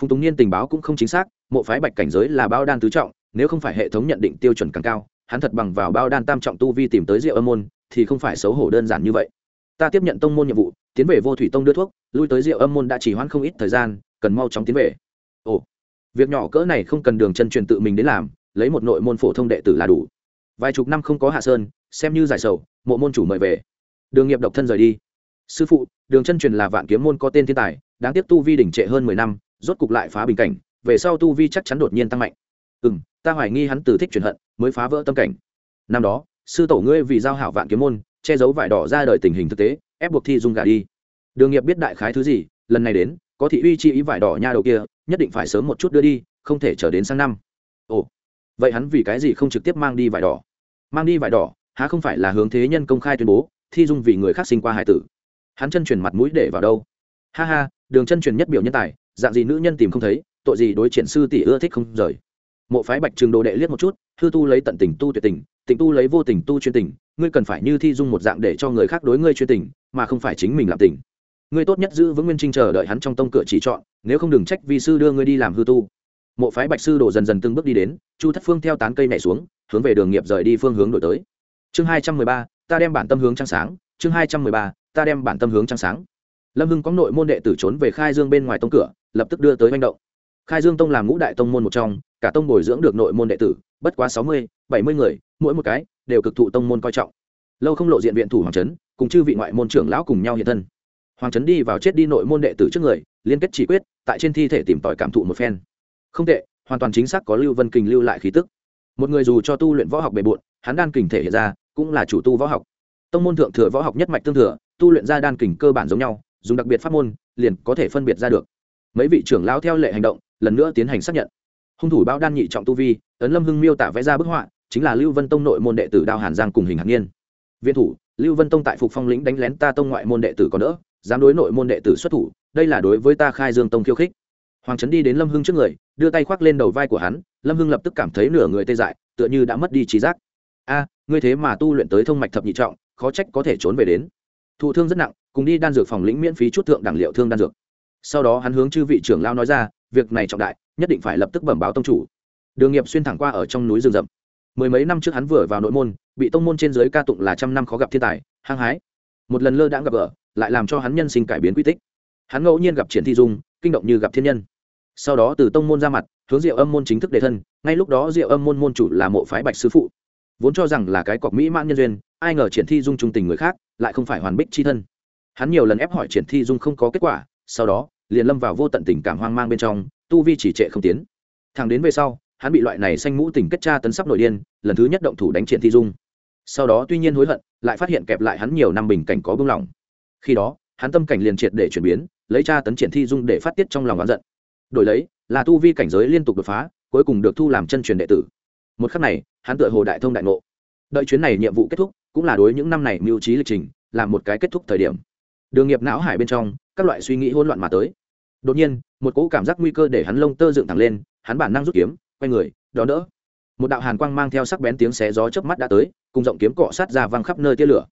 A: Phùng tùng niên tình báo cũng không chính xác, mộ phái bạch cảnh giới là bao đan tứ trọng, nếu không phải hệ thống nhận định tiêu chuẩn càng cao, hắn thật bằng vào bao đan tam trọng tu vi tìm tới rượu âm môn, thì không phải xấu hổ đơn giản như vậy ta tiếp nhận tông môn nhiệm vụ, tiến về vô thủy tông đưa thuốc, lui tới rượu âm môn đã chỉ hoãn không ít thời gian, cần mau chóng tiến về. Ồ, việc nhỏ cỡ này không cần đường chân truyền tự mình đến làm, lấy một nội môn phổ thông đệ tử là đủ. Vài chục năm không có hạ sơn, xem như giải sầu, mộ môn chủ mời về. Đường nghiệp độc thân rời đi. Sư phụ, đường chân truyền là vạn kiếm môn có tên thiên tài, đáng tiếc tu vi đỉnh trệ hơn mười năm, rốt cục lại phá bình cảnh, về sau tu vi chắc chắn đột nhiên tăng mạnh. Ừ m ta hoài nghi hắn từ thích truyền hận, mới phá vỡ tâm cảnh. Năm đó, sư tổ ngươi vì giao hảo vạn kiếm môn che giấu vải đỏ ra đời tình hình thực tế, ép buộc thi dung gà đi. Đường nghiệp biết đại khái thứ gì, lần này đến, có thị uy chi ý vải đỏ nha đầu kia, nhất định phải sớm một chút đưa đi, không thể chờ đến sang năm. Ồ, vậy hắn vì cái gì không trực tiếp mang đi vải đỏ? Mang đi vải đỏ, há không phải là hướng thế nhân công khai tuyên bố, thi dung vì người khác sinh qua hải tử? Hắn chân truyền mặt mũi để vào đâu? Ha ha, đường chân truyền nhất biểu nhân tài, dạng gì nữ nhân tìm không thấy, tội gì đối triển sư tỷ ưa thích không rời? Mộ phái bạch trường đồ đệ liếc một chút, hư tu lấy tận tình tu tuyệt tình tình tu lấy vô tình tu chuyên tình, ngươi cần phải như thi dung một dạng để cho người khác đối ngươi chuyên tình, mà không phải chính mình làm tình. Ngươi tốt nhất giữ vững nguyên trinh chờ đợi hắn trong tông cửa chỉ chọn, nếu không đừng trách vi sư đưa ngươi đi làm hư tu. Mộ phái bạch sư đổ dần dần từng bước đi đến, chu thất phương theo tán cây nhảy xuống, hướng về đường nghiệp rời đi phương hướng đổi tới. Chương hai trăm mười ba, ta đem bản tâm hướng trăng sáng, chương hai trăm mười ba, ta đem bản tâm hướng trăng sáng. Lâm hưng có nội môn đệ tử trốn về khai dương bên ngoài tông cửa, lập tức đưa tới manh động. Khai dương tông làm ngũ đại tông môn một trong cả tông bồi dưỡng được nội môn đệ tử, bất quá sáu mươi, bảy mươi người, mỗi một cái đều cực thụ tông môn coi trọng. Lâu không lộ diện viện thủ hoàng trấn, cùng chư vị ngoại môn trưởng lão cùng nhau hiện thân. Hoàng trấn đi vào chết đi nội môn đệ tử trước người, liên kết chỉ quyết, tại trên thi thể tìm tòi cảm thụ một phen. Không tệ, hoàn toàn chính xác có lưu vân kình lưu lại khí tức. Một người dù cho tu luyện võ học bề bộn, hắn đan kình thể hiện ra, cũng là chủ tu võ học. Tông môn thượng thừa võ học nhất mạch tương thừa, tu luyện ra đan kình cơ bản giống nhau, dùng đặc biệt pháp môn, liền có thể phân biệt ra được. Mấy vị trưởng lão theo lệ hành động, lần nữa tiến hành xác nhận hung thủ bao đan nhị trọng tu vi, Tấn lâm hưng miêu tả vẽ ra bức họa, chính là lưu vân tông nội môn đệ tử đao hàn giang cùng hình hạt niên. Viên thủ, lưu vân tông tại phục phong lĩnh đánh lén ta tông ngoại môn đệ tử còn đỡ, dám đối nội môn đệ tử xuất thủ, đây là đối với ta khai dương tông khiêu khích. Hoàng trấn đi đến lâm hưng trước người, đưa tay khoác lên đầu vai của hắn, lâm hưng lập tức cảm thấy nửa người tê dại, tựa như đã mất đi trí giác. A, ngươi thế mà tu luyện tới thông mạch thập nhị trọng, khó trách có thể trốn về đến. Thụ thương rất nặng, cùng đi đan dược phòng lĩnh miễn phí chút thượng đẳng liệu thương đan dược. Sau đó hắn hướng chư vị trưởng lao nói ra, việc này trọng đại nhất định phải lập tức bẩm báo tông chủ. Đường nghiệp xuyên thẳng qua ở trong núi rừng rậm. Mười mấy năm trước hắn vừa vào nội môn, bị tông môn trên giới ca tụng là trăm năm khó gặp thiên tài, hăng hái. Một lần lơ đãng gặp gỡ, lại làm cho hắn nhân sinh cải biến quy tích. Hắn ngẫu nhiên gặp triển thi dung, kinh động như gặp thiên nhân. Sau đó từ tông môn ra mặt, hướng diệu âm môn chính thức đề thân, ngay lúc đó diệu âm môn môn chủ là mộ phái bạch sư phụ. Vốn cho rằng là cái cọc mỹ mãn nhân duyên, ai ngờ triển thi dung trung tình người khác, lại không phải hoàn bích chi thân. Hắn nhiều lần ép hỏi triển thi dung không có kết quả, sau đó, liền lâm vào vô tận tình cảm hoang mang bên trong tu vi chỉ trệ không tiến. Thằng đến về sau, hắn bị loại này xanh mũ tình kết tra tấn sắp nội điên, lần thứ nhất động thủ đánh triển thi dung. Sau đó tuy nhiên hối hận, lại phát hiện kẹp lại hắn nhiều năm bình cảnh có bưng lỏng. Khi đó, hắn tâm cảnh liền triệt để chuyển biến, lấy tra tấn triển thi dung để phát tiết trong lòng oán giận. Đổi lấy, là tu vi cảnh giới liên tục đột phá, cuối cùng được thu làm chân truyền đệ tử. Một khắc này, hắn tựa hồ đại thông đại ngộ. Đợi chuyến này nhiệm vụ kết thúc, cũng là đối những năm này mưu trí lịch trình làm một cái kết thúc thời điểm. Đường nghiệp não hải bên trong, các loại suy nghĩ hỗn loạn mà tới. Đột nhiên một cỗ cảm giác nguy cơ để hắn lông tơ dựng thẳng lên, hắn bản năng rút kiếm, quay người đó đỡ. Một đạo hàn quang mang theo sắc bén tiếng xé gió chớp mắt đã tới, cùng rộng kiếm cọ sát ra văng khắp nơi tia lửa.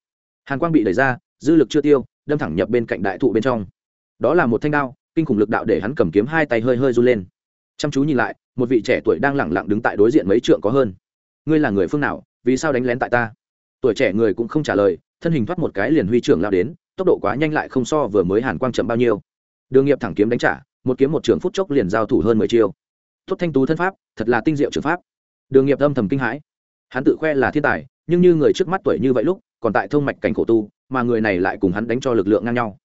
A: Hàn quang bị đẩy ra, dư lực chưa tiêu, đâm thẳng nhập bên cạnh đại thụ bên trong. Đó là một thanh đao, kinh khủng lực đạo để hắn cầm kiếm hai tay hơi hơi run lên. Chăm chú nhìn lại, một vị trẻ tuổi đang lẳng lặng đứng tại đối diện mấy trượng có hơn. Ngươi là người phương nào, vì sao đánh lén tại ta? Tuổi trẻ người cũng không trả lời, thân hình thoát một cái liền huy trưởng lao đến, tốc độ quá nhanh lại không so vừa mới hàn quang chậm bao nhiêu. Đường nghiệp thẳng kiếm đánh trả một kiếm một trường phút chốc liền giao thủ hơn mười chiêu. Tốt thanh tú thân pháp, thật là tinh diệu trường pháp. Đường nghiệp âm thầm kinh hãi. Hắn tự khoe là thiên tài, nhưng như người trước mắt tuổi như vậy lúc, còn tại thông mạch cảnh khổ tu, mà người này lại cùng hắn đánh cho lực lượng ngang nhau.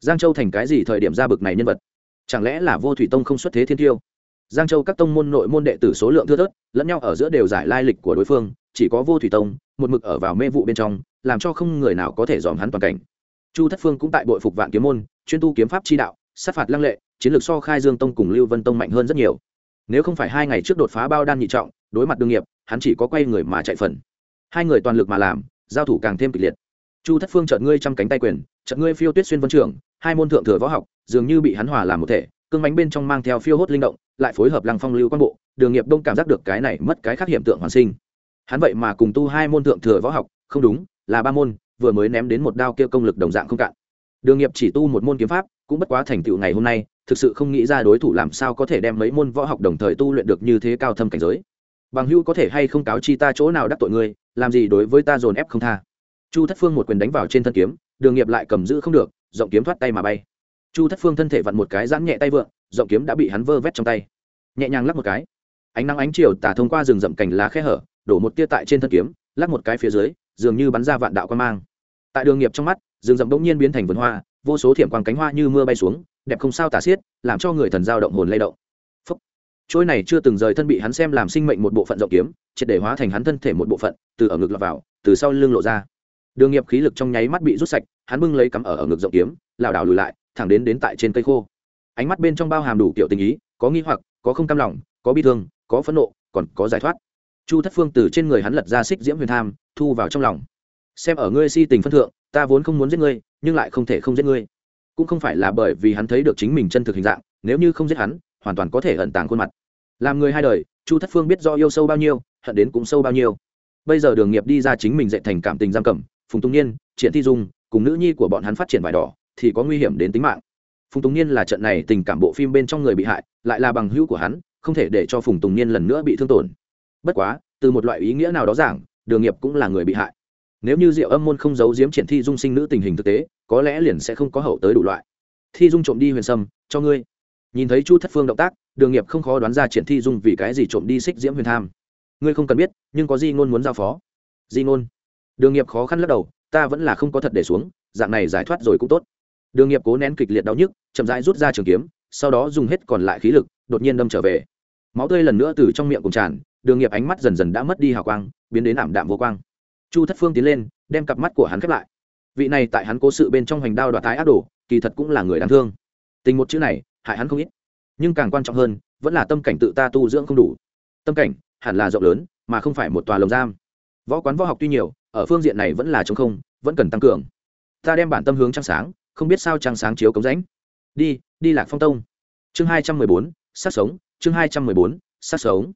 A: Giang châu thành cái gì thời điểm ra bực này nhân vật? Chẳng lẽ là vô thủy tông không xuất thế thiên tiêu? Giang châu các tông môn nội môn đệ tử số lượng thưa thớt, lẫn nhau ở giữa đều giải lai lịch của đối phương, chỉ có vô thủy tông, một mực ở vào mê vụ bên trong, làm cho không người nào có thể dòm hắn toàn cảnh. Chu thất phương cũng tại bội phục vạn kiếm môn, chuyên tu kiếm pháp chi đạo, sát phạt lăng lệ chiến lược so khai dương tông cùng lưu vân tông mạnh hơn rất nhiều. Nếu không phải hai ngày trước đột phá bao đan nhị trọng, đối mặt đương nghiệp, hắn chỉ có quay người mà chạy phần. Hai người toàn lực mà làm, giao thủ càng thêm kịch liệt. Chu thất phương chợt ngươi trăm cánh tay quyền, chợt ngươi phiêu tuyết xuyên vân trưởng hai môn thượng thừa võ học, dường như bị hắn hòa làm một thể, cương bánh bên trong mang theo phiêu hốt linh động, lại phối hợp lăng phong lưu quan bộ, đường nghiệp đông cảm giác được cái này mất cái khác hiện tượng hoàn sinh. Hắn vậy mà cùng tu hai môn thượng thừa võ học, không đúng, là ba môn, vừa mới ném đến một đao kia công lực đồng dạng không cạn. Đường nghiệp chỉ tu một môn kiếm pháp cũng bất quá thành tựu ngày hôm nay, thực sự không nghĩ ra đối thủ làm sao có thể đem mấy môn võ học đồng thời tu luyện được như thế cao thâm cảnh giới. Bằng hữu có thể hay không cáo chi ta chỗ nào đắc tội ngươi, làm gì đối với ta dồn ép không tha. Chu thất phương một quyền đánh vào trên thân kiếm, đường nghiệp lại cầm giữ không được, rộng kiếm thoát tay mà bay. Chu thất phương thân thể vặn một cái giãn nhẹ tay vượng, rộng kiếm đã bị hắn vơ vét trong tay. Nhẹ nhàng lắc một cái. Ánh nắng ánh chiều tả thông qua rừng rậm cành lá khe hở, đổ một tia tại trên thân kiếm, lắc một cái phía dưới, dường như bắn ra vạn đạo quan mang. Tại đường nghiệp trong mắt, rừng rậm bỗng nhiên biến thành vườn hoa vô số thiểm quang cánh hoa như mưa bay xuống, đẹp không sao tả xiết, làm cho người thần giao động hồn lay động. Phúc. trôi này chưa từng rời thân bị hắn xem làm sinh mệnh một bộ phận rộng kiếm, triệt để hóa thành hắn thân thể một bộ phận, từ ở ngực lọt vào, từ sau lưng lộ ra. Đường nghiệp khí lực trong nháy mắt bị rút sạch, hắn bưng lấy cắm ở ở ngực rộng kiếm, lảo đảo lùi lại, thẳng đến đến tại trên cây khô. Ánh mắt bên trong bao hàm đủ kiểu tình ý, có nghi hoặc, có không cam lòng, có bi thương, có phẫn nộ, còn có giải thoát. Chu thất phương từ trên người hắn lật ra xích diễm huyền tham, thu vào trong lòng. Xem ở ngươi si tình phân thượng ta vốn không muốn giết ngươi, nhưng lại không thể không giết ngươi. Cũng không phải là bởi vì hắn thấy được chính mình chân thực hình dạng, nếu như không giết hắn, hoàn toàn có thể ẩn tàng khuôn mặt. Làm người hai đời, chu thất phương biết do yêu sâu bao nhiêu, hận đến cũng sâu bao nhiêu. Bây giờ đường nghiệp đi ra chính mình dạy thành cảm tình giam cầm, phùng tùng niên, triển thi dung, cùng nữ nhi của bọn hắn phát triển vải đỏ, thì có nguy hiểm đến tính mạng. Phùng tùng niên là trận này tình cảm bộ phim bên trong người bị hại, lại là bằng hữu của hắn, không thể để cho phùng tùng niên lần nữa bị thương tổn. Bất quá, từ một loại ý nghĩa nào đó giảng, đường nghiệp cũng là người bị hại nếu như diệu âm môn không giấu giếm triển thi dung sinh nữ tình hình thực tế, có lẽ liền sẽ không có hậu tới đủ loại. Thi dung trộm đi huyền sâm, cho ngươi. Nhìn thấy chu thất phương động tác, đường nghiệp không khó đoán ra triển thi dung vì cái gì trộm đi xích diễm huyền tham. Ngươi không cần biết, nhưng có di ngôn muốn giao phó. Di ngôn. Đường nghiệp khó khăn lắc đầu, ta vẫn là không có thật để xuống, dạng này giải thoát rồi cũng tốt. Đường nghiệp cố nén kịch liệt đau nhức, chậm rãi rút ra trường kiếm, sau đó dùng hết còn lại khí lực, đột nhiên đâm trở về. Máu tươi lần nữa từ trong miệng cùng tràn, đường nghiệp ánh mắt dần dần đã mất đi hào quang, biến đến ảm đạm vô quang chu thất phương tiến lên, đem cặp mắt của hắn khép lại. Vị này tại hắn cố sự bên trong hoành đao đoạt tái ác đồ, kỳ thật cũng là người đáng thương. Tình một chữ này, hại hắn không ít. Nhưng càng quan trọng hơn, vẫn là tâm cảnh tự ta tu dưỡng không đủ. Tâm cảnh, hẳn là rộng lớn, mà không phải một tòa lồng giam. Võ quán võ học tuy nhiều, ở phương diện này vẫn là chống không, vẫn cần tăng cường. Ta đem bản tâm hướng trăng sáng, không biết sao trăng sáng chiếu cống rãnh. Đi đi lạc phong tông. Chương hai trăm mười bốn, sát sống. Chương hai trăm mười bốn, sát sống.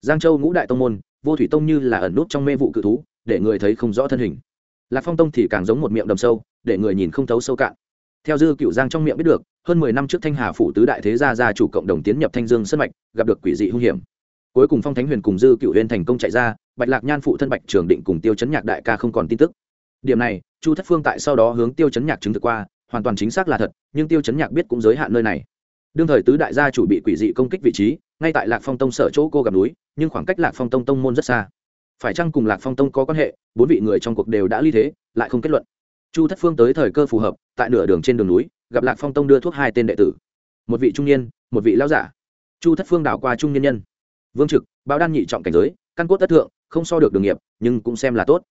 A: Giang châu ngũ đại tông môn, vô thủy tông như là ẩn nút trong mê vụ cự thú để người thấy không rõ thân hình. Lạc phong tông thì càng giống một miệng đầm sâu, để người nhìn không thấu sâu cạn. Theo dư cựu giang trong miệng biết được, hơn mười năm trước thanh hà phủ tứ đại thế gia gia chủ cộng đồng tiến nhập thanh dương sân mạch, gặp được quỷ dị hung hiểm. Cuối cùng phong thánh huyền cùng dư cựu huyền thành công chạy ra, bạch lạc nhan phụ thân bạch trường định cùng tiêu chấn nhạc đại ca không còn tin tức. Điểm này, chu thất phương tại sau đó hướng tiêu chấn nhạc chứng thực qua, hoàn toàn chính xác là thật, nhưng tiêu chấn nhạc biết cũng giới hạn nơi này. Đương thời tứ đại gia chủ bị quỷ dị công kích vị trí, ngay tại lạc phong tông sở chỗ cô gặp núi, nhưng khoảng cách lạc phong tông tông môn rất xa phải chăng cùng lạc phong tông có quan hệ? Bốn vị người trong cuộc đều đã ly thế, lại không kết luận. Chu thất phương tới thời cơ phù hợp, tại nửa đường trên đường núi, gặp lạc phong tông đưa thuốc hai tên đệ tử. Một vị trung niên, một vị lão giả. Chu thất phương đảo qua trung niên nhân. Vương trực, báo đan nhị trọng cảnh giới, căn cốt tất thượng, không so được đường nghiệp, nhưng cũng xem là tốt.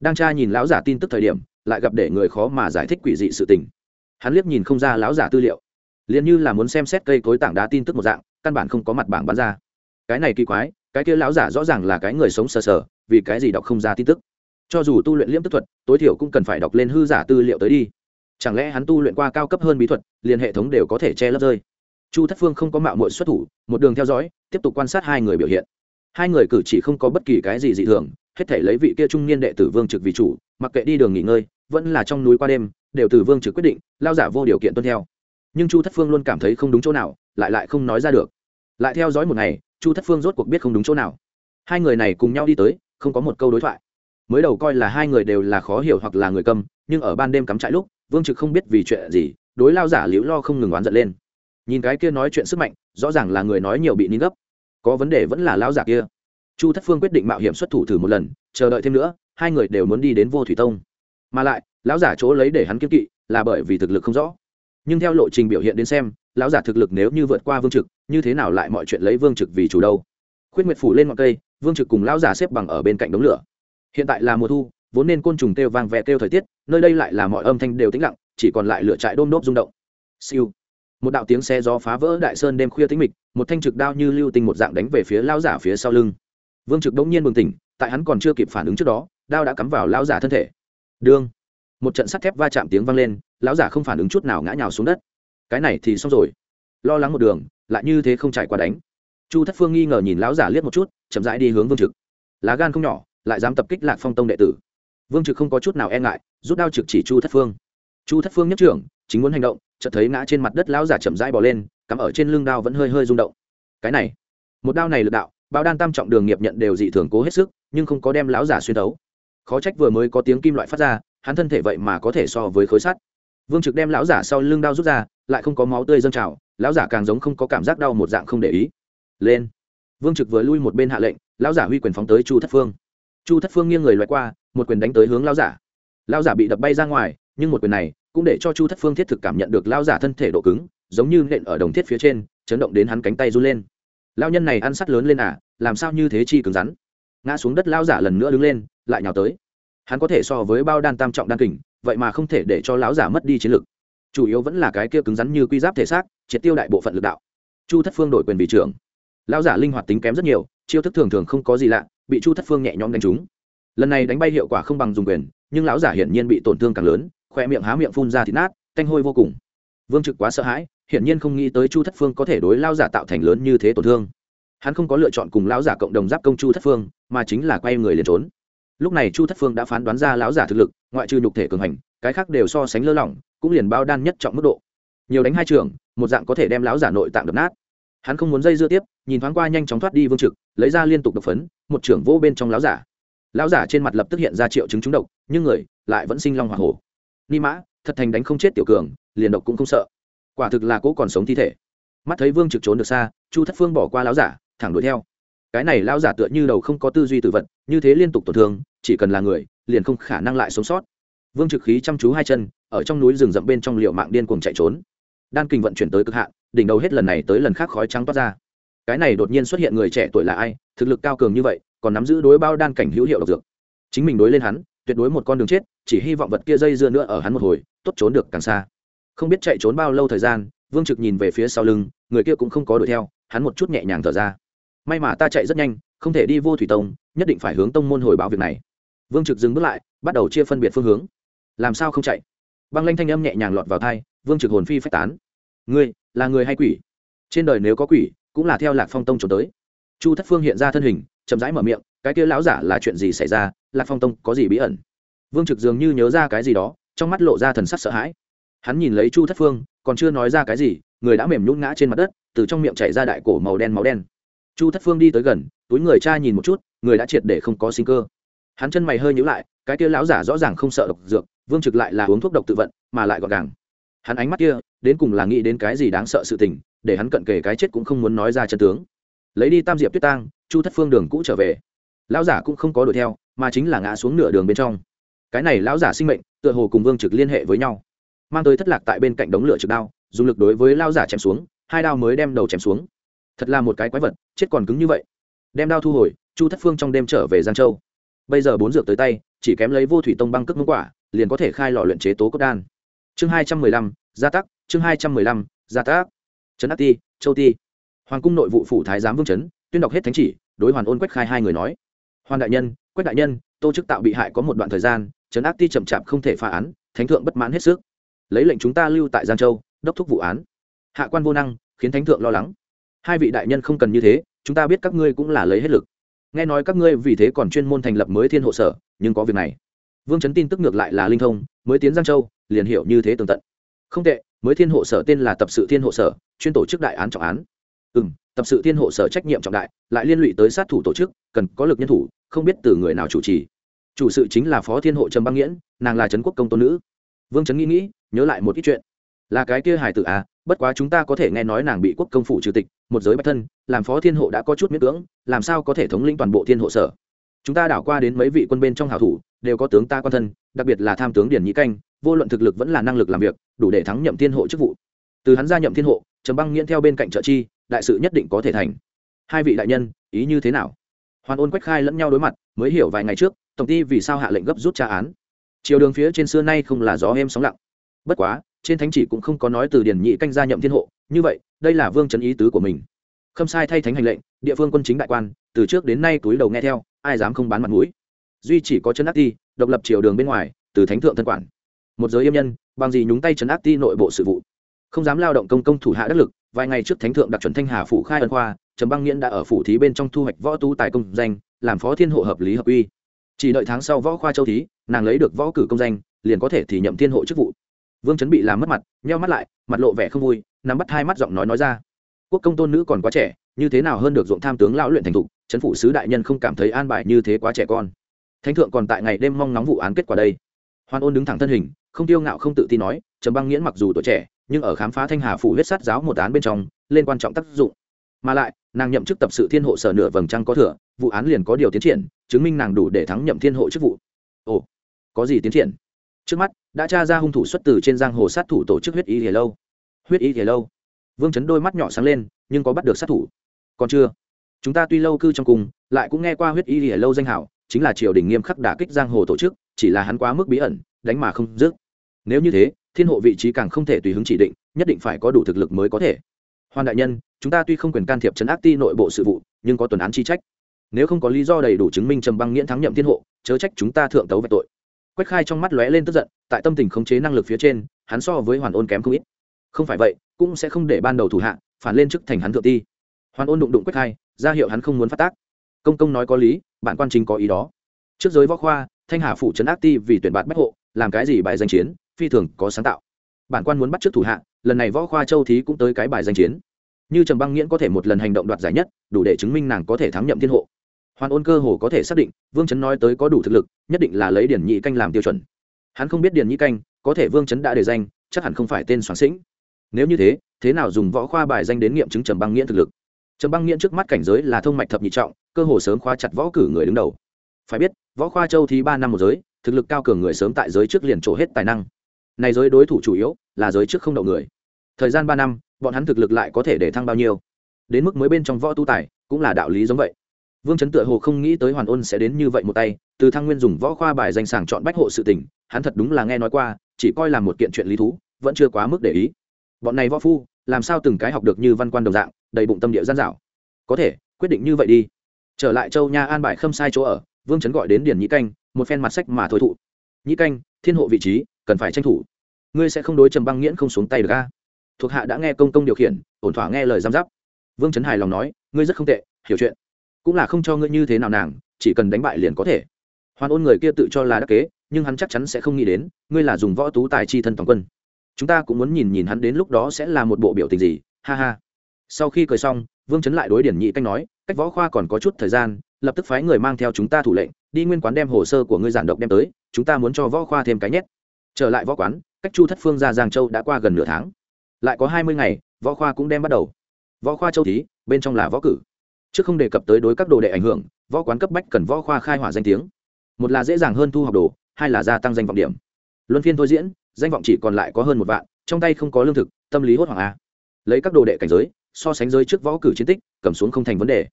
A: Đang tra nhìn lão giả tin tức thời điểm, lại gặp để người khó mà giải thích quỷ dị sự tình. Hắn liếc nhìn không ra lão giả tư liệu. Liền như là muốn xem xét cây cối tảng đá tin tức một dạng, căn bản không có mặt bảng bán ra. Cái này kỳ quái cái kia lão giả rõ ràng là cái người sống sờ sờ, vì cái gì đọc không ra tin tức. Cho dù tu luyện liễm tức thuật, tối thiểu cũng cần phải đọc lên hư giả tư liệu tới đi. Chẳng lẽ hắn tu luyện qua cao cấp hơn bí thuật, liền hệ thống đều có thể che lấp rơi? Chu thất phương không có mạo mội xuất thủ, một đường theo dõi, tiếp tục quan sát hai người biểu hiện. Hai người cử chỉ không có bất kỳ cái gì dị thường, hết thể lấy vị kia trung niên đệ tử vương trực vì chủ, mặc kệ đi đường nghỉ ngơi, vẫn là trong núi qua đêm, đều từ vương trực quyết định, lao giả vô điều kiện tuân theo. Nhưng chu thất phương luôn cảm thấy không đúng chỗ nào, lại lại không nói ra được. Lại theo dõi một ngày chu thất phương rốt cuộc biết không đúng chỗ nào. Hai người này cùng nhau đi tới, không có một câu đối thoại. Mới đầu coi là hai người đều là khó hiểu hoặc là người câm, nhưng ở ban đêm cắm trại lúc, vương trực không biết vì chuyện gì, đối lao giả liễu lo không ngừng oán giận lên. Nhìn cái kia nói chuyện sức mạnh, rõ ràng là người nói nhiều bị nín gấp. Có vấn đề vẫn là lao giả kia. Chu thất phương quyết định mạo hiểm xuất thủ thử một lần, chờ đợi thêm nữa, hai người đều muốn đi đến vô thủy tông. Mà lại, lão giả chỗ lấy để hắn kiếm kỵ là bởi vì thực lực không rõ. Nhưng theo lộ trình biểu hiện đến xem lão giả thực lực nếu như vượt qua vương trực, như thế nào lại mọi chuyện lấy vương trực vì chủ đâu? Khuyết nguyệt phủ lên ngọn cây, vương trực cùng lão giả xếp bằng ở bên cạnh đống lửa. Hiện tại là mùa thu, vốn nên côn trùng kêu vang vẹ kêu thời tiết, nơi đây lại là mọi âm thanh đều tĩnh lặng, chỉ còn lại lửa trại đôm đốp rung động. Siêu. Một đạo tiếng xe gió phá vỡ đại sơn đêm khuya tĩnh mịch, một thanh trực đao như lưu tinh một dạng đánh về phía lão giả phía sau lưng. Vương trực bỗng nhiên bừng tỉnh, tại hắn còn chưa kịp phản ứng trước đó, đao đã cắm vào lão giả thân thể. Đương. Một trận sắt thép va chạm tiếng vang lên, lão giả không phản ứng chút nào ngã nhào xuống đất cái này thì xong rồi. Lo lắng một đường, lại như thế không trải qua đánh. Chu thất phương nghi ngờ nhìn lão giả liếc một chút, chậm rãi đi hướng vương trực. Lá gan không nhỏ, lại dám tập kích lạc phong tông đệ tử. Vương trực không có chút nào e ngại, rút đao trực chỉ chu thất phương. Chu thất phương nhất trưởng, chính muốn hành động, chợt thấy ngã trên mặt đất lão giả chậm rãi bỏ lên, cắm ở trên lưng đao vẫn hơi hơi rung động. Cái này, một đao này lực đạo, bao đan tam trọng đường nghiệp nhận đều dị thường cố hết sức, nhưng không có đem lão giả xuyên đấu khó trách vừa mới có tiếng kim loại phát ra, hắn thân thể vậy mà có thể so với khối sắt. Vương trực đem lão giả sau lưng đao rút ra lại không có máu tươi dâng trào, lão giả càng giống không có cảm giác đau một dạng không để ý. Lên. Vương trực vừa lui một bên hạ lệnh, lão giả huy quyền phóng tới chu thất phương. Chu thất phương nghiêng người loại qua, một quyền đánh tới hướng lão giả. Lão giả bị đập bay ra ngoài, nhưng một quyền này cũng để cho chu thất phương thiết thực cảm nhận được lão giả thân thể độ cứng, giống như nện ở đồng thiết phía trên, chấn động đến hắn cánh tay run lên. Lão nhân này ăn sắt lớn lên à làm sao như thế chi cứng rắn? Ngã xuống đất lão giả lần nữa đứng lên, lại nhào tới. Hắn có thể so với bao đan tam trọng đan kình, vậy mà không thể để cho lão giả mất đi chiến lực chủ yếu vẫn là cái kia cứng rắn như quy giáp thể xác, triệt tiêu đại bộ phận lực đạo. Chu thất phương đổi quyền vị trưởng. Lão giả linh hoạt tính kém rất nhiều, chiêu thức thường thường không có gì lạ, bị chu thất phương nhẹ nhõm đánh trúng. Lần này đánh bay hiệu quả không bằng dùng quyền, nhưng lão giả hiển nhiên bị tổn thương càng lớn khoe miệng há miệng phun ra thịt nát, tanh hôi vô cùng. Vương trực quá sợ hãi, hiển nhiên không nghĩ tới chu thất phương có thể đối lao giả tạo thành lớn như thế tổn thương. Hắn không có lựa chọn cùng lão giả cộng đồng giáp công chu thất phương, mà chính là quay người liền trốn. Lúc này chu thất phương đã phán đoán ra lão giả thực lực, ngoại trừ nhục thể cường hành, cái khác đều so sánh lơ lỏng cũng liền bao đan nhất trọng mức độ. Nhiều đánh hai trường, một dạng có thể đem lão giả nội tạng đập nát. Hắn không muốn dây dưa tiếp, nhìn thoáng qua nhanh chóng thoát đi vương trực, lấy ra liên tục độc phấn, một trưởng vô bên trong lão giả. Lão giả trên mặt lập tức hiện ra triệu chứng trúng độc, nhưng người lại vẫn sinh long hoa hổ. Ni mã, thật thành đánh không chết tiểu cường, liền độc cũng không sợ. Quả thực là cố còn sống thi thể. Mắt thấy vương trực trốn được xa, chu thất phương bỏ qua lão giả, thẳng đuổi theo. Cái này lão giả tựa như đầu không có tư duy tự vật, như thế liên tục tổn thương, chỉ cần là người, liền không khả năng lại sống sót vương trực khí chăm chú hai chân, ở trong núi rừng rậm bên trong liệu mạng điên cuồng chạy trốn. Đan kinh vận chuyển tới cực hạn, đỉnh đầu hết lần này tới lần khác khói trắng toát ra. Cái này đột nhiên xuất hiện người trẻ tuổi là ai, thực lực cao cường như vậy, còn nắm giữ đối bao đan cảnh hữu hiệu độc dược. Chính mình đối lên hắn, tuyệt đối một con đường chết, chỉ hy vọng vật kia dây dưa nữa ở hắn một hồi, tốt trốn được càng xa. Không biết chạy trốn bao lâu thời gian, vương trực nhìn về phía sau lưng, người kia cũng không có đuổi theo, hắn một chút nhẹ nhàng thở ra. May mà ta chạy rất nhanh, không thể đi vô thủy tông, nhất định phải hướng tông môn hồi báo việc này. Vương trực dừng bước lại, bắt đầu chia phân biệt phương hướng làm sao không chạy? Băng lanh thanh âm nhẹ nhàng lọt vào thai vương trực hồn phi phách tán. Ngươi, là người hay quỷ? Trên đời nếu có quỷ, cũng là theo lạc phong tông trốn tới. Chu thất phương hiện ra thân hình, chậm rãi mở miệng, cái kia lão giả là chuyện gì xảy ra? Lạc phong tông có gì bí ẩn? Vương trực dường như nhớ ra cái gì đó, trong mắt lộ ra thần sắc sợ hãi. Hắn nhìn lấy chu thất phương, còn chưa nói ra cái gì, người đã mềm nhún ngã trên mặt đất, từ trong miệng chảy ra đại cổ màu đen máu đen. Chu thất phương đi tới gần, túi người cha nhìn một chút, người đã triệt để không có sinh cơ. Hắn chân mày hơi nhíu lại, cái kia lão giả rõ ràng không sợ độc dược vương trực lại là uống thuốc độc tự vận, mà lại gọn gàng. Hắn ánh mắt kia, đến cùng là nghĩ đến cái gì đáng sợ sự tình, để hắn cận kề cái chết cũng không muốn nói ra chân tướng. Lấy đi tam diệp tuyết tang, chu thất phương đường cũ trở về. Lão giả cũng không có đuổi theo, mà chính là ngã xuống nửa đường bên trong. Cái này lão giả sinh mệnh, tựa hồ cùng vương trực liên hệ với nhau. Mang tới thất lạc tại bên cạnh đống lửa trực đao, dùng lực đối với lão giả chém xuống, hai đao mới đem đầu chém xuống. Thật là một cái quái vật, chết còn cứng như vậy. Đem đao thu hồi, chu thất phương trong đêm trở về giang châu. Bây giờ bốn dược tới tay, chỉ kém lấy vô thủy tông băng cước mông quả liền có thể khai lò luyện chế tố cốt đan. Chương hai trăm mười lăm, gia tắc, chương hai trăm mười lăm, gia tác trấn ác ti, châu ti. Hoàng cung nội vụ phủ thái giám vương trấn tuyên đọc hết thánh chỉ, đối hoàn ôn quách khai hai người nói. Hoàn đại nhân, quách đại nhân, tô chức tạo bị hại có một đoạn thời gian, trấn ác ti chậm chạp không thể phá án, thánh thượng bất mãn hết sức. Lấy lệnh chúng ta lưu tại giang châu, đốc thúc vụ án. Hạ quan vô năng, khiến thánh thượng lo lắng. Hai vị đại nhân không cần như thế, chúng ta biết các ngươi cũng là lấy hết lực. Nghe nói các ngươi vì thế còn chuyên môn thành lập mới thiên hộ sở, nhưng có việc này vương chấn tin tức ngược lại là linh thông, mới tiến giang châu, liền hiểu như thế tường tận. Không tệ, mới thiên hộ sở tên là tập sự thiên hộ sở, chuyên tổ chức đại án trọng án. Ừ m tập sự thiên hộ sở trách nhiệm trọng đại, lại liên lụy tới sát thủ tổ chức, cần có lực nhân thủ, không biết từ người nào chủ trì. Chủ sự chính là phó thiên hộ trầm băng nghiễn, nàng là trấn quốc công tôn nữ. Vương trấn nghĩ nghĩ, nhớ lại một ít chuyện. Là cái kia hải tử à bất quá chúng ta có thể nghe nói nàng bị quốc công phủ chủ tịch, một giới bạch thân, làm phó thiên hộ đã có chút miễn cưỡng, làm sao có thể thống lĩnh toàn bộ thiên hộ sở? Chúng ta đảo qua đến mấy vị quân bên trong hảo thủ đều có tướng ta quan thân, đặc biệt là tham tướng điển nhĩ canh, vô luận thực lực vẫn là năng lực làm việc, đủ để thắng nhậm thiên hộ chức vụ. Từ hắn gia nhậm thiên hộ, trầm băng nghiễn theo bên cạnh trợ chi, đại sự nhất định có thể thành. Hai vị đại nhân, ý như thế nào? Hoàn ôn quách khai lẫn nhau đối mặt, mới hiểu vài ngày trước, tổng ty vì sao hạ lệnh gấp rút tra án. Chiều đường phía trên xưa nay không là gió êm sóng lặng. Bất quá, trên thánh chỉ cũng không có nói từ điển nhị canh gia nhậm thiên hộ, như vậy, đây là vương trấn ý tứ của mình. Khâm sai thay thánh hành lệnh, địa phương quân chính đại quan, từ trước đến nay túi đầu nghe theo, ai dám không bán mặt mũi? Duy chỉ có chân ác ti, độc lập triều đường bên ngoài, từ thánh thượng thân quản. Một giới yêm nhân, bằng gì nhúng tay chấn áp ti nội bộ sự vụ. Không dám lao động công công thủ hạ đắc lực, vài ngày trước thánh thượng đặc chuẩn thanh hà phủ khai ân khoa, trầm băng nghiễn đã ở phủ thí bên trong thu hoạch võ tu tài công danh, làm phó thiên hộ hợp lý hợp uy. Chỉ đợi tháng sau võ khoa châu thí, nàng lấy được võ cử công danh, liền có thể thì nhậm thiên hộ chức vụ. Vương chấn bị làm mất mặt, nheo mắt lại, mặt lộ vẻ không vui, nắm bắt hai mắt giọng nói nói ra. Quốc công tôn nữ còn quá trẻ, như thế nào hơn được dụng tham tướng lão luyện thành thục, chấn phủ sứ đại nhân không cảm thấy an bài như thế quá trẻ con thánh thượng còn tại ngày đêm mong nóng vụ án kết quả đây. Hoan ôn đứng thẳng thân hình, không tiêu ngạo không tự tin nói, trầm băng nghiễn mặc dù tuổi trẻ, nhưng ở khám phá thanh hà phủ huyết sát giáo một án bên trong, lên quan trọng tác dụng. Mà lại, nàng nhậm chức tập sự thiên hộ sở nửa vầng trăng có thừa, vụ án liền có điều tiến triển, chứng minh nàng đủ để thắng nhậm thiên hộ chức vụ. Ồ, có gì tiến triển? Trước mắt, đã tra ra hung thủ xuất từ trên giang hồ sát thủ tổ chức huyết y thì lâu. Huyết y thì lâu? Vương chấn đôi mắt nhỏ sáng lên, nhưng có bắt được sát thủ. Còn chưa. Chúng ta tuy lâu cư trong cùng, lại cũng nghe qua huyết y thì lâu danh hảo chính là triều đình nghiêm khắc đả kích giang hồ tổ chức, chỉ là hắn quá mức bí ẩn, đánh mà không dứt. Nếu như thế, thiên hộ vị trí càng không thể tùy hứng chỉ định, nhất định phải có đủ thực lực mới có thể. Hoàn đại nhân, chúng ta tuy không quyền can thiệp chấn áp ti nội bộ sự vụ, nhưng có tuần án chi trách. Nếu không có lý do đầy đủ chứng minh trầm băng nghiễn thắng nhậm thiên hộ, chớ trách chúng ta thượng tấu về tội. Quách khai trong mắt lóe lên tức giận, tại tâm tình khống chế năng lực phía trên, hắn so với hoàn ôn kém không ít. Không phải vậy, cũng sẽ không để ban đầu thủ hạ, phản lên chức thành hắn thượng ti. Hoàn ôn đụng đụng quách khai, ra hiệu hắn không muốn phát tác công công nói có lý bạn quan chính có ý đó. Trước giới võ khoa, thanh hà phủ trấn ác ti vì tuyển bạn bách hộ, làm cái gì bài danh chiến, phi thường có sáng tạo. Bản quan muốn bắt trước thủ hạ, lần này võ khoa châu thí cũng tới cái bài danh chiến. Như trầm băng nghiễn có thể một lần hành động đoạt giải nhất, đủ để chứng minh nàng có thể thắng nhậm thiên hộ. Hoàn ôn cơ hồ có thể xác định, vương chấn nói tới có đủ thực lực, nhất định là lấy điển nhị canh làm tiêu chuẩn. Hắn không biết điển nhị canh, có thể vương chấn đã đề danh, chắc hẳn không phải tên soạn sĩnh. Nếu như thế thế nào dùng võ khoa bài danh đến nghiệm chứng trầm băng nghiễn thực lực? Trầm băng nghiễn trước mắt cảnh giới là thông mạch thập nhị trọng cơ hồ sớm khóa chặt võ cử người đứng đầu. Phải biết, võ khoa châu thí ba năm một giới, thực lực cao cường người sớm tại giới trước liền trổ hết tài năng. Này giới đối thủ chủ yếu là giới trước không đậu người. Thời gian ba năm, bọn hắn thực lực lại có thể để thăng bao nhiêu? Đến mức mới bên trong võ tu tài, cũng là đạo lý giống vậy. Vương chấn tựa hồ không nghĩ tới hoàn ôn sẽ đến như vậy một tay, từ thăng nguyên dùng võ khoa bài danh sàng chọn bách hộ sự tình, hắn thật đúng là nghe nói qua, chỉ coi là một kiện chuyện lý thú, vẫn chưa quá mức để ý. Bọn này võ phu, làm sao từng cái học được như văn quan đồng dạng, đầy bụng tâm địa gian dảo có thể, quyết định như vậy đi trở lại châu nha an bài khâm sai chỗ ở, vương chấn gọi đến điền nhĩ canh, một phen mặt sách mà thôi thụ. Nhĩ canh, thiên hộ vị trí, cần phải tranh thủ. Ngươi sẽ không đối trầm băng nghiễn không xuống tay được a? Thuộc hạ đã nghe công công điều khiển, ổn thỏa nghe lời giam giáp. Vương trấn hài lòng nói, ngươi rất không tệ, hiểu chuyện. Cũng là không cho ngươi như thế nào nàng, chỉ cần đánh bại liền có thể. Hoàn ôn người kia tự cho là đắc kế, nhưng hắn chắc chắn sẽ không nghĩ đến, ngươi là dùng võ tú tài chi thân toàn quân. Chúng ta cũng muốn nhìn nhìn hắn đến lúc đó sẽ là một bộ biểu tình gì, ha ha. Sau khi cười xong vương chấn lại đối điển nhị canh nói, cách võ khoa còn có chút thời gian, lập tức phái người mang theo chúng ta thủ lệnh, đi nguyên quán đem hồ sơ của ngươi giản độc đem tới, chúng ta muốn cho võ khoa thêm cái nhét. Trở lại võ quán, cách chu thất phương ra giang châu đã qua gần nửa tháng. Lại có hai mươi ngày, võ khoa cũng đem bắt đầu. Võ khoa châu thí, bên trong là võ cử. Trước không đề cập tới đối các đồ đệ ảnh hưởng, võ quán cấp bách cần võ khoa khai hỏa danh tiếng. Một là dễ dàng hơn thu học đồ, hai là gia tăng danh vọng điểm. Luân phiên thôi diễn, danh vọng chỉ còn lại có hơn một vạn, trong tay không có lương thực, tâm lý hốt hoảng a. Lấy các đồ đệ cảnh giới so sánh giới trước võ cử chiến tích, cầm xuống không thành vấn đề.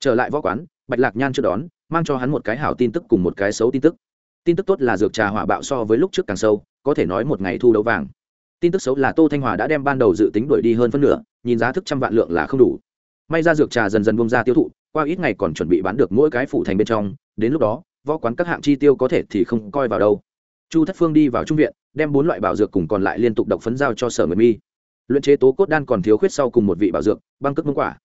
A: Trở lại võ quán, bạch lạc nhan chưa đón, mang cho hắn một cái hảo tin tức cùng một cái xấu tin tức. Tin tức tốt là dược trà hỏa bạo so với lúc trước càng sâu, có thể nói một ngày thu đấu vàng. Tin tức xấu là tô thanh hòa đã đem ban đầu dự tính đuổi đi hơn phân nửa, nhìn giá thức trăm vạn lượng là không đủ. May ra dược trà dần dần bông ra tiêu thụ, qua ít ngày còn chuẩn bị bán được mỗi cái phủ thành bên trong, đến lúc đó, võ quán các hạng chi tiêu có thể thì không coi vào đâu. Chu thất phương đi vào trung viện, đem bốn loại bảo dược cùng còn lại liên tục độc phấn giao cho sở nguyệt mi luyện chế tố cốt đan còn thiếu khuyết sau cùng một vị bảo dược, băng cước mông quả.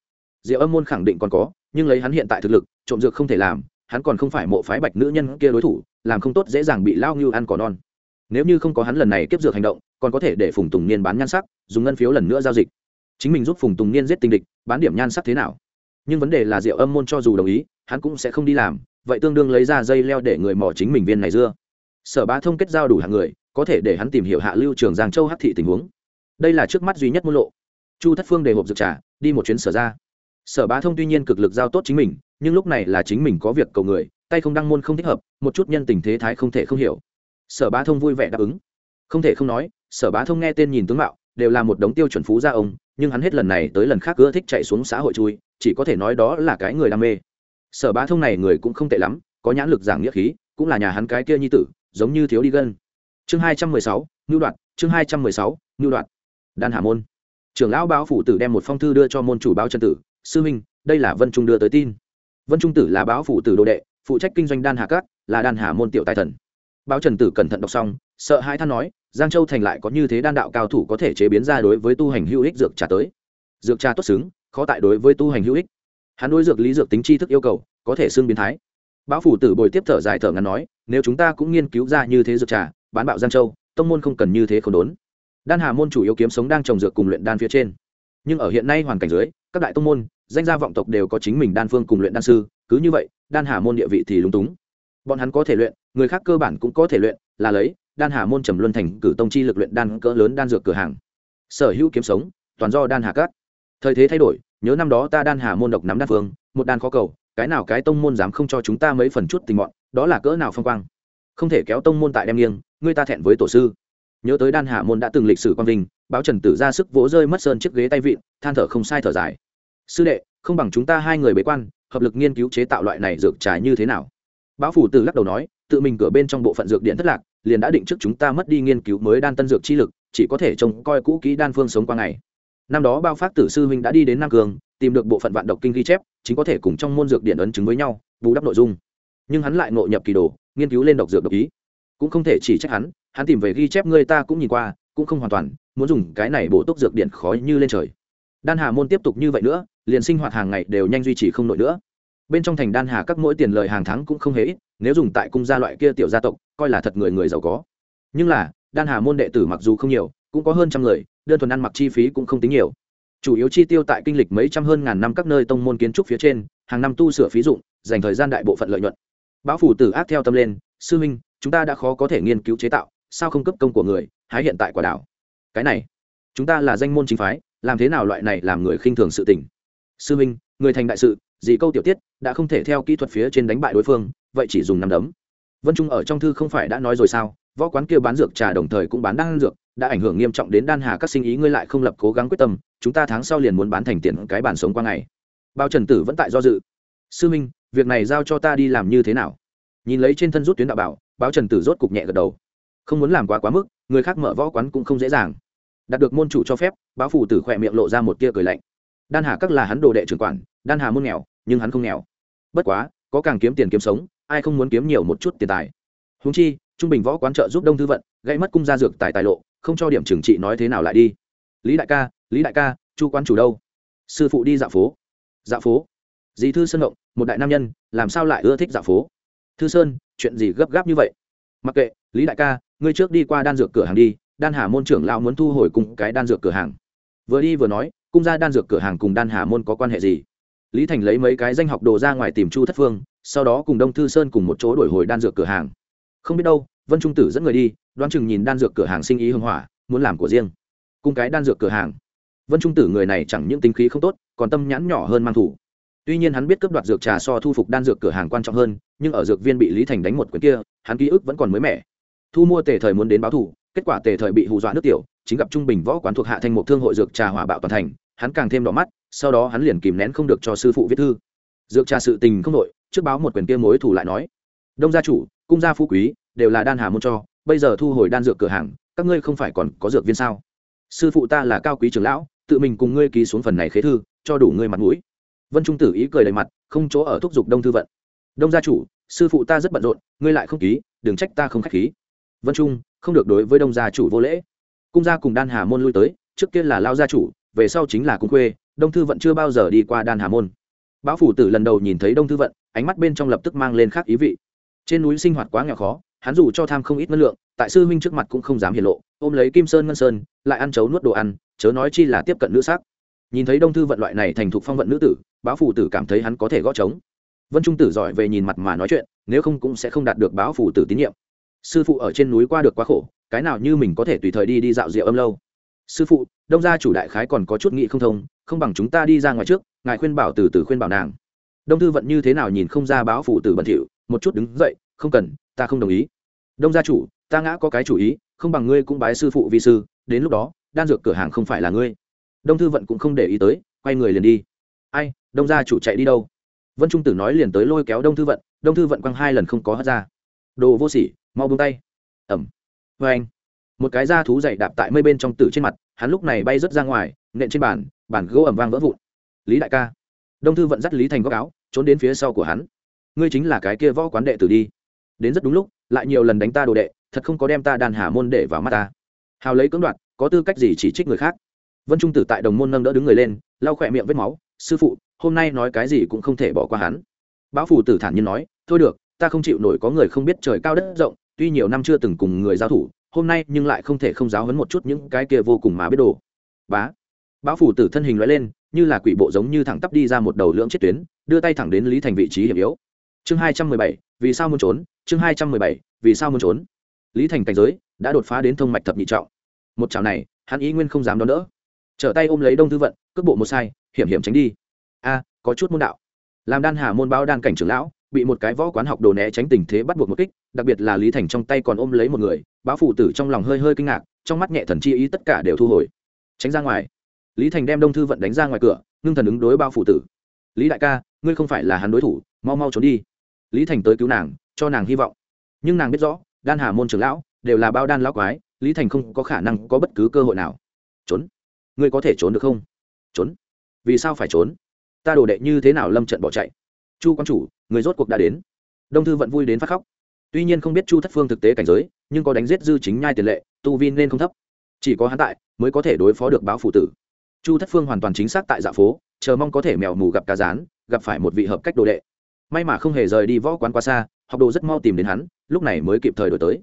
A: Diệu âm môn khẳng định còn có, nhưng lấy hắn hiện tại thực lực, trộm dược không thể làm, hắn còn không phải mộ phái bạch nữ nhân kia đối thủ, làm không tốt dễ dàng bị lao ngưu ăn cỏ non. Nếu như không có hắn lần này kiếp dược hành động, còn có thể để phùng tùng niên bán nhan sắc, dùng ngân phiếu lần nữa giao dịch. Chính mình giúp phùng tùng niên giết tình địch, bán điểm nhan sắc thế nào? Nhưng vấn đề là diệu âm môn cho dù đồng ý, hắn cũng sẽ không đi làm, vậy tương đương lấy ra dây leo để người mò chính mình viên này dưa. Sở Ba thông kết giao đủ hạng người, có thể để hắn tìm hiểu hạ lưu trường giang châu hắc thị tình huống đây là trước mắt duy nhất môn lộ. Chu thất phương đề hộp dược trà, đi một chuyến sở ra. Sở bá thông tuy nhiên cực lực giao tốt chính mình, nhưng lúc này là chính mình có việc cầu người, tay không đăng môn không thích hợp, một chút nhân tình thế thái không thể không hiểu. Sở bá thông vui vẻ đáp ứng. Không thể không nói, sở bá thông nghe tên nhìn tướng mạo, đều là một đống tiêu chuẩn phú gia ông, nhưng hắn hết lần này tới lần khác ưa thích chạy xuống xã hội chui, chỉ có thể nói đó là cái người đam mê. Sở bá thông này người cũng không tệ lắm, có nhãn lực giảng nghĩa khí, cũng là nhà hắn cái kia nhi tử, giống như thiếu đi gân. Chương hai trăm mười sáu ngưu đoạn chương hai trăm mười sáu ngưu đoạn đan hà môn. Trưởng lão báo phủ tử đem một phong thư đưa cho môn chủ báo trần tử, sư minh đây là vân trung đưa tới tin. Vân trung tử là báo phủ tử đồ đệ, phụ trách kinh doanh đan hà cát là đan hà môn tiểu tài thần. Báo trần tử cẩn thận đọc xong, sợ hai than nói, giang châu thành lại có như thế đan đạo cao thủ có thể chế biến ra đối với tu hành hữu ích dược trà tới. Dược trà tốt xứng, khó tại đối với tu hành hữu ích. Hắn đối dược lý dược tính tri thức yêu cầu, có thể xương biến thái. Báo phủ tử bồi tiếp thở dài thở ngắn nói, nếu chúng ta cũng nghiên cứu ra như thế dược trà, bán bạo giang châu, tông môn không cần như thế không đốn đan hà môn chủ yếu kiếm sống đang trồng dược cùng luyện đan phía trên. Nhưng ở hiện nay hoàn cảnh dưới các đại tông môn danh gia vọng tộc đều có chính mình đan phương cùng luyện đan sư cứ như vậy đan hà môn địa vị thì lúng túng. Bọn hắn có thể luyện người khác cơ bản cũng có thể luyện là lấy đan hà môn trầm luân thành cử tông chi lực luyện đan cỡ lớn đan dược cửa hàng. Sở hữu kiếm sống toàn do đan hà cát thời thế thay đổi nhớ năm đó ta đan hà môn độc nắm đan phương một đan khó cầu cái nào cái tông môn dám không cho chúng ta mấy phần chút tình bọn, đó là cỡ nào phong quang. Không thể kéo tông môn tại đem nghiêng ngươi ta thẹn với tổ sư nhớ tới đan Hạ môn đã từng lịch sử quang vinh, báo trần tử ra sức vỗ rơi mất sơn chiếc ghế tay vịn, than thở không sai thở dài. Sư đệ, không bằng chúng ta hai người bế quan, hợp lực nghiên cứu chế tạo loại này dược trà như thế nào? Báo phủ tử lắc đầu nói, tự mình cửa bên trong bộ phận dược điện thất lạc, liền đã định trước chúng ta mất đi nghiên cứu mới đan tân dược chi lực, chỉ có thể trông coi cũ kỹ đan phương sống qua ngày. Năm đó bao phát tử sư huynh đã đi đến nam cường, tìm được bộ phận vạn độc kinh ghi chép, chính có thể cùng trong môn dược điện ấn chứng với nhau, bù đắp nội dung. Nhưng hắn lại ngộ nhập kỳ đồ, nghiên cứu lên độc dược độc ý. Cũng không thể chỉ trách hắn hắn tìm về ghi chép người ta cũng nhìn qua, cũng không hoàn toàn, muốn dùng cái này bổ túc dược điện khó như lên trời. Đan hà môn tiếp tục như vậy nữa, liền sinh hoạt hàng ngày đều nhanh duy trì không nổi nữa. Bên trong thành đan hà các mỗi tiền lời hàng tháng cũng không hề ít, nếu dùng tại cung gia loại kia tiểu gia tộc, coi là thật người người giàu có. Nhưng là, đan hà môn đệ tử mặc dù không nhiều, cũng có hơn trăm người, đơn thuần ăn mặc chi phí cũng không tính nhiều. Chủ yếu chi tiêu tại kinh lịch mấy trăm hơn ngàn năm các nơi tông môn kiến trúc phía trên, hàng năm tu sửa phí dụng, dành thời gian đại bộ phận lợi nhuận. Bão phủ tử ác theo tâm lên, sư minh, chúng ta đã khó có thể nghiên cứu chế tạo sao không cấp công của người, hái hiện tại quả đảo? Cái này, chúng ta là danh môn chính phái, làm thế nào loại này làm người khinh thường sự tình? Sư minh, người thành đại sự dị câu tiểu tiết, đã không thể theo kỹ thuật phía trên đánh bại đối phương, vậy chỉ dùng năm đấm. Vân trung ở trong thư không phải đã nói rồi sao? Võ quán kia bán dược trà đồng thời cũng bán đan dược, đã ảnh hưởng nghiêm trọng đến đan hà các sinh ý, ngươi lại không lập cố gắng quyết tâm, chúng ta tháng sau liền muốn bán thành tiền cái bản sống qua ngày. Bao trần tử vẫn tại do dự. Sư minh, việc này giao cho ta đi làm như thế nào? Nhìn lấy trên thân rút tuyến đạo bảo báo trần tử rốt cục nhẹ gật đầu không muốn làm quá quá mức, người khác mở võ quán cũng không dễ dàng. Đạt được môn chủ cho phép, báo phủ tử khỏe miệng lộ ra một tia cười lạnh. Đan hà các là hắn đồ đệ trưởng quản, đan hà môn nghèo, nhưng hắn không nghèo. Bất quá, có càng kiếm tiền kiếm sống, ai không muốn kiếm nhiều một chút tiền tài? Húng chi, trung bình võ quán trợ giúp đông thư vận gây mất cung gia dược tài tài lộ, không cho điểm trừng trị nói thế nào lại đi. Lý đại ca, lý đại ca, chu quán chủ đâu? Sư phụ đi dạo phố. Dạo phố? Dì thư sơn động, một đại nam nhân, làm sao lại ưa thích dạo phố? Thư sơn, chuyện gì gấp gáp như vậy? Mặc kệ, lý đại ca ngươi trước đi qua đan dược cửa hàng đi, đan hà môn trưởng lão muốn thu hồi cùng cái đan dược cửa hàng. Vừa đi vừa nói, cung ra đan dược cửa hàng cùng đan hà môn có quan hệ gì? Lý thành lấy mấy cái danh học đồ ra ngoài tìm chu thất phương, sau đó cùng đông thư sơn cùng một chỗ đổi hồi đan dược cửa hàng. Không biết đâu, vân trung tử dẫn người đi, đoán chừng nhìn đan dược cửa hàng sinh ý hưng hỏa, muốn làm của riêng. Cung cái đan dược cửa hàng. Vân trung tử người này chẳng những tính khí không tốt, còn tâm nhãn nhỏ hơn mang thủ. Tuy nhiên hắn biết cướp đoạt dược trà so thu phục đan dược cửa hàng quan trọng hơn, nhưng ở dược viên bị lý thành đánh một quyển kia, hắn ký ức vẫn còn mới mẻ thu mua tề thời muốn đến báo thủ kết quả tề thời bị hù dọa nước tiểu, chính gặp trung bình võ quán thuộc hạ thanh mục thương hội dược trà hỏa bạo toàn thành, hắn càng thêm đỏ mắt, sau đó hắn liền kìm nén không được cho sư phụ viết thư. Dược trà sự tình không đội trước báo một quyền kia mối thủ lại nói. Đông gia chủ, cung gia phú quý, đều là đan hà môn cho, bây giờ thu hồi đan dược cửa hàng, các ngươi không phải còn có dược viên sao? Sư phụ ta là cao quý trưởng lão, tự mình cùng ngươi ký xuống phần này khế thư, cho đủ ngươi mặt mũi. Vân trung tử ý cười đầy mặt, không chỗ ở thúc giục đông thư vận. Đông gia chủ, sư phụ ta rất bận rộn, ngươi lại không ký, đừng trách ta không k h á c h khí vân trung, không được đối với đông gia chủ vô lễ. Cung gia cùng đan hà môn lui tới, trước kia là lao gia chủ, về sau chính là cung khuê, đông thư vận chưa bao giờ đi qua đan hà môn. Bão phủ tử lần đầu nhìn thấy đông thư vận, ánh mắt bên trong lập tức mang lên khác ý vị. Trên núi sinh hoạt quá nghèo khó, hắn dù cho tham không ít ngân lượng, tại sư huynh trước mặt cũng không dám hiển lộ, ôm lấy kim sơn ngân sơn, lại ăn chấu nuốt đồ ăn, chớ nói chi là tiếp cận nữ sắc nhìn thấy đông thư vận loại này thành thục phong vận nữ tử báo phủ tử cảm thấy hắn có thể gõ trống. Vân trung tử giỏi về nhìn mặt mà nói chuyện, nếu không cũng sẽ không đạt được báo phủ tử tín nhiệm sư phụ ở trên núi qua được quá khổ, cái nào như mình có thể tùy thời đi đi dạo rượu âm lâu. Sư phụ, đông gia chủ đại khái còn có chút nghị không thông, không bằng chúng ta đi ra ngoài trước, ngài khuyên bảo từ từ khuyên bảo nàng. Đông thư vận như thế nào nhìn không ra báo phụ tử bẩn thỉu, một chút đứng dậy, không cần, ta không đồng ý. Đông gia chủ, ta ngã có cái chủ ý, không bằng ngươi cũng bái sư phụ vi sư, đến lúc đó, đan dược cửa hàng không phải là ngươi. Đông thư vận cũng không để ý tới, quay người liền đi. Ai, đông gia chủ chạy đi đâu? Vân trung tử nói liền tới lôi kéo đông thư vận, đông thư vận quăng hai lần không có hất ra. Đồ vô sỉ mau bông tay. Ẩm. Vê anh, một cái da thú dày đạp tại mây bên trong tử trên mặt, hắn lúc này bay rớt ra ngoài, nện trên bàn bàn gỗ ẩm vang vỡ vụn. Lý đại ca. Đông thư vận dắt lý thành góc áo, trốn đến phía sau của hắn. Ngươi chính là cái kia võ quán đệ tử đi. Đến rất đúng lúc, lại nhiều lần đánh ta đồ đệ, thật không có đem ta đàn hà môn để vào mắt ta. Hào lấy cưỡng đoạt, có tư cách gì chỉ trích người khác? Vân trung tử tại đồng môn nâng đỡ đứng người lên, lau khỏe miệng vết máu. Sư phụ, hôm nay nói cái gì cũng không thể bỏ qua hắn. Bão phủ tử thản nhiên nói, thôi được, ta không chịu nổi có người không biết trời cao đất rộng tuy nhiều năm chưa từng cùng người giao thủ, hôm nay nhưng lại không thể không giáo hấn một chút những cái kia vô cùng mà biết đồ. Bá. Bão phủ tử thân hình loại lên, như là quỷ bộ giống như thẳng tắp đi ra một đầu lưỡng chết tuyến, đưa tay thẳng đến lý thành vị trí hiểm yếu. Chương hai trăm mười bảy, vì sao muốn trốn? Chương hai trăm mười bảy, vì sao muốn trốn? Lý thành cảnh giới đã đột phá đến thông mạch thập nhị trọng. Một chảo này, hắn ý nguyên không dám đón đỡ. Trở tay ôm lấy đông thư vận, cước bộ một sai, hiểm hiểm tránh đi. A, có chút môn đạo. Làm đan hà môn báo đan cảnh trưởng lão bị một cái võ quán học đồ né tránh tình thế bắt buộc một kích, đặc biệt là lý thành trong tay còn ôm lấy một người báo phủ tử trong lòng hơi hơi kinh ngạc, trong mắt nhẹ thần chi ý tất cả đều thu hồi. Tránh ra ngoài. Lý thành đem đông thư vận đánh ra ngoài cửa, ngưng thần ứng đối bao phủ tử. Lý đại ca, ngươi không phải là hắn đối thủ, mau mau trốn đi. Lý thành tới cứu nàng, cho nàng hy vọng. Nhưng nàng biết rõ, đan hà môn trưởng lão đều là bao đan lão quái, lý thành không có khả năng có bất cứ cơ hội nào. Trốn? Ngươi có thể trốn được không? Trốn. Vì sao phải trốn? Ta đồ đệ như thế nào lâm trận bỏ chạy? Chu quan chủ người rốt cuộc đã đến. Đông thư vẫn vui đến phát khóc. Tuy nhiên không biết chu thất phương thực tế cảnh giới, nhưng có đánh giết dư chính nhai tiền lệ, tu vi nên không thấp. Chỉ có hắn tại, mới có thể đối phó được báo phụ tử. Chu thất phương hoàn toàn chính xác tại dạ phố, chờ mong có thể mèo mù gặp cá rán, gặp phải một vị hợp cách đồ đệ. May mà không hề rời đi võ quán quá xa, học đồ rất mau tìm đến hắn, lúc này mới kịp thời đổi tới.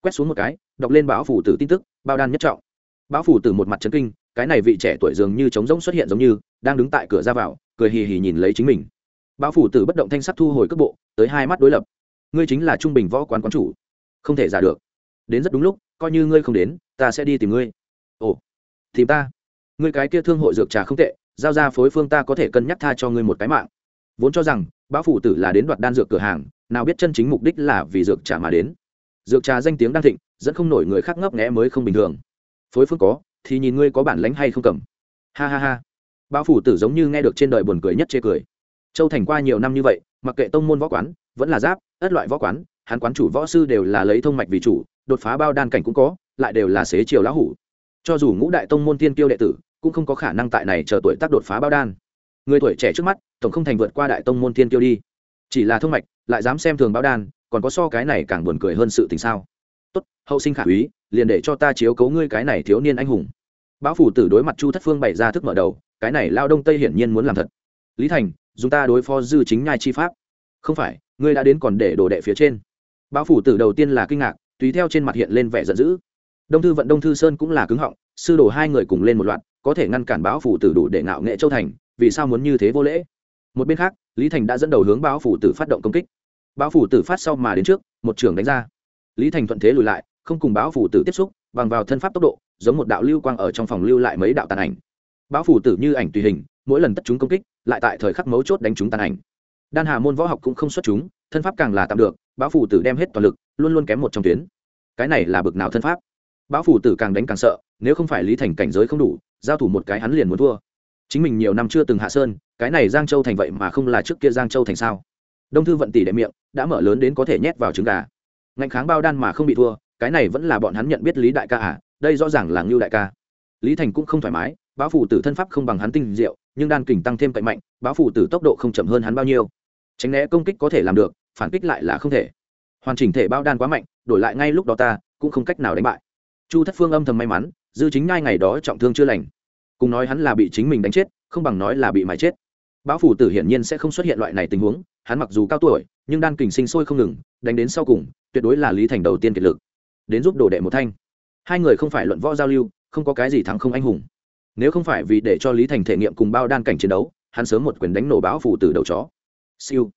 A: Quét xuống một cái, đọc lên báo phủ tử tin tức, bao đan nhất trọng. Báo phủ tử một mặt trấn kinh, cái này vị trẻ tuổi dường như trống rỗng xuất hiện giống như, đang đứng tại cửa ra vào, cười hì hì nhìn lấy chính mình báo phủ tử bất động thanh sắc thu hồi cước bộ, tới hai mắt đối lập. Ngươi chính là trung bình võ quán quán chủ. Không thể giả được. Đến rất đúng lúc, coi như ngươi không đến, ta sẽ đi tìm ngươi. Ồ, tìm ta? Ngươi cái kia thương hội dược trà không tệ, giao ra phối phương ta có thể cân nhắc tha cho ngươi một cái mạng. Vốn cho rằng báo phủ tử là đến đoạt đan dược cửa hàng, nào biết chân chính mục đích là vì dược trà mà đến. Dược trà danh tiếng đang thịnh, dẫn không nổi người khác ngấp nghẽ mới không bình thường. Phối phương có, thì nhìn ngươi có bản lánh hay không cầm. Ha ha ha. Báo phủ tử giống như nghe được trên đời buồn cười nhất chê cười châu thành qua nhiều năm như vậy, mặc kệ tông môn võ quán, vẫn là giáp, ất loại võ quán, hắn quán chủ võ sư đều là lấy thông mạch vì chủ, đột phá bao đan cảnh cũng có, lại đều là xế chiều lão hủ. Cho dù ngũ đại tông môn tiên kiêu đệ tử, cũng không có khả năng tại này chờ tuổi tác đột phá bao đan. Người tuổi trẻ trước mắt, tổng không thành vượt qua đại tông môn tiên kiêu đi. Chỉ là thông mạch, lại dám xem thường bao đan, còn có so cái này càng buồn cười hơn sự tình sao? Tốt, hậu sinh khả úy, liền để cho ta chiếu cấu ngươi cái này thiếu niên anh hùng. Báo phủ tử đối mặt chu thất phương bày ra thức mở đầu, cái này lao đông tây hiển nhiên muốn làm thật. Lý thành dùng ta đối phó dư chính nhai chi pháp. Không phải, ngươi đã đến còn để đổ đệ phía trên. Báo phủ tử đầu tiên là kinh ngạc, tùy theo trên mặt hiện lên vẻ giận dữ. Đông thư vận đông thư sơn cũng là cứng họng, sư đồ hai người cùng lên một loạt, có thể ngăn cản báo phủ tử đủ để ngạo nghệ châu thành, vì sao muốn như thế vô lễ? Một bên khác, lý thành đã dẫn đầu hướng báo phủ tử phát động công kích. Báo phủ tử phát sau mà đến trước, một trường đánh ra. Lý thành thuận thế lùi lại, không cùng báo phủ tử tiếp xúc, bằng vào thân pháp tốc độ, giống một đạo lưu quang ở trong phòng lưu lại mấy đạo tàn ảnh. Báo phủ tử như ảnh tùy hình, mỗi lần tất chúng công kích lại tại thời khắc mấu chốt đánh chúng tàn ảnh. Đan hà môn võ học cũng không xuất chúng, thân pháp càng là tạm được báo phủ tử đem hết toàn lực, luôn luôn kém một trong tuyến. Cái này là bực nào thân pháp? Báo phủ tử càng đánh càng sợ, nếu không phải lý thành cảnh giới không đủ, giao thủ một cái hắn liền muốn thua. Chính mình nhiều năm chưa từng hạ sơn, cái này giang châu thành vậy mà không là trước kia giang châu thành sao? Đông thư vận tỷ đệ miệng, đã mở lớn đến có thể nhét vào trứng gà. Ngạnh kháng bao đan mà không bị thua, cái này vẫn là bọn hắn nhận biết lý đại ca à đây rõ ràng là ngưu đại ca. Lý thành cũng không thoải mái báo phủ tử thân pháp không bằng hắn tinh diệu nhưng đan kình tăng thêm cậy mạnh báo phủ tử tốc độ không chậm hơn hắn bao nhiêu. Tránh né công kích có thể làm được, phản kích lại là không thể. Hoàn chỉnh thể bao đan quá mạnh, đổi lại ngay lúc đó ta cũng không cách nào đánh bại. Chu thất phương âm thầm may mắn, dư chính ngay ngày đó trọng thương chưa lành. Cùng nói hắn là bị chính mình đánh chết, không bằng nói là bị mãi chết. Báo phủ tử hiển nhiên sẽ không xuất hiện loại này tình huống, hắn mặc dù cao tuổi, nhưng đan kình sinh sôi không ngừng, đánh đến sau cùng, tuyệt đối là lý thành đầu tiên kiệt lực. Đến giúp đồ đệ một thanh. Hai người không phải luận võ giao lưu, không có cái gì thắng không anh hùng nếu không phải vì để cho lý thành thể nghiệm cùng bao đan cảnh chiến đấu, hắn sớm một quyền đánh nổ báo phủ tử đầu chó. Siêu.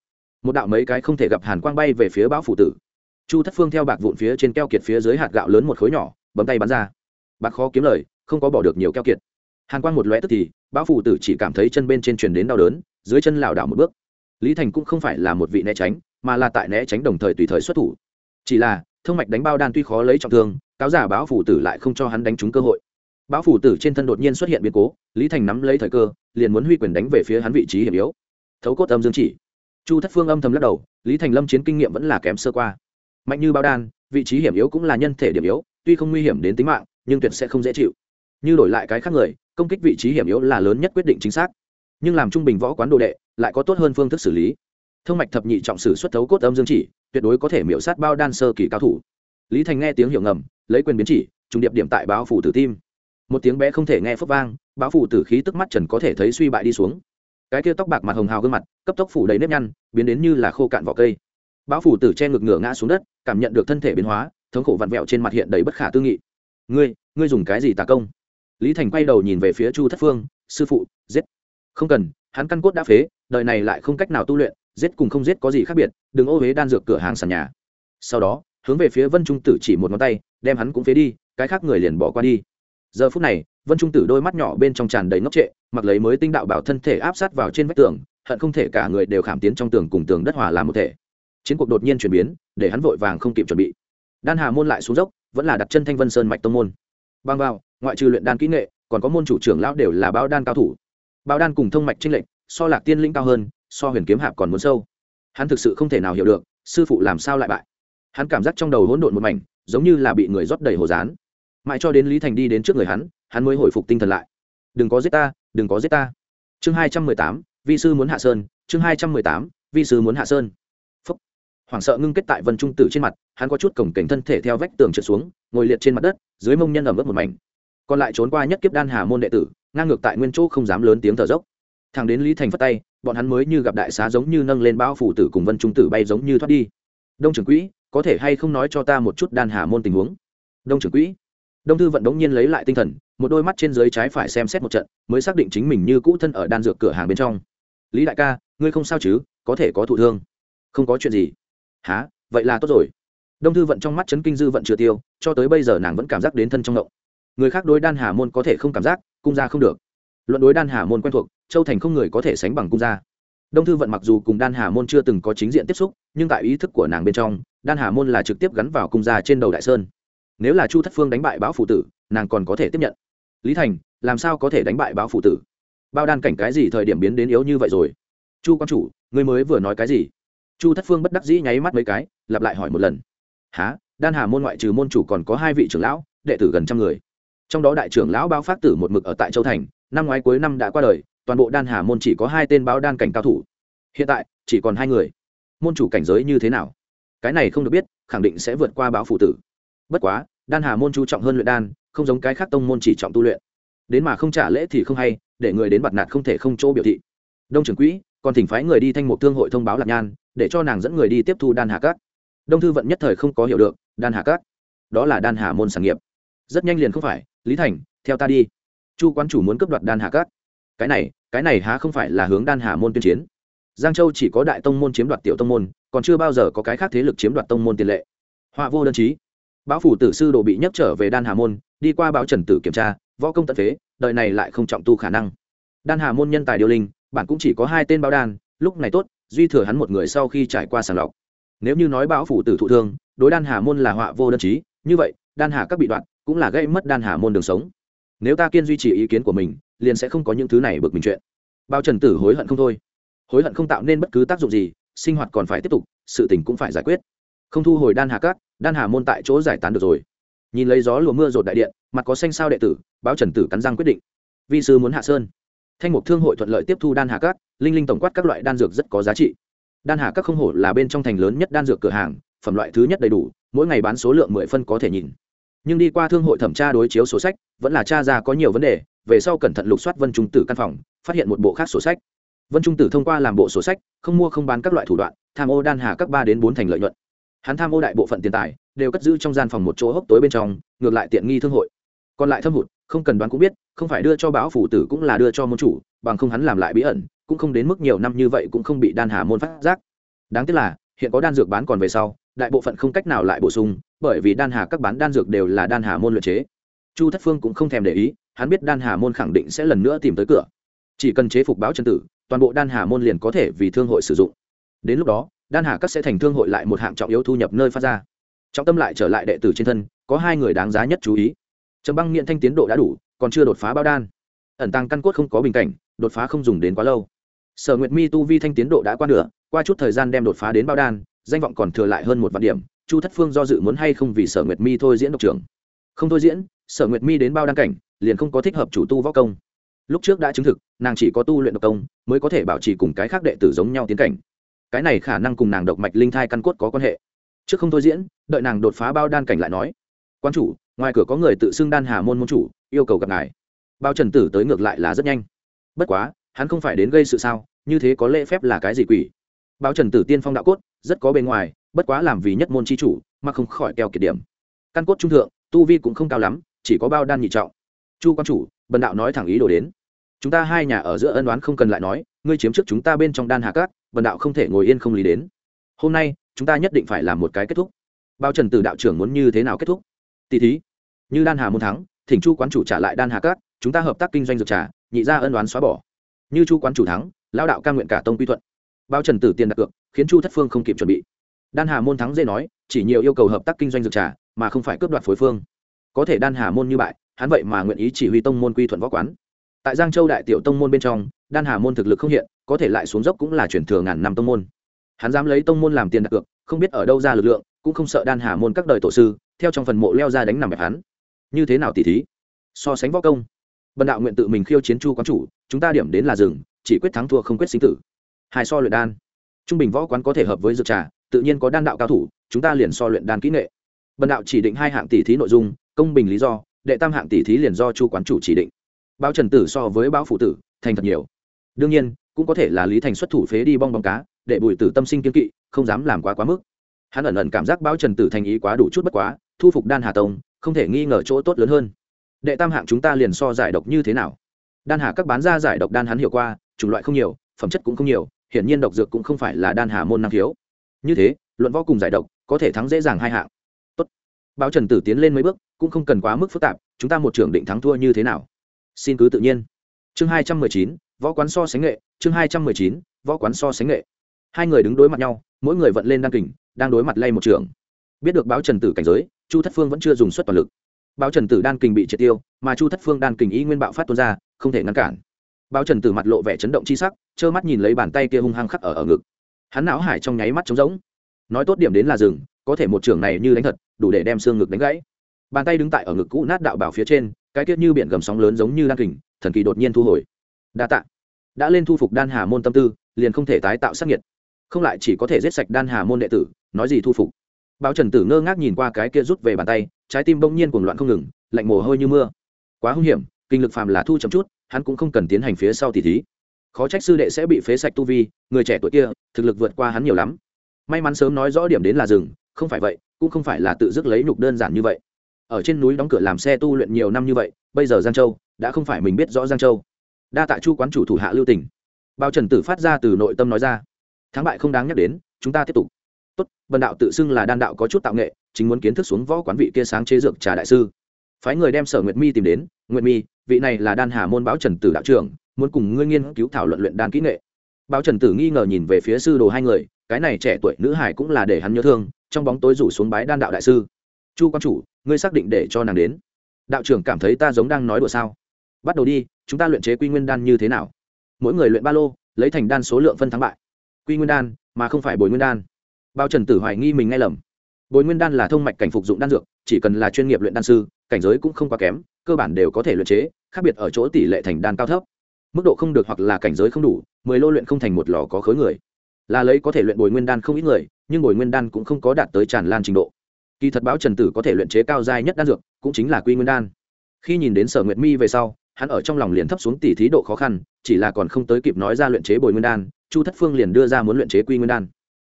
A: Một đạo mấy cái không thể gặp hàn quang bay về phía báo phủ tử. Chu thất phương theo bạc vụn phía trên keo kiệt phía dưới hạt gạo lớn một khối nhỏ, bấm tay bắn ra. Bạc khó kiếm lời, không có bỏ được nhiều keo kiệt. Hàn quang một lóe tức thì báo phủ tử chỉ cảm thấy chân bên trên truyền đến đau đớn, dưới chân lảo đảo một bước. Lý thành cũng không phải là một vị né tránh, mà là tại né tránh đồng thời tùy thời xuất thủ. Chỉ là thương mạch đánh bao đan tuy khó lấy trọng thương, cáo giả báo phủ tử lại không cho hắn đánh trúng cơ hội báo phủ tử trên thân đột nhiên xuất hiện biến cố, lý thành nắm lấy thời cơ, liền muốn huy quyền đánh về phía hắn vị trí hiểm yếu. Thấu cốt âm dương chỉ. Chu thất phương âm thầm lắc đầu, lý thành lâm chiến kinh nghiệm vẫn là kém sơ qua. Mạnh như bao đan, vị trí hiểm yếu cũng là nhân thể điểm yếu, tuy không nguy hiểm đến tính mạng, nhưng tuyệt sẽ không dễ chịu. Như đổi lại cái khác người, công kích vị trí hiểm yếu là lớn nhất quyết định chính xác. Nhưng làm trung bình võ quán đồ đệ, lại có tốt hơn phương thức xử lý. Thương mạch thập nhị trọng sử xuất thấu cốt âm dương chỉ, tuyệt đối có thể miễu sát bao đan sơ kỳ cao thủ. Lý thành nghe tiếng hiểu ngầm, lấy quyền biến chỉ, trùng điệp điểm tại báo phủ tử tim một tiếng bé không thể nghe phấp vang, bão phủ tử khí tức mắt trần có thể thấy suy bại đi xuống. Cái kia tóc bạc mặt hồng hào gương mặt, cấp tốc phủ đầy nếp nhăn, biến đến như là khô cạn vỏ cây. Bão phủ tử che ngực ngửa ngã xuống đất, cảm nhận được thân thể biến hóa, thống khổ vặn vẹo trên mặt hiện đầy bất khả tư nghị. Ngươi ngươi dùng cái gì tà công? Lý thành quay đầu nhìn về phía chu thất phương, sư phụ, giết. Không cần, hắn căn cốt đã phế, đời này lại không cách nào tu luyện, giết cùng không giết có gì khác biệt, đừng ô huế đan dược cửa hàng sàn nhà. Sau đó, hướng về phía vân trung tử chỉ một ngón tay, đem hắn cũng phế đi, cái khác người liền bỏ qua đi giờ phút này, vân trung tử đôi mắt nhỏ bên trong tràn đầy ngốc trệ, mặc lấy mới tinh đạo bảo thân thể áp sát vào trên vách tường, hận không thể cả người đều khảm tiến trong tường cùng tường đất hòa làm một thể. Chiến cuộc đột nhiên chuyển biến, để hắn vội vàng không kịp chuẩn bị. Đan hà môn lại xuống dốc, vẫn là đặt chân thanh vân sơn mạch tông môn. Bang vào, ngoại trừ luyện đan kỹ nghệ, còn có môn chủ trưởng lão đều là bao đan cao thủ. Bao đan cùng thông mạch trinh lệnh so lạc tiên linh cao hơn, so huyền kiếm hạp còn muốn sâu. Hắn thực sự không thể nào hiểu được, sư phụ làm sao lại bại. Hắn cảm giác trong đầu hỗn độn một mảnh, giống như là bị người rót đầy hồ dán mãi cho đến lý thành đi đến trước người hắn hắn mới hồi phục tinh thần lại. Đừng có giết ta, đừng có giết ta. Chương hai trăm mười tám, vi sư muốn hạ sơn. Chương hai trăm mười tám, vi sư muốn hạ sơn. Phúc. Hoảng sợ ngưng kết tại vân trung tử trên mặt, hắn có chút cổng cảnh thân thể theo vách tường trượt xuống, ngồi liệt trên mặt đất, dưới mông nhân ẩm ướt một mảnh. Còn lại trốn qua nhất kiếp đan hà môn đệ tử, ngang ngược tại nguyên chỗ không dám lớn tiếng thở dốc. Thằng đến lý thành phất tay, bọn hắn mới như gặp đại xá giống như nâng lên bao phủ tử cùng vân trung tử bay giống như thoát đi. Đông trưởng quỹ, có thể hay không nói cho ta một chút đan hà môn tình huống? Đông trưởng quỹ đông thư vận đống nhiên lấy lại tinh thần, một đôi mắt trên dưới trái phải xem xét một trận, mới xác định chính mình như cũ thân ở đan dược cửa hàng bên trong. Lý đại ca, ngươi không sao chứ? Có thể có thụ thương. Không có chuyện gì. Há vậy là tốt rồi. Đông thư vận trong mắt chấn kinh dư vận chưa tiêu, cho tới bây giờ nàng vẫn cảm giác đến thân trong động người khác đối đan hà môn có thể không cảm giác, cung ra không được. Luận đối đan hà môn quen thuộc, châu thành không người có thể sánh bằng cung gia. Đông thư vận mặc dù cùng đan hà môn chưa từng có chính diện tiếp xúc, nhưng tại ý thức của nàng bên trong, đan hà môn là trực tiếp gắn vào cung gia trên đầu đại sơn nếu là chu thất phương đánh bại báo phụ tử, nàng còn có thể tiếp nhận. Lý thành, làm sao có thể đánh bại báo phụ tử? Bao đan cảnh cái gì thời điểm biến đến yếu như vậy rồi? Chu quan chủ, ngươi mới vừa nói cái gì? Chu thất phương bất đắc dĩ nháy mắt mấy cái, lặp lại hỏi một lần. Há đan hà môn ngoại trừ môn chủ còn có hai vị trưởng lão, đệ tử gần trăm người. Trong đó đại trưởng lão bao phát tử một mực ở tại châu thành, năm ngoái cuối năm đã qua đời, toàn bộ đan hà môn chỉ có hai tên báo đan cảnh cao thủ. Hiện tại, chỉ còn hai người. Môn chủ cảnh giới như thế nào? Cái này không được biết, khẳng định sẽ vượt qua báo phụ tử bất quá, đan hà môn chú trọng hơn luyện đan, không giống cái khác tông môn chỉ trọng tu luyện. Đến mà không trả lễ thì không hay, để người đến bặt nạt không thể không chỗ biểu thị. Đông trưởng quỹ, còn thỉnh phái người đi thanh mục thương hội thông báo lạc nhan, để cho nàng dẫn người đi tiếp thu đan hà cát đông thư vận nhất thời không có hiểu được, đan hà cát đó là đan hà môn sản nghiệp. Rất nhanh liền không phải, lý thành, theo ta đi. Chu quan chủ muốn cấp đoạt đan hà cát cái này cái này há không phải là hướng đan hà môn tuyên chiến. Giang châu chỉ có đại tông môn chiếm đoạt tiểu tông môn, còn chưa bao giờ có cái khác thế lực chiếm đoạt tông môn tiền lệ. Họa vô đơn chí báo phủ tử sư đồ bị nhấc trở về đan hà môn, đi qua báo trần tử kiểm tra, võ công tận phế, đời này lại không trọng tu khả năng. Đan hà môn nhân tài điều linh, bản cũng chỉ có hai tên báo đan, lúc này tốt, duy thừa hắn một người sau khi trải qua sàng lọc. Nếu như nói báo phủ tử thụ thương, đối đan hà môn là họa vô đơn chí, như vậy, đan hà các bị đoạn cũng là gây mất đan hà môn đường sống. Nếu ta kiên duy trì ý kiến của mình, liền sẽ không có những thứ này bực mình chuyện. Bao trần tử hối hận không thôi. Hối hận không tạo nên bất cứ tác dụng gì, sinh hoạt còn phải tiếp tục, sự tình cũng phải giải quyết. Không thu hồi đan hà các đan hà môn tại chỗ giải tán được rồi. Nhìn lấy gió lùa mưa rột đại điện, mặt có xanh sao đệ tử, báo trần tử cắn răng quyết định. Vi sư muốn hạ sơn. Thanh mục thương hội thuận lợi tiếp thu đan hà cát linh linh tổng quát các loại đan dược rất có giá trị. Đan hà các không hổ là bên trong thành lớn nhất đan dược cửa hàng, phẩm loại thứ nhất đầy đủ, mỗi ngày bán số lượng mười phân có thể nhìn. Nhưng đi qua thương hội thẩm tra đối chiếu sổ sách, vẫn là cha ra có nhiều vấn đề, về sau cẩn thận lục soát vân trung tử căn phòng, phát hiện một bộ khác sổ sách. Vân trung tử thông qua làm bộ sổ sách, không mua không bán các loại thủ đoạn, tham ô đan hà các ba đến bốn thành lợi nhuận hắn tham ô đại bộ phận tiền tài, đều cất giữ trong gian phòng một chỗ hốc tối bên trong, ngược lại tiện nghi thương hội. Còn lại thâm hụt, không cần đoán cũng biết, không phải đưa cho báo phủ tử cũng là đưa cho môn chủ, bằng không hắn làm lại bí ẩn, cũng không đến mức nhiều năm như vậy cũng không bị đan hà môn phát giác. Đáng tiếc là, hiện có đan dược bán còn về sau, đại bộ phận không cách nào lại bổ sung, bởi vì đan hà các bán đan dược đều là đan hà môn luyện chế. Chu thất phương cũng không thèm để ý, hắn biết đan hà môn khẳng định sẽ lần nữa tìm tới cửa. Chỉ cần chế phục báo chân tử, toàn bộ đan hà môn liền có thể vì thương hội sử dụng. Đến lúc đó đan hà các sẽ thành thương hội lại một hạng trọng yếu thu nhập nơi phát ra. Trọng tâm lại trở lại đệ tử trên thân, có hai người đáng giá nhất chú ý. Trầm băng nghiện thanh tiến độ đã đủ, còn chưa đột phá bao đan. Ẩn tăng căn cốt không có bình cảnh, đột phá không dùng đến quá lâu. Sở nguyệt mi tu vi thanh tiến độ đã qua nửa, qua chút thời gian đem đột phá đến bao đan, danh vọng còn thừa lại hơn một vạn điểm, chu thất phương do dự muốn hay không vì sở nguyệt mi thôi diễn độc trưởng. Không thôi diễn, sở nguyệt mi đến bao đan cảnh, liền không có thích hợp chủ tu võ công. Lúc trước đã chứng thực, nàng chỉ có tu luyện độc công, mới có thể bảo trì cùng cái khác đệ tử giống nhau tiến cảnh cái này khả năng cùng nàng độc mạch linh thai căn cốt có quan hệ. Trước không thôi diễn, đợi nàng đột phá bao đan cảnh lại nói, quan chủ, ngoài cửa có người tự xưng đan hà môn môn chủ, yêu cầu gặp ngài. Bao trần tử tới ngược lại là rất nhanh. Bất quá, hắn không phải đến gây sự sao, như thế có lễ phép là cái gì quỷ? Bao trần tử tiên phong đạo cốt, rất có bề ngoài, bất quá làm vì nhất môn c h i chủ, mà không khỏi keo kiệt điểm. Căn cốt trung thượng, tu vi cũng không cao lắm, chỉ có bao đan nhị trọng. Chu quan chủ, bần đạo nói thẳng ý đồ đến. Chúng ta hai nhà ở giữa ân đoán không cần lại nói, ngươi chiếm trước chúng ta bên trong đan hà cát bần đạo không thể ngồi yên không lý đến. Hôm nay, chúng ta nhất định phải làm một cái kết thúc. Bao trần tử đạo trưởng muốn như thế nào kết thúc? Tỷ thí, như đan hà muốn thắng, thỉnh chu quán chủ trả lại đan hà cát, chúng ta hợp tác kinh doanh dược trà, nhị ra ân đoán xóa bỏ. Như chu quán chủ thắng lao đạo ca nguyện cả tông quy thuận. Bao trần tử tiền đặt cược, khiến chu thất phương không kịp chuẩn bị. Đan hà môn thắng dễ nói, chỉ nhiều yêu cầu hợp tác kinh doanh dược trà, mà không phải cướp đoạt phối phương. Có thể đan hà môn như bại, hắn vậy mà nguyện ý chỉ huy tông môn quy thuận võ quán. Tại giang châu đại tiểu tông môn bên trong, đan hà môn thực lực không hiện có thể lại xuống dốc cũng là chuyển thừa ngàn năm tông môn. Hắn dám lấy tông môn làm tiền đặt cược, không biết ở đâu ra lực lượng, cũng không sợ đan hà môn các đời tổ sư, theo trong phần mộ leo ra đánh nằm bẹp hắn. Như thế nào tỉ thí? So sánh võ công. Bần đạo nguyện tự mình khiêu chiến chu quán chủ, chúng ta điểm đến là rừng chỉ quyết thắng thua không quyết sinh tử. Hai so luyện đan. Trung bình võ quán có thể hợp với dược trà, tự nhiên có đan đạo cao thủ, chúng ta liền so luyện đan kỹ nghệ. Bần đạo chỉ định hai hạng tỷ thí nội dung, công bình lý do, đệ tam hạng tỷ thí liền do chu quán chủ chỉ định. Bao trần tử so với báo phụ tử, thành thật nhiều. Đương nhiên cũng có thể là lý thành xuất thủ phế đi bong bóng cá, để bùi tử tâm sinh kiên kỵ, không dám làm quá quá mức. Hắn ẩn ẩn cảm giác báo trần tử thành ý quá đủ chút bất quá, thu phục đan hà tông, không thể nghi ngờ chỗ tốt lớn hơn. Đệ tam hạng chúng ta liền so giải độc như thế nào? Đan hà các bán ra giải độc đan hắn hiểu qua, chủng loại không nhiều, phẩm chất cũng không nhiều, hiển nhiên độc dược cũng không phải là đan hà môn năng khiếu. Như thế, luận võ cùng giải độc, có thể thắng dễ dàng hai hạng. Tốt. Báo trần tử tiến lên mấy bước, cũng không cần quá mức phức tạp, chúng ta một trưởng định thắng thua như thế nào? Xin cứ tự nhiên. Chương hai trăm mười chín võ quán so sánh nghệ, chương hai trăm mười chín, võ quán so sánh nghệ. Hai người đứng đối mặt nhau, mỗi người vận lên đan kình, đang đối mặt lay một trường. Biết được báo trần tử cảnh giới, chu thất phương vẫn chưa dùng suất toàn lực. Báo trần tử đan kình bị triệt tiêu, mà chu thất phương đan kình ý nguyên bạo phát tuôn ra, không thể ngăn cản. Báo trần tử mặt lộ vẻ chấn động chi sắc, trơ mắt nhìn lấy bàn tay kia hung hăng khắc ở ở ngực. Hắn não hải trong nháy mắt trống rỗng. Nói tốt điểm đến là rừng có thể một trường này như đánh thật, đủ để đem xương ngực đánh gãy. Bàn tay đứng tại ở ngực cũ nát đạo bảo phía trên, cái tiết như biển gầm sóng lớn giống như đan kình, thần kỳ đột nhiên thu hồi đa tạ. Đã lên thu phục đan hà môn tâm tư, liền không thể tái tạo sắc nhiệt không lại chỉ có thể giết sạch đan hà môn đệ tử, nói gì thu phục. Báo trần tử ngơ ngác nhìn qua cái kia rút về bàn tay, trái tim bỗng nhiên cuồng loạn không ngừng, lạnh mồ hôi như mưa. Quá hung hiểm, kinh lực phàm là thu chậm chút, hắn cũng không cần tiến hành phía sau tỷ thí. Khó trách sư đệ sẽ bị phế sạch tu vi, người trẻ tuổi kia, thực lực vượt qua hắn nhiều lắm. May mắn sớm nói rõ điểm đến là rừng không phải vậy, cũng không phải là tự dứt lấy nhục đơn giản như vậy. Ở trên núi đóng cửa làm xe tu luyện nhiều năm như vậy, bây giờ giang châu, đã không phải mình biết rõ giang châu đa tạ chu quán chủ thủ hạ lưu tỉnh bao trần tử phát ra từ nội tâm nói ra. Thắng bại không đáng nhắc đến, chúng ta tiếp tục. Tốt vần đạo tự xưng là đan đạo có chút tạo nghệ, chính muốn kiến thức xuống võ quán vị kia sáng chế dược trà đại sư. Phái người đem sở nguyệt mi tìm đến, nguyệt mi, vị này là đan hà môn báo trần tử đạo trưởng, muốn cùng ngươi nghiên cứu thảo luận luyện đan kỹ nghệ. Báo trần tử nghi ngờ nhìn về phía sư đồ hai người, cái này trẻ tuổi nữ hải cũng là để hắn nhớ thương, trong bóng tối rủ xuống bái đan đạo đại sư. Chu quan chủ, ngươi xác định để cho nàng đến. Đạo trưởng cảm thấy ta giống đang nói đùa sao? Bắt đầu đi, chúng ta luyện chế quy nguyên đan như thế nào? Mỗi người luyện ba lô, lấy thành đan số lượng phân thắng bại. Quy nguyên đan, mà không phải bồi nguyên đan. Bao trần tử hoài nghi mình nghe lầm. Bồi nguyên đan là thông mạch cảnh phục dụng đan dược, chỉ cần là chuyên nghiệp luyện đan sư, cảnh giới cũng không quá kém, cơ bản đều có thể luyện chế, khác biệt ở chỗ tỷ lệ thành đan cao thấp. Mức độ không được hoặc là cảnh giới không đủ, mười lô luyện không thành một lò có khối người. Là lấy có thể luyện bồi nguyên đan không ít người, nhưng bồi nguyên đan cũng không có đạt tới tràn lan trình độ. Kỳ thật báo trần tử có thể luyện chế cao giai nhất đan dược, cũng chính là quy nguyên đan. Khi nhìn đến sở nguyệt mi về sau hắn ở trong lòng liền thấp xuống tỷ thí độ khó khăn, chỉ là còn không tới kịp nói ra luyện chế bồi nguyên đan, chu thất phương liền đưa ra muốn luyện chế quy nguyên đan.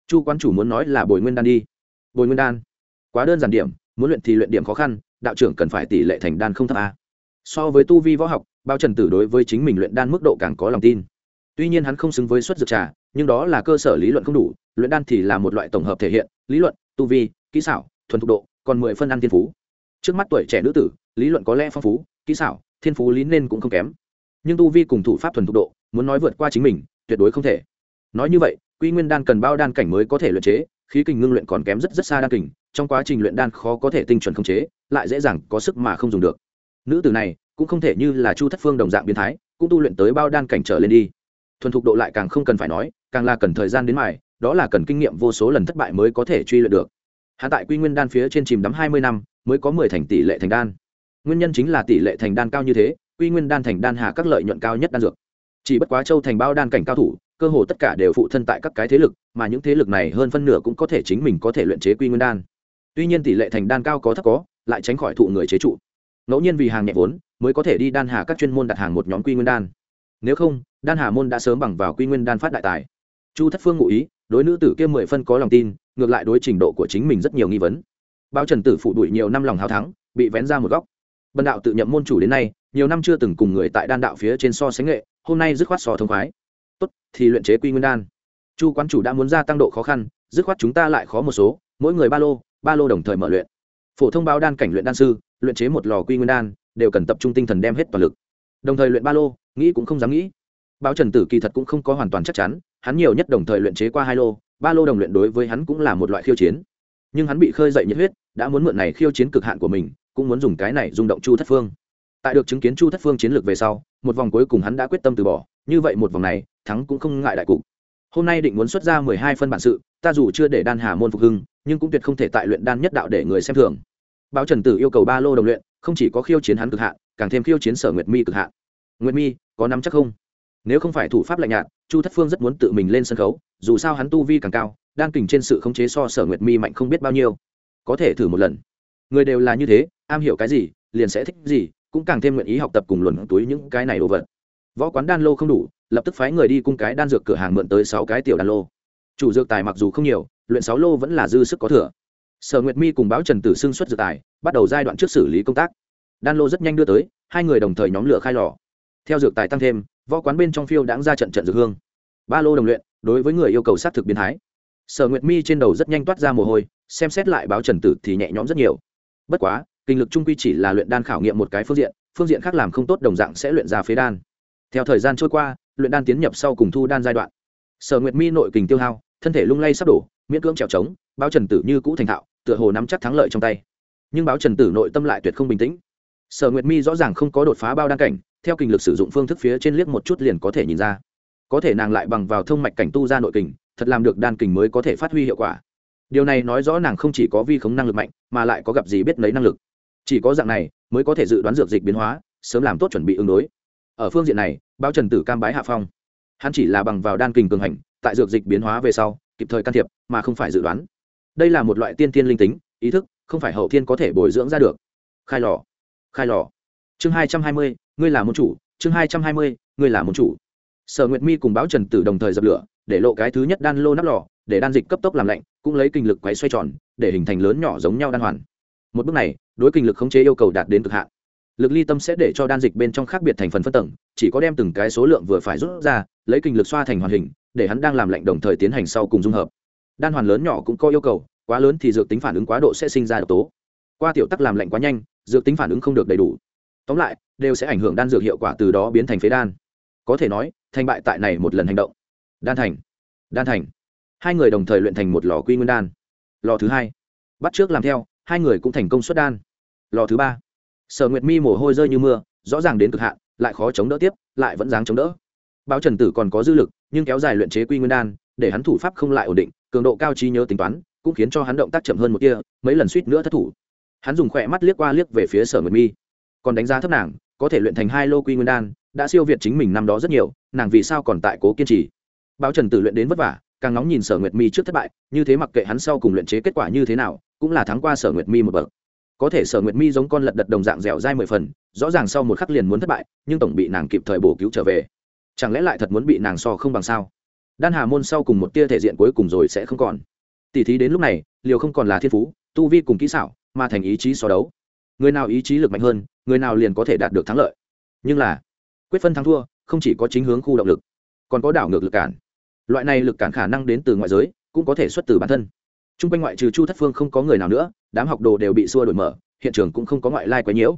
A: Chu quan chủ muốn nói là bồi nguyên đan đi. Bồi nguyên đan? Quá đơn giản điểm, muốn luyện thì luyện điểm khó khăn, đạo trưởng cần phải tỷ lệ thành đan không thấp a. So với tu vi võ học, bao trần tử đối với chính mình luyện đan mức độ càng có lòng tin. Tuy nhiên hắn không xứng với xuất dược trà, nhưng đó là cơ sở lý luận không đủ, luyện đan thì là một loại tổng hợp thể hiện, lý luận, tu vi, kỹ xảo, thuần thục độ, còn mười phân ăn thiên phú. Trước mắt tuổi trẻ nữ tử, lý luận có lẽ phong phú, kỹ xảo thiên phú lý nên cũng không kém. Nhưng tu vi cùng thủ pháp thuần thục độ, muốn nói vượt qua chính mình, tuyệt đối không thể. Nói như vậy, quy nguyên đan cần bao đan cảnh mới có thể luyện chế, khí kình ngưng luyện còn kém rất rất xa đan kình, trong quá trình luyện đan khó có thể tinh chuẩn khống chế, lại dễ dàng có sức mà không dùng được. Nữ tử này cũng không thể như là chu thất phương đồng dạng biến thái, cũng tu luyện tới bao đan cảnh trở lên đi. Thuần thục độ lại càng không cần phải nói, càng là cần thời gian đến mài, đó là cần kinh nghiệm vô số lần thất bại mới có thể truy luyện được. Hạ tại quy nguyên đan phía trên chìm đắm hai mươi năm, mới có mười thành tỷ lệ thành đan nguyên nhân chính là tỷ lệ thành đan cao như thế, quy nguyên đan thành đan hà các lợi nhuận cao nhất đan dược. Chỉ bất quá châu thành bao đan cảnh cao thủ, cơ hồ tất cả đều phụ thân tại các cái thế lực, mà những thế lực này hơn phân nửa cũng có thể chính mình có thể luyện chế quy nguyên đan. Tuy nhiên tỷ lệ thành đan cao có thấp có, lại tránh khỏi thụ người chế trụ. Ngẫu nhiên vì hàng nhẹ vốn, mới có thể đi đan hà các chuyên môn đặt hàng một nhóm quy nguyên đan. Nếu không, đan hà môn đã sớm bằng vào quy nguyên đan phát đại tài. Chu thất phương ngụ ý, đối nữ tử kia mười phân có lòng tin, ngược lại đối trình độ của chính mình rất nhiều nghi vấn. Bao trần tử phụ đuổi nhiều năm lòng hào thắng, bị vén ra một góc bần đạo tự nhậm môn chủ đến nay, nhiều năm chưa từng cùng người tại đan đạo phía trên so sánh nghệ, hôm nay dứt khoát so thông khoái. Tốt, thì luyện chế quy nguyên đan. Chu quán chủ đã muốn gia tăng độ khó khăn, dứt khoát chúng ta lại khó một số, mỗi người ba lô ba lô đồng thời mở luyện. Phổ thông báo đan cảnh luyện đan sư, luyện chế một lò quy nguyên đan, đều cần tập trung tinh thần đem hết toàn lực. Đồng thời luyện ba lô, nghĩ cũng không dám nghĩ. Báo trần tử kỳ thật cũng không có hoàn toàn chắc chắn, hắn nhiều nhất đồng thời luyện chế qua hai lô, ba lô đồng luyện đối với hắn cũng là một loại khiêu chiến. Nhưng hắn bị khơi dậy nhiệt huyết, đã muốn mượn này khiêu chiến cực hạn của mình cũng muốn dùng cái này rung động chu thất phương. Tại được chứng kiến chu thất phương chiến lược về sau, một vòng cuối cùng hắn đã quyết tâm từ bỏ, như vậy một vòng này, thắng cũng không ngại đại cục. Hôm nay định muốn xuất ra mười hai phân bản sự, ta dù chưa để đan hà môn phục hưng, nhưng cũng tuyệt không thể tại luyện đan nhất đạo để người xem thường. Báo trần tử yêu cầu ba lô đồng luyện, không chỉ có khiêu chiến hắn cực hạn, càng thêm khiêu chiến sở nguyệt mi cực hạn. Nguyệt mi, có nắm chắc không? Nếu không phải thủ pháp lạnh nhạt, chu thất phương rất muốn tự mình lên sân khấu, dù sao hắn tu vi càng cao, đan kình trên sự khống chế so sở nguyệt mi mạnh không biết bao nhiêu. Có thể thử một lần. Người đều là như thế am hiểu cái gì, liền sẽ thích gì, cũng càng thêm nguyện ý học tập cùng luận túi những cái này đồ vật. Võ quán đan lô không đủ, lập tức phái người đi cung cái đan dược cửa hàng mượn tới sáu cái tiểu đan lô. Chủ dược tài mặc dù không nhiều, luyện sáu lô vẫn là dư sức có thừa. Sở nguyệt mi cùng báo trần tử xưng xuất dược tài, bắt đầu giai đoạn trước xử lý công tác. Đan lô rất nhanh đưa tới, hai người đồng thời nhóm lửa khai lò. Theo dược tài tăng thêm, võ quán bên trong phiêu đãng ra trận trận dược hương. Ba lô đồng luyện, đối với người yêu cầu xác thực biến thái. Sở nguyệt mi trên đầu rất nhanh toát ra mồ hôi, xem xét lại báo trần tử thì nhẹ nhõm rất nhiều. Bất quá kinh lực trung quy chỉ là luyện đan khảo nghiệm một cái phương diện phương diện khác làm không tốt đồng dạng sẽ luyện ra phế đan. Theo thời gian trôi qua, luyện đan tiến nhập sau cùng thu đan giai đoạn. Sở nguyệt mi nội kình tiêu hao, thân thể lung lay sắp đổ, miễn cưỡng trèo trống, báo trần tử như cũ thành thạo, tựa hồ nắm chắc thắng lợi trong tay. Nhưng báo trần tử nội tâm lại tuyệt không bình tĩnh. Sở nguyệt mi rõ ràng không có đột phá bao đan cảnh, theo kinh lực sử dụng phương thức phía trên liếc một chút liền có thể nhìn ra. Có thể nàng lại bằng vào thông mạch cảnh tu ra nội kình, thật làm được đan kình mới có thể phát huy hiệu quả. Điều này nói rõ nàng không chỉ có vi khống năng lực mạnh, mà lại có gặp gì biết lấy năng lực chỉ có dạng này mới có thể dự đoán dược dịch biến hóa, sớm làm tốt chuẩn bị ứng đối. Ở phương diện này bao trần tử cam bái hạ phong. Hắn chỉ là bằng vào đan kình cường hành, tại dược dịch biến hóa về sau, kịp thời can thiệp, mà không phải dự đoán. Đây là một loại tiên tiên linh tính, ý thức không phải hậu thiên có thể bồi dưỡng ra được. Khai lò khai lò. Chương hai trăm hai mươi, ngươi là môn chủ, chương hai trăm hai mươi, ngươi là môn chủ. Sở nguyệt mi cùng báo trần tử đồng thời dập lửa, để lộ cái thứ nhất đan lô nắp lò, để đan dịch cấp tốc làm lạnh, cũng lấy kinh lực quấy xoay tròn, để hình thành lớn nhỏ giống nhau đan hoàn một bước này, đối kinh lực khống chế yêu cầu đạt đến cực hạn. Lực ly tâm sẽ để cho đan dịch bên trong khác biệt thành phần phân tầng, chỉ có đem từng cái số lượng vừa phải rút ra, lấy kinh lực xoa thành hoàn hình, để hắn đang làm lạnh đồng thời tiến hành sau cùng dung hợp. Đan hoàn lớn nhỏ cũng có yêu cầu, quá lớn thì dược tính phản ứng quá độ sẽ sinh ra độc tố. Qua tiểu tắc làm lạnh quá nhanh, dược tính phản ứng không được đầy đủ. Tóm lại, đều sẽ ảnh hưởng đan dược hiệu quả từ đó biến thành phế đan. Có thể nói, thành bại tại này một lần hành động. Đan thành đan thành. Hai người đồng thời luyện thành một lò quy nguyên đan. Lò thứ hai. Bắt trước làm theo hai người cũng thành công xuất đan. Lò thứ ba. Sở nguyệt mi mồ hôi rơi như mưa, rõ ràng đến cực hạn, lại khó chống đỡ tiếp, lại vẫn dáng chống đỡ. Báo trần tử còn có dư lực, nhưng kéo dài luyện chế quy nguyên đan, để hắn thủ pháp không lại ổn định, cường độ cao trí nhớ tính toán, cũng khiến cho hắn động tác chậm hơn một kia mấy lần suýt nữa thất thủ. Hắn dùng khỏe mắt liếc qua liếc về phía sở nguyệt mi. Còn đánh giá thấp nàng, có thể luyện thành hai lô quy nguyên đan, đã siêu việt chính mình năm đó rất nhiều, nàng vì sao còn tại cố kiên trì? Báo trần tử luyện đến vất vả, càng nóng nhìn sở nguyệt mi trước thất bại, như thế mặc kệ hắn sau cùng luyện chế kết quả như thế nào cũng là thắng qua sở nguyệt mi một bậc. Có thể sở nguyệt mi giống con lật đật đồng dạng dẻo dai mười phần, rõ ràng sau một khắc liền muốn thất bại, nhưng tổng bị nàng kịp thời bổ cứu trở về. Chẳng lẽ lại thật muốn bị nàng so không bằng sao? Đan hà môn sau cùng một tia thể diện cuối cùng rồi sẽ không còn. Tỉ thí đến lúc này, liều không còn là thiên phú, tu vi cùng kỹ xảo, mà thành ý chí so đấu. Người nào ý chí lực mạnh hơn, người nào liền có thể đạt được thắng lợi. Nhưng là, quyết phân thắng thua, không chỉ có chính hướng khu động lực, còn có đảo ngược lực cản. Loại này lực cản khả năng đến từ ngoại giới, cũng có thể xuất từ bản thân t r u n g quanh ngoại trừ chu thất phương không có người nào nữa, đám học đồ đều bị xua đổi mở, hiện trường cũng không có ngoại lai quấy nhiễu.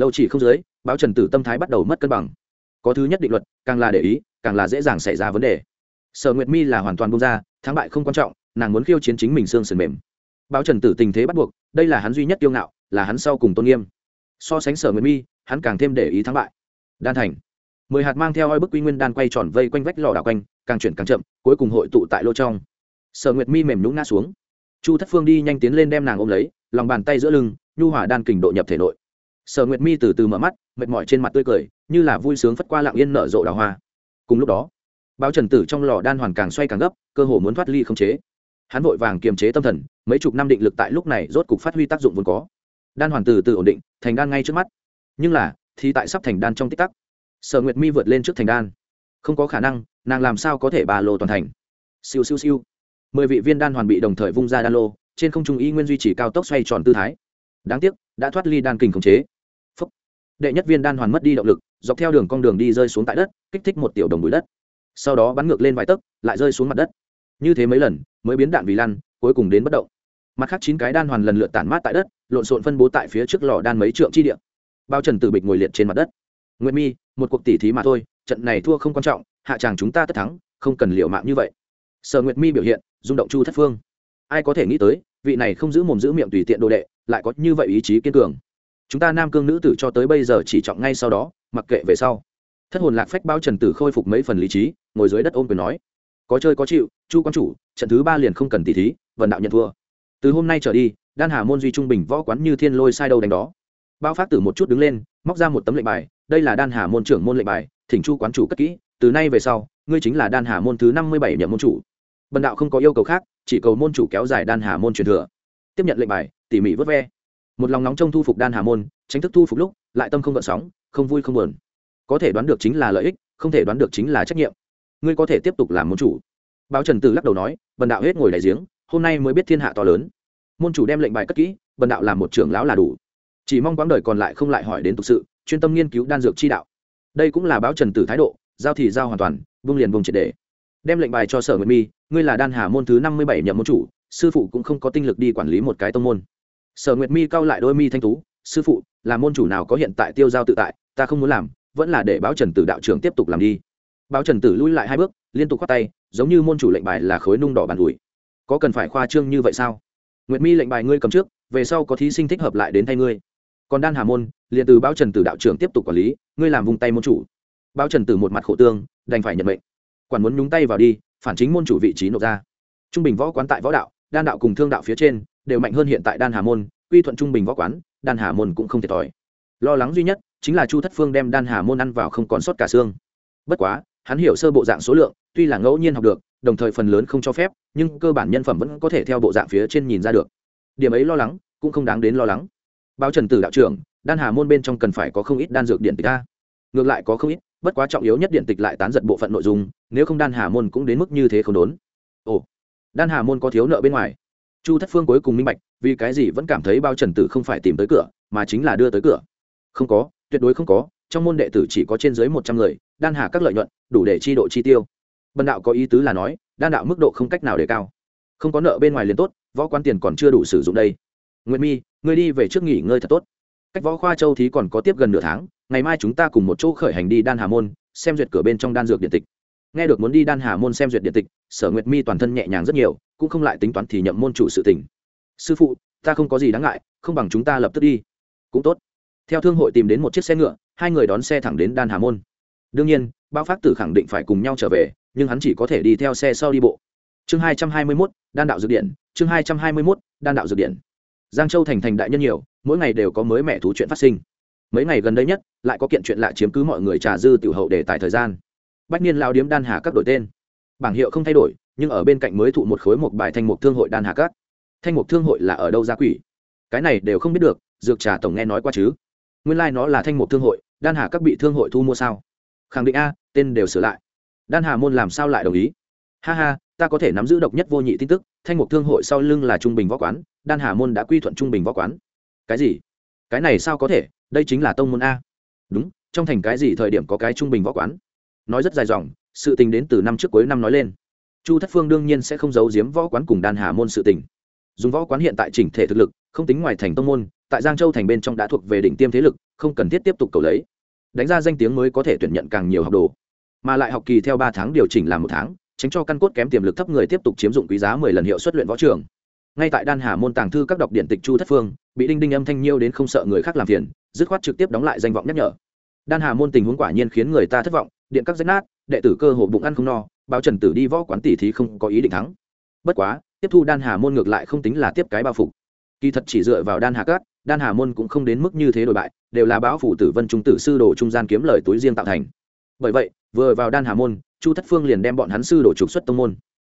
A: Lâu chỉ không dưới, báo trần tử tâm thái bắt đầu mất cân bằng. Có thứ nhất định luật, càng là để ý, càng là dễ dàng xảy ra vấn đề. Sở nguyệt mi là hoàn toàn bông ra, thắng bại không quan trọng, nàng muốn khiêu chiến chính mình xương sườn mềm. Báo trần tử tình thế bắt buộc, đây là hắn duy nhất tiêu ngạo, là hắn sau cùng tôn nghiêm. So sánh sở nguyệt mi, hắn càng thêm để ý thắng bại. Đan thành. Mười hạt mang theo oi bức quy nguyên đan quay tròn vây quanh vách lò đảo quanh, càng chuyển càng chậm, cuối cùng hội tụ tại lô trong. Sở nguyệt mi mềm nhũng ngã xuống chu thất phương đi nhanh tiến lên đem nàng ôm lấy, lòng bàn tay giữa lưng, nhu hỏa đan kình độ nhập thể nội. Sở nguyệt mi từ từ mở mắt, mệt mỏi trên mặt tươi cười, như là vui sướng phất qua lặng yên nở rộ đào hoa. Cùng lúc đó, báo trần tử trong lò đan hoàn càng xoay càng gấp, cơ hồ muốn thoát ly không chế. Hắn vội vàng kiềm chế tâm thần, mấy chục năm định lực tại lúc này rốt cục phát huy tác dụng vốn có. Đan hoàn từ từ ổn định, thành đan ngay trước mắt. Nhưng là, thì tại sắp thành đan trong tích tắc. Sở nguyệt mi vượt lên trước thành đan. Không có khả năng, nàng làm sao có thể bà lô toàn thành? Siêu siêu siêu mười vị viên đan hoàn bị đồng thời vung ra đan lô, trên không trung y nguyên duy trì cao tốc xoay tròn tư thái. Đáng tiếc, đã thoát ly đan kình khống chế. Phúc. đệ nhất viên đan hoàn mất đi động lực, dọc theo đường con đường đi rơi xuống tại đất, kích thích một tiểu đồng bụi đất. Sau đó bắn ngược lên vài tấc, lại rơi xuống mặt đất. Như thế mấy lần, mới biến đạn vì lăn, cuối cùng đến bất động. Mặt khác chín cái đan hoàn lần lượt tản mát tại đất, lộn xộn phân bố tại phía trước lò đan mấy trượng chi địa. Bao trần tử bịch ngồi liệt trên mặt đất. Nguyệt mi, một cuộc tỉ thí mà thôi, trận này thua không quan trọng, hạ tràng chúng ta tất thắng, không cần liệu mạng như vậy. Sở nguyệt mi biểu hiện rung động chu thất phương. Ai có thể nghĩ tới, vị này không giữ mồm giữ miệng tùy tiện đồ đệ, lại có như vậy ý chí kiên cường. Chúng ta nam cương nữ tử cho tới bây giờ chỉ trọng ngay sau đó, mặc kệ về sau. Thất hồn lạc phách bao trần tử khôi phục mấy phần lý trí, ngồi dưới đất ôm quyền nói. Có chơi có chịu, chu quan chủ, trận thứ ba liền không cần tỉ thí, vận đạo nhận thua. Từ hôm nay trở đi, đan hà môn duy trung bình võ quán như thiên lôi sai đâu đánh đó. Bao phát tử một chút đứng lên, móc ra một tấm lệnh bài, đây là đan hà môn trưởng môn lệnh bài, thỉnh chu quán chủ cất kỹ, từ nay về sau, ngươi chính là đan hà môn thứ năm mươi bảy nhậm môn chủ bần đạo không có yêu cầu khác, chỉ cầu môn chủ kéo dài đan hà môn truyền thừa. Tiếp nhận lệnh bài, tỉ mỉ vớt ve. Một lòng nóng trong thu phục đan hà môn, tránh thức thu phục lúc, lại tâm không gợn sóng, không vui không buồn. Có thể đoán được chính là lợi ích, không thể đoán được chính là trách nhiệm. Ngươi có thể tiếp tục làm môn chủ. Báo trần tử lắc đầu nói, bần đạo hết ngồi đại giếng, hôm nay mới biết thiên hạ to lớn. Môn chủ đem lệnh bài cất kỹ, bần đạo làm một trưởng lão là đủ. Chỉ mong quãng đời còn lại không lại hỏi đến thực sự, chuyên tâm nghiên cứu đan dược chi đạo. Đây cũng là báo trần tử thái độ, giao thì giao hoàn toàn vung liền vùng triệt đề đem lệnh bài cho sở nguyệt mi ngươi là đan hà môn thứ năm mươi bảy nhậm môn chủ, sư phụ cũng không có tinh lực đi quản lý một cái tông môn. Sở nguyệt mi cau lại đôi mi thanh tú, sư phụ, là môn chủ nào có hiện tại tiêu giao tự tại, ta không muốn làm, vẫn là để báo trần tử đạo trưởng tiếp tục làm đi. Báo trần tử lui lại hai bước, liên tục khoát tay, giống như môn chủ lệnh bài là khối nung đỏ bàn ủi. Có cần phải khoa trương như vậy sao? Nguyệt mi lệnh bài ngươi cầm trước, về sau có thí sinh thích hợp lại đến thay ngươi. Còn đan hà môn, liền từ báo trần tử đạo trưởng tiếp tục quản lý, ngươi làm vùng tay môn chủ. Báo trần tử một mặt khổ tương, đành phải nhận mệnh. Quản muốn nhúng tay vào đi phản chính môn chủ vị trí nộp ra. Trung bình võ quán tại võ đạo, đan đạo cùng thương đạo phía trên đều mạnh hơn hiện tại đan hà môn, quy thuận trung bình võ quán, đan hà môn cũng không thiệt thòi. Lo lắng duy nhất chính là chu thất phương đem đan hà môn ăn vào không còn sót cả xương. Bất quá, hắn hiểu sơ bộ dạng số lượng, tuy là ngẫu nhiên học được, đồng thời phần lớn không cho phép, nhưng cơ bản nhân phẩm vẫn có thể theo bộ dạng phía trên nhìn ra được. Điểm ấy lo lắng, cũng không đáng đến lo lắng. Báo trần tử đạo trưởng, đan hà môn bên trong cần phải có không ít đan dược điện tịch a. Ngược lại có không ít bất quá trọng yếu nhất điện tịch lại tán giật bộ phận nội dung, nếu không đan hà môn cũng đến mức như thế không đốn. Ồ, đan hà môn có thiếu nợ bên ngoài. Chu thất phương cuối cùng minh bạch, vì cái gì vẫn cảm thấy bao trần tử không phải tìm tới cửa, mà chính là đưa tới cửa. Không có, tuyệt đối không có, trong môn đệ tử chỉ có trên dưới một trăm người, đan hà các lợi nhuận, đủ để chi độ chi tiêu. Bần đạo có ý tứ là nói, đan đạo mức độ không cách nào để cao. Không có nợ bên ngoài liền tốt, võ quan tiền còn chưa đủ sử dụng đây. Nguyễn mi, ngươi đi về trước nghỉ ngơi thật tốt. Cách võ khoa châu thí còn có tiếp gần nửa tháng ngày mai chúng ta cùng một chỗ khởi hành đi đan hà môn, xem duyệt cửa bên trong đan dược điện tịch. Nghe được muốn đi đan hà môn xem duyệt điện tịch, sở nguyệt mi toàn thân nhẹ nhàng rất nhiều, cũng không lại tính toán thì nhậm môn chủ sự tỉnh sư phụ, ta không có gì đáng ngại, không bằng chúng ta lập tức đi. Cũng tốt. Theo thương hội tìm đến một chiếc xe ngựa, hai người đón xe thẳng đến đan hà môn. Đương nhiên, bao phát tử khẳng định phải cùng nhau trở về, nhưng hắn chỉ có thể đi theo xe sau đi bộ. Chương hai trăm hai mươi mốt, đan đạo dược điện, chương hai trăm hai mươi mốt, đan đạo dược điện. Giang châu thành thành đại nhân nhiều, mỗi ngày đều có mới mẹ thú chuyện phát sinh mấy ngày gần đây nhất, lại có kiện chuyện lạ chiếm cứ mọi người trà dư tiểu hậu để tại thời gian. Bách niên lao điếm đan hà các đổi tên. Bảng hiệu không thay đổi, nhưng ở bên cạnh mới thụ một khối một bài thanh mục thương hội đan hà các. Thanh mục thương hội là ở đâu ra quỷ? Cái này đều không biết được, dược trà tổng nghe nói qua chứ. Nguyên lai、like、nó là thanh mục thương hội, đan hà các bị thương hội thu mua sao? Khẳng định a, tên đều sửa lại. Đan hà môn làm sao lại đồng ý? Ha ha, ta có thể nắm giữ độc nhất vô nhị tin tức, thanh mục thương hội sau lưng là trung bình võ quán, đan hà môn đã quy thuận trung bình võ quán. Cái gì? Cái này sao có thể? Đây chính là tông môn a. Đúng, trong thành cái gì thời điểm có cái trung bình võ quán? Nói rất dài dòng, sự tình đến từ năm trước cuối năm nói lên. Chu thất phương đương nhiên sẽ không giấu giếm võ quán cùng đan hà môn sự tình. Dùng võ quán hiện tại chỉnh thể thực lực, không tính ngoài thành tông môn, tại giang châu thành bên trong đã thuộc về đỉnh tiêm thế lực, không cần thiết tiếp tục cầu lấy. Đánh ra danh tiếng mới có thể tuyển nhận càng nhiều học đồ. Mà lại học kỳ theo ba tháng điều chỉnh làm một tháng, tránh cho căn cốt kém tiềm lực thấp người tiếp tục chiếm dụng quý giá mười lần hiệu suất luyện võ trường. Ngay tại đan hà môn tàng thư các đọc điện tịch chu thất phương, bị đinh đinh âm thanh nhiêu đến không sợ người khác làm phiền dứt khoát trực tiếp đóng lại danh vọng nhắc nhở. Đan hà môn tình huống quả nhiên khiến người ta thất vọng, điện các rách nát, đệ tử cơ hồ bụng ăn không no, báo trần tử đi võ quán tỷ thì không có ý định thắng. Bất quá, tiếp thu đan hà môn ngược lại không tính là tiếp cái bao phục. Kỳ thật chỉ dựa vào đan hà cát, đan hà môn cũng không đến mức như thế đổi bại, đều là báo phủ tử vân trung tử sư đồ trung gian kiếm lời túi riêng tạo thành. Bởi vậy, vừa vào đan hà môn, chu thất phương liền đem bọn hắn sư đồ trục xuất tông môn.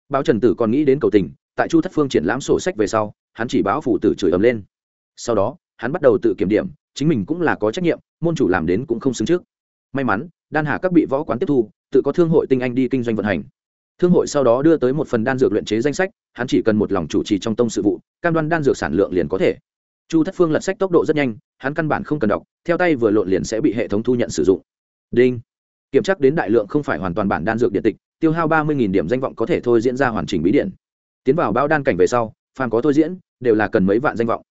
A: Báo trần tử còn nghĩ đến cầu tình, tại chu thất phương triển lãm sổ sách về sau, hắn chỉ báo phủ tử chửi ấm lên. Sau đó, hắn bắt đầu tự kiểm điểm chính mình cũng là có trách nhiệm, môn chủ làm đến cũng không xứng trước. May mắn, đan hà các bị võ quán tiếp thu, tự có thương hội tinh anh đi kinh doanh vận hành. Thương hội sau đó đưa tới một phần đan dược luyện chế danh sách, hắn chỉ cần một lòng chủ trì trong tông sự vụ, cam đoan đan dược sản lượng liền có thể. Chu thất phương lật sách tốc độ rất nhanh, hắn căn bản không cần đọc, theo tay vừa lộn liền sẽ bị hệ thống thu nhận sử dụng. Đinh. Kiểm tra đến đại lượng không phải hoàn toàn bản đan dược điện tịch, tiêu hao ba mươi điểm danh vọng có thể thôi diễn ra hoàn chỉnh bí điện. Tiến vào bao đan cảnh về sau, phàm có thôi diễn, đều là cần mấy vạn danh vọng.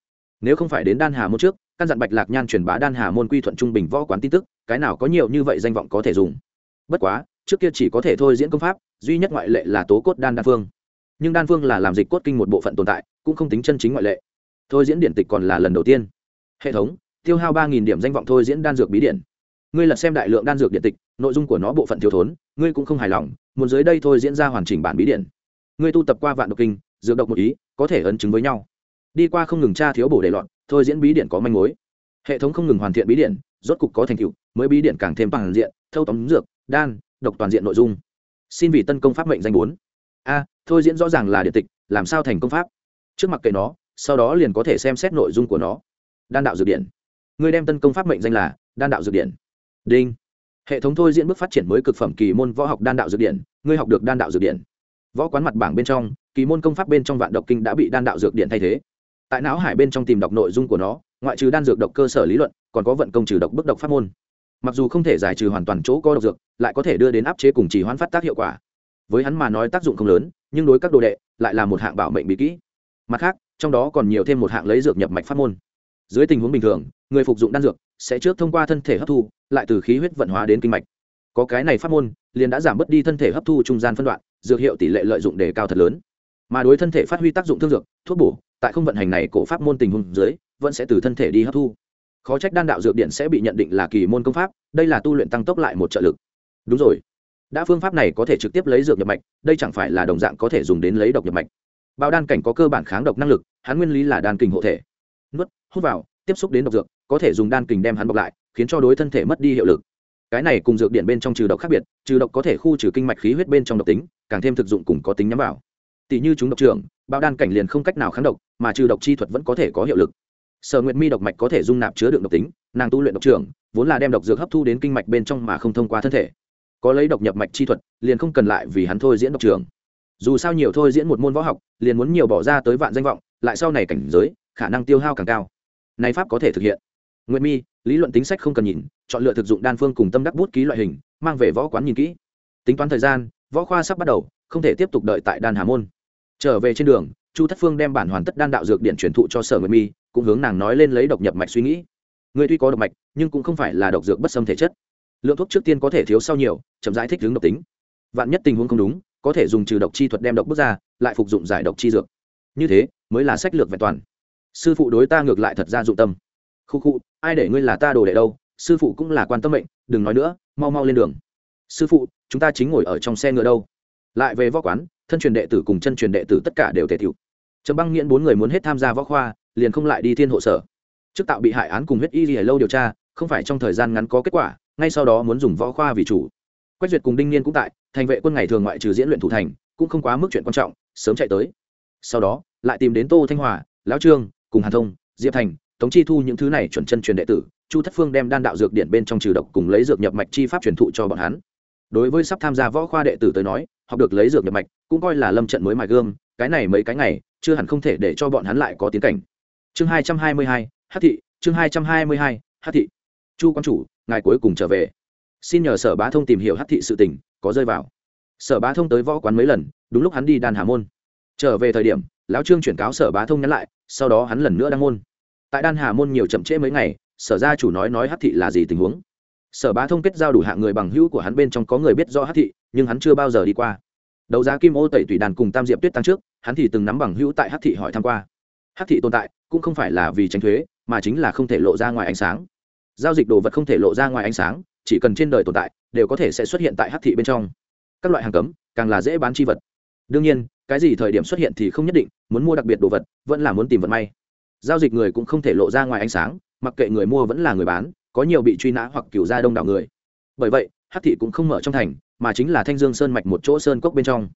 A: Nếu không phải đến đan hà môn trước căn dặn bạch lạc nhan truyền bá đan hà môn quy thuận trung bình võ quán tin tức, cái nào có nhiều như vậy danh vọng có thể dùng. Bất quá, trước kia chỉ có thể thôi diễn công pháp, duy nhất ngoại lệ là tố cốt đan đan phương. Nhưng đan phương là làm dịch cốt kinh một bộ phận tồn tại, cũng không tính chân chính ngoại lệ. Thôi diễn điện tịch còn là lần đầu tiên. Hệ thống, tiêu hao ba điểm danh vọng thôi diễn đan dược bí điện. Ngươi lật xem đại lượng đan dược điện tịch, nội dung của nó bộ phận thiếu thốn, ngươi cũng không hài lòng, muốn dưới đây thôi diễn ra hoàn chỉnh bản bí điện. Ngươi tu tập qua vạn độc kinh, dược độc một ý, có thể ấn chứng với nhau đi qua không ngừng tra thiếu bổ để loạn, thôi diễn bí điện có manh mối. Hệ thống không ngừng hoàn thiện bí điện rốt cục có thành tựu mới bí điện càng thêm toàn diện thâu tóm dược đan độc toàn diện nội dung. Xin vì tân công pháp mệnh danh bốn. A thôi diễn rõ ràng là điện tịch làm sao thành công pháp? Trước mặt kệ nó sau đó liền có thể xem xét nội dung của nó. Đan đạo dược điện. Người đem tân công pháp mệnh danh là đan đạo dược điện. Đinh. Hệ thống thôi diễn bước phát triển mới cực phẩm kỳ môn võ học đan đạo dược điện ngươi học được đan đạo dược điện. Võ quán mặt bảng bên trong kỳ môn công pháp bên trong vạn độc kinh đã bị đan đạo dược điện thay thế tại não hải bên trong tìm đọc nội dung của nó, ngoại trừ đan dược độc cơ sở lý luận, còn có vận công trừ độc bức độc pháp môn. Mặc dù không thể giải trừ hoàn toàn chỗ có độc dược, lại có thể đưa đến áp chế cùng chỉ hoãn phát tác hiệu quả. Với hắn mà nói tác dụng không lớn, nhưng đối các đồ đệ, lại là một hạng bảo mệnh bí kỹ. Mặt khác, trong đó còn nhiều thêm một hạng lấy dược nhập mạch pháp môn. Dưới tình huống bình thường, người phục dụng đan dược sẽ trước thông qua thân thể hấp thu, lại từ khí huyết vận hóa đến kinh mạch. Có cái này pháp môn, liền đã giảm bớt đi thân thể hấp thu trung gian phân đoạn, dược hiệu tỷ lệ lợi dụng đề cao thật lớn mà đối thân thể phát huy tác dụng thương dược, thuốc bổ, tại không vận hành này cổ pháp môn tình huống dưới, vẫn sẽ từ thân thể đi hấp thu. Khó trách đan đạo dược điện sẽ bị nhận định là kỳ môn công pháp, đây là tu luyện tăng tốc lại một trợ lực. Đúng rồi. Đã phương pháp này có thể trực tiếp lấy dược nhập mạch, đây chẳng phải là đồng dạng có thể dùng đến lấy độc nhập mạch. Bao đan cảnh có cơ bản kháng độc năng lực, hắn nguyên lý là đan kình hộ thể. Nuốt, hút vào, tiếp xúc đến độc dược, có thể dùng đan kình đem hắn bọc lại, khiến cho đối thân thể mất đi hiệu lực. Cái này cùng dược điện bên trong trừ độc khác biệt, trừ độc có thể khu trừ kinh mạch khí huyết bên trong độc tính, càng thêm thực dụng cùng có tính nhắm vào tỷ như chúng độc trưởng bao đan cảnh liền không cách nào kháng độc, mà trừ độc chi thuật vẫn có thể có hiệu lực. Sở nguyệt mi độc mạch có thể dung nạp chứa đựng độc tính, nàng tu luyện độc trưởng, vốn là đem độc dược hấp thu đến kinh mạch bên trong mà không thông qua thân thể. Có lấy độc nhập mạch chi thuật, liền không cần lại vì hắn thôi diễn độc trường dù sao nhiều thôi diễn một môn võ học, liền muốn nhiều bỏ ra tới vạn danh vọng, lại sau này cảnh giới, khả năng tiêu hao càng cao. Này pháp có thể thực hiện. Nguyệt mi, lý luận tính sách không cần nhìn, chọn lựa thực dụng đan phương cùng tâm đắc bút ký loại hình, mang về võ quán nhìn kỹ. Tính toán thời gian, võ khoa sắp bắt đầu, không thể tiếp tục đợi tại đan hà môn trở về trên đường, chu thất phương đem bản hoàn tất đan đạo dược điện truyền thụ cho sở nguyệt mi, cũng hướng nàng nói lên lấy độc nhập mạch suy nghĩ. Người tuy có độc mạch, nhưng cũng không phải là độc dược bất xâm thể chất. Lượng thuốc trước tiên có thể thiếu sau nhiều, chậm rãi thích hướng độc tính. Vạn nhất tình huống không đúng, có thể dùng trừ độc chi thuật đem độc bước ra, lại phục dụng giải độc chi dược. Như thế, mới là sách lược vẹn toàn. Sư phụ đối ta ngược lại thật ra dụng tâm. Khu khu, ai để ngươi là ta đồ đệ đâu, sư phụ cũng là quan tâm mệnh, đừng nói nữa, mau mau lên đường. Sư phụ, chúng ta chính ngồi ở trong xe ngựa đâu. Lại về võ quán thân truyền đệ tử cùng chân truyền đệ tử tất cả đều thể thiệu trầm băng nghiễn bốn người muốn hết tham gia võ khoa, liền không lại đi thiên hộ sở. Trước tạo bị hại án cùng huyết y gì lâu điều tra, không phải trong thời gian ngắn có kết quả, ngay sau đó muốn dùng võ khoa vì chủ. Quách duyệt cùng đinh niên cũng tại, thành vệ quân ngày thường ngoại trừ diễn luyện thủ thành, cũng không quá mức chuyện quan trọng, sớm chạy tới. Sau đó, lại tìm đến tô thanh hòa, lão trương, cùng hàn thông, diệp thành, tống chi thu những thứ này chuẩn chân truyền đệ tử, chu thất phương đem đan đạo dược điện bên trong trừ độc cùng lấy dược nhập mạch chi pháp truyền thụ cho bọn hắn. Đối với sắp tham gia võ khoa đệ tử tới nói học được lấy dược nhập mạch, cũng coi là lâm trận mới mài gương cái này mấy cái ngày, chưa hẳn không thể để cho bọn hắn lại có tiến cảnh. Chương hai trăm hai mươi hai hát thị, chương hai trăm hai mươi hai hát thị. Chu quan chủ, ngài cuối cùng trở về. Xin nhờ sở bá thông tìm hiểu hát thị sự tình, có rơi vào. Sở bá thông tới võ quán mấy lần, đúng lúc hắn đi đàn hà môn. Trở về thời điểm, lão trương chuyển cáo sở bá thông nhắn lại, sau đó hắn lần nữa đăng môn. Tại đan hà môn nhiều chậm trễ mấy ngày, sở gia chủ nói nói hát thị là gì tình huống. Sở bá thông kết giao đủ hạng người bằng hữu của hắn bên trong có người biết do hát thị nhưng hắn chưa bao giờ đi qua. Đấu giá kim ô tẩy tùy đàn cùng tam diệp tuyết tăng trước, hắn thì từng nắm bằng hữu tại hát thị hỏi tham q u a hát thị tồn tại, cũng không phải là vì tránh thuế, mà chính là không thể lộ ra ngoài ánh sáng. Giao dịch đồ vật không thể lộ ra ngoài ánh sáng, chỉ cần trên đời tồn tại, đều có thể sẽ xuất hiện tại hát thị bên trong. Các loại hàng cấm, càng là dễ bán chi vật. Đương nhiên, cái gì thời điểm xuất hiện thì không nhất định, muốn mua đặc biệt đồ vật, vẫn là muốn tìm vận may. Giao dịch người cũng không thể lộ ra ngoài ánh sáng, mặc kệ người mua vẫn là người bán, có nhiều bị truy nã hoặc cựu ra đông đảo người. Bởi vậy hát thị cũng không mở trong thành mà chính là thanh dương sơn mạch một chỗ sơn cốc bên trong.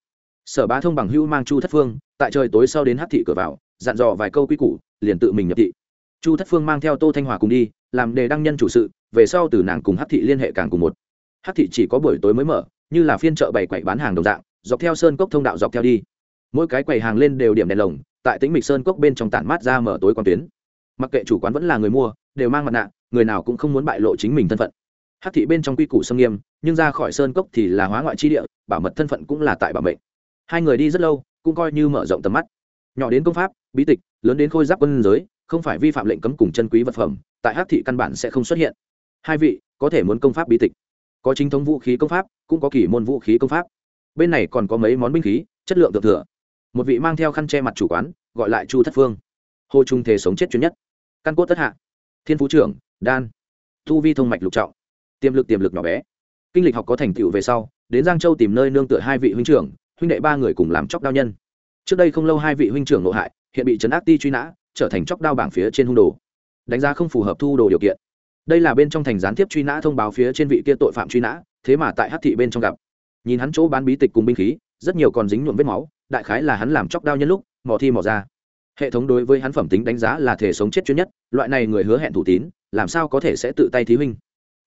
A: Sở bá thông bằng hữu mang chu thất phương, tại trời tối sau đến hát thị cửa vào, dặn dò vài câu quy củ, liền tự mình nhập thị. Chu thất phương mang theo tô thanh hòa cùng đi, làm đề đăng nhân chủ sự, về sau từ nàng cùng hát thị liên hệ càng cùng một. Hát thị chỉ có buổi tối mới mở, như là phiên chợ bày quậy bán hàng đồng dạng, dọc theo sơn cốc thông đạo dọc theo đi. Mỗi cái quầy hàng lên đều điểm đèn lồng, tại tĩnh mịch sơn cốc bên trong tản mát ra mở tối quan tuyến. Mặc kệ chủ quán vẫn là người mua, đều mang mặt nạ, người nào cũng không muốn bại lộ chính mình thân phận. Hắc thị bên trong quy củ sâm nghiêm, nhưng ra khỏi sơn cốc thì là hóa ngoại chi địa, bảo mật thân phận cũng là tại bảo mệnh. Hai người đi rất lâu, cũng coi như mở rộng tầm mắt. Nhỏ đến công pháp, bí tịch, lớn đến khôi giáp quân giới, không phải vi phạm lệnh cấm cùng chân quý vật phẩm, tại hắc thị căn bản sẽ không xuất hiện. Hai vị, có thể muốn công pháp bí tịch. Có chính thống vũ khí công pháp, cũng có kỷ môn vũ khí công pháp. Bên này còn có mấy món binh khí, chất lượng thượng thừa. Một vị mang theo khăn che mặt chủ quán, gọi lại chu thất phương. Hồ trung thể sống chết chuyến nhất. Căn cốt tất hạ. Thiên phú trưởng, đan. Thu vi thông mạch lục trọng tiềm lực tiềm lực nhỏ bé. Kinh lịch học có thành tựu về sau, đến giang châu tìm nơi nương tựa hai vị huynh trưởng, huynh đệ ba người cùng làm chóc đao nhân. Trước đây không lâu hai vị huynh trưởng nội hại, hiện bị trấn áp ti truy nã, trở thành chóc đao bảng phía trên hung đồ. Đánh giá không phù hợp thu đồ điều kiện. Đây là bên trong thành gián tiếp truy nã thông báo phía trên vị kia tội phạm truy nã, thế mà tại hát thị bên trong gặp. Nhìn hắn chỗ bán bí tịch cùng binh khí, rất nhiều còn dính nhuộm vết máu, đại khái là hắn làm chóc đao nhân lúc, mò thi mò ra. Hệ thống đối với hắn phẩm tính đánh giá là thể sống chết chuyên nhất, loại này người hứa hẹn thủ tín, làm sao có thể sẽ tự tay thí huynh?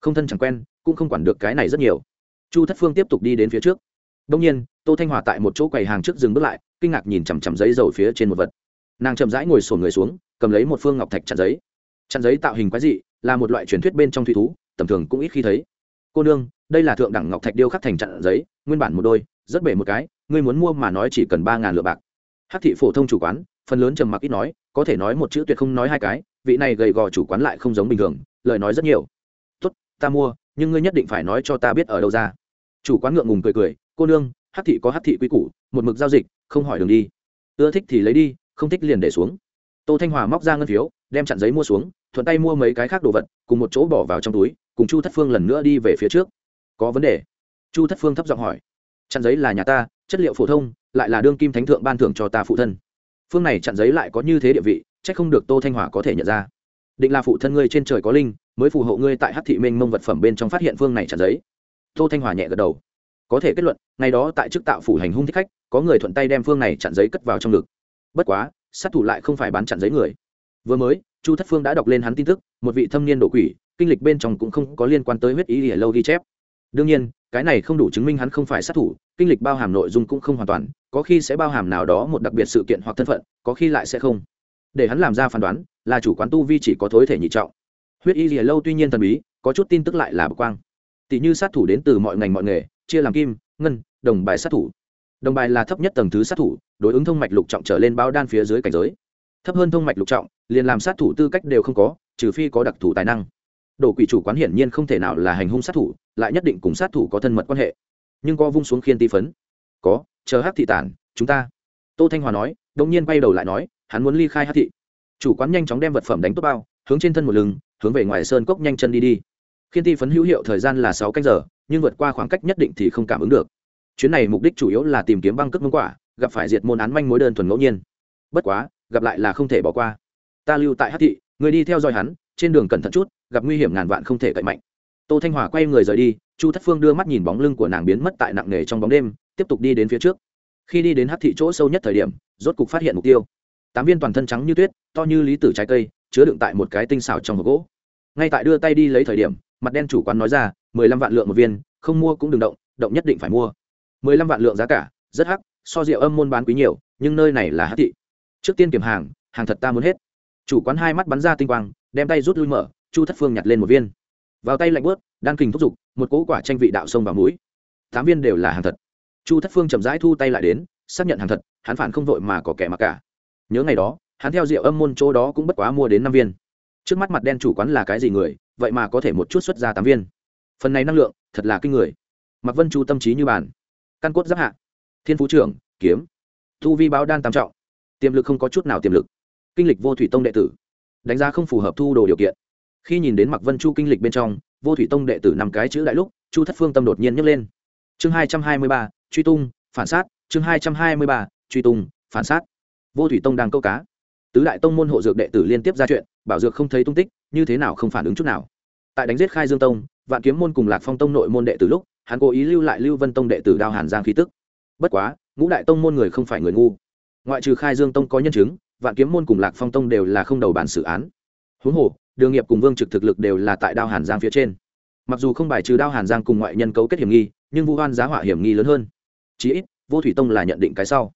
A: Không thân chẳng quen, cũng không quản được cái này rất nhiều. Chu thất phương tiếp tục đi đến phía trước. Đông nhiên, tô thanh hòa tại một chỗ quầy hàng trước dừng bước lại, kinh ngạc nhìn chằm chằm giấy dầu phía trên một vật. Nàng chậm rãi ngồi sổn người xuống, cầm lấy một phương ngọc thạch chặn giấy. Chặn giấy tạo hình quái dị, là một loại truyền thuyết bên trong thủy thú, tầm thường cũng ít khi thấy. Cô nương, đây là thượng đẳng ngọc thạch điêu khắc thành chặn giấy, nguyên bản một đôi, rất bể một cái, ngươi muốn mua mà nói chỉ cần ba ngàn lựa bạc. Hát thị phổ thông chủ quán, phần lớn trầm mặc ít nói, có thể nói một chữ tuyệt không nói hai cái, vị này gầy gò chủ quán lại không giống bình thường, lời nói rất nhiều ta mua, nhưng ngươi nhất định phải nói cho ta biết ở đâu ra. Chủ quán ngượng ngùng cười cười, cô nương, hát thị có hát thị quy củ, một mực giao dịch, không hỏi đường đi. Ưa thích thì lấy đi, không thích liền để xuống. Tô thanh hòa móc ra ngân phiếu, đem chặn giấy mua xuống, thuận tay mua mấy cái khác đồ vật, cùng một chỗ bỏ vào trong túi, cùng chu thất phương lần nữa đi về phía trước. Có vấn đề? Chu thất phương thấp giọng hỏi. Chặn giấy là nhà ta, chất liệu phổ thông, lại là đương kim thánh thượng ban thưởng cho ta phụ thân. Phương này chặn giấy lại có như thế địa vị c h ắ c không được tô thanh hòa có thể nhận ra. Định là phụ thân ngươi trên trời có linh mới phù hộ ngươi tại hát thị minh mông vật phẩm bên trong phát hiện phương này chặn giấy. Tô thanh hòa nhẹ gật đầu. Có thể kết luận, ngày đó tại chức tạo phủ hành hung thích khách, có người thuận tay đem phương này chặn giấy cất vào trong ngực. Bất quá, sát thủ lại không phải bán chặn giấy người. Vừa mới, chu thất phương đã đọc lên hắn tin tức, một vị thâm niên đổ quỷ, kinh lịch bên trong cũng không có liên quan tới huyết ý ở lâu ghi chép. Đương nhiên, cái này không đủ chứng minh hắn không phải sát thủ, kinh lịch bao hàm nội dung cũng không hoàn toàn, có khi sẽ bao hàm nào đó một đặc biệt sự kiện hoặc thân phận, có khi lại sẽ không. Để hắn làm ra phán đoán, là chủ quán tu vi chỉ có thối thể nhị trọng huyết y lìa lâu tuy nhiên thần bí, có chút tin tức lại là bực quang. Tỷ như sát thủ đến từ mọi ngành mọi nghề, chia làm kim, ngân, đồng bài sát thủ. Đồng bài là thấp nhất tầng thứ sát thủ, đối ứng thông mạch lục trọng trở lên bao đan phía dưới cảnh giới. Thấp hơn thông mạch lục trọng, liền làm sát thủ tư cách đều không có, trừ phi có đặc thù tài năng. Đổ quỷ chủ quán hiển nhiên không thể nào là hành hung sát thủ, lại nhất định cùng sát thủ có thân mật quan hệ. Nhưng có vung xuống khiên ti phấn. Có, chờ hát thị tản, chúng ta. Tô thanh hòa nói đông nhiên bay đầu lại nói, hắn muốn ly khai hát thị. Chủ quán nhanh chóng đem vật phẩm đánh tốt bao, hướng trên thân một lưng hướng về ngoài sơn cốc nhanh chân đi đi. Khiên ti phấn hữu hiệu thời gian là sáu canh giờ, nhưng vượt qua khoảng cách nhất định thì không cảm ứng được. Chuyến này mục đích chủ yếu là tìm kiếm băng cước mông quả, gặp phải diệt môn án manh mối đơn thuần ngẫu nhiên. Bất quá, gặp lại là không thể bỏ qua. Ta lưu tại hát thị, người đi theo dõi hắn, trên đường cẩn thận chút, gặp nguy hiểm ngàn vạn không thể cậy mạnh. Tô thanh hòa quay người rời đi, chu thất phương đưa mắt nhìn bóng lưng của nàng biến mất tại nặng nề trong bóng đêm, tiếp tục đi đến phía trước. Khi đi đến hát thị chỗ sâu nhất thời điểm, rốt cục phát hiện mục tiêu. Tám viên toàn thân trắng như tuyết, to như lý tử trái cây chứa đựng tại một cái tinh xảo trong hộp gỗ. Ngay tại đưa tay đi lấy thời điểm, mặt đen chủ quán nói ra, mười lăm vạn lượng một viên, không mua cũng đừng động động nhất định phải mua. Mười lăm vạn lượng giá cả, rất hắc, so rượu âm môn bán quý nhiều, nhưng nơi này là hắc thị. Trước tiên kiểm hàng hàng thật ta muốn hết. Chủ quán hai mắt bắn ra tinh quang, đem tay rút lui mở, chu thất phương nhặt lên một viên. Vào tay lạnh bớt đan kình thúc giục, một cỗ quả tranh vị đạo sông vào mũi. Tám viên đều là hàng thật. Chu thất phương chậm rãi thu tay lại đến, xác nhận hàng thật, hắn phản không vội mà có kẻ mặc cả. Nhớ ngày đó hắn theo rượu âm môn chỗ đó cũng bất quá mua đến năm viên. Trước mắt mặt đen chủ quán là cái gì người, vậy mà có thể một chút xuất ra tám viên. Phần này năng lượng, thật là kinh người. Mặc vân chu tâm trí như bàn. Căn cốt giáp hạ. Thiên phú trưởng, kiếm. Thu vi báo đan tam trọng. Tiềm lực không có chút nào tiềm lực. Kinh lịch vô thủy tông đệ tử. Đánh giá không phù hợp thu đồ điều kiện. Khi nhìn đến mặc vân chu kinh lịch bên trong, vô thủy tông đệ tử năm cái chữ đại lúc, chu thất phương tâm đột nhiên nhấc lên. Chương hai trăm hai mươi ba, truy tung, phản sát. Chương hai trăm hai mươi ba, truy tung, phản sát. Vô thủy tông đang câu cá tứ đại tông môn hộ dược đệ tử liên tiếp ra chuyện, bảo dược không thấy tung tích, như thế nào không phản ứng chút nào. Tại đánh giết khai dương tông, vạn kiếm môn cùng lạc phong tông nội môn đệ tử lúc, hắn cố ý lưu lại lưu vân tông đệ tử đao hàn giang khí tức. Bất quá, ngũ đại tông môn người không phải người ngu. Ngoại trừ khai dương tông có nhân chứng, vạn kiếm môn cùng lạc phong tông đều là không đầu bản xử án. Huống hồ, đường nghiệp cùng vương trực thực lực đều là tại đao hàn giang phía trên. Mặc dù không bài trừ đao hàn giang cùng ngoại nhân cấu kết hiểm nghi, nhưng vu hoan giá họa hiểm nghi lớn hơn. Chí ít, vô thủy tông là nhận định cái sau.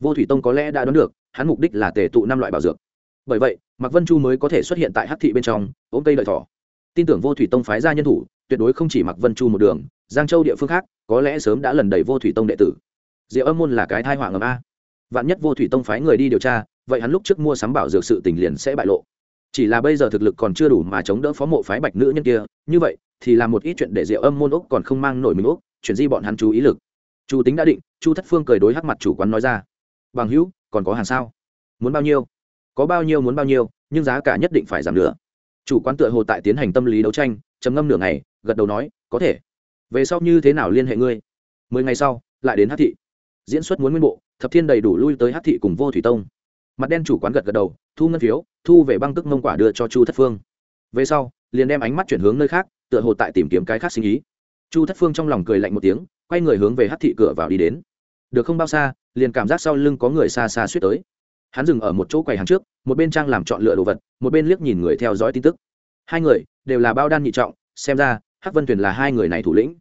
A: Vô thủy tông có lẽ đã đoán được hắn mục đích là tề tụ năm loại bảo dược. Bởi vậy, mạc vân chu mới có thể xuất hiện tại hắc thị bên trong, ôm cây lợi thỏ. Tin tưởng vô thủy tông phái ra nhân thủ, tuyệt đối không chỉ mạc vân chu một đường, giang châu địa phương khác, có lẽ sớm đã lần đẩy vô thủy tông đệ tử. Diệu âm môn là cái thai họa ngầm a. Vạn nhất vô thủy tông phái người đi điều tra, vậy hắn lúc trước mua sắm bảo dược sự tình liền sẽ bại lộ. Chỉ là bây giờ thực lực còn chưa đủ mà chống đỡ phó mộ phái bạch nữ nhân kia, như vậy, thì làm một ít chuyện để Diệu âm môn úc còn không mang nổi mình úc chuyển di bọn hắn chú ý lực. Chu tính đã định, chu thất phương cười đối hắc mặt chủ quán nói ra bằng hữu, còn có hàng sao? Muốn bao nhiêu? Có bao nhiêu muốn bao nhiêu, nhưng giá cả nhất định phải giảm nữa chủ quán tựa hồ tại tiến hành tâm lý đấu tranh, trầm ngâm nửa ngày, gật đầu nói, có thể. Về sau như thế nào liên hệ ngươi? Mười ngày sau, lại đến hát thị. Diễn xuất muốn nguyên bộ, thập thiên đầy đủ lui tới hát thị cùng vô thủy tông. Mặt đen chủ quán gật gật đầu, thu ngân phiếu, thu về băng tức mông quả đưa cho chu thất phương. Về sau, liền đem ánh mắt chuyển hướng nơi khác, tựa hồ tại tìm kiếm cái khác sinh ý. Chu thất phương trong lòng cười lạnh một tiếng, quay người hướng về hát thị cửa vào đi đến. Được không bao xa liền cảm giác sau lưng có người xa xa suýt tới. Hắn dừng ở một chỗ quầy hàng trước, một bên trang làm chọn lựa đồ vật, một bên liếc nhìn người theo dõi tin tức. Hai người đều là bao đan nhị trọng, xem ra hắc vân tuyền là hai người này thủ lĩnh.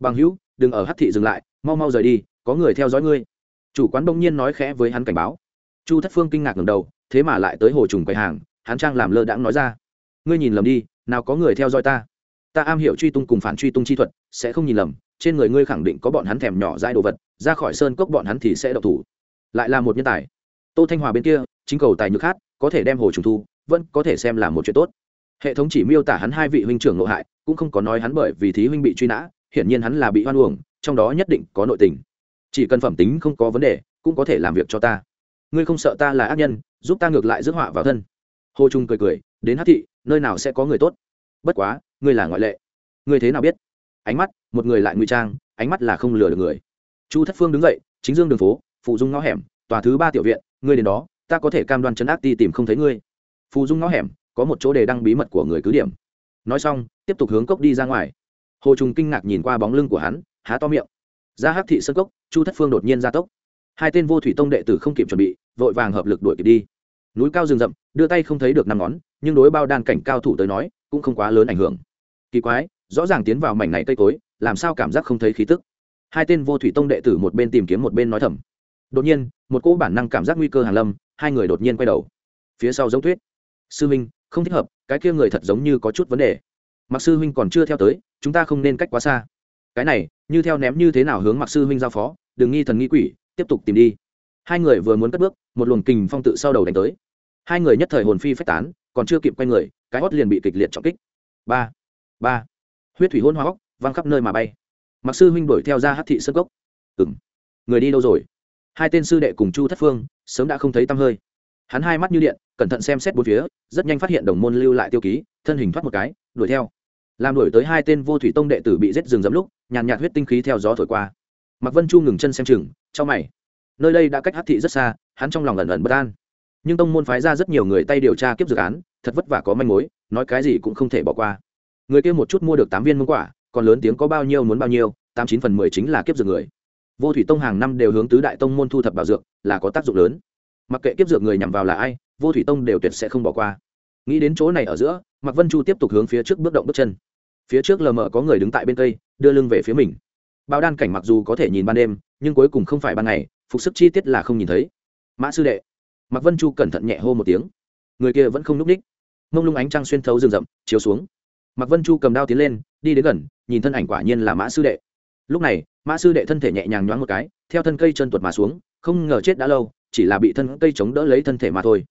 A: Bằng hữu, đừng ở hắc thị dừng lại, mau mau rời đi, có người theo dõi ngươi. Chủ quán bỗng nhiên nói khẽ với hắn cảnh báo. Chu thất phương kinh ngạc ngầm đầu, thế mà lại tới hồ trùng quầy hàng, hắn trang làm lơ đãng nói ra. Ngươi nhìn lầm đi, nào có người theo dõi ta ta am hiểu truy tung cùng phản truy tung chi thuật, sẽ không nhìn lầm, trên người ngươi khẳng định có bọn hắn thèm nhỏ dai đồ vật, ra khỏi sơn cốc bọn hắn thì sẽ độc thủ. Lại là một nhân tài. Tô thanh hòa bên kia, chính cầu tài nhược hát, có thể đem hồ trùng thu, vẫn có thể xem là một chuyện tốt. Hệ thống chỉ miêu tả hắn hai vị huynh trưởng nội hại, cũng không có nói hắn bởi vì thí huynh bị truy nã, hiển nhiên hắn là bị hoan uổng, trong đó nhất định có nội tình. Chỉ cần phẩm tính không có vấn đề, cũng có thể làm việc cho ta. Ngươi không sợ ta là ác nhân, giúp ta ngược lại rước họa vào thân. Hồ trung cười cười, đến hát thị, nơi nào sẽ có người tốt? Bất quá ngươi là ngoại lệ. Ngươi thế nào biết? Ánh mắt, một người lại ngụy trang, ánh mắt là không lừa được người. Chu thất phương đứng dậy, chính dương đường phố phụ dung ngõ hẻm, tòa thứ ba tiểu viện, ngươi đến đó, ta có thể cam đoan chấn ác ti tìm không thấy ngươi. Phụ dung ngõ hẻm, có một chỗ đề đăng bí mật của người cứ điểm. Nói xong, tiếp tục hướng cốc đi ra ngoài. Hồ trùng kinh ngạc nhìn qua bóng lưng của hắn, há to miệng. Ra hắc thị sân cốc, chu thất phương đột nhiên ra tốc. Hai tên vô thủy tông đệ tử không kịp chuẩn bị, vội vàng hợp lực đuổi kịp đi. Núi cao rừng rậm, đưa tay không thấy được năm ngón, nhưng đối bao đan cảnh cao thủ tới nói, cũng không quá lớn ảnh hưởng kỳ quái rõ ràng tiến vào mảnh này cây cối làm sao cảm giác không thấy khí tức? Hai tên vô thủy tông đệ tử một bên tìm kiếm một bên nói thầm. Đột nhiên một cỗ bản năng cảm giác nguy cơ hàn lâm hai người đột nhiên quay đầu. Phía sau giống tuyết sư huynh, không thích hợp cái kia người thật giống như có chút vấn đề. Mặc sư huynh còn chưa theo tới chúng ta không nên cách quá xa. Cái này như theo ném như thế nào hướng mặc sư huynh giao phó đừng nghi thần nghi quỷ tiếp tục tìm đi. Hai người vừa muốn cất bước một luồng kình phong tự sau đầu đánh tới. Hai người nhất thời hồn phi phách tán còn chưa kịp quay người cái hót liền bị kịch liệt trọng kích. Ba ba huyết thủy hôn hoa góc văng khắp nơi mà bay mặc sư huynh đuổi theo ra hát thị sơ gốc ừ m người đi đâu rồi hai tên sư đệ cùng chu thất phương sớm đã không thấy tăm hơi hắn hai mắt như điện cẩn thận xem xét bốn phía rất nhanh phát hiện đồng môn lưu lại tiêu ký thân hình thoát một cái đuổi theo làm đuổi tới hai tên vô thủy tông đệ tử bị giết rừng dẫm lúc nhàn nhạt huyết tinh khí theo gió thổi qua Mặc vân chu ngừng chân xem chừng trong mày nơi đây đã cách hát thị rất xa hắn trong lòng ẩn ẩn bất an nhưng tông môn phái ra rất nhiều người tay điều tra kiếp dự án thật vất vả có manh mối nói cái gì cũng không thể bỏ qua người kia một chút mua được tám viên mông quả, còn lớn tiếng có bao nhiêu muốn bao nhiêu, tám chín phần mười chính là kiếp dược người. Vô thủy tông hàng năm đều hướng tứ đại tông môn thu thập bảo dược, là có tác dụng lớn. Mặc kệ kiếp dược người nhằm vào là ai, vô thủy tông đều tuyệt sẽ không bỏ qua. Nghĩ đến chỗ này ở giữa, mạc vân chu tiếp tục hướng phía trước bước động bước chân. Phía trước lờ mờ có người đứng tại bên cây, đưa lưng về phía mình. Bao đan cảnh mặc dù có thể nhìn ban đêm, nhưng cuối cùng không phải ban ngày, phục sức chi tiết là không nhìn thấy. Mã sư đệ. Mạc vân chu cẩn thận nhẹ hô một tiếng. Người kia vẫn không n ú c ních mông lung ánh trăng xuyên thấu rừng rậm, chiếu xuống mạc vân chu cầm đao tiến lên, đi đến gần, nhìn thân ảnh quả nhiên là mã sư đệ. Lúc này, mã sư đệ thân thể nhẹ nhàng nhoáng một cái, theo thân cây chân tuột mà xuống, không ngờ chết đã lâu, chỉ là bị thân cây chống đỡ lấy thân thể mà thôi.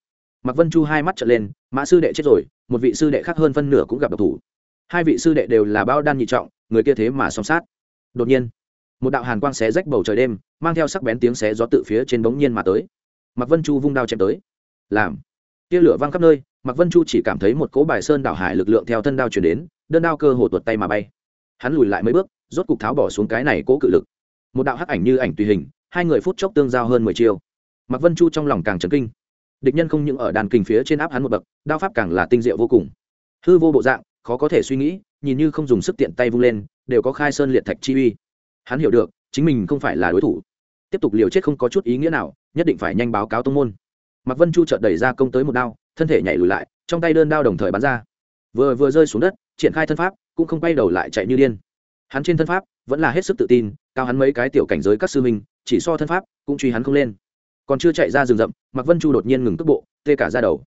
A: Mạc vân chu hai mắt trở lên, mã sư đệ chết rồi, một vị sư đệ khác hơn phân nửa cũng gặp độc thủ. Hai vị sư đệ đều là bao đan nhị trọng, người kia thế mà song sát. Đột nhiên, một đạo hàn quang xé rách bầu trời đêm, mang theo sắc bén tiếng xé gió tự phía trên bỗng nhiên mà tới. Mạc vân chu vung đao chém tới. Làm, tia lửa văng khắp nơi mạc vân chu chỉ cảm thấy một cỗ bài sơn đảo hải lực lượng theo thân đao chuyển đến, đơn đao cơ hồ tuột tay mà bay. Hắn lùi lại mấy bước, rốt cục tháo bỏ xuống cái này cố cự lực. Một đạo hắc ảnh như ảnh tùy hình, hai người phút chốc tương giao hơn mười chiêu. Mạc vân chu trong lòng càng chấn kinh. Địch nhân không những ở đàn kình phía trên áp hắn một bậc, đao pháp càng là tinh diệu vô cùng. Hư vô bộ dạng, khó có thể suy nghĩ, nhìn như không dùng sức tiện tay vung lên, đều có khai sơn liệt thạch chi uy. Hắn hiểu được, chính mình không phải là đối thủ. Tiếp tục liều chết không có chút ý nghĩa nào, nhất định phải nhanh báo cáo tông môn. Mạc vân chu chợt đẩy ra công tới một đao thân thể nhảy lùi lại, trong tay đơn đao đồng thời bắn ra. Vừa vừa rơi xuống đất, triển khai thân pháp, cũng không quay đầu lại chạy như điên. Hắn trên thân pháp vẫn là hết sức tự tin, cao hắn mấy cái tiểu cảnh giới các sư minh chỉ so thân pháp cũng truy hắn không lên. Còn chưa chạy ra rừng rậm, mạc vân chu đột nhiên ngừng tốc bộ, tê cả ra đầu.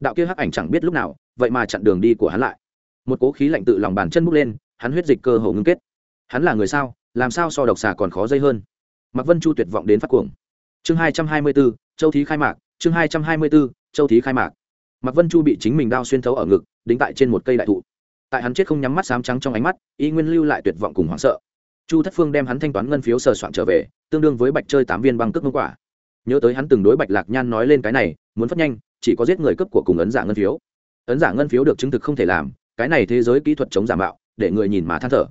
A: Đạo kia hắc ảnh chẳng biết lúc nào, vậy mà chặn đường đi của hắn lại. Một cố khí lạnh tự lòng bàn chân bốc lên, hắn huyết dịch cơ hồ ngưng kết. Hắn là người sao, làm sao so độc xà còn khó dây hơn? Mạc vân chu tuyệt vọng đến phát cuồng. Chương hai trăm hai mươi bốn châu thí khai mạc, chương hai trăm hai mươi bốn châu thí khai mạc mạc vân chu bị chính mình đao xuyên thấu ở ngực, đính tại trên một cây đại thụ. Tại hắn chết không nhắm mắt sám trắng trong ánh mắt, y nguyên lưu lại tuyệt vọng cùng hoảng sợ. Chu thất phương đem hắn thanh toán ngân phiếu sờ soạn trở về, tương đương với bạch chơi tám viên băng cước ngân quả. Nhớ tới hắn từng đối bạch lạc nhan nói lên cái này, muốn phát nhanh, chỉ có giết người cấp của cùng ấn giả ngân phiếu. Ấn giả ngân phiếu được chứng thực không thể làm, cái này thế giới kỹ thuật chống giả mạo, để người nhìn mà than thở.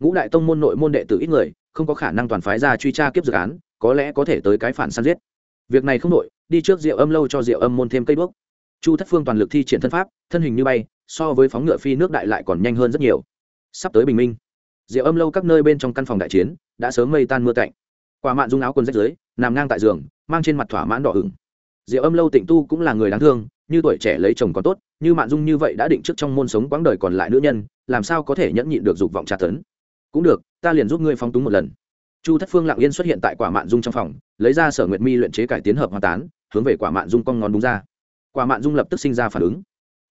A: Ngũ đại tông môn nội môn đệ tử ít người, không có khả năng toàn phái ra truy tra kiếp dự án, có lẽ có thể tới cái phản săn giết. Việc này không nội đi trước rượu âm lâu cho rượu âm môn thêm cây đuốc chu thất phương toàn lực thi triển thân pháp, thân hình như bay, so với phóng ngựa phi nước đại lại còn nhanh hơn rất nhiều. Sắp tới bình minh rượu âm lâu các nơi bên trong căn phòng đại chiến, đã sớm mây tan mưa cạnh quả mạn dung áo quần rách dưới, nằm ngang tại giường, mang trên mặt thỏa mãn đỏ hửng rượu âm lâu tịnh tu cũng là người đáng thương, như tuổi trẻ lấy chồng còn tốt, như mạn dung như vậy đã định trước trong môn sống quãng đời còn lại nữ nhân, làm sao có thể nhẫn nhịn được dục vọng tra tấn? Cũng được, ta liền giúp ngươi phong túng một lần. Chu thất phương lặng yên xuất hiện tại quả mạn dung trong phòng, lấy ra sở nguyệt mi luyện chế cải tiến hợp hoa tán, hướng về quả mạn dung cong ngón đúng ra quả mạn dung lập tức sinh ra phản ứng.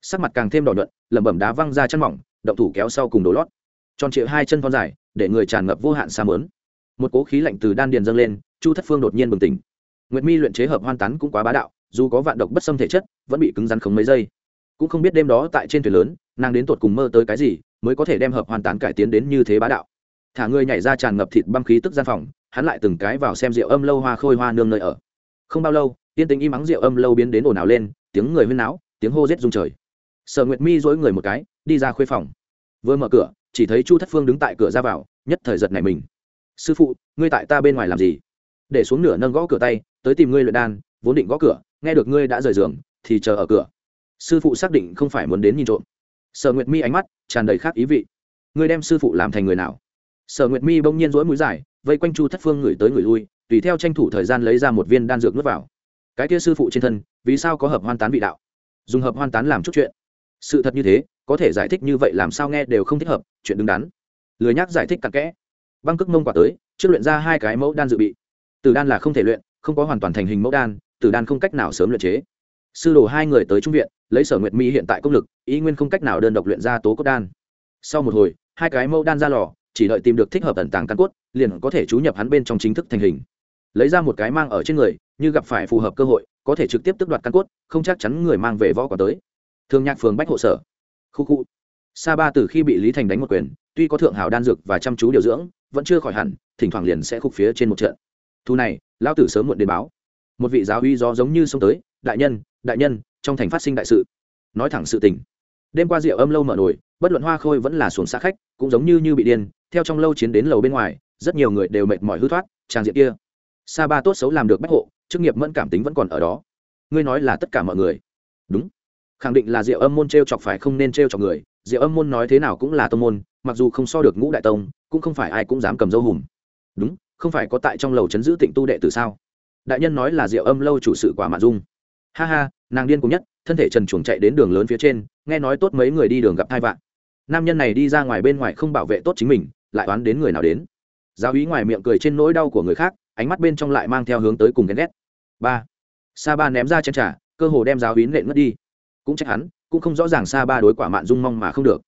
A: Sắc mặt càng thêm đỏ nhuận, lẩm bẩm đá văng ra chân mỏng, động thủ kéo sau cùng đổ lót. Tròn trịa hai chân thon dài, để người tràn ngập vô hạn xa mớn. Một cố khí lạnh từ đan điền dâng lên, chu thất phương đột nhiên bừng tỉnh. Nguyệt mi luyện chế hợp hoan tán cũng quá bá đạo, dù có vạn độc bất xâm thể chất, vẫn bị cứng rắn không mấy giây. Cũng không biết đêm đó tại trên thuyền lớn, nàng đến tột cùng mơ tới cái gì, mới có thể đem hợp hoàn tán cải tiến đến như thế bá đạo. Thả người nhảy ra tràn ngập thịt băm khí tức gian phòng, hắn lại từng cái vào xem rượu âm lâu hoa khôi hoa nương nơi ở. Không bao lâu yên tính im ắng rượu âm lâu biến đến ồn ào lên, tiếng người huyên náo, tiếng hô rết rung trời. Sở nguyệt mi dối người một cái, đi ra khuê phòng. Vừa mở cửa, chỉ thấy chu thất phương đứng tại cửa ra vào, nhất thời giật này mình. Sư phụ, ngươi tại ta bên ngoài làm gì? Để xuống nửa nâng gõ cửa tay, tới tìm ngươi luyện đan, vốn định gõ cửa, nghe được ngươi đã rời giường, thì chờ ở cửa. Sư phụ xác định không phải muốn đến nhìn trộm. Sở nguyệt mi ánh mắt tràn đầy khác ý vị. Ngươi đem sư phụ làm thành người nào? Sở nguyệt mi bỗng nhiên rỗi mũi dài, vây quanh chu thất phương người tới người lui, tùy theo tranh thủ thời gian lấy ra một viên đan dược nuốt vào cái kia sư phụ trên thân, vì sao có hợp hoan tán vị đạo? Dùng hợp hoan tán làm chút chuyện. Sự thật như thế, có thể giải thích như vậy làm sao nghe đều không thích hợp, chuyện đứng đắn. Lười nhắc giải thích cặn kẽ. Băng cước mông quả tới, trước luyện ra hai cái mẫu đan dự bị. Từ đan là không thể luyện, không có hoàn toàn thành hình mẫu đan từ đan không cách nào sớm luyện chế. Sư đồ hai người tới trung viện, lấy sở nguyệt mi hiện tại công lực, ý nguyên không cách nào đơn độc luyện ra tố cốt đan. Sau một hồi, hai cái mẫu đan ra lò, chỉ đợi tìm được thích hợp ẩn tàng căn cốt, liền có thể chú nhập hắn bên trong chính thức thành hình lấy ra một cái mang ở trên người, như gặp phải phù hợp cơ hội, có thể trực tiếp tước đoạt căn cốt, không chắc chắn người mang về võ quả tới. Thương nhạc phường bách hộ sở. Khu khu. Sa ba từ khi bị lý thành đánh một quyền, tuy có thượng hảo đan dược và chăm chú điều dưỡng, vẫn chưa khỏi hẳn, thỉnh thoảng liền sẽ khúc phía trên một trận. Thu này lao tử sớm muộn đến báo. Một vị giáo uy gió giống như sông tới, đại nhân đại nhân, trong thành phát sinh đại sự. Nói thẳng sự tình. Đêm qua rượu âm lâu mở nổi bất luận hoa khôi vẫn là xuồng xa khách, cũng giống như như bị điên, theo trong lâu chiến đến lầu bên ngoài, rất nhiều người đều mệt mỏi hư thoát trang diện kia sa ba tốt xấu làm được bách hộ, chức nghiệp mẫn cảm tính vẫn còn ở đó. Ngươi nói là tất cả mọi người. Đúng. Khẳng định là diệu âm môn t r e o chọc phải không nên t r e o chọc người. Diệu âm môn nói thế nào cũng là tông môn, mặc dù không so được ngũ đại tông, cũng không phải ai cũng dám cầm dâu hùm. Đúng, không phải có tại trong lầu chấn giữ tịnh tu đệ từ sao? Đại nhân nói là diệu âm lâu chủ sự quả mạn dung. Ha ha, nàng điên cùng nhất, thân thể trần chuồng chạy đến đường lớn phía trên, nghe nói tốt mấy người đi đường gặp hai vạn. Nam nhân này đi ra ngoài bên ngoài không bảo vệ tốt chính mình, lại oán đến người nào đến. Giáo ý ngoài miệng cười trên nỗi đau của người khác ánh mắt bên trong lại mang theo hướng tới cùng ghen ghét. Ba. Sa ba ném ra chân trả cơ hồ đem giáo hín nện ngất đi. Cũng trách hắn, cũng không rõ ràng sa ba đối quả mạn dung mong mà không được.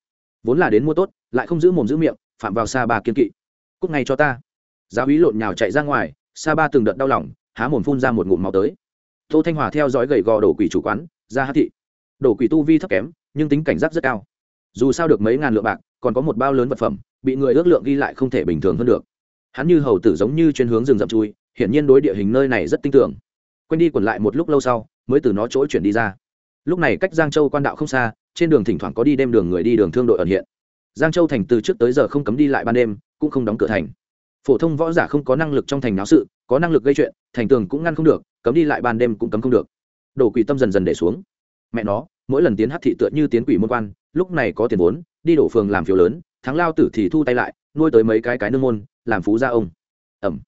A: Vốn là đến mua tốt, lại không giữ mồm giữ miệng, phạm vào sa ba kiên kỵ. Cúc ngay cho ta. Giáo hí lộn nhào chạy ra ngoài, sa ba từng đợt đau lòng, há mồm phun ra một ngụm máu tới. Tô thanh hòa theo dõi gầy gò đổ quỷ chủ quán, ra hát thị. Đổ quỷ tu vi thấp kém, nhưng tính cảnh giác rất cao. Dù sao được mấy ngàn lượng bạc, còn có một bao lớn vật phẩm, bị người ước lượng ghi lại không thể bình thường hơn được hắn như hầu tử giống như chuyên hướng rừng rậm chui, hiển nhiên đối địa hình nơi này rất tin tưởng. Quanh đi quẩn lại một lúc lâu sau, mới từ nó chỗ chuyển đi ra. Lúc này cách giang châu quan đạo không xa, trên đường thỉnh thoảng có đi đêm đường người đi đường thương đội ẩn hiện. Giang châu thành từ trước tới giờ không cấm đi lại ban đêm, cũng không đóng cửa thành. Phổ thông võ giả không có năng lực trong thành náo sự, có năng lực gây chuyện, thành tường cũng ngăn không được, cấm đi lại ban đêm cũng cấm không được. Đổ quỷ tâm dần dần để xuống. Mẹ nó, mỗi lần tiến hát thị tựa như tiến quỷ môn quan, lúc này có tiền vốn, đi đổ phường làm phiếu lớn, thắng lao tử thì thu tay lại nuôi tới mấy cái cái nương môn, làm phú gia ông. Ẩm.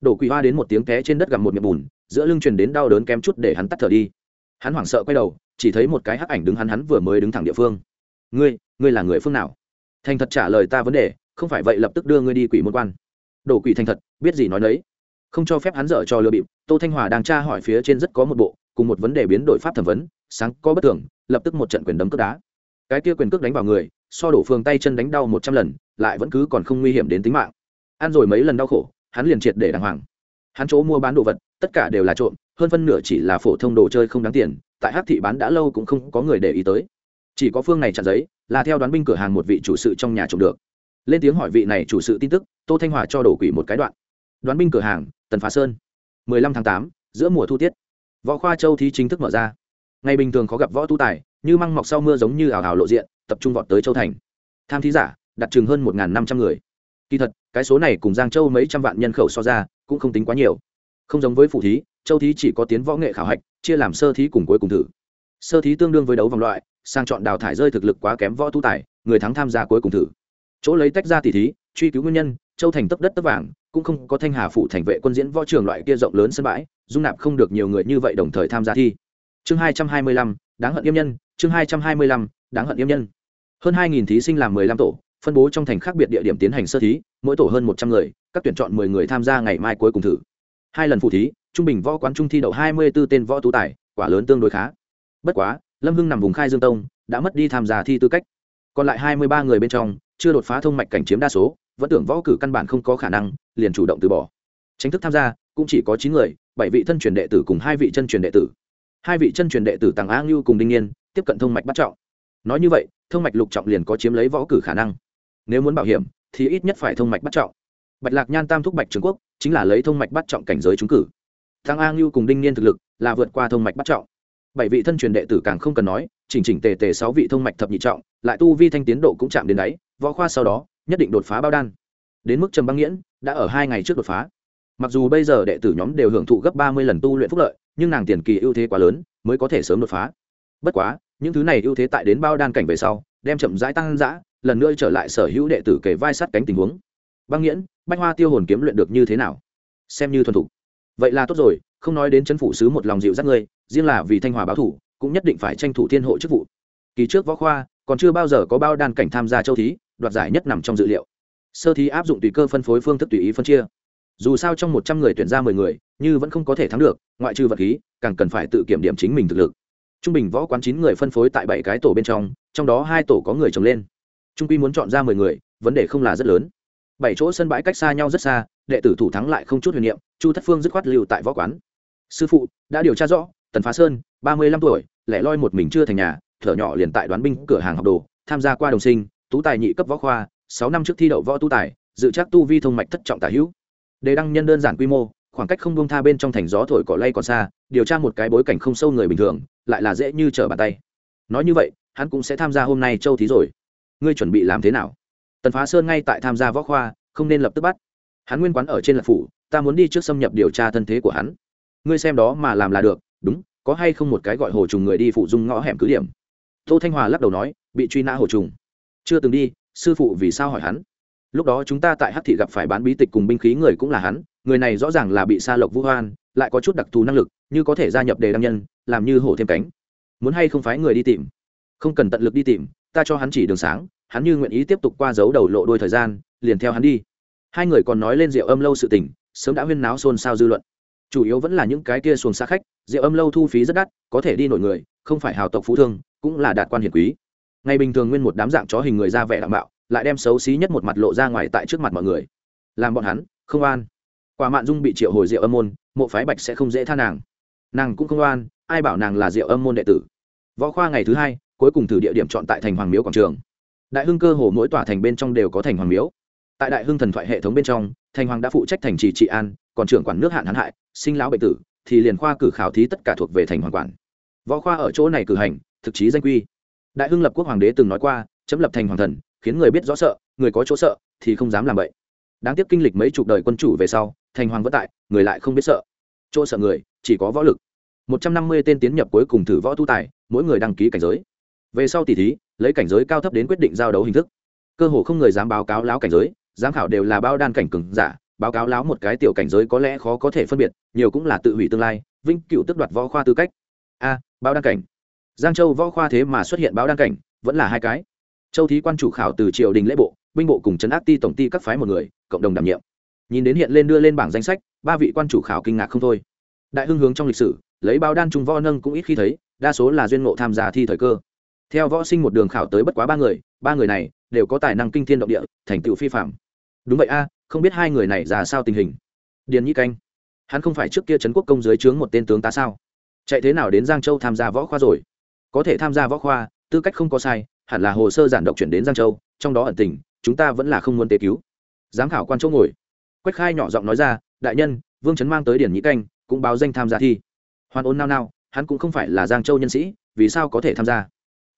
A: Đổ quỷ hoa đến một tiếng té trên đất gặm một miệng bùn, giữa lưng truyền đến đau đớn kém chút để hắn tắt thở đi. Hắn hoảng sợ quay đầu, chỉ thấy một cái hắc ảnh đứng hắn hắn vừa mới đứng thẳng địa phương. Ngươi ngươi là người phương nào? Thành thật trả lời ta vấn đề, không phải vậy lập tức đưa ngươi đi quỷ môn quan. Đổ quỷ thành thật, biết gì nói đấy không cho phép hắn dở cho lừa bịp, tô thanh hòa đang tra hỏi phía trên rất có một bộ, cùng một vấn đề biến đổi pháp thẩm vấn, sáng có bất tưởng lập tức một trận quyền đấm cướp đá. Cái kia quyền cước đánh vào người, so đổ phương tay chân đánh đau một trăm lần lại vẫn cứ còn không nguy hiểm đến tính mạng. Ăn rồi mấy lần đau khổ hắn liền triệt để đàng hoàng. Hắn chỗ mua bán đồ vật tất cả đều là trộm hơn phân nửa chỉ là phổ thông đồ chơi không đáng tiền tại hắc thị bán đã lâu cũng không có người để ý tới. Chỉ có phương này chặn giấy là theo đoán binh cửa hàng một vị chủ sự trong nhà trộm được. Lên tiếng hỏi vị này chủ sự tin tức tô thanh hòa cho đổ quỷ một cái đoạn. Đoán binh cửa hàng tần phá sơn. 15 tháng 8, giữa mùa thu tiết. Võ khoa châu thí chính thức mở ra. Ngày bình thường khó gặp võ tu tài như măng mọc sau mưa giống như ảo ảo lộ diện tập trung vọt tới châu thành. Tham thí giả đặt chừng hơn một năm trăm người. Kỳ thật, cái số này cùng giang châu mấy trăm vạn nhân khẩu so ra, cũng không tính quá nhiều. Không giống với phụ thí, châu thí chỉ có tiến võ nghệ khảo hạch, chia làm sơ thí cùng cuối cùng thử. Sơ thí tương đương với đấu vòng loại, sang chọn đào thải rơi thực lực quá kém võ tu tài, người thắng tham gia cuối cùng thử. Chỗ lấy tách ra tỷ thí, truy cứu nguyên nhân, châu thành tấp đất tấp vàng, cũng không có thanh hà phụ thành vệ quân diễn võ trường loại kia rộng lớn sân bãi, dung nạp không được nhiều người như vậy đồng thời tham gia thi. Chương hai trăm hai mươi lăm, đáng hận yêm nhân, chương hai trăm hai mươi lăm, đáng hận yêm nhân. Hơn hai nghìn thí sinh làm mười lăm tổ phân bố trong thành khác biệt địa điểm tiến hành sơ thí, mỗi tổ hơn một trăm người, các tuyển chọn mười người tham gia ngày mai cuối cùng thử. Hai lần phụ thí, trung bình võ quán trung thi đậu hai mươi b ố tên võ tú tài, quả lớn tương đối khá. Bất quá, lâm hưng nằm vùng khai dương tông, đã mất đi tham gia thi tư cách. Còn lại hai mươi ba người bên trong, chưa đột phá thông mạch cảnh chiếm đa số, vẫn tưởng võ cử căn bản không có khả năng, liền chủ động từ bỏ. Chính thức tham gia, cũng chỉ có chín người, bảy vị thân truyền đệ tử cùng hai vị chân truyền đệ tử. Hai vị chân truyền đệ tử tàng a ngưu cùng đinh nghiên tiếp cận thông mạch bắt trọng. Nói như vậy, thông mạch lục trọng liền có chiếm lấy võ cử khả năng nếu muốn bảo hiểm, thì ít nhất phải thông mạch bắt trọng. Bạch lạc nhan tam thúc bạch trường quốc chính là lấy thông mạch bắt trọng cảnh giới trúng cử. Thăng a ngưu cùng đinh niên thực lực là vượt qua thông mạch bắt trọng. Bảy vị thân truyền đệ tử càng không cần nói, chỉnh chỉnh tề tề sáu vị thông mạch thập nhị trọng, lại tu vi thanh tiến độ cũng chạm đến đáy, võ khoa sau đó, nhất định đột phá bao đan. Đến mức trầm băng nghiễn đã ở hai ngày trước đột phá. Mặc dù bây giờ đệ tử nhóm đều hưởng thụ gấp ba mươi lần tu luyện phúc lợi, nhưng nàng tiền kỳ ưu thế quá lớn mới có thể sớm đột phá. Bất quá, những thứ này ưu thế tại đến bao đan cảnh về sau, đem chậm rãi tăng dã lần nữa trở lại sở hữu đệ tử kể vai sát cánh tình huống. Băng nghiễn, bách hoa tiêu hồn kiếm luyện được như thế nào? Xem như thuần thục. Vậy là tốt rồi, không nói đến chân phủ sứ một lòng dịu dắt ngươi, riêng là vì thanh hòa báo thủ, cũng nhất định phải tranh thủ thiên hộ chức vụ. Kỳ trước võ khoa, còn chưa bao giờ có bao đan cảnh tham gia châu thí, đoạt giải nhất nằm trong dự liệu. Sơ thí áp dụng tùy cơ phân phối phương thức tùy ý phân chia. Dù sao trong một trăm người tuyển ra mười người, như vẫn không có thể thắng được, ngoại trừ vật khí, càng cần phải tự kiểm điểm chính mình thực lực. Trung bình võ quán chín người phân phối tại bảy cái tổ bên trong trong đó hai tổ có người trồng lên trung quy muốn chọn ra mười người, vấn đề không là rất lớn. Bảy chỗ sân bãi cách xa nhau rất xa, đệ tử thủ thắng lại không chút huyền niệm, chu thất phương dứt khoát lưu tại võ quán. Sư phụ, đã điều tra rõ, tần phá sơn, ba mươi lăm tuổi, lẻ loi một mình chưa thành nhà, thở nhỏ liền tại đoán binh cửa hàng học đồ, tham gia qua đồng sinh, tú tài nhị cấp võ khoa, sáu năm trước thi đậu võ tu tài, dự chắc tu vi thông mạch thất trọng tả hữu. Đề đăng nhân đơn giản quy mô, khoảng cách không buông tha bên trong thành gió thổi cỏ lay còn xa, điều tra một cái bối cảnh không sâu người bình thường, lại là dễ như trở bàn tay. Nói như vậy, hắn cũng sẽ tham gia hôm nay châu thí rồi ngươi chuẩn bị làm thế nào? Tần phá sơn ngay tại tham gia võ khoa, không nên lập tức bắt. Hắn nguyên quán ở trên lạc phủ, ta muốn đi trước xâm nhập điều tra thân thế của hắn. Ngươi xem đó mà làm là được, đúng, có hay không một cái gọi hồ trùng người đi phụ dung ngõ hẻm cứ điểm? Tô thanh hòa lắc đầu nói, bị truy nã hồ trùng. Chưa từng đi, sư phụ vì sao hỏi hắn? Lúc đó chúng ta tại hắc thị gặp phải bán bí tịch cùng binh khí người cũng là hắn, người này rõ ràng là bị sa lộc vũ hoan, lại có chút đặc thù năng lực, như có thể gia nhập đề đăng nhân, làm như hổ thêm cánh. Muốn hay không phái người đi tìm? Không cần tận lực đi tìm ta cho hắn chỉ đường sáng, hắn như nguyện ý tiếp tục qua dấu đầu lộ đôi thời gian, liền theo hắn đi. Hai người còn nói lên rượu âm lâu sự tình, sớm đã huyên náo xôn xao dư luận. Chủ yếu vẫn là những cái kia xuồng xa khách rượu âm lâu thu phí rất đắt, có thể đi nổi người, không phải hào tộc phú thương, cũng là đạt quan hiển quý. Ngày bình thường nguyên một đám dạng chó hình người ra vẻ đảm bảo lại đem xấu xí nhất một mặt lộ ra ngoài tại trước mặt mọi người. Làm bọn hắn, không an quả mạn dung bị triệu hồi rượu âm môn, mộ phái bạch sẽ không dễ tha nàng. Nàng cũng không an ai bảo nàng là rượu âm môn đệ tử. Võ khoa ngày thứ hai cuối cùng thử địa điểm chọn tại thành hoàng miếu quảng trường. Đại hưng cơ hồ mỗi tòa thành bên trong đều có thành hoàng miếu. Tại đại hưng thần thoại hệ thống bên trong, thành hoàng đã phụ trách thành trì trị an, còn trưởng quản nước hạn hãn hại, sinh lão bệnh tử, thì liền khoa cử khảo thí tất cả thuộc về thành hoàng quản. Võ khoa ở chỗ này cử hành, thực chí danh quy. Đại hưng lập quốc hoàng đế từng nói qua, chấm lập thành hoàng thần, khiến người biết rõ sợ, người có chỗ sợ, thì không dám làm vậy đáng tiếc kinh lịch mấy chục đời quân chủ về sau, thành hoàng vất tại, người lại không biết sợ. Chỗ sợ người, chỉ có võ lực. Một trăm năm mươi tên tiến nhập cuối cùng thử võ tu tài, mỗi người đăng ký cảnh giới về sau tỷ thí lấy cảnh giới cao thấp đến quyết định giao đấu hình thức. Cơ hồ không người dám báo cáo láo cảnh giới giám khảo đều là bao đan cảnh cừng giả báo cáo láo một cái tiểu cảnh giới có lẽ khó có thể phân biệt nhiều cũng là tự hủy tương lai vinh cựu tức đoạt võ khoa tư cách. A à, báo đan cảnh. Giang châu võ khoa thế mà xuất hiện báo đan cảnh vẫn là hai cái. Châu thí quan chủ khảo từ triều đình lễ bộ binh bộ cùng trấn áp ti tổng ty các phái một người cộng đồng đảm nhiệm. Nhìn đến hiện lên đưa lên bảng danh sách ba vị quan chủ khảo kinh ngạc không thôi. Đại hưng hướng trong lịch sử lấy bao đan trung võ nâng cũng ít khi thấy đa số là duyên ngộ tham gia thi thời cơ theo võ sinh một đường khảo tới bất quá ba người ba người này đều có tài năng kinh thiên động địa, thành tựu phi phạm đúng vậy a, không biết hai người này ra sao tình hình. Điền nhĩ canh, hắn không phải trước kia trấn quốc công dưới trướng một tên tướng tá sao? Chạy thế nào đến giang châu tham gia võ khoa rồi? Có thể tham gia võ khoa, tư cách không có sai, hẳn là hồ sơ giản độc chuyển đến giang châu, trong đó ẩn tình, chúng ta vẫn là không muốn tế cứu. Giám khảo quan chỗ ngồi. Quách khai nhỏ giọng nói ra, đại nhân, vương trấn mang tới điển nhĩ canh, cũng báo danh tham gia thi. Hoàn ôn nao nao, hắn cũng không phải là giang châu nhân sĩ, vì sao có thể tham gia?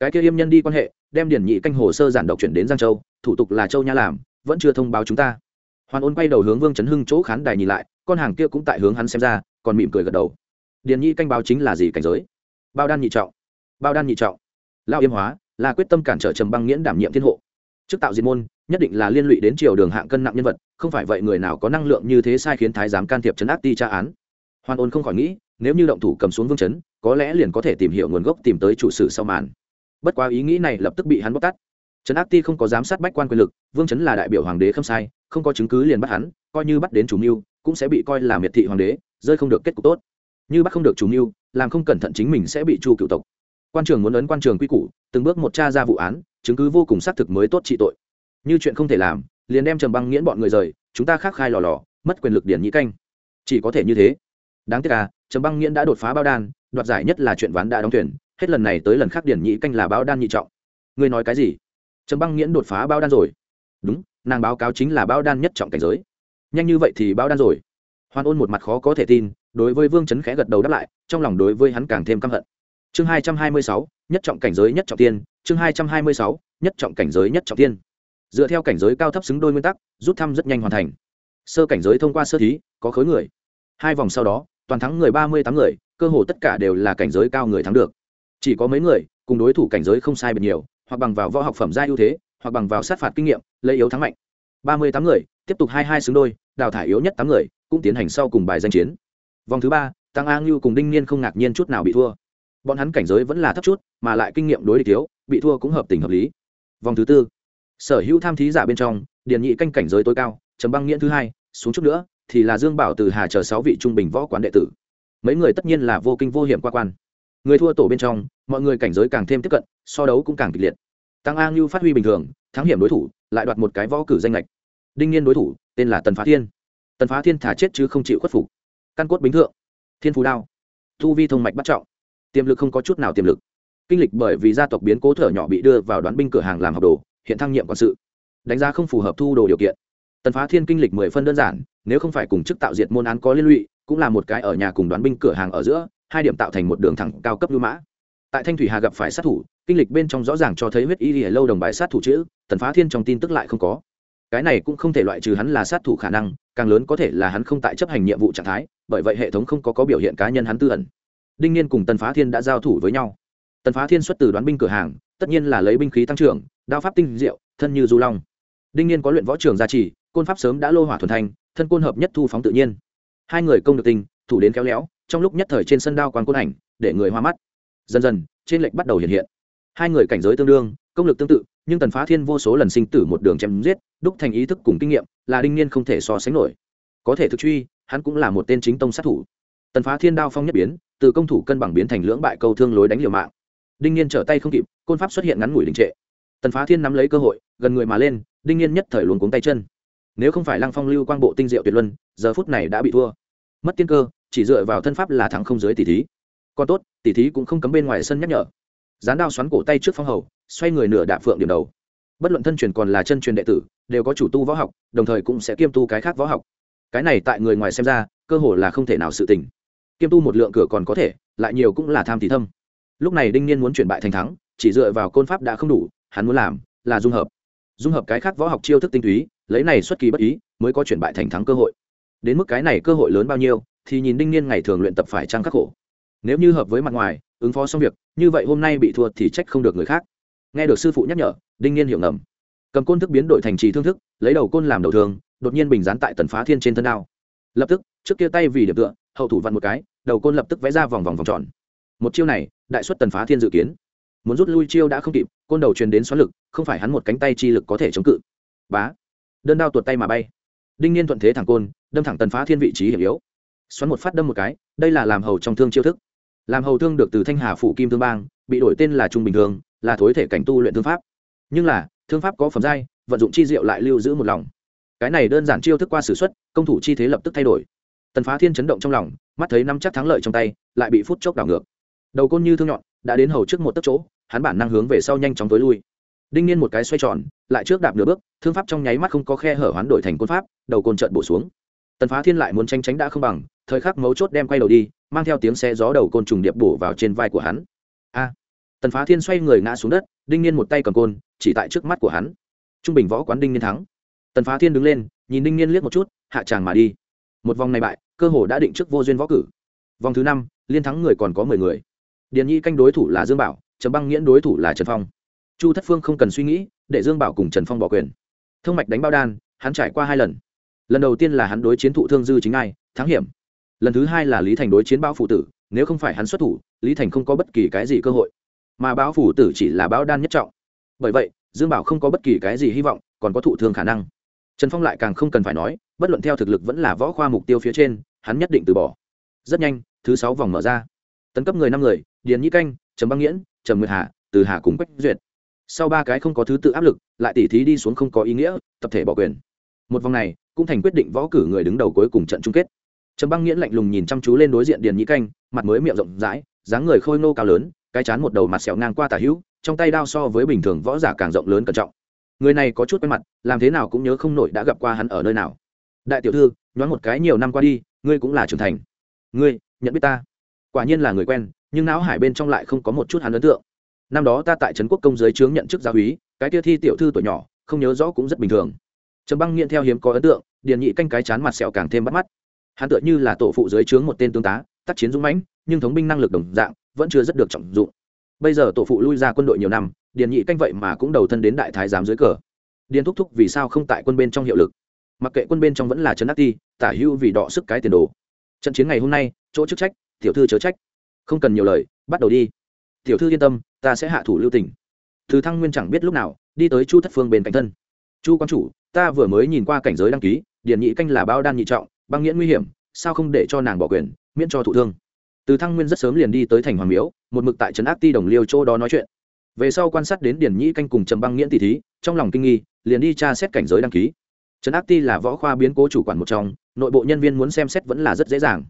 A: Cái kia yêm nhân đi quan hệ, đem điển nhị canh hồ sơ giản độc chuyển đến giang châu, thủ tục là châu nha làm, vẫn chưa thông báo chúng ta. Hoàn ôn quay đầu hướng vương trấn hưng chỗ khán đài nhìn lại, con hàng kia cũng tại hướng hắn xem ra, còn mỉm cười gật đầu. Điển nhị canh báo chính là gì cảnh giới? Bao đan nhị trọng. Bao đan nhị trọng. Lao yêm hóa, là quyết tâm cản trở trầm băng nghiễn đảm nhiệm thiên hộ. Trước tạo diệt môn, nhất định là liên lụy đến triều đường hạng cân nặng nhân vật, không phải vậy người nào có năng lượng như thế sai khiến thái giám can thiệp chấn áp ti tra án. Hoàn ôn không khỏi nghĩ, nếu như động thủ cầm xuống vương chấn, có lẽ liền có thể tìm hiểu nguồn gốc tìm tới chủ sử sau màn bất quá ý nghĩ này lập tức bị hắn bóc tắt trấn áp ti không có giám sát bách quan quyền lực, vương chấn là đại biểu hoàng đế không sai, không có chứng cứ liền bắt hắn, coi như bắt đến chủ mưu, cũng sẽ bị coi là miệt thị hoàng đế, rơi không được kết cục tốt. Như bắt không được chủ mưu, làm không cẩn thận chính mình sẽ bị chu cựu tộc. Quan trường muốn ấn quan trường quy củ, từng bước một cha ra vụ án, chứng cứ vô cùng xác thực mới tốt trị tội. Như chuyện không thể làm, liền đem trầm băng nghiễn bọn người rời, chúng ta khác khai lò lò, mất quyền lực điển nhĩ canh. Chỉ có thể như thế. Đáng tiếc à trầm băng nghiễn đã đột phá bao đan, đoạt giải nhất là chuyện ván đã đóng thuyền hết lần này tới lần khác điển nhĩ canh là bao đan nhị trọng. Ngươi nói cái gì? Trầm băng nghiễn đột phá bao đan rồi. Đúng, nàng báo cáo chính là bao đan nhất trọng cảnh giới. Nhanh như vậy thì bao đan rồi. Hoan ôn một mặt khó có thể tin, đối với vương chấn khẽ gật đầu đáp lại, trong lòng đối với hắn càng thêm căm hận. Chương hai trăm hai mươi sáu, nhất trọng cảnh giới nhất trọng tiên, chương hai trăm hai mươi sáu, nhất trọng cảnh giới nhất trọng tiên. Dựa theo cảnh giới cao thấp xứng đôi nguyên tắc, rút thăm rất nhanh hoàn thành. Sơ cảnh giới thông qua sơ thí, có khối người. Hai vòng sau đó, toàn thắng người ba mươi tám người, cơ hồ tất cả đều là cảnh giới cao người thắng được chỉ có mấy người, cùng đối thủ cảnh giới không sai biệt nhiều, hoặc bằng vào võ học phẩm gia ưu thế, hoặc bằng vào sát phạt kinh nghiệm, lấy yếu thắng mạnh. Ba mươi tám người, tiếp tục hai hai xứng đôi, đào thải yếu nhất tám người, cũng tiến hành sau cùng bài danh chiến. Vòng thứ ba, tăng a ngưu cùng đinh niên không ngạc nhiên chút nào bị thua. Bọn hắn cảnh giới vẫn là thấp chút, mà lại kinh nghiệm đối địch thiếu, bị thua cũng hợp tình hợp lý. Vòng thứ tư, sở hữu tham thí giả bên trong, điền nhị canh cảnh giới tối cao trầm băng nghĩa thứ hai, xuống chút nữa, thì là dương bảo từ hà chờ sáu vị trung bình võ quán đệ tử. Mấy người tất nhiên là vô kinh vô hiểm qua quan người thua tổ bên trong, mọi người cảnh giới càng thêm tiếp cận, so đấu cũng càng kịch liệt. Tăng a ngưu phát huy bình thường, thắng hiểm đối thủ, lại đoạt một cái võ cử danh lệch đinh nhiên đối thủ, tên là tần phá thiên. Tần phá thiên thả chết chứ không chịu khuất phục. Căn cốt bính thượng. Thiên phú đao. Thu vi thông mạch bắt trọng. Tiềm lực không có chút nào tiềm lực. Kinh lịch bởi vì gia tộc biến cố thở nhỏ bị đưa vào đoán binh cửa hàng làm học đồ, hiện thăng nhiệm quản sự. Đánh giá không phù hợp thu đồ điều kiện. Tần phá thiên kinh lịch mười phân đơn giản, nếu không phải cùng chức tạo diệt môn án có liên lụy, cũng là một cái ở nhà cùng đoán binh cửa hàng ở giữa hai điểm tạo thành một đường thẳng cao cấp lưu mã. Tại thanh thủy hà gặp phải sát thủ, kinh lịch bên trong rõ ràng cho thấy huyết y lìa lâu đồng bài sát thủ chữ, tần phá thiên trong tin tức lại không có. Cái này cũng không thể loại trừ hắn là sát thủ khả năng, càng lớn có thể là hắn không tại chấp hành nhiệm vụ trạng thái, bởi vậy hệ thống không có có biểu hiện cá nhân hắn tư ẩn. Đinh niên cùng tần phá thiên đã giao thủ với nhau. Tần phá thiên xuất từ đoán binh cửa hàng, tất nhiên là lấy binh khí tăng trưởng, đao pháp tinh diệu, thân như du long. Đinh niên có luyện võ trường gia trì, côn pháp sớm đã lô hỏa thuần thành, thân côn hợp nhất thu phóng tự nhiên. Hai người công được tình, thủ đến khéo léo trong lúc nhất thời trên sân đao quang côn ảnh, để người hoa mắt. Dần dần, trên lệnh bắt đầu hiện hiện. Hai người cảnh giới tương đương, công lực tương tự, nhưng tần phá thiên vô số lần sinh tử một đường chém giết, đúc thành ý thức cùng kinh nghiệm, là đinh niên không thể so sánh nổi. Có thể thực truy, hắn cũng là một tên chính tông sát thủ. Tần phá thiên đao phong nhất biến, từ công thủ cân bằng biến thành lưỡng bại câu thương lối đánh liều mạng. Đinh niên trở tay không kịp, côn pháp xuất hiện ngắn ngủi đình trệ. Tần phá thiên nắm lấy cơ hội, gần người mà lên, đinh niên nhất thời luồn cuống tay chân. Nếu không phải lăng phong lưu quang bộ tinh diệu tuyệt luân, giờ phút này đã bị thua. Mất tiên cơ chỉ dựa vào thân pháp là thắng không dưới tỷ thí. Còn tốt, tỷ thí cũng không cấm bên ngoài sân nhắc nhở. Dán đao xoắn cổ tay trước phong hầu, xoay người nửa đạp phượng điểm đầu. Bất luận thân truyền còn là chân truyền đệ tử, đều có chủ tu võ học, đồng thời cũng sẽ kiêm tu cái khác võ học. Cái này tại người ngoài xem ra, cơ hồ là không thể nào sự tình. Kiêm tu một lượng cửa còn có thể, lại nhiều cũng là tham thì thâm. Lúc này đinh niên muốn chuyển bại thành thắng, chỉ dựa vào côn pháp đã không đủ, hắn muốn làm là dung hợp. Dung hợp cái khác võ học chiêu thức tinh túy, lấy này xuất kỳ bất ý, mới có chuyển bại thành thắng cơ hội. Đến mức cái này cơ hội lớn bao nhiêu thì nhìn đinh niên ngày thường luyện tập phải trăng khắc khổ. Nếu như hợp với mặt ngoài, ứng phó xong việc, như vậy hôm nay bị thua thì trách không được người khác. Nghe được sư phụ nhắc nhở, đinh niên hiểu ngầm. Cầm côn thức biến đổi thành trì thương thức, lấy đầu côn làm đầu thường, đột nhiên bình dán tại tần phá thiên trên thân đao. Lập tức, trước kia tay vì điểm tựa, hậu thủ vặn một cái, đầu côn lập tức vẽ ra vòng vòng vòng tròn. Một chiêu này, đại xuất tần phá thiên dự kiến. Muốn rút lui chiêu đã không kịp, côn đầu truyền đến xoắn lực, không phải hắn một cánh tay chi lực có thể chống cự. Bá. Đơn đao tuột tay mà bay. Đinh niên thuận thế thẳng côn, đâm thẳng tần phá thiên vị trí hiểm yếu xoắn một phát đâm một cái, đây là làm hầu trong thương chiêu thức. Làm hầu thương được từ thanh hà phủ kim thương bang, bị đổi tên là trung bình thường là thối thể cảnh tu luyện thương pháp. Nhưng là, thương pháp có phẩm giai, vận dụng chi diệu lại lưu giữ một lòng. Cái này đơn giản chiêu thức qua s ử x u ấ t công thủ chi thế lập tức thay đổi. Tần phá thiên chấn động trong lòng, mắt thấy năm chắc thắng lợi trong tay, lại bị phút chốc đảo ngược. Đầu côn như thương nhọn, đã đến hầu trước một tấc chỗ, hắn bản năng hướng về sau nhanh chóng tối lui. Đinh nhiên một cái xoay tròn, lại trước đạp nửa bước, thương pháp trong nháy mắt không có khe hở hoán đổi thành côn pháp, đầu côn trợn bổ xuống. Tần phá thiên lại muốn tranh tránh đã không bằng thời khắc mấu chốt đem quay đầu đi, mang theo tiếng xe gió đầu côn trùng điệp bổ vào trên vai của hắn. A! Tần phá thiên xoay người ngã xuống đất, đinh niên một tay cầm côn, chỉ tại trước mắt của hắn. Trung bình võ quán đinh niên thắng. Tần phá thiên đứng lên, nhìn đinh niên liếc một chút, hạ tràng mà đi. Một vòng này bại, cơ hồ đã định trước vô duyên võ cử. Vòng thứ năm, liên thắng người còn có mười người. Điền nhi canh đối thủ là dương bảo, trần băng nghiễn đối thủ là trần phong. Chu thất phương không cần suy nghĩ, để dương bảo cùng trần phong bỏ quyền. Thông mạch đánh bao đan, hắn trải qua hai lần. Lần đầu tiên là hắn đối chiến thụ thương dư chính ai, thắng hiểm lần thứ hai là lý thành đối chiến bao phụ tử, nếu không phải hắn xuất thủ, lý thành không có bất kỳ cái gì cơ hội. Mà báo phủ tử chỉ là báo đan nhất trọng. Bởi vậy, dương bảo không có bất kỳ cái gì hy vọng, còn có thụ thương khả năng. Trần phong lại càng không cần phải nói, bất luận theo thực lực vẫn là võ khoa mục tiêu phía trên, hắn nhất định từ bỏ. Rất nhanh, thứ sáu vòng mở ra. Tấn cấp người năm người, điền nhĩ canh, trầm băng nghiễn, trầm nguyệt hà, từ hà cùng quách duyệt. Sau ba cái không có thứ tự áp lực, lại tỉ thí đi xuống không có ý nghĩa, tập thể bỏ quyền. Một vòng này, cũng thành quyết định võ cử người đứng đầu cuối cùng trận chung kết trầm băng nghiễn lạnh lùng nhìn chăm chú lên đối diện điền nhĩ canh, mặt mới miệng rộng rãi, dáng người khôi nô cao lớn, cái chán một đầu mặt sẹo ngang qua tả hữu, trong tay đao so với bình thường võ giả càng rộng lớn cẩn trọng. Người này có chút quen mặt, làm thế nào cũng nhớ không nổi đã gặp qua hắn ở nơi nào. Đại tiểu thư, nhoáng một cái nhiều năm qua đi, ngươi cũng là trưởng thành. Ngươi, nhận biết ta. Quả nhiên là người quen, nhưng não hải bên trong lại không có một chút hắn ấn tượng. Năm đó ta tại trấn quốc công giới chướng nhận chức gia úy, cái kia thi tiểu thư tuổi nhỏ, không nhớ rõ cũng rất bình thường. Trầm băng nghiện theo hiếm có ấn tượng, điền nhị canh cái chán mặt sẹo càng thêm bắt mắt hắn tựa như là tổ phụ dưới trướng một tên tướng tá, tác chiến dũng mãnh, nhưng thống binh năng lực đồng dạng, vẫn chưa rất được trọng dụng. Bây giờ tổ phụ lui ra quân đội nhiều năm, điền nhị canh vậy mà cũng đầu thân đến đại thái giám dưới cờ. Điền thúc thúc vì sao không tại quân bên trong hiệu lực? Mặc kệ quân bên trong vẫn là trấn ác ti, tả hưu vì đọ sức cái tiền đồ. Trận chiến ngày hôm nay, chỗ chức trách, tiểu thư chớ trách. Không cần nhiều lời, bắt đầu đi. Tiểu thư yên tâm, ta sẽ hạ thủ lưu tình. Thứ thăng nguyên chẳng biết lúc nào, đi tới chu thất phương bên cạnh thân. Chu quan chủ, ta vừa mới nhìn qua cảnh giới đăng ký, điền nhị canh là bao đan nhị trọng băng nghiễn nguy hiểm, sao không để cho nàng bỏ quyền, miễn cho thụ thương? Từ thăng nguyên rất sớm liền đi tới thành hoàng miếu, một mực tại trấn ác ti đồng liêu chỗ đó nói chuyện. Về sau quan sát đến điển nhĩ canh cùng trầm băng nghiễn tỷ thí, trong lòng kinh nghi, liền đi tra xét cảnh giới đăng ký. Trấn ác ti là võ khoa biến cố chủ quản một trong, nội bộ nhân viên muốn xem xét vẫn là rất dễ dàng.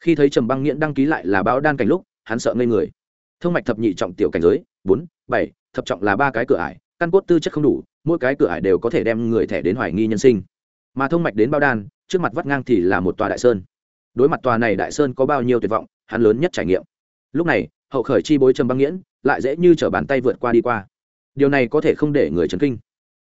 A: Khi thấy trầm băng nghiễn đăng ký lại là báo đan cảnh lúc, hắn sợ ngây người. Thương mạch thập nhị trọng tiểu cảnh giới, bốn, bảy, thập trọng là ba cái cửa ải, căn cốt tư chất không đủ, mỗi cái cửa ải đều có thể đem người thẻ đến hoài nghi nhân sinh. Mà thông mạch đến bao đan trước mặt vắt ngang thì là một tòa đại sơn. Đối mặt tòa này đại sơn có bao nhiêu tuyệt vọng, hắn lớn nhất trải nghiệm. Lúc này, hậu khởi chi bối trầm băng nghiễn, lại dễ như t r ở bàn tay vượt qua đi qua. Điều này có thể không để người chấn kinh.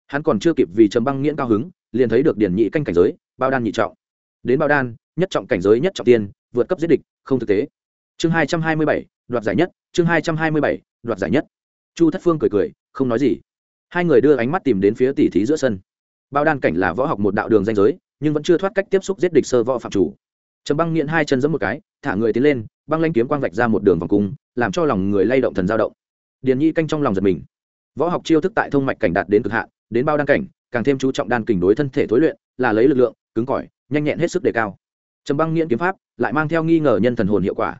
A: Hắn còn chưa kịp vì trầm băng nghiễn cao hứng, liền thấy được điển nhị canh cảnh giới, bao đan nhị trọng. Đến bao đan, nhất trọng cảnh giới, nhất trọng tiên, vượt cấp giết địch, không thực tế. Chương hai trăm hai mươi bảy, đoạt giải nhất, chương hai trăm hai mươi bảy, đoạt giải nhất. Chu thất phương cười cười, không nói gì. Hai người đưa ánh mắt tìm đến phía tỉ thí giữa sân. Bao đan cảnh là võ học một đạo đường danh giới nhưng vẫn chưa thoát cách tiếp xúc giết địch sơ võ phạm chủ. Trầm băng nghiện hai chân giẫm một cái, thả người tiến lên, băng lanh kiếm quang vạch ra một đường vòng cung, làm cho lòng người lay động thần dao động. Điền nhi canh trong lòng giật mình. Võ học chiêu thức tại thông mạch cảnh đạt đến cực hạn, đến bao đan cảnh, càng thêm chú trọng đan kình đối thân thể thối luyện, là lấy lực lượng, cứng cỏi, nhanh nhẹn hết sức đề cao. Trầm băng nghiện kiếm pháp, lại mang theo nghi ngờ nhân thần hồn hiệu quả.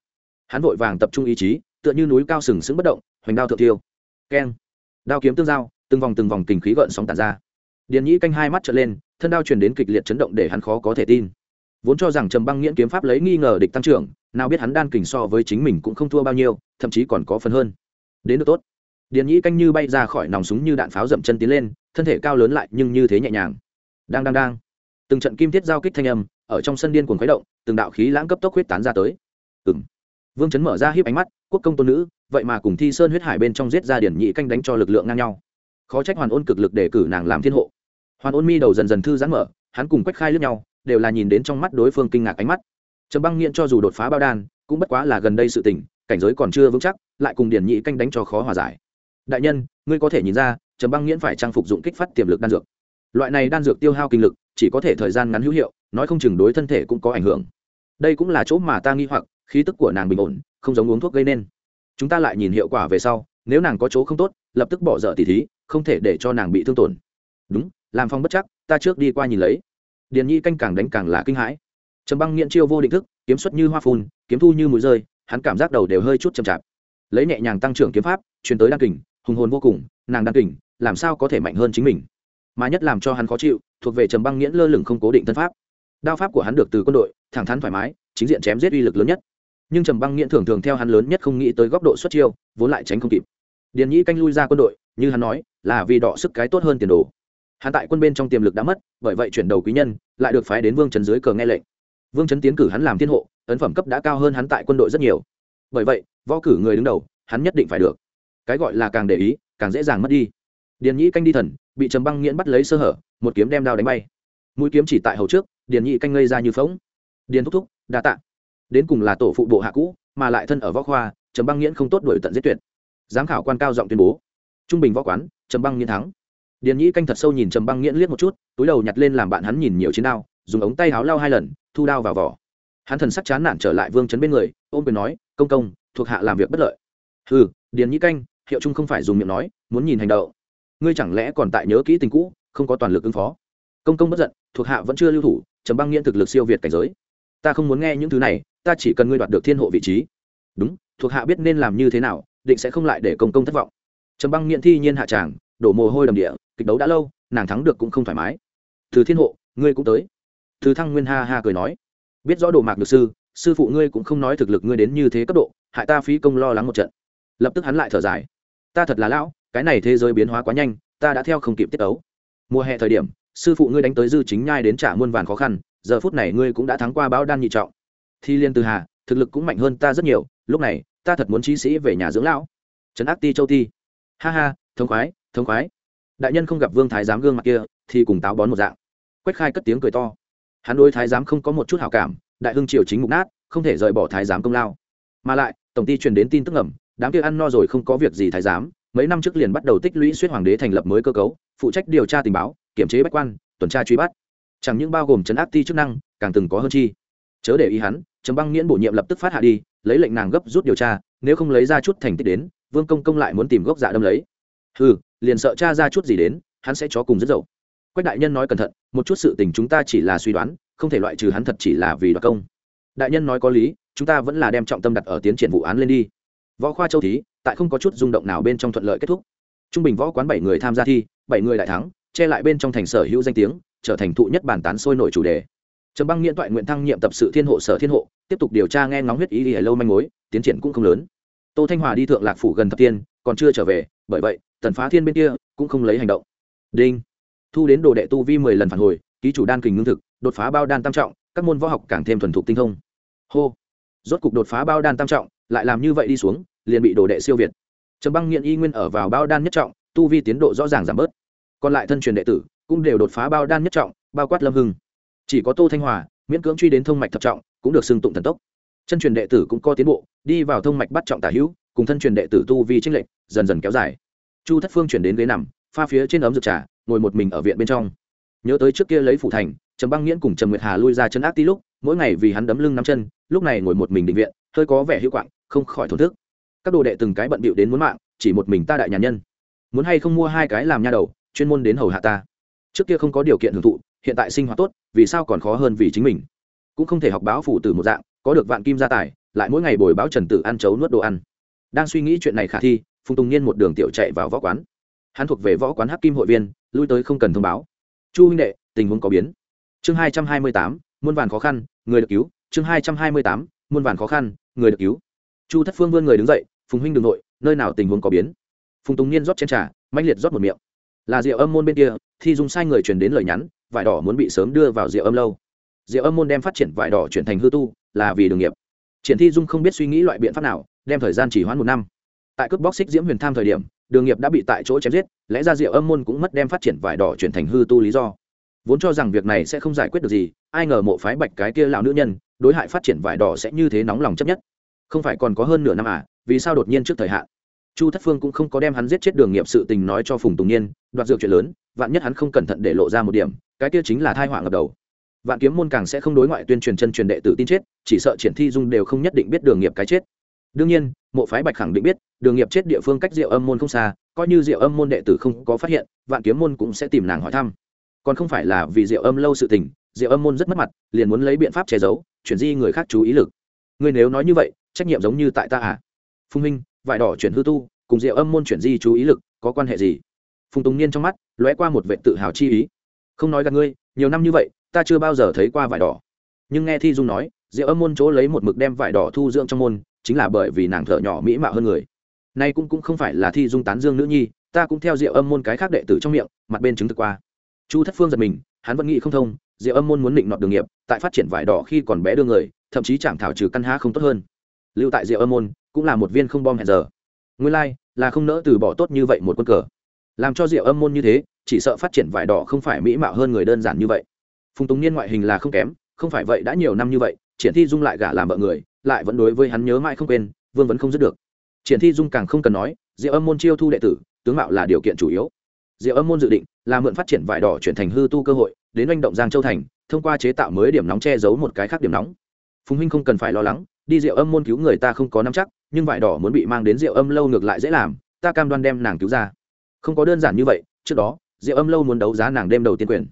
A: Hắn vội vàng tập trung ý chí, tựa như núi cao sừng sững bất động, hoành đao thượng tiêu. Keng. Đao kiếm tương giao, từng vòng từng vòng kình khí gợn sóng tàn ra điền nhĩ canh hai mắt trở lên, thân đao truyền đến kịch liệt chấn động để hắn khó có thể tin. Vốn cho rằng trầm băng nghiễn kiếm pháp lấy nghi ngờ địch tăng trưởng, nào biết hắn đan kình so với chính mình cũng không thua bao nhiêu, thậm chí còn có phần hơn. Đến được tốt. Điền nhĩ canh như bay ra khỏi nòng súng như đạn pháo dậm chân tiến lên, thân thể cao lớn lại nhưng như thế nhẹ nhàng. Đang đang đang. Từng trận kim thiết giao kích thanh âm, ở trong sân điên cuồng khuấy động, từng đạo khí lãng cấp tốc huyết tán ra tới. Ừ vương chấn mở ra hiếp ánh mắt, quốc công tôn nữ, vậy mà cùng thi sơn huyết hải bên trong giết ra điển nhị canh đánh cho lực lượng ngang nhau. Khó trách hoàn ôn cực lực để cử nàng làm thiên hộ hoàn ôn mi đầu dần dần thư giãn mở, hắn cùng quách khai lướt nhau, đều là nhìn đến trong mắt đối phương kinh ngạc ánh mắt. Trầm băng nghiện cho dù đột phá bao đan, cũng bất quá là gần đây sự tình, cảnh giới còn chưa vững chắc, lại cùng điển nhị canh đánh cho khó hòa giải. Đại nhân, ngươi có thể nhìn ra, trầm băng nghiễn phải trang phục dụng kích phát tiềm lực đan dược. Loại này đan dược tiêu hao kinh lực, chỉ có thể thời gian ngắn hữu hiệu, nói không chừng đối thân thể cũng có ảnh hưởng. Đây cũng là chỗ mà ta nghi hoặc, khí tức của nàng bình ổn, không giống uống thuốc gây nên. Chúng ta lại nhìn hiệu quả về sau, nếu nàng có chỗ không tốt, lập tức bỏ dở tỉ thí, không thể để cho nàng bị thương tổn. Đúng làm phong bất chắc, ta trước đi qua nhìn lấy. Điền nhi canh càng đánh càng là kinh hãi. Trầm băng nghiện chiêu vô định thức, kiếm xuất như hoa phun, kiếm thu như mũi rơi, hắn cảm giác đầu đều hơi chút chậm chạp. Lấy nhẹ nhàng tăng trưởng kiếm pháp, truyền tới đan kình, hùng hồn vô cùng, nàng đan kình, làm sao có thể mạnh hơn chính mình? Mà nhất làm cho hắn khó chịu, thuộc về trầm băng nghiễn lơ lửng không cố định thân pháp. Đao pháp của hắn được từ quân đội, thẳng thắn thoải mái, chính diện chém giết uy lực lớn nhất. Nhưng trầm băng nghiện thường thường theo hắn lớn nhất không nghĩ tới góc độ xuất chiêu, vốn lại tránh không kịp. Điền nhĩ canh lui ra quân đội, như hắn nói, là vì đọ sức cái tốt hơn tiền đồ hắn tại quân bên trong tiềm lực đã mất, bởi vậy chuyển đầu quý nhân, lại được phái đến vương trấn dưới cờ nghe lệnh. Vương trấn tiến cử hắn làm thiên hộ, ấn phẩm cấp đã cao hơn hắn tại quân đội rất nhiều. Bởi vậy, võ cử người đứng đầu, hắn nhất định phải được. Cái gọi là càng để ý, càng dễ dàng mất đi. Điền nhĩ canh đi thần, bị trầm băng nghiễn bắt lấy sơ hở, một kiếm đem đao đánh bay. Mũi kiếm chỉ tại hầu trước, điền nhĩ canh ngây ra như phóng điền thúc thúc, đa tạ. Đến cùng là tổ phụ bộ hạ cũ, mà lại thân ở võ khoa, trầm băng nghiễn không tốt đổi tận giết tuyệt. Giám khảo quan cao giọng tuyên bố. Trung bình võ quán, trầm băng nghiễn thắng điền nhĩ canh thật sâu nhìn trầm băng nghiễn liếc một chút, túi đầu nhặt lên làm bạn hắn nhìn nhiều chiến đao, dùng ống tay háo lao hai lần, thu đao vào vỏ. Hắn thần sắc chán nản trở lại vương chấn bên người, ôm quyền nói, công công, thuộc hạ làm việc bất lợi. Ừ điền nhĩ canh, hiệu trung không phải dùng miệng nói, muốn nhìn hành động. Ngươi chẳng lẽ còn tại nhớ kỹ tình cũ, không có toàn lực ứng phó? Công công bất giận, thuộc hạ vẫn chưa lưu thủ, trầm băng nghiễn thực lực siêu việt cảnh giới. Ta không muốn nghe những thứ này, ta chỉ cần ngươi đoạt được thiên hộ vị trí. Đúng, thuộc hạ biết nên làm như thế nào, định sẽ không lại để công công thất vọng. Trầm băng nghiện thi nhiên hạ tràng đổ mồ hôi đầm địa, kịch đấu đã lâu, nàng thắng được cũng không thoải mái. Từ thiên hộ, ngươi cũng tới. Từ thăng nguyên ha ha cười nói. Biết rõ đồ mạc được sư sư phụ ngươi cũng không nói thực lực ngươi đến như thế cấp độ, hại ta phí công lo lắng một trận. Lập tức hắn lại thở dài. Ta thật là lão, cái này thế giới biến hóa quá nhanh, ta đã theo không kịp tiết ấu. Mùa hè thời điểm, sư phụ ngươi đánh tới dư chính nhai đến trả muôn vàn khó khăn, giờ phút này ngươi cũng đã thắng qua bão đan nhị trọng. Thi liên từ hà, thực lực cũng mạnh hơn ta rất nhiều, lúc này, ta thật muốn trí sĩ về nhà dưỡng lão. Trấn ác ti châu ti. Ha ha thống khoái thống khoái. Đại nhân không gặp vương thái giám gương mặt kia, thì cùng táo bón một dạng. Quách khai cất tiếng cười to. Hắn đối thái giám không có một chút hảo cảm, đại hưng triều chính mục nát, không thể rời bỏ thái giám công lao. Mà lại, tổng ty truyền đến tin tức ngầm, đám kia ăn no rồi không có việc gì thái giám, mấy năm trước liền bắt đầu tích lũy suýt hoàng đế thành lập mới cơ cấu, phụ trách điều tra tình báo, kiểm chế bách quan, tuần tra truy bắt. Chẳng những bao gồm chấn áp ti chức năng, càng từng có hơn chi. Chớ để ý hắn, trầm băng nghiễn bổ nhiệm lập tức phát hạ đi, lấy lệnh nàng gấp rút điều tra, nếu không lấy ra chút thành tích đến, vương công công lại muốn tìm gốc dạ đâm lấy ừ liền sợ cha ra chút gì đến, hắn sẽ chó cùng rất dậu. Quách đại nhân nói cẩn thận, một chút sự tình chúng ta chỉ là suy đoán, không thể loại trừ hắn thật chỉ là vì đoạt công. Đại nhân nói có lý, chúng ta vẫn là đem trọng tâm đặt ở tiến triển vụ án lên đi. Võ khoa châu thí, tại không có chút rung động nào bên trong thuận lợi kết thúc. Trung bình võ quán bảy người tham gia thi, bảy người đại thắng, che lại bên trong thành sở hữu danh tiếng, trở thành thụ nhất bản tán sôi nổi chủ đề. Trầm băng nghiện toại nguyện thăng nhiệm tập sự thiên hộ sở thiên hộ, tiếp tục điều tra nghe ngóng huyết ý đi lâu manh mối, tiến triển cũng không lớn. Tô thanh hòa đi thượng lạc phủ gần thập tiên, còn chưa trở về, bởi vậy tần phá thiên bên kia cũng không lấy hành động. Đinh. Thu đến đồ đệ tu vi mười lần phản hồi, ký chủ đan kình ngưng thực, đột phá bao đan tam trọng, các môn võ học càng thêm thuần thục tinh thông. Hô. Rốt cục đột phá bao đan tam trọng, lại làm như vậy đi xuống, liền bị đồ đệ siêu việt. Trầm băng nghiện y nguyên ở vào bao đan nhất trọng, tu vi tiến độ rõ ràng giảm bớt. Còn lại thân truyền đệ tử cũng đều đột phá bao đan nhất trọng, bao quát lâm hưng. Chỉ có tô thanh hòa, miễn cưỡng truy đến thông mạch thập trọng, cũng được xưng tụng thần tốc. Chân truyền đệ tử cũng có tiến bộ, đi vào thông mạch bắt trọng tả hữu, cùng thân truyền đệ tử tu vi trinh lệnh dần dần kéo dài chu thất phương chuyển đến ghế nằm, pha phía trên ấm rực trà, ngồi một mình ở viện bên trong. Nhớ tới trước kia lấy phủ thành, trầm băng nghiễn cùng trầm nguyệt hà lui ra chân ác tí lúc, mỗi ngày vì hắn đấm lưng nắm chân, lúc này ngồi một mình định viện, hơi có vẻ hữu quạng không khỏi thổn thức. Các đồ đệ từng cái bận bịu đến muốn mạng, chỉ một mình ta đại nhà nhân. Muốn hay không mua hai cái làm nha đầu, chuyên môn đến hầu hạ ta. Trước kia không có điều kiện hưởng thụ, hiện tại sinh hoạt tốt, vì sao còn khó hơn vì chính mình? Cũng không thể học báo phủ từ một dạng, có được vạn kim gia tài, lại mỗi ngày bồi báo trần tử ăn chấu nuốt đồ ăn. Đang suy nghĩ chuyện này khả thi phùng tùng niên một đường tiểu chạy vào võ quán. Hắn thuộc về võ quán hắc kim hội viên, lui tới không cần thông báo. Chu huynh đệ, tình huống có biến. Chương hai trăm hai mươi tám, muôn vàn khó khăn, người được cứu. Chương hai trăm hai mươi tám, muôn vàn khó khăn, người được cứu. Chu thất phương vươn người đứng dậy, phùng huynh đ ư n g nội, nơi nào tình huống có biến? Phùng tùng niên rót chén t r à mạnh liệt rót một miệng. Là rượu âm môn bên kia thì dùng sai người truyền đến lời nhắn, vải đỏ muốn bị sớm đưa vào rượu âm lâu. Rượu âm môn đem phát triển vải đỏ chuyển thành hư tu, là vì đường nghiệp. Triển thi dung không biết suy nghĩ loại biện pháp nào, đem thời gian chỉ hoãn một năm tại cướp bóc xích diễm huyền tham thời điểm, đường nghiệp đã bị tại chỗ chém giết, lẽ ra rượu âm môn cũng mất đem phát triển vải đỏ chuyển thành hư tu lý do. Vốn cho rằng việc này sẽ không giải quyết được gì, ai ngờ mộ phái bạch cái kia lão nữ nhân, đối hại phát triển vải đỏ sẽ như thế nóng lòng chấp nhất. Không phải còn có hơn nửa năm à vì sao đột nhiên trước thời hạn? Chu thất phương cũng không có đem hắn giết chết đường nghiệp sự tình nói cho phùng tùng niên, đoạt dược chuyện lớn, vạn nhất hắn không cẩn thận để lộ ra một điểm, cái kia chính là thai họa ngập đầu. Vạn kiếm môn càng sẽ không đối ngoại tuyên truyền chân truyền đệ tử tin chết, chỉ sợ triển thi dung đều không nhất định biết đường nghiệp cái chết đương nhiên, mộ phái bạch khẳng định biết, đường nghiệp chết địa phương cách diệu âm môn không xa, coi như diệu âm môn đệ tử không có phát hiện, vạn kiếm môn cũng sẽ tìm nàng hỏi thăm. Còn không phải là vì diệu âm lâu sự tình, diệu âm môn rất mất mặt, liền muốn lấy biện pháp che giấu, chuyển di người khác chú ý lực. Ngươi nếu nói như vậy, trách nhiệm giống như tại ta à? Phùng minh, vải đỏ chuyển hư tu, cùng diệu âm môn chuyển di chú ý lực, có quan hệ gì? Phùng tùng niên trong mắt, lóe qua một vệ tự hào chi ý. Không nói gặp ngươi, nhiều năm như vậy, ta chưa bao giờ thấy qua vải đỏ. Nhưng nghe thi dung nói, diệu âm môn chỗ lấy một mực đem vải đỏ thu dưỡng trong môn chính là bởi vì nàng thợ nhỏ mỹ mạo hơn người. Nay cũng cũng không phải là thi dung tán dương nữ nhi, ta cũng theo diệu âm môn cái khác đệ tử trong miệng, mặt bên chứng thực qua. Chu thất phương giật mình, hắn vẫn nghĩ không thông, diệu âm môn muốn định nọt đường nghiệp, tại phát triển vải đỏ khi còn bé đưa người, thậm chí chẳng thảo trừ căn há không tốt hơn. Lưu tại diệu âm môn, cũng là một viên không bom hẹn giờ. Nguyên lai, là không nỡ từ bỏ tốt như vậy một quân cờ. Làm cho diệu âm môn như thế, chỉ sợ phát triển vải đỏ không phải mỹ mạo hơn người đơn giản như vậy. Phùng tùng niên ngoại hình là không kém, không phải vậy đã nhiều năm như vậy, triển thi dung lại gả làm vợ người lại vẫn đối với hắn nhớ mãi không quên, vương vẫn không dứt được. Triển thi dung càng không cần nói, diệu âm môn chiêu thu đệ tử, tướng mạo là điều kiện chủ yếu. Diệu âm môn dự định là mượn phát triển vải đỏ chuyển thành hư tu cơ hội, đến oanh động giang châu thành, thông qua chế tạo mới điểm nóng che giấu một cái khác điểm nóng. Phùng huynh không cần phải lo lắng, đi rượu âm môn cứu người ta không có nắm chắc, nhưng vải đỏ muốn bị mang đến rượu âm lâu ngược lại dễ làm, ta cam đoan đem nàng cứu ra. Không có đơn giản như vậy, trước đó rượu âm lâu muốn đấu giá nàng đêm đầu tiên quyền.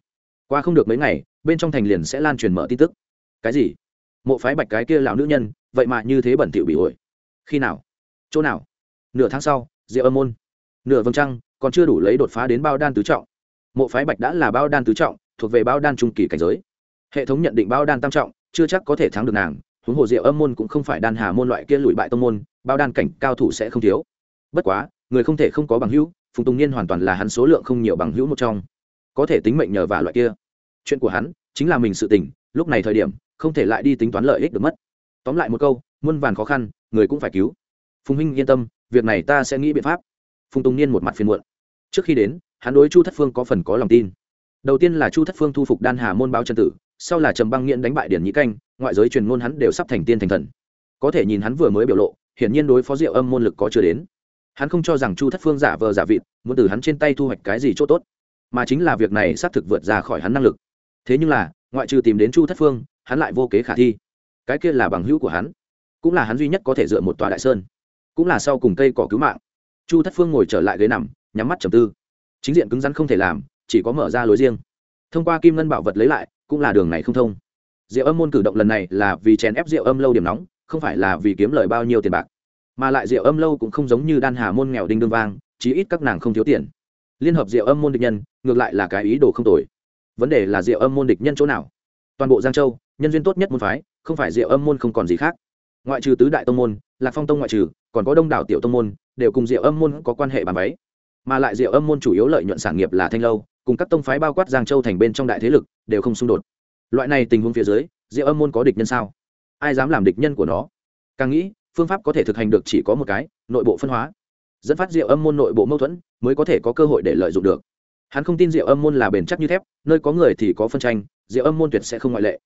A: Qua không được mấy ngày, bên trong thành liền sẽ lan truyền mở tin tức. Cái gì? Mộ phái bạch cái kia lão nữ nhân vậy mà như thế bẩn thỉu bị ổi. Khi nào? Chỗ nào? Nửa tháng sau diệu âm môn. Nửa vầng trăng, còn chưa đủ lấy đột phá đến bao đan tứ trọng. Mộ phái bạch đã là bao đan tứ trọng, thuộc về bao đan trung kỳ cảnh giới. Hệ thống nhận định bao đan tam trọng, chưa chắc có thể thắng được nàng, huống hồ diệu âm môn cũng không phải đan hà môn loại kia lùi bại tông môn, bao đan cảnh cao thủ sẽ không thiếu. Bất quá, người không thể không có bằng hữu, phùng tùng niên hoàn toàn là hắn số lượng không nhiều bằng hữu một trong. Có thể tính mệnh nhờ vả loại kia. Chuyện của hắn chính là mình sự tình, lúc này thời điểm, không thể lại đi tính toán lợi ích được mất tóm lại một câu, muôn vàn khó khăn, người cũng phải cứu. Phùng huynh yên tâm, việc này ta sẽ nghĩ biện pháp. Phùng tùng niên một mặt phiền muộn. Trước khi đến, hắn đối chu thất phương có phần có lòng tin. Đầu tiên là chu thất phương thu phục đan hà môn báo Trần tử, sau là trầm băng nghiện đánh bại điển nhĩ canh, ngoại giới truyền ngôn hắn đều sắp thành tiên thành thần. Có thể nhìn hắn vừa mới biểu lộ, hiển nhiên đối phó diệu âm môn lực có chưa đến. Hắn không cho rằng chu thất phương giả vờ giả vịt, muốn từ hắn trên tay thu hoạch cái gì c h ỗ t ố t mà chính là việc này xác thực vượt ra khỏi hắn năng lực. Thế nhưng là, ngoại trừ tìm đến chu thất phương, hắn lại vô kế khả thi cái kia là bằng hữu của hắn. Cũng là hắn duy nhất có thể dựa một tòa đại sơn. Cũng là sau cùng cây cỏ cứu mạng. Chu thất phương ngồi trở lại ghế nằm, nhắm mắt trầm tư. Chính diện cứng rắn không thể làm, chỉ có mở ra lối riêng. Thông qua kim ngân bảo vật lấy lại, cũng là đường này không thông. Rượu âm môn cử động lần này là vì chèn ép rượu âm lâu điểm nóng, không phải là vì kiếm lời bao nhiêu tiền bạc. Mà lại rượu âm lâu cũng không giống như đan hà môn nghèo đinh đương vang, chí ít các nàng không thiếu tiền. Liên hợp rượu âm môn địch nhân, ngược lại là cái ý đồ không tồi. Vấn đề là rượu âm môn địch nhân chỗ nào? Toàn bộ giang châu, nhân duyên tốt nhất môn phái không phải Diệu âm môn không còn gì khác. Ngoại trừ tứ đại tông môn, lạc phong tông ngoại trừ, còn có đông đảo tiểu tông môn, đều cùng Diệu âm môn có quan hệ bàn váy. Mà lại Diệu âm môn chủ yếu lợi nhuận sản nghiệp là thanh lâu, cùng các tông phái bao quát giang châu thành bên trong đại thế lực, đều không xung đột. Loại này tình huống phía dưới, Diệu âm môn có địch nhân sao? Ai dám làm địch nhân của nó? Càng nghĩ, phương pháp có thể thực hành được chỉ có một cái, nội bộ phân hóa. Dẫn phát Diệu âm môn nội bộ mâu thuẫn, mới có thể có cơ hội để lợi dụng được. Hắn không tin Diệu âm môn là bền chắc như thép, nơi có người thì có phân tranh, Diệu âm môn tuyệt sẽ không ngoại lệ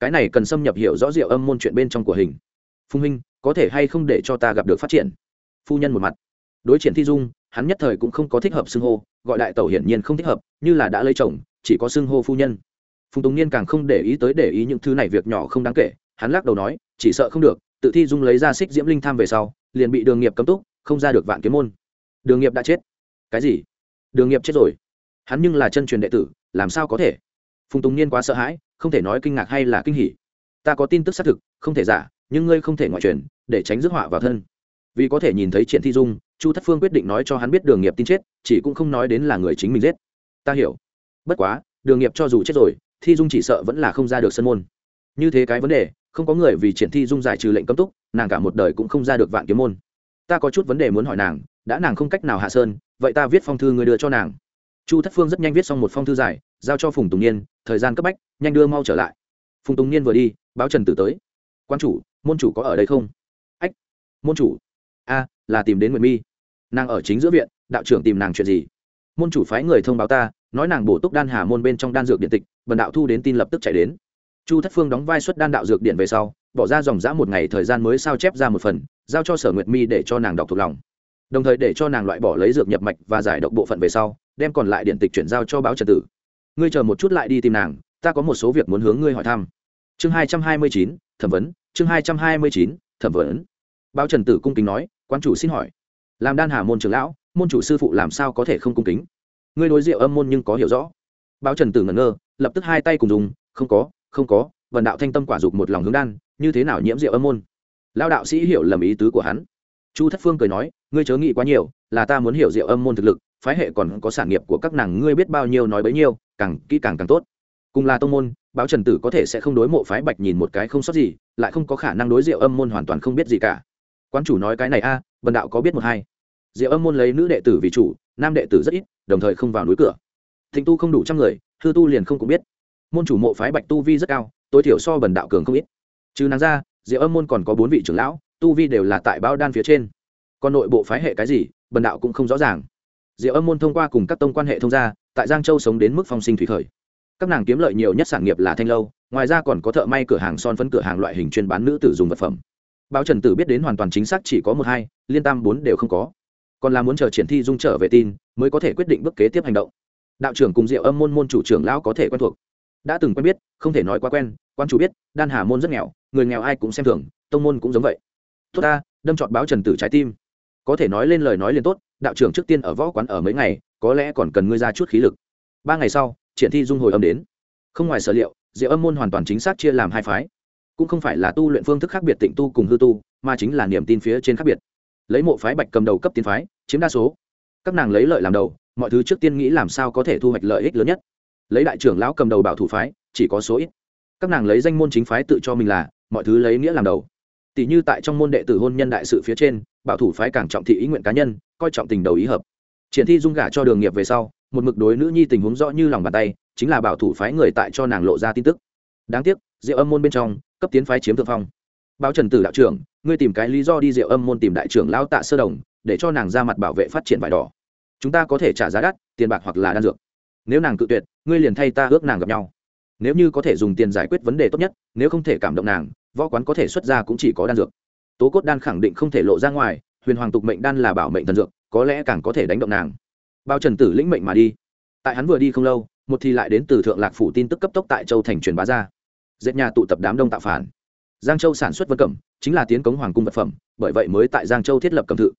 A: cái này cần xâm nhập hiểu rõ rượu âm môn chuyện bên trong của hình. Phùng huynh có thể hay không để cho ta gặp được phát triển? Phu nhân một mặt. Đối triển thi dung, hắn nhất thời cũng không có thích hợp xưng hô, gọi đại tẩu hiển nhiên không thích hợp, như là đã lấy chồng, chỉ có xưng hô phu nhân. Phùng tùng niên càng không để ý tới để ý những thứ này việc nhỏ không đáng kể, hắn lắc đầu nói, chỉ sợ không được, tự thi dung lấy ra xích diễm linh tham về sau, liền bị đường nghiệp cấm túc, không ra được vạn kiếm môn. Đường nghiệp đã chết. Cái gì? Đường nghiệp chết rồi. Hắn nhưng là chân truyền đệ tử, làm sao có thể? Phùng tùng niên quá sợ hãi không thể nói kinh ngạc hay là kinh hỉ. Ta có tin tức xác thực, không thể giả, nhưng ngươi không thể ngoại truyền, để tránh rước họa vào thân. Vì có thể nhìn thấy triển thi dung, chu thất phương quyết định nói cho hắn biết đường nghiệp tin chết, chỉ cũng không nói đến là người chính mình giết. Ta hiểu. Bất quá, đường nghiệp cho dù chết rồi, thi dung chỉ sợ vẫn là không ra được sân môn. Như thế cái vấn đề, không có người vì triển thi dung giải trừ lệnh cấm túc, nàng cả một đời cũng không ra được vạn kiếm môn. Ta có chút vấn đề muốn hỏi nàng, đã nàng không cách nào hạ sơn, vậy ta viết phong thư người đưa cho nàng. Chu thất phương rất nhanh viết xong một phong thư dài giao cho phùng tùng niên, thời gian cấp bách, nhanh đưa mau trở lại. Phùng tùng niên vừa đi, báo trần tử tới. Quan chủ, môn chủ có ở đây không? Ách, môn chủ. A, là tìm đến nguyệt mi. Nàng ở chính giữa viện, đạo trưởng tìm nàng chuyện gì? Môn chủ phái người thông báo ta, nói nàng bổ túc đan hà môn bên trong đan dược điện tịch, bần đạo thu đến tin lập tức chạy đến. Chu thất phương đóng vai xuất đan đạo dược điện về sau, bỏ ra dòng dã một ngày thời gian mới sao chép ra một phần, giao cho sở nguyệt mi để cho nàng đọc thuộc lòng. Đồng thời để cho nàng loại bỏ lấy dược nhập mạch và giải độc bộ phận về sau, đem còn lại điện tịch chuyển giao cho báo trật tử ngươi chờ một chút lại đi tìm nàng, ta có một số việc muốn hướng ngươi hỏi thăm. Chương hai trăm hai mươi chín, thẩm vấn. Chương hai trăm hai mươi chín, thẩm vấn. Báo trần tử cung kính nói quan chủ xin hỏi, làm đan hà môn trưởng lão, môn chủ sư phụ làm sao có thể không cung kính? Ngươi đối diệu âm môn nhưng có hiểu rõ. Báo trần tử ngẩn ngơ, lập tức hai tay cùng dùng, không có không có vần đạo thanh tâm quả dục một lòng hướng đan, như thế nào nhiễm diệu âm môn? Lao đạo sĩ hiểu lầm ý tứ của hắn. Chu thất phương cười nói, ngươi chớ nghĩ quá nhiều, là ta muốn hiểu diệu âm môn thực lực phái hệ còn có sản nghiệp của các nàng ngươi biết bao nhiêu nói bấy nhiêu càng kỹ càng càng tốt. Cùng là tông môn báo trần tử có thể sẽ không đối mộ phái bạch nhìn một cái không sót gì lại không có khả năng đối diệu âm môn hoàn toàn không biết gì cả. Quan chủ nói cái này a à, bần đạo có biết một hai. Diệu âm môn lấy nữ đệ tử vì chủ nam đệ tử rất ít đồng thời không vào núi cửa. Thịnh tu không đủ trăm người thư tu liền không cũng biết. Môn chủ mộ phái bạch tu vi rất cao tối thiểu so bần đạo cường không ít. Trừ nàng ra diệu âm môn còn có bốn vị trưởng lão tu vi đều là tại bao đan phía trên. Còn nội bộ phái hệ cái gì bần đạo cũng không rõ ràng diệu âm môn thông qua cùng các tông quan hệ thông gia, tại giang châu sống đến mức phong sinh thủy khởi. Các nàng kiếm lợi nhiều nhất sản nghiệp là thanh lâu, ngoài ra còn có thợ may cửa hàng son phấn cửa hàng loại hình chuyên bán nữ tử dùng vật phẩm. Báo trần tử biết đến hoàn toàn chính xác chỉ có một hai, liên tam bốn đều không có. Còn là muốn chờ triển thi dung trở về tin, mới có thể quyết định bước kế tiếp hành động. Đạo trưởng cùng diệu âm môn môn chủ trưởng lão có thể quen thuộc. Đã từng quen biết, không thể nói quá quen, quan chủ biết, đan hà môn rất nghèo, người nghèo ai cũng xem thường, tông môn cũng giống vậy. Tốt ta, đâm trọt báo trần tử trái tim. Có thể nói lên lời nói liền tốt đạo trưởng trước tiên ở võ quán ở mấy ngày, có lẽ còn cần ngươi ra chút khí lực. Ba ngày sau, triển thi dung hồi âm đến. Không ngoài sở liệu, diệu âm môn hoàn toàn chính xác chia làm hai phái. Cũng không phải là tu luyện phương thức khác biệt tịnh tu cùng hư tu, mà chính là niềm tin phía trên khác biệt. Lấy mộ phái bạch cầm đầu cấp tiến phái, chiếm đa số. Các nàng lấy lợi làm đầu, mọi thứ trước tiên nghĩ làm sao có thể thu hoạch lợi ích lớn nhất. Lấy đại trưởng lão cầm đầu bảo thủ phái, chỉ có số ít. Các nàng lấy danh môn chính phái tự cho mình là, mọi thứ lấy nghĩa làm đầu. Tỷ như tại trong môn đệ tử hôn nhân đại sự phía trên bảo thủ phái càng trọng thị ý nguyện cá nhân, coi trọng tình đầu ý hợp. Triển thi dung gả cho đường nghiệp về sau, một mực đối nữ nhi tình huống rõ như lòng bàn tay, chính là bảo thủ phái người tại cho nàng lộ ra tin tức. Đáng tiếc, diệu âm môn bên trong, cấp tiến phái chiếm thượng phong. Báo trần tử đạo trưởng, ngươi tìm cái lý do đi diệu âm môn tìm đại trưởng lao tạ sơ đồng, để cho nàng ra mặt bảo vệ phát triển vải đỏ. Chúng ta có thể trả giá đắt, tiền bạc hoặc là đan dược. Nếu nàng cự tuyệt, ngươi liền thay ta ước nàng gặp nhau. Nếu như có thể dùng tiền giải quyết vấn đề tốt nhất, nếu không thể cảm động nàng, võ quán có thể xuất ra cũng chỉ có đan dược tố cốt đan khẳng định không thể lộ ra ngoài, huyền hoàng tục mệnh đan là bảo mệnh thần dược, có lẽ càng có thể đánh động nàng. Bao trần tử lĩnh mệnh mà đi. Tại hắn vừa đi không lâu, một thì lại đến từ thượng lạc phủ tin tức cấp tốc tại châu thành truyền bá ra. Dệt nhà tụ tập đám đông tạo phản. Giang châu sản xuất vân cẩm, chính là tiến cống hoàng cung vật phẩm, bởi vậy mới tại giang châu thiết lập cẩm thự.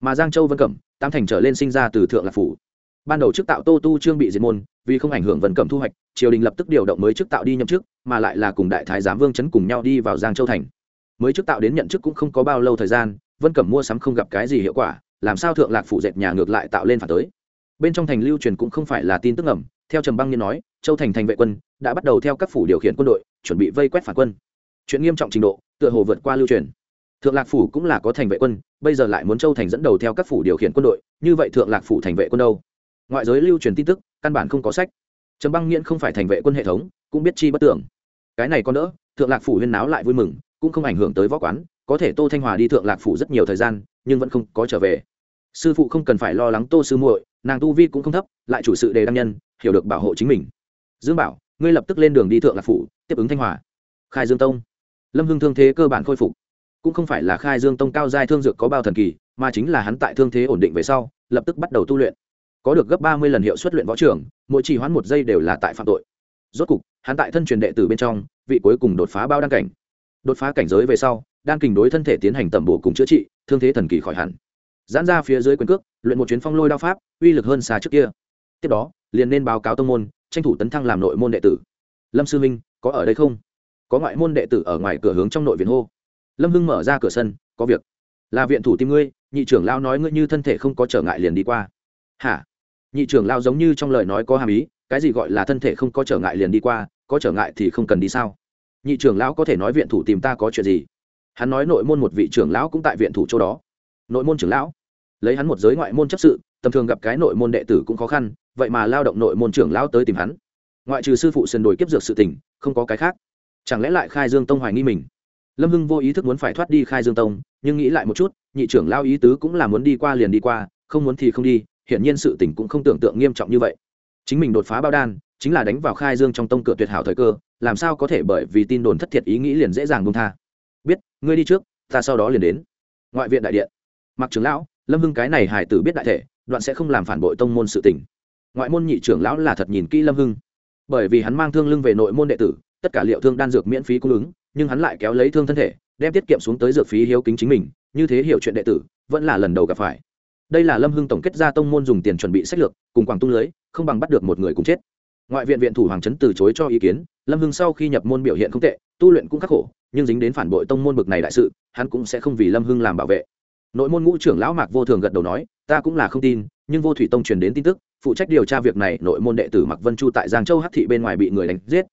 A: Mà giang châu vân cẩm, tam thành trở lên sinh ra từ thượng lạc phủ. Ban đầu chức tạo tô tu trương bị diệt môn, vì không ảnh hưởng vân cẩm thu hoạch, triều đình lập tức điều động mới chức tạo đi nhậm chức, mà lại là cùng đại thái giám vương chấn cùng nhau đi vào giang châu thành mới chức tạo đến nhận chức cũng không có bao lâu thời gian, vân cẩm mua sắm không gặp cái gì hiệu quả, làm sao thượng lạc phủ dệt nhà ngược lại tạo lên phản tới. Bên trong thành lưu truyền cũng không phải là tin tức ẩm theo trầm băng nhiên nói, châu thành thành vệ quân đã bắt đầu theo các phủ điều khiển quân đội, chuẩn bị vây quét phản quân. Chuyện nghiêm trọng trình độ, tựa hồ vượt qua lưu truyền. Thượng lạc phủ cũng là có thành vệ quân, bây giờ lại muốn châu thành dẫn đầu theo các phủ điều khiển quân đội, như vậy thượng lạc phủ thành vệ quân đâu? Ngoại giới lưu truyền tin tức, căn bản không có sách. Trầm băng nghiễn không phải thành vệ quân hệ thống, cũng biết chi bất tưởng. Cái này còn đỡ, thượng lạc phủ huyên náo lại vui mừng cũng không ảnh hưởng tới võ quán, có thể tô thanh hòa đi thượng lạc phủ rất nhiều thời gian, nhưng vẫn không có trở về. Sư phụ không cần phải lo lắng tô sư muội, nàng tu vi cũng không thấp, lại chủ sự đề đăng nhân, hiểu được bảo hộ chính mình. Dương bảo, ngươi lập tức lên đường đi thượng lạc phủ, tiếp ứng thanh hòa. Khai dương tông. Lâm hưng thương thế cơ bản khôi phục. Cũng không phải là khai dương tông cao giai thương dược có bao thần kỳ, mà chính là hắn tại thương thế ổn định về sau, lập tức bắt đầu tu luyện. Có được gấp ba mươi lần hiệu suất luyện võ trưởng mỗi chỉ hoãn một giây đều là tại phạm tội. Rốt cục, hắn tại thân truyền đệ tử bên trong, vị cuối cùng đột phá bao đăng cảnh đột phá cảnh giới về sau, đan kình đối thân thể tiến hành tẩm bổ cùng chữa trị, thương thế thần kỳ khỏi hẳn. Giãn ra phía dưới quyền cước, luyện một chuyến phong lôi đao pháp, uy lực hơn xa trước kia. Tiếp đó, liền nên báo cáo tông môn, tranh thủ tấn thăng làm nội môn đệ tử. Lâm sư minh, có ở đây không? Có ngoại môn đệ tử ở ngoài cửa hướng trong nội viện hô. Lâm hưng mở ra cửa sân, có việc. Là viện thủ tim ngươi, nhị trưởng lao nói ngươi như thân thể không có trở ngại liền đi qua. Hả? Nhị trưởng lao giống như trong lời nói có hàm ý, cái gì gọi là thân thể không có trở ngại liền đi qua, có trở ngại thì không cần đi sao? Nhị trưởng lão có thể nói viện thủ tìm ta có chuyện gì? Hắn nói nội môn một vị trưởng lão cũng tại viện thủ chỗ đó. Nội môn trưởng lão? Lấy hắn một giới ngoại môn chấp sự, tầm thường gặp cái nội môn đệ tử cũng khó khăn, vậy mà lao động nội môn trưởng lão tới tìm hắn. Ngoại trừ sư phụ sườn đồi kiếp dược sự tình, không có cái khác. Chẳng lẽ lại khai dương tông hoài nghi mình? Lâm hưng vô ý thức muốn phải thoát đi khai dương tông, nhưng nghĩ lại một chút, nhị trưởng lao ý tứ cũng là muốn đi qua liền đi qua, không muốn thì không đi, hiển nhiên sự tình cũng không tưởng tượng nghiêm trọng như vậy. Chính mình đột phá bao đan, chính là đánh vào khai dương trong tông cửa tuyệt hảo thời cơ làm sao có thể bởi vì tin đồn thất thiệt ý nghĩ liền dễ dàng buông tha? Biết, ngươi đi trước, ta sau đó liền đến. Ngoại viện đại điện. Mặc trưởng lão, lâm hưng cái này hải tử biết đại thể, đoạn sẽ không làm phản bội tông môn sự tình. Ngoại môn nhị trưởng lão là thật nhìn kỹ lâm hưng. Bởi vì hắn mang thương lưng về nội môn đệ tử, tất cả liệu thương đan dược miễn phí cung ứng, nhưng hắn lại kéo lấy thương thân thể, đem tiết kiệm xuống tới dược phí hiếu kính chính mình, như thế hiểu chuyện đệ tử, vẫn là lần đầu gặp phải. Đây là lâm hưng tổng kết ra tông môn dùng tiền chuẩn bị sách lược, cùng quảng tung lưới, không bằng bắt được một người cùng chết. Ngoại viện viện thủ hoàng trấn từ chối cho ý kiến lâm hưng sau khi nhập môn biểu hiện không tệ, tu luyện cũng khắc khổ, nhưng dính đến phản bội tông môn bực này đại sự, hắn cũng sẽ không vì lâm hưng làm bảo vệ. Nội môn ngũ trưởng lão mạc vô thường gật đầu nói, ta cũng là không tin, nhưng vô thủy tông truyền đến tin tức, phụ trách điều tra việc này, nội môn đệ tử mạc vân chu tại giang châu hắc thị bên ngoài bị người đánh giết.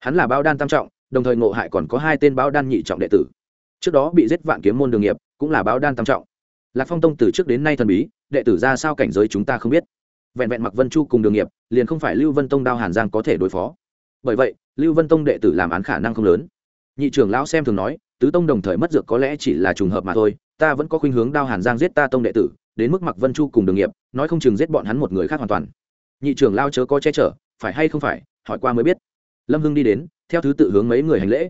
A: Hắn là bao đan tam trọng, đồng thời ngộ hại còn có hai tên bao đan nhị trọng đệ tử. Trước đó bị giết vạn kiếm môn đường nghiệp, cũng là bao đan tam trọng. Lạc phong tông từ trước đến nay thần bí, đệ tử ra sao cảnh giới chúng ta không biết. Vẹn vẹn mặc vân chu cùng đường nghiệp, liền không phải lưu vân tông đao hàn giang có thể đối phó bởi vậy, lưu vân tông đệ tử làm án khả năng không lớn. Nhị trưởng lão xem thường nói, tứ tông đồng thời mất dược có lẽ chỉ là trùng hợp mà thôi, ta vẫn có khuynh hướng đao hàn giang giết ta tông đệ tử, đến mức mặc vân chu cùng đường nghiệp, nói không chừng giết bọn hắn một người khác hoàn toàn. Nhị trưởng lao chớ có che chở, phải hay không phải, hỏi qua mới biết. Lâm hưng đi đến, theo thứ tự hướng mấy người hành lễ.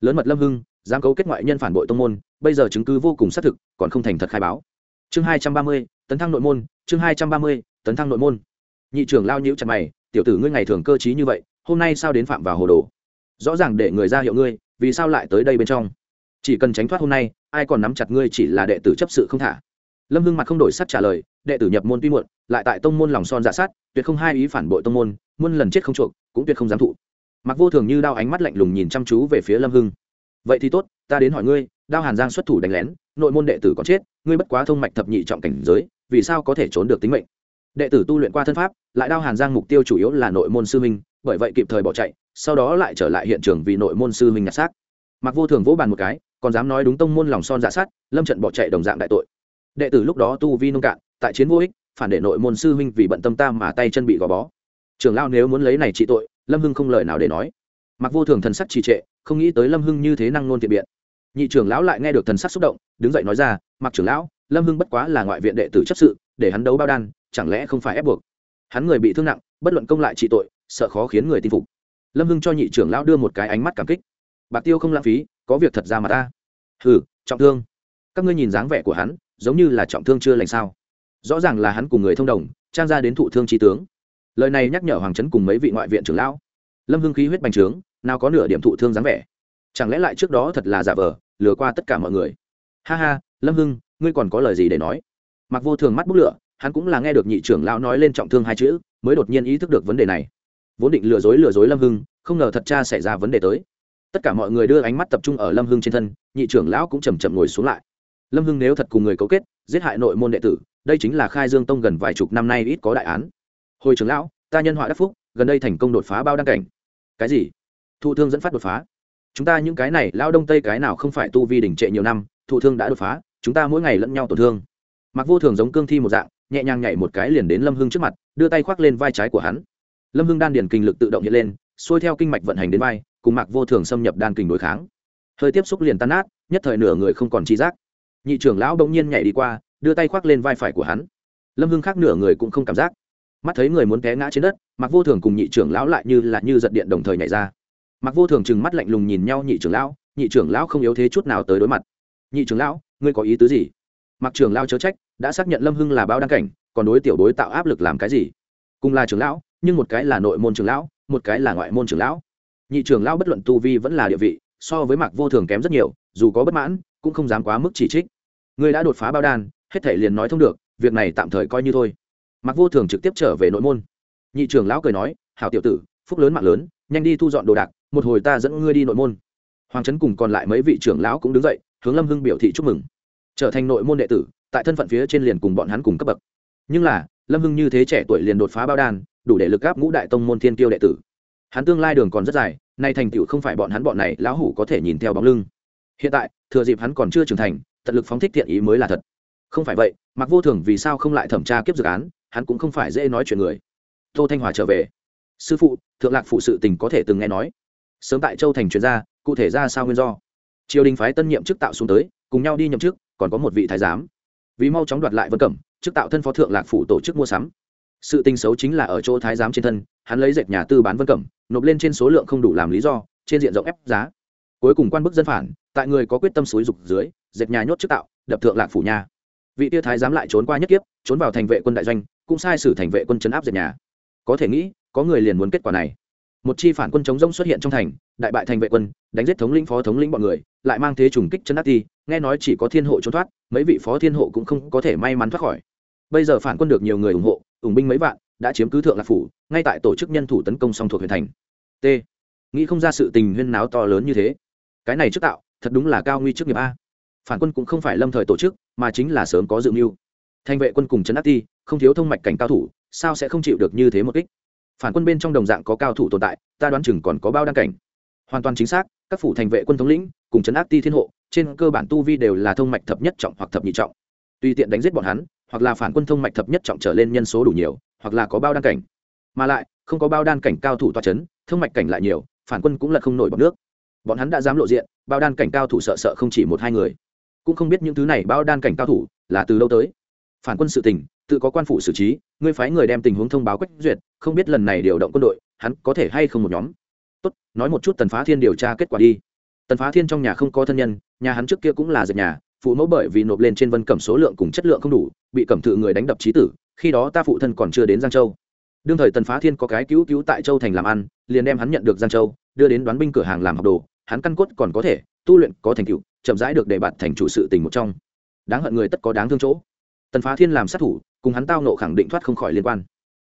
A: Lớn mật lâm hưng, dám cấu kết ngoại nhân phản bội tông môn, bây giờ chứng cứ vô cùng xác thực, còn không thành thật khai báo. Chương hai trăm ba mươi, tấn thăng nội môn, chương hai trăm ba mươi, tấn thăng nội môn. Nhị trưởng lao nhiễu chặt mày, tiểu tử ngươi ngày thường cơ t như vậy hôm nay sao đến phạm vào hồ đồ? Rõ ràng để người ra hiệu ngươi, vì sao lại tới đây bên trong? Chỉ cần tránh thoát hôm nay, ai còn nắm chặt ngươi chỉ là đệ tử chấp sự không thả. Lâm hưng mặt không đổi sắt trả lời, đệ tử nhập môn tuy muộn, lại tại tông môn lòng son dạ sát, tuyệt không hai ý phản bội tông môn, muôn lần chết không chuộc, cũng tuyệt không dám thụ. Mặc vô thường như đao ánh mắt lạnh lùng nhìn chăm chú về phía lâm hưng. Vậy thì tốt, ta đến hỏi ngươi, đao hàn giang xuất thủ đánh lén, nội môn đệ tử có chết, ngươi bất quá thông mạch thập nhị trọng cảnh giới, vì sao có thể trốn được tính mệnh? Đệ tử tu luyện qua thân pháp, lại đao hàn giang mục tiêu chủ yếu là nội môn sư minh bởi vậy kịp thời bỏ chạy, sau đó lại trở lại hiện trường vì nội môn sư minh nhặt xác. Mặc vô thường vỗ bàn một cái, còn dám nói đúng tông môn lòng son dạ sát, lâm trận bỏ chạy đồng dạng đại tội. Đệ tử lúc đó tu vi nông cạn, tại chiến vô ích, phản để nội môn sư huynh vì bận tâm ta mà tay chân bị gò bó. Trưởng lao nếu muốn lấy này trị tội, lâm hưng không lời nào để nói. Mặc vô thường thần sắc trì trệ, không nghĩ tới lâm hưng như thế năng nôn tiện biện. Nhị trưởng lão lại nghe được thần sắc xúc động, đứng dậy nói ra mặc trưởng lão, lâm hưng bất quá là ngoại viện đệ tử chấp sự, để hắn đấu bao đan, chẳng lẽ không phải ép buộc? Hắn người bị thương nặng, bất luận công lại trị tội sợ khó khiến người tin phục. Lâm hưng cho nhị trưởng lão đưa một cái ánh mắt cảm kích. Bạc tiêu không lãng phí, có việc thật ra mà ta. Hừ, trọng thương. Các ngươi nhìn dáng vẻ của hắn, giống như là trọng thương chưa lành sao? Rõ ràng là hắn cùng người thông đồng, trang ra đến thụ thương trí tướng. Lời này nhắc nhở hoàng trấn cùng mấy vị ngoại viện trưởng lão. Lâm hưng khí huyết bành trướng, nào có nửa điểm thụ thương dáng vẻ. Chẳng lẽ lại trước đó thật là giả vờ, lừa qua tất cả mọi người? Ha ha, lâm hưng, ngươi còn có lời gì để nói? Mặc vô thường mắt bút lửa, hắn cũng là nghe được nhị trưởng lão nói lên trọng thương hai chữ, mới đột nhiên ý thức được vấn đề này vốn định lừa dối lừa dối lâm hưng, không ngờ thật cha xảy ra vấn đề tới. Tất cả mọi người đưa ánh mắt tập trung ở lâm hưng trên thân, nhị trưởng lão cũng chầm chậm ngồi xuống lại. Lâm hưng nếu thật cùng người cấu kết, giết hại nội môn đệ tử, đây chính là khai dương tông gần vài chục năm nay ít có đại án. Hồi trưởng lão, ta nhân họa đắc phúc, gần đây thành công đột phá bao đăng cảnh. Cái gì? Thụ thương dẫn phát đột phá. Chúng ta những cái này lao đông tây cái nào không phải tu vi đỉnh trệ nhiều năm, thụ thương đã đột phá, chúng ta mỗi ngày lẫn nhau tổn thương. Mặc vô thường giống cương thi một dạng, nhẹ nhàng nhảy một cái liền đến lâm hưng trước mặt, đưa tay khoác lên vai trái của hắn lâm hưng đan điển kinh lực tự động hiện lên, xuôi theo kinh mạch vận hành đến vai, cùng mặc vô thường xâm nhập đan kình đối kháng. Hơi tiếp xúc liền tan nát, nhất thời nửa người không còn chi giác. Nhị trưởng lão bỗng nhiên nhảy đi qua, đưa tay khoác lên vai phải của hắn. Lâm hưng khác nửa người cũng không cảm giác. Mắt thấy người muốn té ngã trên đất mặc vô thường cùng nhị trưởng lão lại như là như giật điện đồng thời nhảy ra. Mặc vô thường chừng mắt lạnh lùng nhìn nhau nhị trưởng lão, nhị trưởng lão không yếu thế chút nào tới đối mặt. Nhị trưởng lão, ngươi có ý tứ gì? Mặc trưởng lão chớ trách, đã xác nhận lâm hưng là bao đăng cảnh, còn đối tiểu đối tạo áp lực làm cái gì? Cùng là trưởng lão nhưng một cái là nội môn trưởng lão, một cái là ngoại môn trưởng lão. Nhị trưởng lão bất luận tu vi vẫn là địa vị, so với mặc vô thường kém rất nhiều, dù có bất mãn, cũng không dám quá mức chỉ trích. Người đã đột phá bao đan, hết thể liền nói thông được, việc này tạm thời coi như thôi. Mặc vô thường trực tiếp trở về nội môn. Nhị trưởng lão cười nói, hảo tiểu tử, phúc lớn mạng lớn, nhanh đi thu dọn đồ đạc, một hồi ta dẫn ngươi đi nội môn. Hoàng trấn cùng còn lại mấy vị trưởng lão cũng đứng dậy, hướng lâm hưng biểu thị chúc mừng. Trở thành nội môn đệ tử, tại thân phận phía trên liền cùng bọn hắn cùng cấp bậc. Nhưng là, lâm hưng như thế trẻ tuổi liền đột phá bao đan đủ để lực gáp ngũ đại tông môn thiên tiêu đệ tử. Hắn tương lai đường còn rất dài, nay thành tựu không phải bọn hắn bọn này lão hủ có thể nhìn theo bóng lưng. Hiện tại, thừa dịp hắn còn chưa trưởng thành, tận lực phóng thích thiện ý mới là thật. Không phải vậy mặc vô thường vì sao không lại thẩm tra kiếp dự án, hắn cũng không phải dễ nói chuyện người. Tô thanh hòa trở về. Sư phụ, thượng lạc phụ sự tình có thể từng nghe nói. Sớm tại châu thành chuyên gia cụ thể ra sao nguyên do? Triều đình phái tân nhiệm chức tạo xuống tới, cùng nhau đi nhậm chức, còn có một vị thái giám. Vì mau chóng đoạt lại vân cẩm, chức tạo thân phó thượng lạc phụ tổ chức mua sắm sự tình xấu chính là ở chỗ thái giám trên thân, hắn lấy dệt nhà tư bán vân cẩm, nộp lên trên số lượng không đủ làm lý do, trên diện rộng ép giá. Cuối cùng quan bức dân phản, tại người có quyết tâm xúi dục dưới, dệt nhà nhốt chức tạo, đập thượng lạc phủ nhà vị tia thái giám lại trốn qua nhất kiếp, trốn vào thành vệ quân đại doanh, cũng sai sử thành vệ quân chấn áp dệt nhà. Có thể nghĩ, có người liền muốn kết quả này. Một chi phản quân chống rông xuất hiện trong thành, đại bại thành vệ quân, đánh giết thống lĩnh phó thống lĩnh bọn người, lại mang thế trùng kích chân áp ti nghe nói chỉ có thiên hộ trốn thoát, mấy vị phó thiên hộ cũng không có thể may mắn thoát khỏi. Bây giờ phản quân được nhiều người ủng hộ ủng binh mấy vạn, đã chiếm cứ thượng lạc phủ, ngay tại tổ chức nhân thủ tấn công song thuộc huyện thành. T. Nghĩ không ra sự tình huyên náo to lớn như thế. Cái này trước tạo, thật đúng là cao nguy trước nghiệp a. Phản quân cũng không phải lâm thời tổ chức, mà chính là sớm có dự mưu. Thanh vệ quân cùng trấn áp ti, không thiếu thông mạch cảnh cao thủ, sao sẽ không chịu được như thế một kích? Phản quân bên trong đồng dạng có cao thủ tồn tại, ta đoán chừng còn có bao đăng cảnh. Hoàn toàn chính xác, các phủ thành vệ quân thống lĩnh, cùng chấn áp ti thiên hộ, trên cơ bản tu vi đều là thông mạch thập nhất trọng hoặc thập nhị trọng. Tùy tiện đánh giết bọn hắn hoặc là phản quân thông mạch thập nhất trọng trở lên nhân số đủ nhiều, hoặc là có bao đan cảnh. Mà lại, không có bao đan cảnh cao thủ toa c h ấ n thông mạch cảnh lại nhiều, phản quân cũng là không nổi bọc nước. Bọn hắn đã dám lộ diện, bao đan cảnh cao thủ sợ sợ không chỉ một hai người. Cũng không biết những thứ này bao đan cảnh cao thủ là từ lâu tới. Phản quân sự tình, tự có quan phủ xử trí, ngươi phái người đem tình huống thông báo quách duyệt, không biết lần này điều động quân đội, hắn có thể hay không một nhóm. Tốt, nói một chút tần phá thiên điều tra kết quả đi. Tần phá thiên trong nhà không có thân nhân, nhà hắn trước kia cũng là dệt nhà phụ mẫu bởi vì nộp lên trên vân cẩm số lượng cùng chất lượng không đủ, bị cẩm thự người đánh đập trí tử, khi đó ta phụ thân còn chưa đến giang châu. Đương thời tần phá thiên có cái cứu cứu tại châu thành làm ăn, liền đem hắn nhận được giang châu, đưa đến đoán binh cửa hàng làm học đồ, hắn căn cốt còn có thể, tu luyện có thành tựu, chậm rãi được đề bạt thành chủ sự tình một trong. Đáng hận người tất có đáng thương chỗ. Tần phá thiên làm sát thủ, cùng hắn tao nộ khẳng định thoát không khỏi liên quan.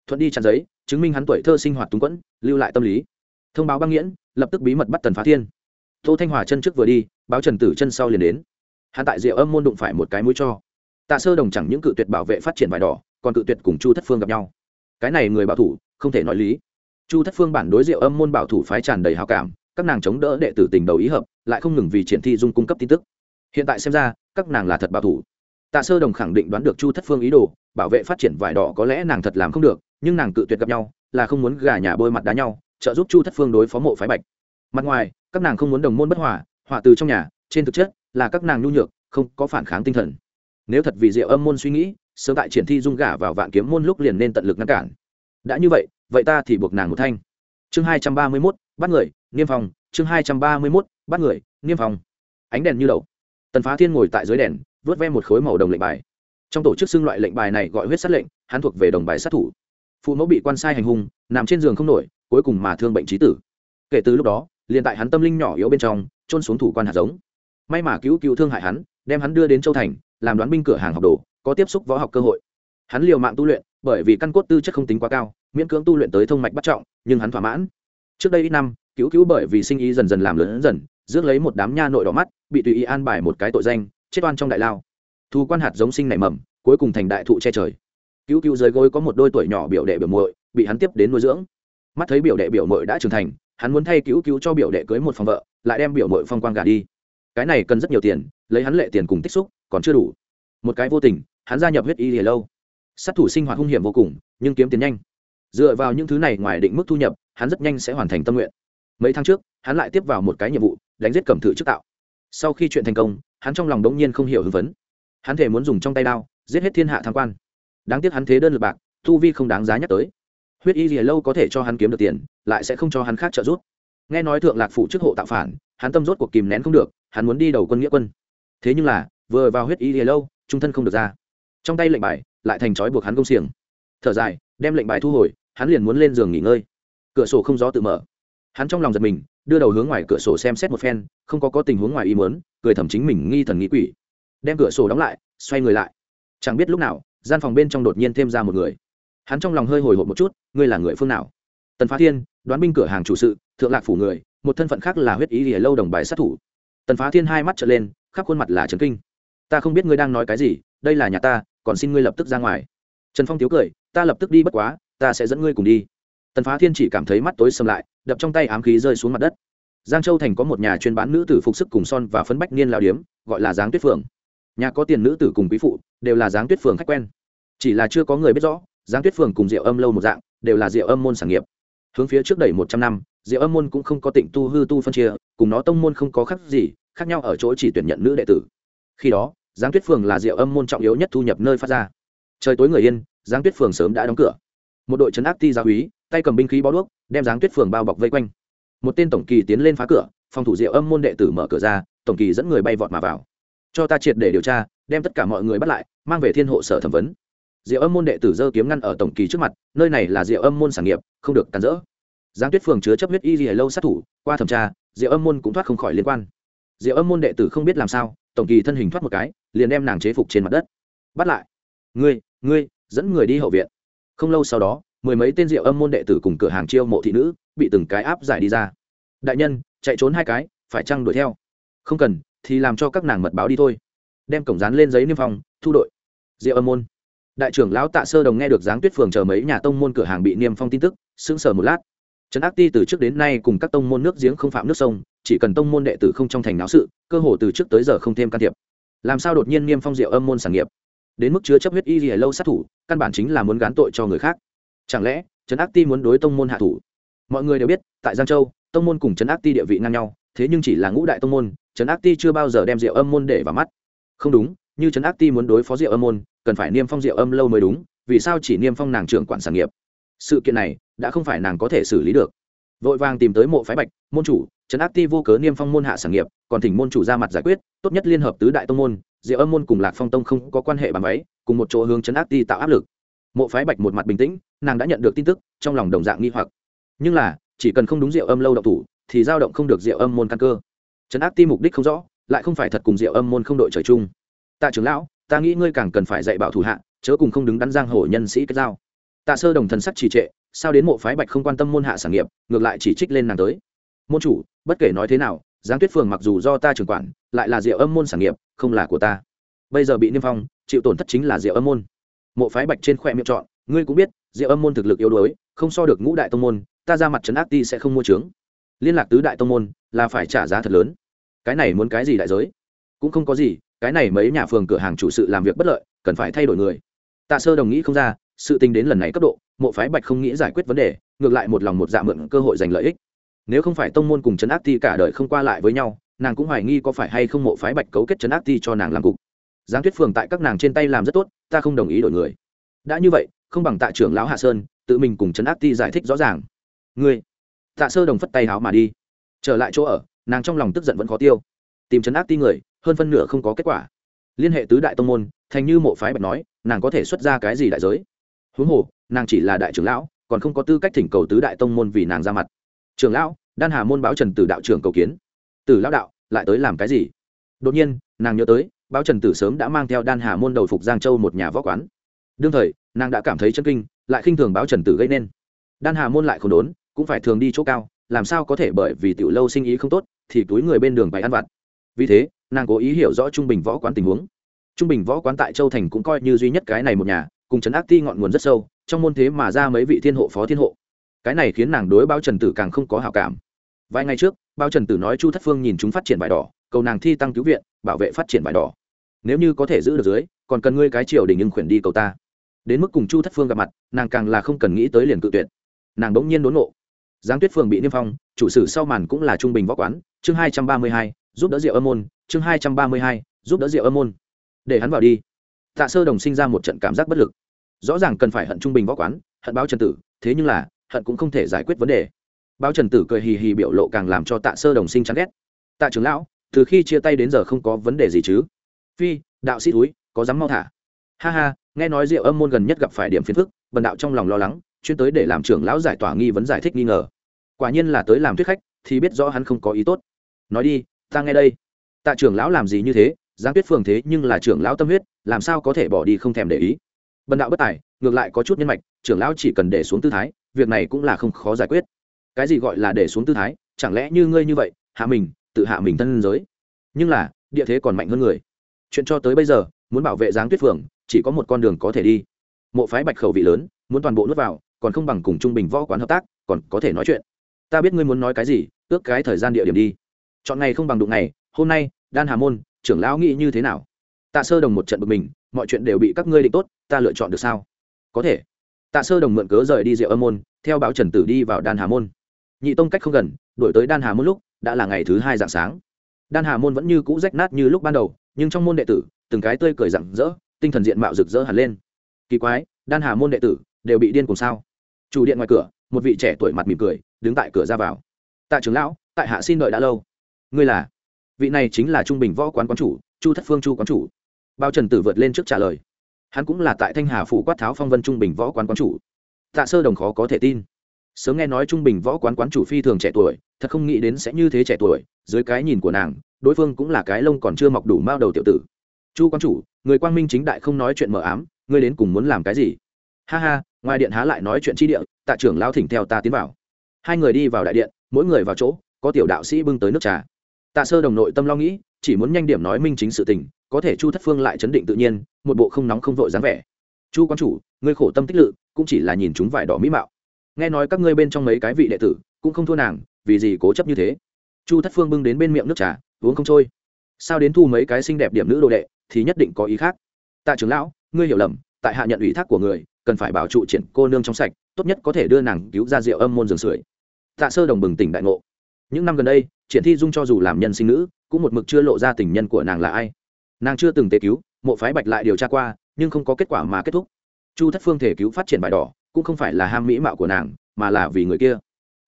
A: Thuận đi chặn giấy, chứng minh hắn tuổi thơ sinh hoạt túng quẫn, lưu lại tâm lý. Thông báo băng nghiễn, lập tức bí mật bắt tần phá thiên. Tô thanh hòa chân trước vừa đi, báo trần tử chân sau liền đến hắn tại diệu âm môn đụng phải một cái mũi cho. Tạ sơ đồng chẳng những cự tuyệt bảo vệ phát triển vải đỏ, còn cự tuyệt cùng chu thất phương gặp nhau. Cái này người bảo thủ, không thể nói lý. Chu thất phương bản đối diệu âm môn bảo thủ phái tràn đầy hào cảm, các nàng chống đỡ đệ tử tình đầu ý hợp, lại không ngừng vì triển thi dung cung cấp tin tức. Hiện tại xem ra, các nàng là thật bảo thủ. Tạ sơ đồng khẳng định đoán được chu thất phương ý đồ, bảo vệ phát triển vải đỏ có lẽ nàng thật làm không được, nhưng nàng cự tuyệt gặp nhau, là không muốn gà nhà bôi mặt đá nhau, trợ giúp chu thất phương đối phó mộ phái bạch. Mặt ngoài, các nàng không muốn đồng môn bất hòa, họa từ trong nhà, trên thực chất là các nàng nhu nhược, không có phản kháng tinh thần. Nếu thật vì diệu âm môn suy nghĩ, sớm tại triển thi dung gả vào vạn kiếm môn lúc liền nên tận lực ngăn cản. Đã như vậy vậy ta thì buộc nàng một thanh. Chương hai trăm ba mươi mốt, bắt người, niêm phòng chương hai trăm ba mươi mốt, bắt người, niêm phòng ánh đèn như đậu tần phá thiên ngồi tại dưới đèn, vớt ve một khối màu đồng lệnh bài. Trong tổ chức xưng loại lệnh bài này gọi huyết sát lệnh, hắn thuộc về đồng bài sát thủ. Phụ mẫu bị quan sai hành hung, nằm trên giường không nổi, cuối cùng mà thương bệnh trí tử. Kể từ lúc đó, liền tại hắn tâm linh nhỏ yếu bên trong trôn xuống thủ quan hạt giống may mà cứu cứu thương hại hắn, đem hắn đưa đến châu thành, làm đoán binh cửa hàng học đồ, có tiếp xúc võ học cơ hội. Hắn liều mạng tu luyện, bởi vì căn cốt tư chất không tính quá cao, miễn cưỡng tu luyện tới thông mạch bắt trọng, nhưng hắn thỏa mãn. Trước đây ít năm, cứu cứu bởi vì sinh ý dần dần làm lớn dần, rước lấy một đám nha nội đỏ mắt, bị tùy ý an bài một cái tội danh, chết oan trong đại lao. Thu quan hạt giống sinh nảy mầm, cuối cùng thành đại thụ che trời. Cứu cứu dưới gối có một đôi tuổi nhỏ biểu đệ biểu muội, bị hắn tiếp đến nuôi dưỡng. Mắt thấy biểu đệ biểu muội đã trưởng thành, hắn muốn thay cứu cứu cho biểu đệ cưới một phòng vợ, lại đem biểu muội phong quang gà đi cái này cần rất nhiều tiền, lấy hắn lệ tiền cùng tích xúc, còn chưa đủ. Một cái vô tình, hắn gia nhập huyết y lìa lâu. Sát thủ sinh hoạt hung hiểm vô cùng, nhưng kiếm tiền nhanh. Dựa vào những thứ này ngoài định mức thu nhập, hắn rất nhanh sẽ hoàn thành tâm nguyện. Mấy tháng trước, hắn lại tiếp vào một cái nhiệm vụ, đánh giết cẩm thử trước tạo. Sau khi chuyện thành công, hắn trong lòng đống nhiên không hiểu hưng phấn. Hắn thể muốn dùng trong tay đao, giết hết thiên hạ tham quan. Đáng tiếc hắn thế đơn lực bạc thu vi không đáng giá nhắc tới. Huyết y lìa lâu có thể cho hắn kiếm được tiền, lại sẽ không cho hắn khác trợ giúp. Nghe nói thượng lạc phủ chức hộ tạo phản hắn tâm rốt cuộc kìm nén không được, hắn muốn đi đầu quân nghĩa quân. Thế nhưng là, vừa vào huyết y lìa lâu, trung thân không được ra. Trong tay lệnh bài, lại thành trói buộc hắn công xiềng. Thở dài, đem lệnh bài thu hồi, hắn liền muốn lên giường nghỉ ngơi. Cửa sổ không gió tự mở. Hắn trong lòng giật mình, đưa đầu hướng ngoài cửa sổ xem xét một phen, không có có tình huống ngoài ý muốn, cười thầm chính mình nghi thần nghĩ quỷ. Đem cửa sổ đóng lại, xoay người lại. Chẳng biết lúc nào, gian phòng bên trong đột nhiên thêm ra một người. Hắn trong lòng hơi hồi hộp một chút, ngươi là người phương nào? Tần phá thiên, đoán binh cửa hàng chủ sự, thượng lạc phủ người một thân phận khác là huyết ý lìa lâu đồng bài sát thủ. Tần phá thiên hai mắt trở lên, khắp khuôn mặt là trấn kinh. Ta không biết ngươi đang nói cái gì, đây là nhà ta, còn xin ngươi lập tức ra ngoài. Trần phong thiếu cười, ta lập tức đi bất quá, ta sẽ dẫn ngươi cùng đi. Tần phá thiên chỉ cảm thấy mắt tối sầm lại, đập trong tay ám khí rơi xuống mặt đất. Giang châu thành có một nhà chuyên bán nữ tử phục sức cùng son và phấn bách niên lao điếm, gọi là giáng tuyết phường nhà có tiền nữ tử cùng quý phụ, đều là giáng tuyết phường khách quen. Chỉ là chưa có người biết rõ, giáng tuyết phường cùng rượu âm lâu một dạng, đều là rượu âm môn sản nghiệp. Hướng phía trước đầy một trăm năm Diệu âm môn cũng không có tịnh tu hư tu phân chia, cùng nó tông môn không có khác gì, khác nhau ở chỗ chỉ tuyển nhận nữ đệ tử. Khi đó, giáng tuyết phường là Diệu âm môn trọng yếu nhất thu nhập nơi phát ra. Trời tối người yên, giáng tuyết phường sớm đã đóng cửa. Một đội trấn áp ti giáo úy tay cầm binh khí bó đuốc, đem giáng tuyết phường bao bọc vây quanh. Một tên tổng kỳ tiến lên phá cửa, phòng thủ Diệu âm môn đệ tử mở cửa ra, tổng kỳ dẫn người bay vọt mà vào. Cho ta triệt để điều tra, đem tất cả mọi người bắt lại, mang về thiên hộ sở thẩm vấn. Diệu âm môn đệ tử dơ kiếm ngăn ở tổng kỳ trước mặt, nơi này là diệu âm môn sản nghiệp, không được cản rỡ giáng tuyết phường chứa chấp huyết y gì lâu sát thủ, qua thẩm tra, diệu âm môn cũng thoát không khỏi liên quan. Diệu âm môn đệ tử không biết làm sao, tổng kỳ thân hình thoát một cái, liền đem nàng chế phục trên mặt đất. Bắt lại. Ngươi ngươi, dẫn người đi hậu viện. Không lâu sau đó, mười mấy tên diệu âm môn đệ tử cùng cửa hàng chiêu mộ thị nữ, bị từng cái áp giải đi ra. Đại nhân, chạy trốn hai cái, phải chăng đuổi theo? Không cần, thì làm cho các nàng mật báo đi thôi. Đem cổng rán lên giấy niêm phong, thu đội. Diệu âm môn. Đại trưởng lão tạ sơ đồng nghe được giáng tuyết phường chờ mấy nhà tông môn cửa hàng bị niêm phong tin tức, sững sờ một lát trấn ác ti từ trước đến nay cùng các tông môn nước giếng không phạm nước sông, chỉ cần tông môn đệ tử không trong thành náo sự, cơ hồ từ trước tới giờ không thêm can thiệp. Làm sao đột nhiên niêm phong diệu âm môn sản nghiệp? Đến mức chứa chấp huyết y gì lâu sát thủ, căn bản chính là muốn gán tội cho người khác. Chẳng lẽ, trấn ác ti muốn đối tông môn hạ thủ? Mọi người đều biết, tại giang châu, tông môn cùng trấn ác ti địa vị ngang nhau, thế nhưng chỉ là ngũ đại tông môn, trấn ác ti chưa bao giờ đem diệu âm môn để vào mắt. Không đúng, như trấn ác ti muốn đối phó diệu âm môn, cần phải niêm phong diệu âm lâu mới đúng, vì sao chỉ niêm phong nàng trưởng quản sản nghiệp? Sự kiện này đã không phải nàng có thể xử lý được. Vội vàng tìm tới mộ phái bạch, môn chủ, trấn áp ti vô cớ niêm phong môn hạ sản nghiệp, còn thỉnh môn chủ ra mặt giải quyết, tốt nhất liên hợp tứ đại tông môn, diệu âm môn cùng lạc phong tông không có quan hệ bàn váy, cùng một chỗ hướng trấn áp ti tạo áp lực. Mộ phái bạch một mặt bình tĩnh, nàng đã nhận được tin tức, trong lòng đồng dạng nghi hoặc. Nhưng là, chỉ cần không đúng diệu âm lâu độc thủ, thì dao động không được diệu âm môn căn cơ. Trấn áp ti mục đích không rõ, lại không phải thật cùng diệu âm môn không đội trời chung. Tạ trưởng lão, ta nghĩ ngươi càng cần phải dạy bảo thủ hạ, chớ cùng không đứng đắn giang hồ nhân sĩ kết giao. Tạ sơ đồng thần sắc trì trệ sao đến mộ phái bạch không quan tâm môn hạ sản nghiệp, ngược lại chỉ trích lên nàng tới. Môn chủ, bất kể nói thế nào giáng tuyết phường mặc dù do ta trưởng quản, lại là diệu âm môn sản nghiệp, không là của ta. Bây giờ bị niêm phong, chịu tổn thất chính là diệu âm môn. Mộ phái bạch trên khoe miệng chọn, ngươi cũng biết, diệu âm môn thực lực yếu đuối, không so được ngũ đại tông môn, ta ra mặt trấn ác ti sẽ không mua trướng liên lạc tứ đại tông môn, là phải trả giá thật lớn. Cái này muốn cái gì đại giới? Cũng không có gì, cái này mấy nhà phường cửa hàng chủ sự làm việc bất lợi, cần phải thay đổi người. Tạ sơ đồng nghĩ không ra, sự tình đến lần này cấp độ mộ phái bạch không nghĩ giải quyết vấn đề, ngược lại một lòng một dạ mượn cơ hội giành lợi ích. Nếu không phải tông môn cùng trấn ác ti cả đời không qua lại với nhau, nàng cũng hoài nghi có phải hay không mộ phái bạch cấu kết trấn ác ti cho nàng làm cục. Giáng tuyết phường tại các nàng trên tay làm rất tốt, ta không đồng ý đổi người. Đã như vậy, không bằng tạ trưởng lão hạ sơn, tự mình cùng trấn ác ti giải thích rõ ràng. Ngươi, tạ sơ đồng phất tay háo mà đi. Trở lại chỗ ở, nàng trong lòng tức giận vẫn khó tiêu. Tìm trấn ác ti người, hơn phân nửa không có kết quả. Liên hệ tứ đại tông môn, thành như mộ phái bạch nói, nàng có thể xuất ra cái gì đại giới? Huống hồ nàng chỉ là đại trưởng lão, còn không có tư cách thỉnh cầu tứ đại tông môn vì nàng ra mặt. Trưởng lão, đan hà môn báo trần tử đạo trưởng cầu kiến. Tử lão đạo, lại tới làm cái gì? Đột nhiên, nàng nhớ tới, báo trần tử sớm đã mang theo đan hà môn đầu phục giang châu một nhà võ quán. Đương thời, nàng đã cảm thấy chân kinh, lại khinh thường báo trần tử gây nên. Đan hà môn lại không đốn, cũng phải thường đi chỗ cao, làm sao có thể bởi vì tiểu lâu sinh ý không tốt, thì túi người bên đường bày ăn vặt. Vì thế, nàng cố ý hiểu rõ trung bình võ quán tình huống. Trung bình võ quán tại châu thành cũng coi như duy nhất cái này một nhà, cùng trấn ác ti ngọn nguồn rất sâu trong môn thế mà ra mấy vị thiên hộ phó thiên hộ. Cái này khiến nàng đối bao trần tử càng không có hảo cảm. Vài ngày trước, bao trần tử nói chu thất phương nhìn chúng phát triển bài đỏ, cầu nàng thi tăng cứu viện, bảo vệ phát triển bài đỏ. Nếu như có thể giữ được dưới, còn cần ngươi cái triều đình nhưng khuyển đi cầu ta. Đến mức cùng chu thất phương gặp mặt, nàng càng là không cần nghĩ tới liền cự tuyệt. Nàng bỗng nhiên đốn ngộ. Giáng tuyết phường bị niêm phong, chủ sử sau màn cũng là trung bình võ quán, chương hai trăm ba mươi hai, giúp đỡ rượu âm môn, chương hai trăm ba mươi hai, giúp đỡ rượu âm môn. Để hắn vào đi. Tạ sơ đồng sinh ra một trận cảm giác bất lực rõ ràng cần phải hận trung bình võ quán, hận báo trần tử, thế nhưng là, hận cũng không thể giải quyết vấn đề. Báo trần tử cười hì hì biểu lộ càng làm cho tạ sơ đồng sinh chán ghét. Tạ trưởng lão, từ khi chia tay đến giờ không có vấn đề gì chứ? Phi, đạo sĩ túi có dám mau thả? Ha ha, nghe nói rượu âm môn gần nhất gặp phải điểm phiền phức, bần đạo trong lòng lo lắng, chuyên tới để làm trưởng lão giải tỏa nghi vấn giải thích nghi ngờ. Quả nhiên là tới làm thuyết khách, thì biết rõ hắn không có ý tốt. Nói đi, ta nghe đây. Tạ trưởng lão làm gì như thế? Giang tuyết phường thế nhưng là trưởng lão tâm huyết, làm sao có thể bỏ đi không thèm để ý? Bần đạo bất tài, ngược lại có chút nhân mạch, trưởng lão chỉ cần để xuống tư thái, việc này cũng là không khó giải quyết. Cái gì gọi là để xuống tư thái? Chẳng lẽ như ngươi như vậy, hạ mình, tự hạ mình thân giới? Nhưng là, địa thế còn mạnh hơn người. Chuyện cho tới bây giờ, muốn bảo vệ giáng tuyết phường chỉ có một con đường có thể đi. Mộ phái bạch khẩu vị lớn, muốn toàn bộ nuốt vào, còn không bằng cùng trung bình võ quán hợp tác, còn có thể nói chuyện. Ta biết ngươi muốn nói cái gì, ước cái thời gian địa điểm đi. Chọn ngày không bằng đụng ngày, hôm nay, đan hà môn, trưởng lão nghĩ như thế nào? Tạ sơ đồng một trận bực mình mọi chuyện đều bị các ngươi định tốt, ta lựa chọn được sao? Có thể. Tạ sơ đồng mượn cớ rời đi rượu âm môn, theo báo trần tử đi vào đan hà môn. Nhị tông cách không gần, đổi tới đan hà môn lúc, đã là ngày thứ hai dạng sáng. Đan hà môn vẫn như cũ rách nát như lúc ban đầu, nhưng trong môn đệ tử, từng cái tươi cười rặng rỡ, tinh thần diện mạo rực rỡ hẳn lên. Kỳ quái, đan hà môn đệ tử đều bị điên cùng sao? Chủ điện ngoài cửa, một vị trẻ tuổi mặt mỉm cười, đứng tại cửa ra vào. Tạ trưởng lão, tại hạ xin đợi đã lâu. Ngươi là? Vị này chính là trung bình võ quán quán chủ, chu thất phương chu quán chủ bao trần tử vượt lên trước trả lời. Hắn cũng là tại thanh hà phủ quát tháo phong vân trung bình võ quán quán chủ. Tạ sơ đồng khó có thể tin. Sớm nghe nói trung bình võ quán quán chủ phi thường trẻ tuổi, thật không nghĩ đến sẽ như thế trẻ tuổi, dưới cái nhìn của nàng, đối phương cũng là cái lông còn chưa mọc đủ mao đầu tiểu tử. Chu quán chủ, người quang minh chính đại không nói chuyện mờ ám, ngươi đến cùng muốn làm cái gì? Ha ha, ngoài điện há lại nói chuyện chi địa, tạ trưởng lao thỉnh theo ta tiến vào. Hai người đi vào đại điện, mỗi người vào chỗ, có tiểu đạo sĩ bưng tới nước trà. Tạ sơ đồng nội tâm lo nghĩ, chỉ muốn nhanh điểm nói minh chính sự tình có thể chu thất phương lại chấn định tự nhiên, một bộ không nóng không vội dáng vẻ. Chu quan chủ, ngươi khổ tâm tích lự, cũng chỉ là nhìn chúng vải đỏ mỹ mạo. Nghe nói các ngươi bên trong mấy cái vị đệ tử cũng không thua nàng, vì gì cố chấp như thế? Chu thất phương bưng đến bên miệng nước trà, uống không trôi. Sao đến thu mấy cái xinh đẹp điểm nữ đồ đệ, thì nhất định có ý khác. Tạ trưởng lão, ngươi hiểu lầm, tại hạ nhận ủy thác của người, cần phải bảo trụ triển cô nương trong sạch, tốt nhất có thể đưa nàng cứu ra rượu âm môn giường sưởi. Tạ sơ đồng bừng tỉnh đại ngộ. Những năm gần đây, triển thi dung cho dù làm nhân sinh nữ, cũng một mực chưa lộ ra tình nhân của nàng là ai nàng chưa từng tế cứu, mộ phái bạch lại điều tra qua, nhưng không có kết quả mà kết thúc. Chu thất phương thể cứu phát triển bài đỏ, cũng không phải là ham mỹ mạo của nàng, mà là vì người kia.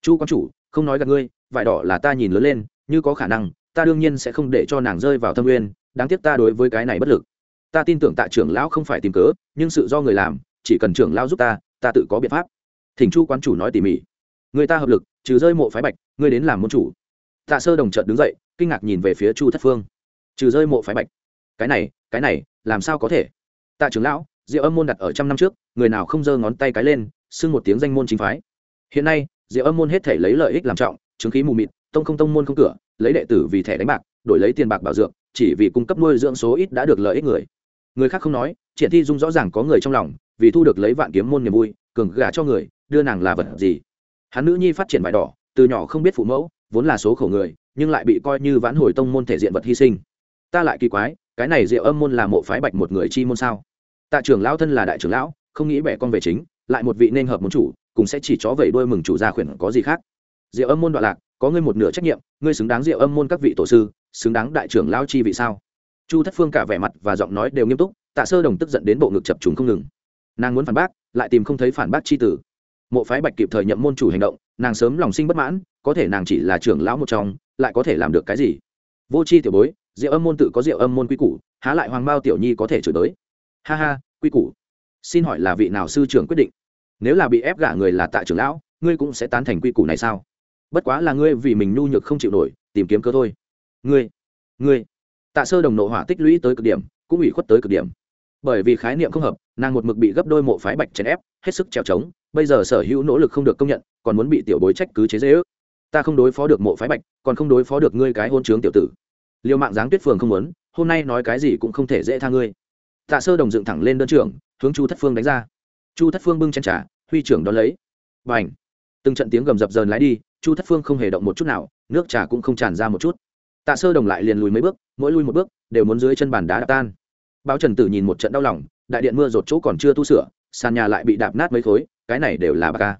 A: Chu quan chủ, không nói gặp ngươi, vải đỏ là ta nhìn lớn lên, như có khả năng, ta đương nhiên sẽ không để cho nàng rơi vào thâm nguyên đáng tiếc ta đối với cái này bất lực. Ta tin tưởng tạ trưởng lão không phải tìm cớ, nhưng sự do người làm, chỉ cần trưởng lão giúp ta ta tự có biện pháp. Thỉnh chu quan chủ nói tỉ mỉ. Người ta hợp lực, trừ rơi mộ phái bạch, ngươi đến làm môn chủ. Tạ sơ đồng trợt đứng dậy, kinh ngạc nhìn về phía chu thất phương. Trừ rơi mộ phái bạch cái này cái này, làm sao có thể? Tạ trưởng lão, diệu âm môn đặt ở trăm năm trước, người nào không giơ ngón tay cái lên, xưng một tiếng danh môn chính phái. Hiện nay, diệu âm môn hết thể lấy lợi ích làm trọng, chứng khí mù mịt, tông không tông môn không cửa, lấy đệ tử vì thẻ đánh bạc, đổi lấy tiền bạc bảo dưỡng chỉ vì cung cấp nuôi dưỡng số ít đã được lợi ích người. Người khác không nói, triển thi dung rõ ràng có người trong lòng, vì thu được lấy vạn kiếm môn niềm vui, cường gả cho người, đưa nàng là vật gì? Hắn nữ nhi phát triển vải đỏ, từ nhỏ không biết phụ mẫu, vốn là số khổ người, nhưng lại bị coi như vãn hồi tông môn thể diện vật hy sinh. Ta lại kỳ quái cái này diệu âm môn là mộ phái bạch một người chi môn sao? Tạ trưởng lão thân là đại trưởng lão, không nghĩ bẻ con về chính, lại một vị nên hợp môn chủ, cùng sẽ chỉ chó vẩy đuôi mừng chủ gia khuyển có gì khác. Diệu âm môn đoạn lạc, có ngươi một nửa trách nhiệm, ngươi xứng đáng diệu âm môn các vị tổ sư, xứng đáng đại trưởng lão chi vị sao? Chu thất phương cả vẻ mặt và giọng nói đều nghiêm túc, tạ sơ đồng tức giận đến bộ ngực chập trùng không ngừng. Nàng muốn phản bác, lại tìm không thấy phản bác chi tử mộ phái bạch kịp thời nhậm môn chủ hành động, nàng sớm lòng sinh bất mãn, có thể nàng chỉ là trưởng lão một trong, lại có thể làm được cái gì? Vô c h i tiểu bối diệu âm môn tự có diệu âm môn quy củ, há lại hoàng bao tiểu nhi có thể chửi tới ha ha, quy củ. Xin hỏi là vị nào sư trưởng quyết định? Nếu là bị ép gả người là tạ trưởng lão, ngươi cũng sẽ tán thành quy củ này sao? Bất quá là ngươi vì mình nhu nhược không chịu nổi, tìm kiếm cơ thôi. Ngươi ngươi. Tạ sơ đồng nộ hỏa tích lũy tới cực điểm, cũng ủy khuất tới cực điểm. Bởi vì khái niệm không hợp, nàng một mực bị gấp đôi mộ phái bạch chèn ép, hết sức trèo trống, bây giờ sở hữu nỗ lực không được công nhận, còn muốn bị tiểu bối trách cứ chế dễ ước ta không đối phó được mộ phái bạch, còn không đối phó được ngươi cái hôn trướng tiểu tử liều mạng dáng tuyết phường không muốn, hôm nay nói cái gì cũng không thể dễ tha ngươi. Tạ sơ đồng dựng thẳng lên đơn trưởng, hướng chu thất phương đánh ra. Chu thất phương bưng chân trả huy trưởng đón lấy. B à n h từng trận tiếng gầm dập dờn lái đi, chu thất phương không hề động một chút nào, nước trà cũng không tràn ra một chút. Tạ sơ đồng lại liền lùi mấy bước, mỗi lui một bước, đều muốn dưới chân bàn đá đạp tan. Báo trần tử nhìn một trận đau lòng, đại điện mưa rột chỗ còn chưa tu sửa, sàn nhà lại bị đạp nát mấy khối, cái này đều là ba ca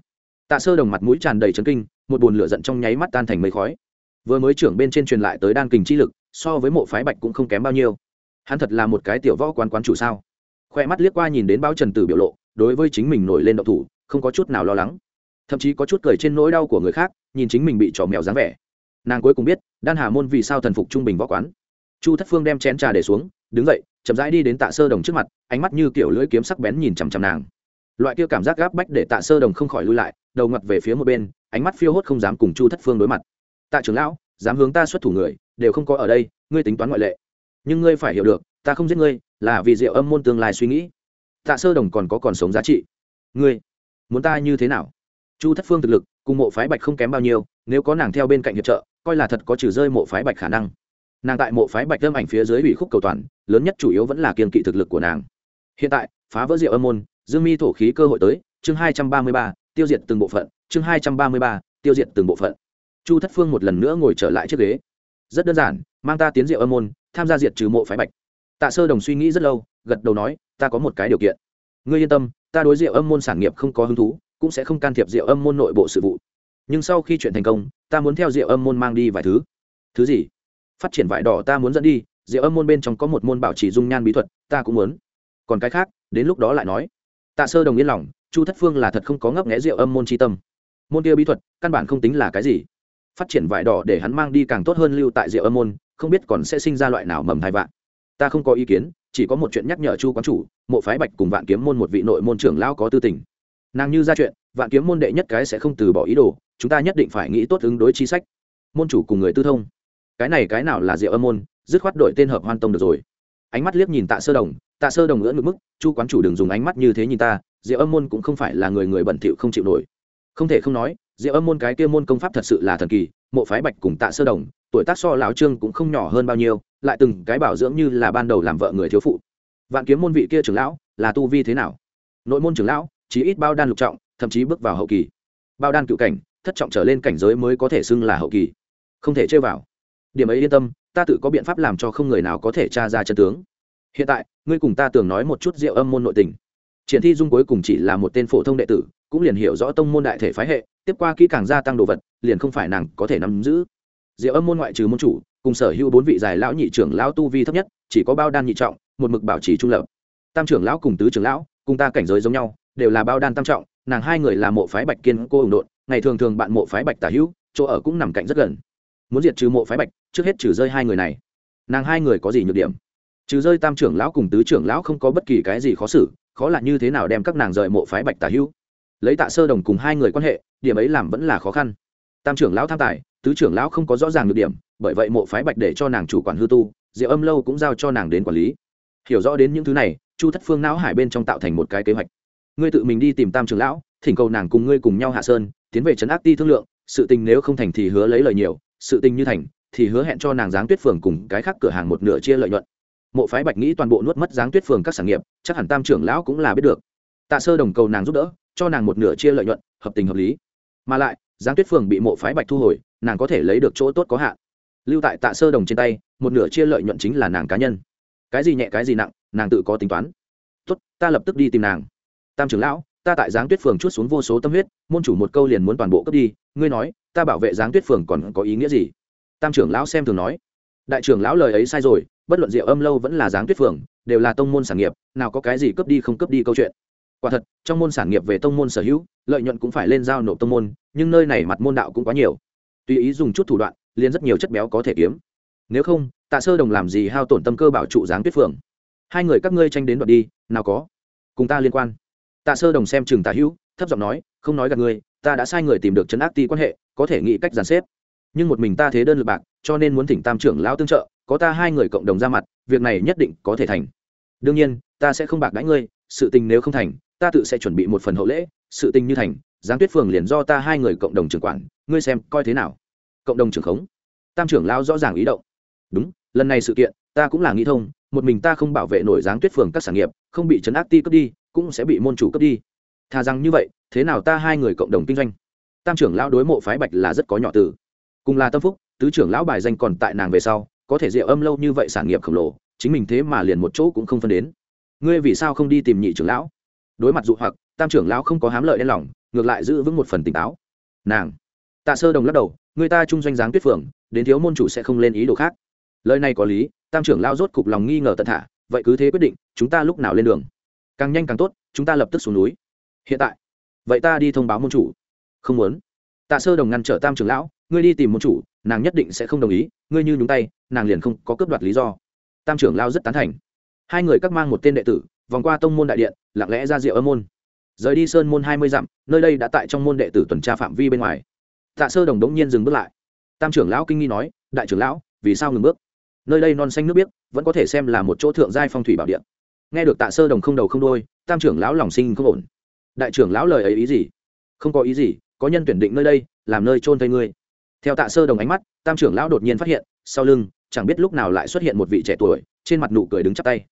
A: tạ sơ đồng mặt mũi tràn đầy trấn kinh, một bồn lửa giận trong nháy mắt tan thành mấy khói. Vừa mới trưởng bên trên truyền lại tới đan kình chi lực so với mộ phái bạch cũng không kém bao nhiêu. Hắn thật là một cái tiểu võ quán quán chủ sao? Khoe mắt liếc qua nhìn đến báo trần tử biểu lộ, đối với chính mình nổi lên động thủ, không có chút nào lo lắng. Thậm chí có chút cười trên nỗi đau của người khác, nhìn chính mình bị trò mèo dáng vẻ. Nàng cuối cùng biết, đan hà môn vì sao thần phục trung bình võ quán. Chu thất phương đem chén trà để xuống, đứng dậy, chậm rãi đi đến tạ sơ đồng trước mặt, ánh mắt như kiểu lưỡi kiếm sắc bén nhìn chằm chằm nàng. Loại kia cảm giác gáp bách để tạ sơ đồng không khỏi lui lại, đầu ngặt về phía một bên, ánh mắt phiêu hốt không dám cùng chu thất phương đối mặt. Tạ trưởng lão, dám hướng ta xuất thủ người đều không có ở đây, ngươi tính toán ngoại lệ. Nhưng ngươi phải hiểu được, ta không giết ngươi, là vì diệu âm môn tương lai suy nghĩ. Tạ sơ đồng còn có còn sống giá trị. Ngươi, muốn ta như thế nào? Chu thất phương thực lực, cùng mộ phái bạch không kém bao nhiêu, nếu có nàng theo bên cạnh hiệp trợ, coi là thật có trừ rơi mộ phái bạch khả năng. Nàng tại mộ phái bạch lâm ảnh phía dưới ủy khúc cầu toàn, lớn nhất chủ yếu vẫn là kiên kỵ thực lực của nàng. Hiện tại, phá vỡ diệu âm môn, dương mi thổ khí cơ hội tới, chương hai trăm ba mươi ba, tiêu diệt từng bộ phận, chương hai trăm ba mươi ba, tiêu diệt từng bộ phận. Chu thất phương một lần nữa ngồi trở lại chiếc ghế rất đơn giản, mang ta tiến diệu âm môn, tham gia diệt trừ mộ phái bạch. Tạ sơ đồng suy nghĩ rất lâu, gật đầu nói, ta có một cái điều kiện. Ngươi yên tâm, ta đối diệu âm môn sản nghiệp không có hứng thú, cũng sẽ không can thiệp diệu âm môn nội bộ sự vụ. Nhưng sau khi chuyện thành công, ta muốn theo diệu âm môn mang đi vài thứ. Thứ gì? Phát triển vải đỏ ta muốn dẫn đi diệu âm môn bên trong có một môn bảo trì dung nhan bí thuật, ta cũng muốn. Còn cái khác, đến lúc đó lại nói. Tạ sơ đồng yên lòng, chu thất phương là thật không có ngấp nghẽ diệu âm môn tri tâm. Môn kia bí thuật, căn bản không tính là cái gì phát triển vải đỏ để hắn mang đi càng tốt hơn lưu tại diệu âm môn, không biết còn sẽ sinh ra loại nào mầm thai vạn. Ta không có ý kiến, chỉ có một chuyện nhắc nhở chu quán chủ, mộ phái bạch cùng vạn kiếm môn một vị nội môn trưởng lao có tư tình. Nàng như ra chuyện, vạn kiếm môn đệ nhất cái sẽ không từ bỏ ý đồ, chúng ta nhất định phải nghĩ tốt ứng đối chi sách. Môn chủ cùng người tư thông. Cái này cái nào là diệu âm môn, dứt khoát đổi tên hợp hoan tông được rồi. Ánh mắt liếc nhìn tạ sơ đồng, tạ sơ đồng ngỡ ngực mức, chu quán chủ đừng dùng ánh mắt như thế nhìn ta, diệu âm môn cũng không phải là người người bẩn thỉu không chịu nổi. Không thể không nói diệu âm môn cái kia môn công pháp thật sự là thần kỳ, mộ phái bạch cùng tạ sơ đồng, tuổi tác so lão trương cũng không nhỏ hơn bao nhiêu, lại từng cái bảo dưỡng như là ban đầu làm vợ người thiếu phụ. Vạn kiếm môn vị kia trưởng lão là tu vi thế nào? Nội môn trưởng lão chỉ ít bao đan lục trọng, thậm chí bước vào hậu kỳ. Bao đan cựu cảnh, thất trọng trở lên cảnh giới mới có thể xưng là hậu kỳ. Không thể chơi vào. Điểm ấy yên tâm, ta tự có biện pháp làm cho không người nào có thể tra ra chân tướng. Hiện tại, ngươi cùng ta tưởng nói một chút rượu âm môn nội tình. Triển thi dung cuối cùng chỉ là một tên phổ thông đệ tử cũng liền hiểu rõ tông môn đại thể phái hệ, tiếp qua kỹ càng gia tăng đồ vật, liền không phải nàng có thể nắm giữ. Diệu âm môn ngoại trừ môn chủ, cùng sở hữu bốn vị dài lão nhị trưởng lão tu vi thấp nhất, chỉ có bao đan nhị trọng, một mực bảo trì trung lập. Tam trưởng lão cùng tứ trưởng lão, cùng ta cảnh giới giống nhau, đều là bao đan tam trọng, nàng hai người là mộ phái bạch kiên cô ủng đột ngày thường thường bạn mộ phái bạch tả hữu, chỗ ở cũng nằm cạnh rất gần. Muốn diệt trừ mộ phái bạch, trước hết trừ rơi hai người này. Nàng hai người có gì nhược điểm? Trừ rơi tam trưởng lão cùng tứ trưởng lão không có bất kỳ cái gì khó xử, khó là như thế nào đem các nàng rời mộ phái bạch tả hữu? Lấy tạ sơ đồng cùng hai người quan hệ, điểm ấy làm vẫn là khó khăn. Tam trưởng lão tham tài, tứ trưởng lão không có rõ ràng được điểm, bởi vậy mộ phái bạch để cho nàng chủ quản hư tu diệu âm lâu cũng giao cho nàng đến quản lý. Hiểu rõ đến những thứ này, chu thất phương não hải bên trong tạo thành một cái kế hoạch. Ngươi tự mình đi tìm tam trưởng lão, thỉnh cầu nàng cùng ngươi cùng nhau hạ sơn, tiến về trấn ác ti thương lượng, sự tình nếu không thành thì hứa lấy lời nhiều, sự tình như thành thì hứa hẹn cho nàng giáng tuyết phường cùng cái khác cửa hàng một nửa chia lợi nhuận. Mộ phái bạch nghĩ toàn bộ nuốt mất giáng tuyết phường các sản nghiệp, chắc hẳn tam trưởng lão cũng là biết được. Tạ sơ đồng cầu nàng giúp đỡ cho nàng một nửa chia lợi nhuận, hợp tình hợp lý. Mà lại giáng tuyết phường bị mộ phái bạch thu hồi, nàng có thể lấy được chỗ tốt có hạn. Lưu tại tạ sơ đồng trên tay, một nửa chia lợi nhuận chính là nàng cá nhân. Cái gì nhẹ cái gì nặng, nàng tự có tính toán. Tốt, ta lập tức đi tìm nàng. Tam trưởng lão, ta tại giáng tuyết phường chút xuống vô số tâm huyết, môn chủ một câu liền muốn toàn bộ cướp đi, ngươi nói, ta bảo vệ giáng tuyết phường còn có ý nghĩa gì? Tam trưởng lão xem thường nói. Đại trưởng lão lời ấy sai rồi, bất luận diệu âm lâu vẫn là giáng tuyết phường, đều là tông môn sản nghiệp, nào có cái gì cướp đi không cướp đi câu chuyện quả thật, trong môn sản nghiệp về tông môn sở hữu, lợi nhuận cũng phải lên giao nộp tông môn, nhưng nơi này mặt môn đạo cũng quá nhiều. Tùy ý dùng chút thủ đoạn, liền rất nhiều chất béo có thể kiếm. Nếu không, tạ sơ đồng làm gì hao tổn tâm cơ bảo trụ giáng tuyết phượng? Hai người các ngươi tranh đến đoạn đi, nào có. Cùng ta liên quan. Tạ sơ đồng xem chừng tả hữu, thấp giọng nói, không nói gặp ngươi, ta đã sai người tìm được chấn áp ti quan hệ, có thể nghĩ cách giàn xếp. Nhưng một mình ta thế đơn lực bạc, cho nên muốn thỉnh tam trưởng lão tương trợ, có ta hai người cộng đồng ra mặt, việc này nhất định có thể thành. Đương nhiên, ta sẽ không bạc đãi ngươi, sự tình nếu không thành ta tự sẽ chuẩn bị một phần hậu lễ, sự tình như thành, giáng tuyết phường liền do ta hai người cộng đồng trưởng quản, ngươi xem, coi thế nào? Cộng đồng trưởng khống. Tam trưởng lão rõ ràng ý động. Đúng, lần này sự kiện, ta cũng là nghĩ thông, một mình ta không bảo vệ nổi giáng tuyết phường các sản nghiệp, không bị chấn áp ti cướp đi, cũng sẽ bị môn chủ cướp đi. Thà rằng như vậy, thế nào ta hai người cộng đồng kinh doanh? Tam trưởng lão đối mộ phái bạch là rất có nhỏ từ. Cùng là tâm phúc, tứ trưởng lão bài danh còn tại nàng về sau, có thể rượu âm lâu như vậy sản nghiệp khổng lồ, chính mình thế mà liền một chỗ cũng không phân đến. Ngươi vì sao không đi tìm nhị trưởng lão? Đối mặt dụ hoặc, tam trưởng lão không có hám lợi đen lòng, ngược lại giữ vững một phần tỉnh táo. Nàng. Tạ sơ đồng lắc đầu, người ta chung doanh dáng tuyết phượng, đến thiếu môn chủ sẽ không lên ý đồ khác. Lời này có lý, tam trưởng lão rốt cục lòng nghi ngờ tận thả, vậy cứ thế quyết định, chúng ta lúc nào lên đường? Càng nhanh càng tốt, chúng ta lập tức xuống núi. Hiện tại. Vậy ta đi thông báo môn chủ. Không muốn. Tạ sơ đồng ngăn trở tam trưởng lão, ngươi đi tìm môn chủ, nàng nhất định sẽ không đồng ý, ngươi như nhúng tay, nàng liền không có cướp đoạt lý do. Tam trưởng lao rất tán thành. Hai người các mang một tên đệ tử vòng qua tông môn đại điện, lặng lẽ ra rượu âm môn. Rời đi sơn môn hai mươi dặm, nơi đây đã tại trong môn đệ tử tuần tra phạm vi bên ngoài. Tạ sơ đồng đống nhiên dừng bước lại. Tam trưởng lão kinh nghi nói, đại trưởng lão, vì sao ngừng bước? Nơi đây non xanh nước biếc, vẫn có thể xem là một chỗ thượng giai phong thủy bảo điện nghe được tạ sơ đồng không đầu không đôi tam trưởng lão lòng sinh không ổn. Đại trưởng lão lời ấy ý gì? Không có ý gì, có nhân tuyển định nơi đây, làm nơi trôn thây ngươi. Theo tạ sơ đồng ánh mắt, tam trưởng lão đột nhiên phát hiện, sau lưng, chẳng biết lúc nào lại xuất hiện một vị trẻ tuổi, trên mặt nụ cười đứng chắp tay.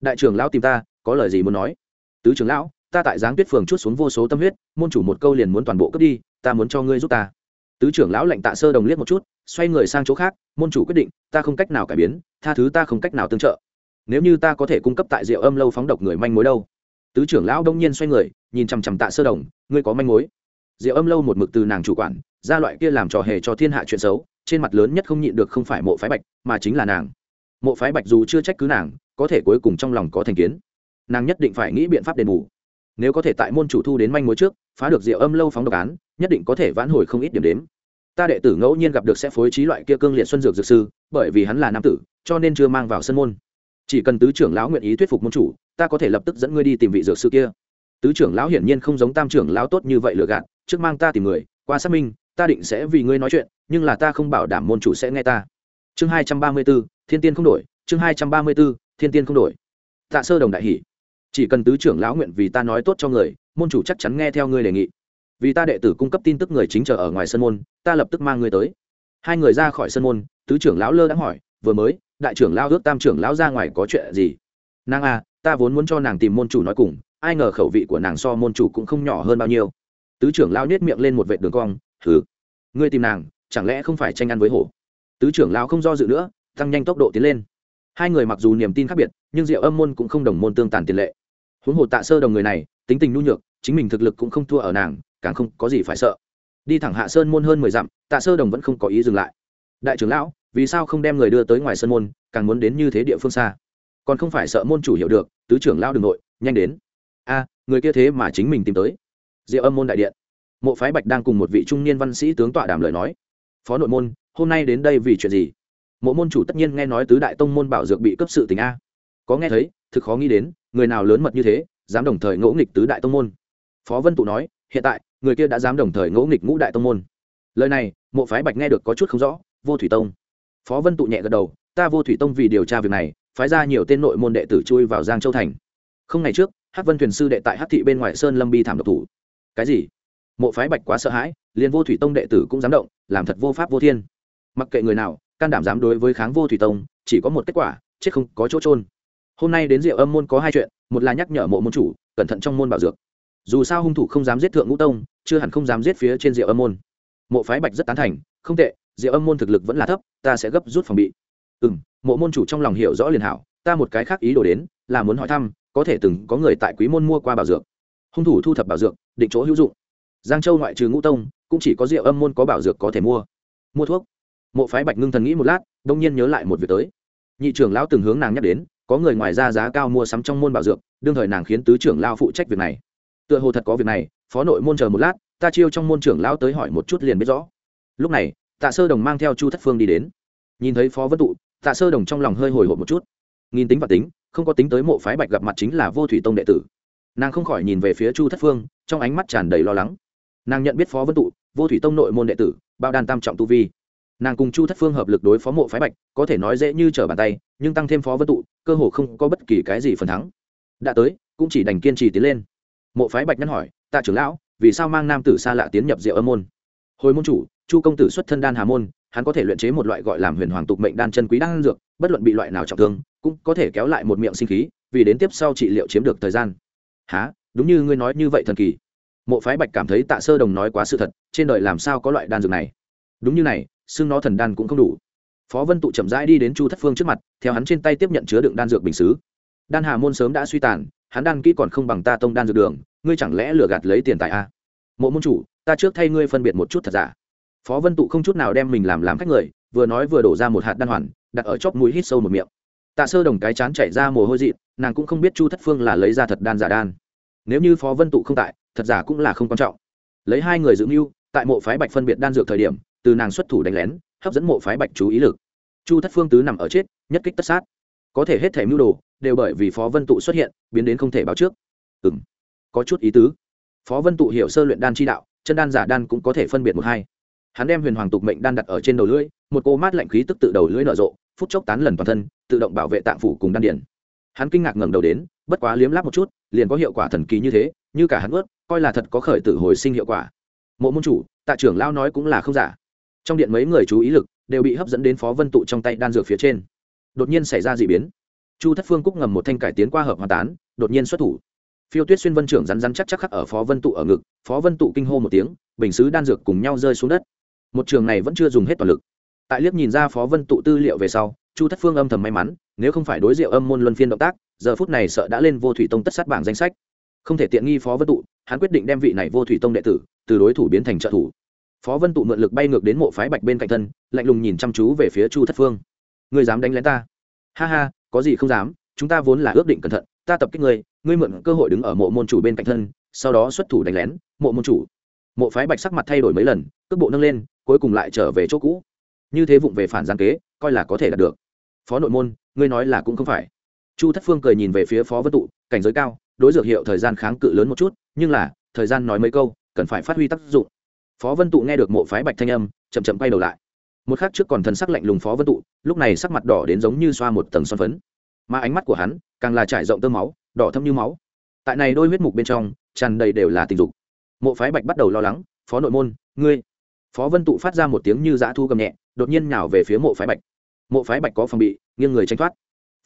A: Đại trưởng lão tìm ta có lời gì muốn nói? Tứ trưởng lão, ta tại giáng tuyết phường chút xuống vô số tâm huyết, môn chủ một câu liền muốn toàn bộ cướp đi, ta muốn cho ngươi giúp ta. Tứ trưởng lão lệnh tạ sơ đồng liếc một chút, xoay người sang chỗ khác, môn chủ quyết định, ta không cách nào cải biến, tha thứ ta không cách nào tương trợ. Nếu như ta có thể cung cấp tại rượu âm lâu phóng độc người manh mối đâu? Tứ trưởng lão đông nhiên xoay người, nhìn chằm chằm tạ sơ đồng, ngươi có manh mối? Rượu âm lâu một mực từ nàng chủ quản, ra loại kia làm trò hề cho thiên hạ chuyện xấu, trên mặt lớn nhất không nhịn được không phải mộ phái bạch, mà chính là nàng. Mộ phái bạch dù chưa trách cứ nàng, có thể cuối cùng trong lòng có thành kiến nàng nhất định phải nghĩ biện pháp đền bù. Nếu có thể tại môn chủ thu đến manh mối trước, phá được rượu âm lâu phóng độc án, nhất định có thể vãn hồi không ít điểm đến ta đệ tử ngẫu nhiên gặp được sẽ phối trí loại kia cương liệt xuân dược dược sư, bởi vì hắn là nam tử, cho nên chưa mang vào sân môn. Chỉ cần tứ trưởng lão nguyện ý thuyết phục môn chủ, ta có thể lập tức dẫn ngươi đi tìm vị dược sư kia. Tứ trưởng lão hiển nhiên không giống tam trưởng lão tốt như vậy lừa gạt, trước mang ta tìm người, qua xác minh, ta định sẽ vì ngươi nói chuyện, nhưng là ta không bảo đảm môn chủ sẽ nghe ta. Chương hai trăm ba mươi b ố thiên tiên không đổi, chương hai trăm ba mươi b ố thiên tiên không đổi. Tạ sơ đồng đại hỷ chỉ cần tứ trưởng lão nguyện vì ta nói tốt cho người môn chủ chắc chắn nghe theo ngươi đề nghị. Vì ta đệ tử cung cấp tin tức người chính chờ ở ngoài sân môn ta lập tức mang ngươi tới. Hai người ra khỏi sân môn tứ trưởng lão lơ đã hỏi vừa mới đại trưởng lão ước tam trưởng lão ra ngoài có chuyện gì? Nàng à ta vốn muốn cho nàng tìm môn chủ nói cùng ai ngờ khẩu vị của nàng so môn chủ cũng không nhỏ hơn bao nhiêu. Tứ trưởng lao nhét miệng lên một vệ đường cong thứ, ngươi tìm nàng chẳng lẽ không phải tranh ăn với hổ? Tứ trưởng lao không do dự nữa tăng nhanh tốc độ tiến lên. Hai người mặc dù niềm tin khác biệt nhưng diệu âm môn cũng không đồng môn tương tàn tiền lệ huống hồ tạ sơ đồng người này, tính tình nhu nhược, chính mình thực lực cũng không thua ở nàng, càng không có gì phải sợ. Đi thẳng hạ sơn môn hơn mười dặm, tạ sơ đồng vẫn không có ý dừng lại. Đại trưởng lão, vì sao không đem người đưa tới ngoài sơn môn, càng muốn đến như thế địa phương xa? Còn không phải sợ môn chủ hiểu được, tứ trưởng lão đường nội, nhanh đến. A, người kia thế mà chính mình tìm tới. Diệu âm môn đại điện. Mộ phái bạch đang cùng một vị trung niên văn sĩ tướng tọa đàm lời nói. Phó nội môn, hôm nay đến đây vì chuyện gì? Mộ môn chủ tất nhiên nghe nói tứ đại tông môn bảo dược bị cấp sự tình a. Có nghe thấy, thực khó nghĩ đến người nào lớn mật như thế, dám đồng thời ngỗ nghịch tứ đại tông môn? Phó vân tụ nói, hiện tại, người kia đã dám đồng thời ngỗ nghịch ngũ đại tông môn. Lời này, mộ phái bạch nghe được có chút không rõ, vô thủy tông. Phó vân tụ nhẹ gật đầu, ta vô thủy tông vì điều tra việc này, phái ra nhiều tên nội môn đệ tử chui vào giang châu thành. Không ngày trước hát vân thuyền sư đệ tại hát thị bên ngoài sơn lâm bi thảm độc thủ. Cái gì? Mộ phái bạch quá sợ hãi, liền vô thủy tông đệ tử cũng dám động, làm thật vô pháp vô thiên. Mặc kệ người nào, can đảm dám đối với kháng vô thủy tông, chỉ có một kết quả, chết không có chỗ trôn hôm nay đến rượu âm môn có hai chuyện, một là nhắc nhở mộ môn chủ, cẩn thận trong môn bảo dược. Dù sao hung thủ không dám giết thượng ngũ tông, chưa hẳn không dám giết phía trên rượu âm môn. Mộ phái bạch rất tán thành, không tệ rượu âm môn thực lực vẫn là thấp, ta sẽ gấp rút phòng bị. Ừ m mộ môn chủ trong lòng hiểu rõ liền hảo, ta một cái khác ý đồ đến, là muốn hỏi thăm, có thể từng có người tại quý môn mua qua bảo dược. Hung thủ thu thập bảo dược, định chỗ hữu dụng. Giang châu ngoại trừ ngũ tông, cũng chỉ có rượu âm môn có bảo dược có thể mua. Mua thuốc. Mộ phái bạch ngưng thần nghĩ một lát, đông nhiên nhớ lại một việc tới. Nhị trưởng lão từng hướng nàng nhắc đến có người ngoài ra giá cao mua sắm trong môn bảo dược, đương thời nàng khiến tứ trưởng lao phụ trách việc này. Tựa hồ thật có việc này, phó nội môn chờ một lát, ta chiêu trong môn trưởng lão tới hỏi một chút liền biết rõ. Lúc này, tạ sơ đồng mang theo chu thất phương đi đến. Nhìn thấy phó vân tụ, tạ sơ đồng trong lòng hơi hồi hộp một chút. Nghìn tính và tính, không có tính tới mộ phái bạch gặp mặt chính là vô thủy tông đệ tử. Nàng không khỏi nhìn về phía chu thất phương, trong ánh mắt tràn đầy lo lắng. Nàng nhận biết phó vân tụ, vô thủy tông nội môn đệ tử, bao đan tam trọng tu vi nàng cùng chu thất phương hợp lực đối phó mộ phái bạch, có thể nói dễ như trở bàn tay, nhưng tăng thêm phó vân tụ, cơ hồ không có bất kỳ cái gì phần thắng. Đã tới, cũng chỉ đành kiên trì tiến lên. Mộ phái bạch nhắn hỏi, tạ trưởng lão, vì sao mang nam tử xa lạ tiến nhập diệu âm môn? Hồi môn chủ, chu công tử xuất thân đan hà môn, hắn có thể luyện chế một loại gọi làm huyền hoàng tục mệnh đan chân quý đan dược, bất luận bị loại nào trọng thương, cũng có thể kéo lại một miệng sinh khí, vì đến tiếp sau trị liệu chiếm được thời gian. Há đúng như ngươi nói như vậy thần kỳ. Mộ phái bạch cảm thấy tạ sơ đồng nói quá sự thật, trên đời làm sao có loại đan dược này? Đúng như này xưng nó thần đan cũng không đủ. Phó vân tụ chậm rãi đi đến chu thất phương trước mặt, theo hắn trên tay tiếp nhận chứa đựng đan dược bình xứ. Đan hà môn sớm đã suy tàn, hắn đan kỹ còn không bằng ta tông đan dược đường, ngươi chẳng lẽ lừa gạt lấy tiền tại a à? mộ môn chủ, ta trước thay ngươi phân biệt một chút thật giả. Phó vân tụ không chút nào đem mình làm làm khách người, vừa nói vừa đổ ra một hạt đan hoàn, đặt ở chóp mũi hít sâu một miệng. Tạ sơ đồng cái chán chảy ra mồ hôi dị nàng cũng không biết chu thất phương là lấy ra thật đan giả đan. Nếu như phó vân tụ không tại, thật giả cũng là không quan trọng. Lấy hai người giữ mưu, tại mộ phái bạch phân biệt đan dược thời điểm từ nàng xuất thủ đánh lén, hấp dẫn mộ phái bạch chú ý lực. Chu thất phương tứ nằm ở chết, nhất kích tất sát. Có thể hết thể mưu đồ đều bởi vì phó vân tụ xuất hiện, biến đến không thể báo trước. Ừ m có chút ý tứ. Phó vân tụ hiểu sơ luyện đan chi đạo, chân đan giả đan cũng có thể phân biệt một hai. Hắn đem huyền hoàng tục mệnh đan đặt ở trên đầu lưỡi, một cô mát lạnh khí tức tự đầu lưỡi nở rộ, phút chốc tán lần toàn thân, tự động bảo vệ tạng phủ cùng đan điển hắn kinh ngạc ngẩng đầu đến, bất quá liếm láp một chút, liền có hiệu quả thần kỳ như thế, như cả hắn ướt coi là thật có khởi tử hồi sinh hiệu quả. Mộ môn chủ, tạ trưởng lao nói cũng là không giả trong điện mấy người chú ý lực đều bị hấp dẫn đến phó vân tụ trong tay đan dược phía trên. Đột nhiên xảy ra d ị biến. Chu thất phương cúc ngầm một thanh cải tiến qua hợp hòa tán, đột nhiên xuất thủ. Phiêu tuyết xuyên vân trưởng rắn rắn chắc chắc khắc ở phó vân tụ ở ngực, phó vân tụ kinh hô một tiếng, bình xứ đan dược cùng nhau rơi xuống đất. Một trường này vẫn chưa dùng hết toàn lực. Tại liếc nhìn ra phó vân tụ tư liệu về sau, chu thất phương âm thầm may mắn, nếu không phải đối diệu âm môn luân phiên động tác, giờ phút này sợ đã lên vô thủy tông tất sát bảng danh sách. Không thể tiện nghi phó vân tụ, hắn quyết định đem vị này vô thủy tông đệ tử từ đối thủ biến thành trợ thủ phó vân tụ mượn lực bay ngược đến mộ phái bạch bên cạnh thân, lạnh lùng nhìn chăm chú về phía chu thất phương. Ngươi dám đánh lén ta? Ha ha, có gì không dám, chúng ta vốn là ước định cẩn thận, ta tập kích ngươi ngươi mượn cơ hội đứng ở mộ môn chủ bên cạnh thân, sau đó xuất thủ đánh lén, mộ môn chủ. Mộ phái bạch sắc mặt thay đổi mấy lần, cước bộ nâng lên, cuối cùng lại trở về chỗ cũ. Như thế vụng về phản gián kế, coi là có thể đạt được. Phó nội môn, ngươi nói là cũng không phải. Chu thất phương cười nhìn về phía phó vân tụ, cảnh giới cao, đối dược hiệu thời gian kháng cự lớn một chút, nhưng là, thời gian nói mấy câu, cần phải phát huy tác dụng phó vân tụ nghe được mộ phái bạch thanh âm, chậm chậm quay đầu lại. Một khắc trước còn thần sắc lạnh lùng phó vân tụ, lúc này sắc mặt đỏ đến giống như xoa một tầng son phấn. Mà ánh mắt của hắn càng là trải rộng tơ máu, đỏ thâm như máu. Tại này đôi huyết mục bên trong, tràn đầy đều là tình dục. Mộ phái bạch bắt đầu lo lắng, phó nội môn, ngươi? Phó vân tụ phát ra một tiếng như dã thu gầm nhẹ, đột nhiên nhào về phía mộ phái bạch. Mộ phái bạch có phòng bị, nghiêng người tranh thoát.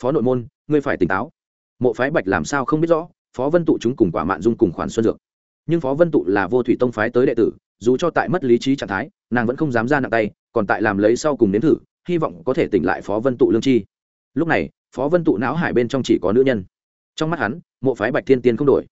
A: Phó nội môn, ngươi phải tỉnh táo. Mộ phái bạch làm sao không biết rõ, phó vân tụ chúng cùng quả mạn dung cùng khoản xuân dược nhưng phó vân tụ là vô thủy tông phái tới đệ tử, dù cho tại mất lý trí trạng thái, nàng vẫn không dám ra nặng tay, còn tại làm lấy sau cùng nếm thử, hy vọng có thể tỉnh lại phó vân tụ lương chi. Lúc này, phó vân tụ não hải bên trong chỉ có nữ nhân. Trong mắt hắn, mộ phái bạch thiên tiên không đổi.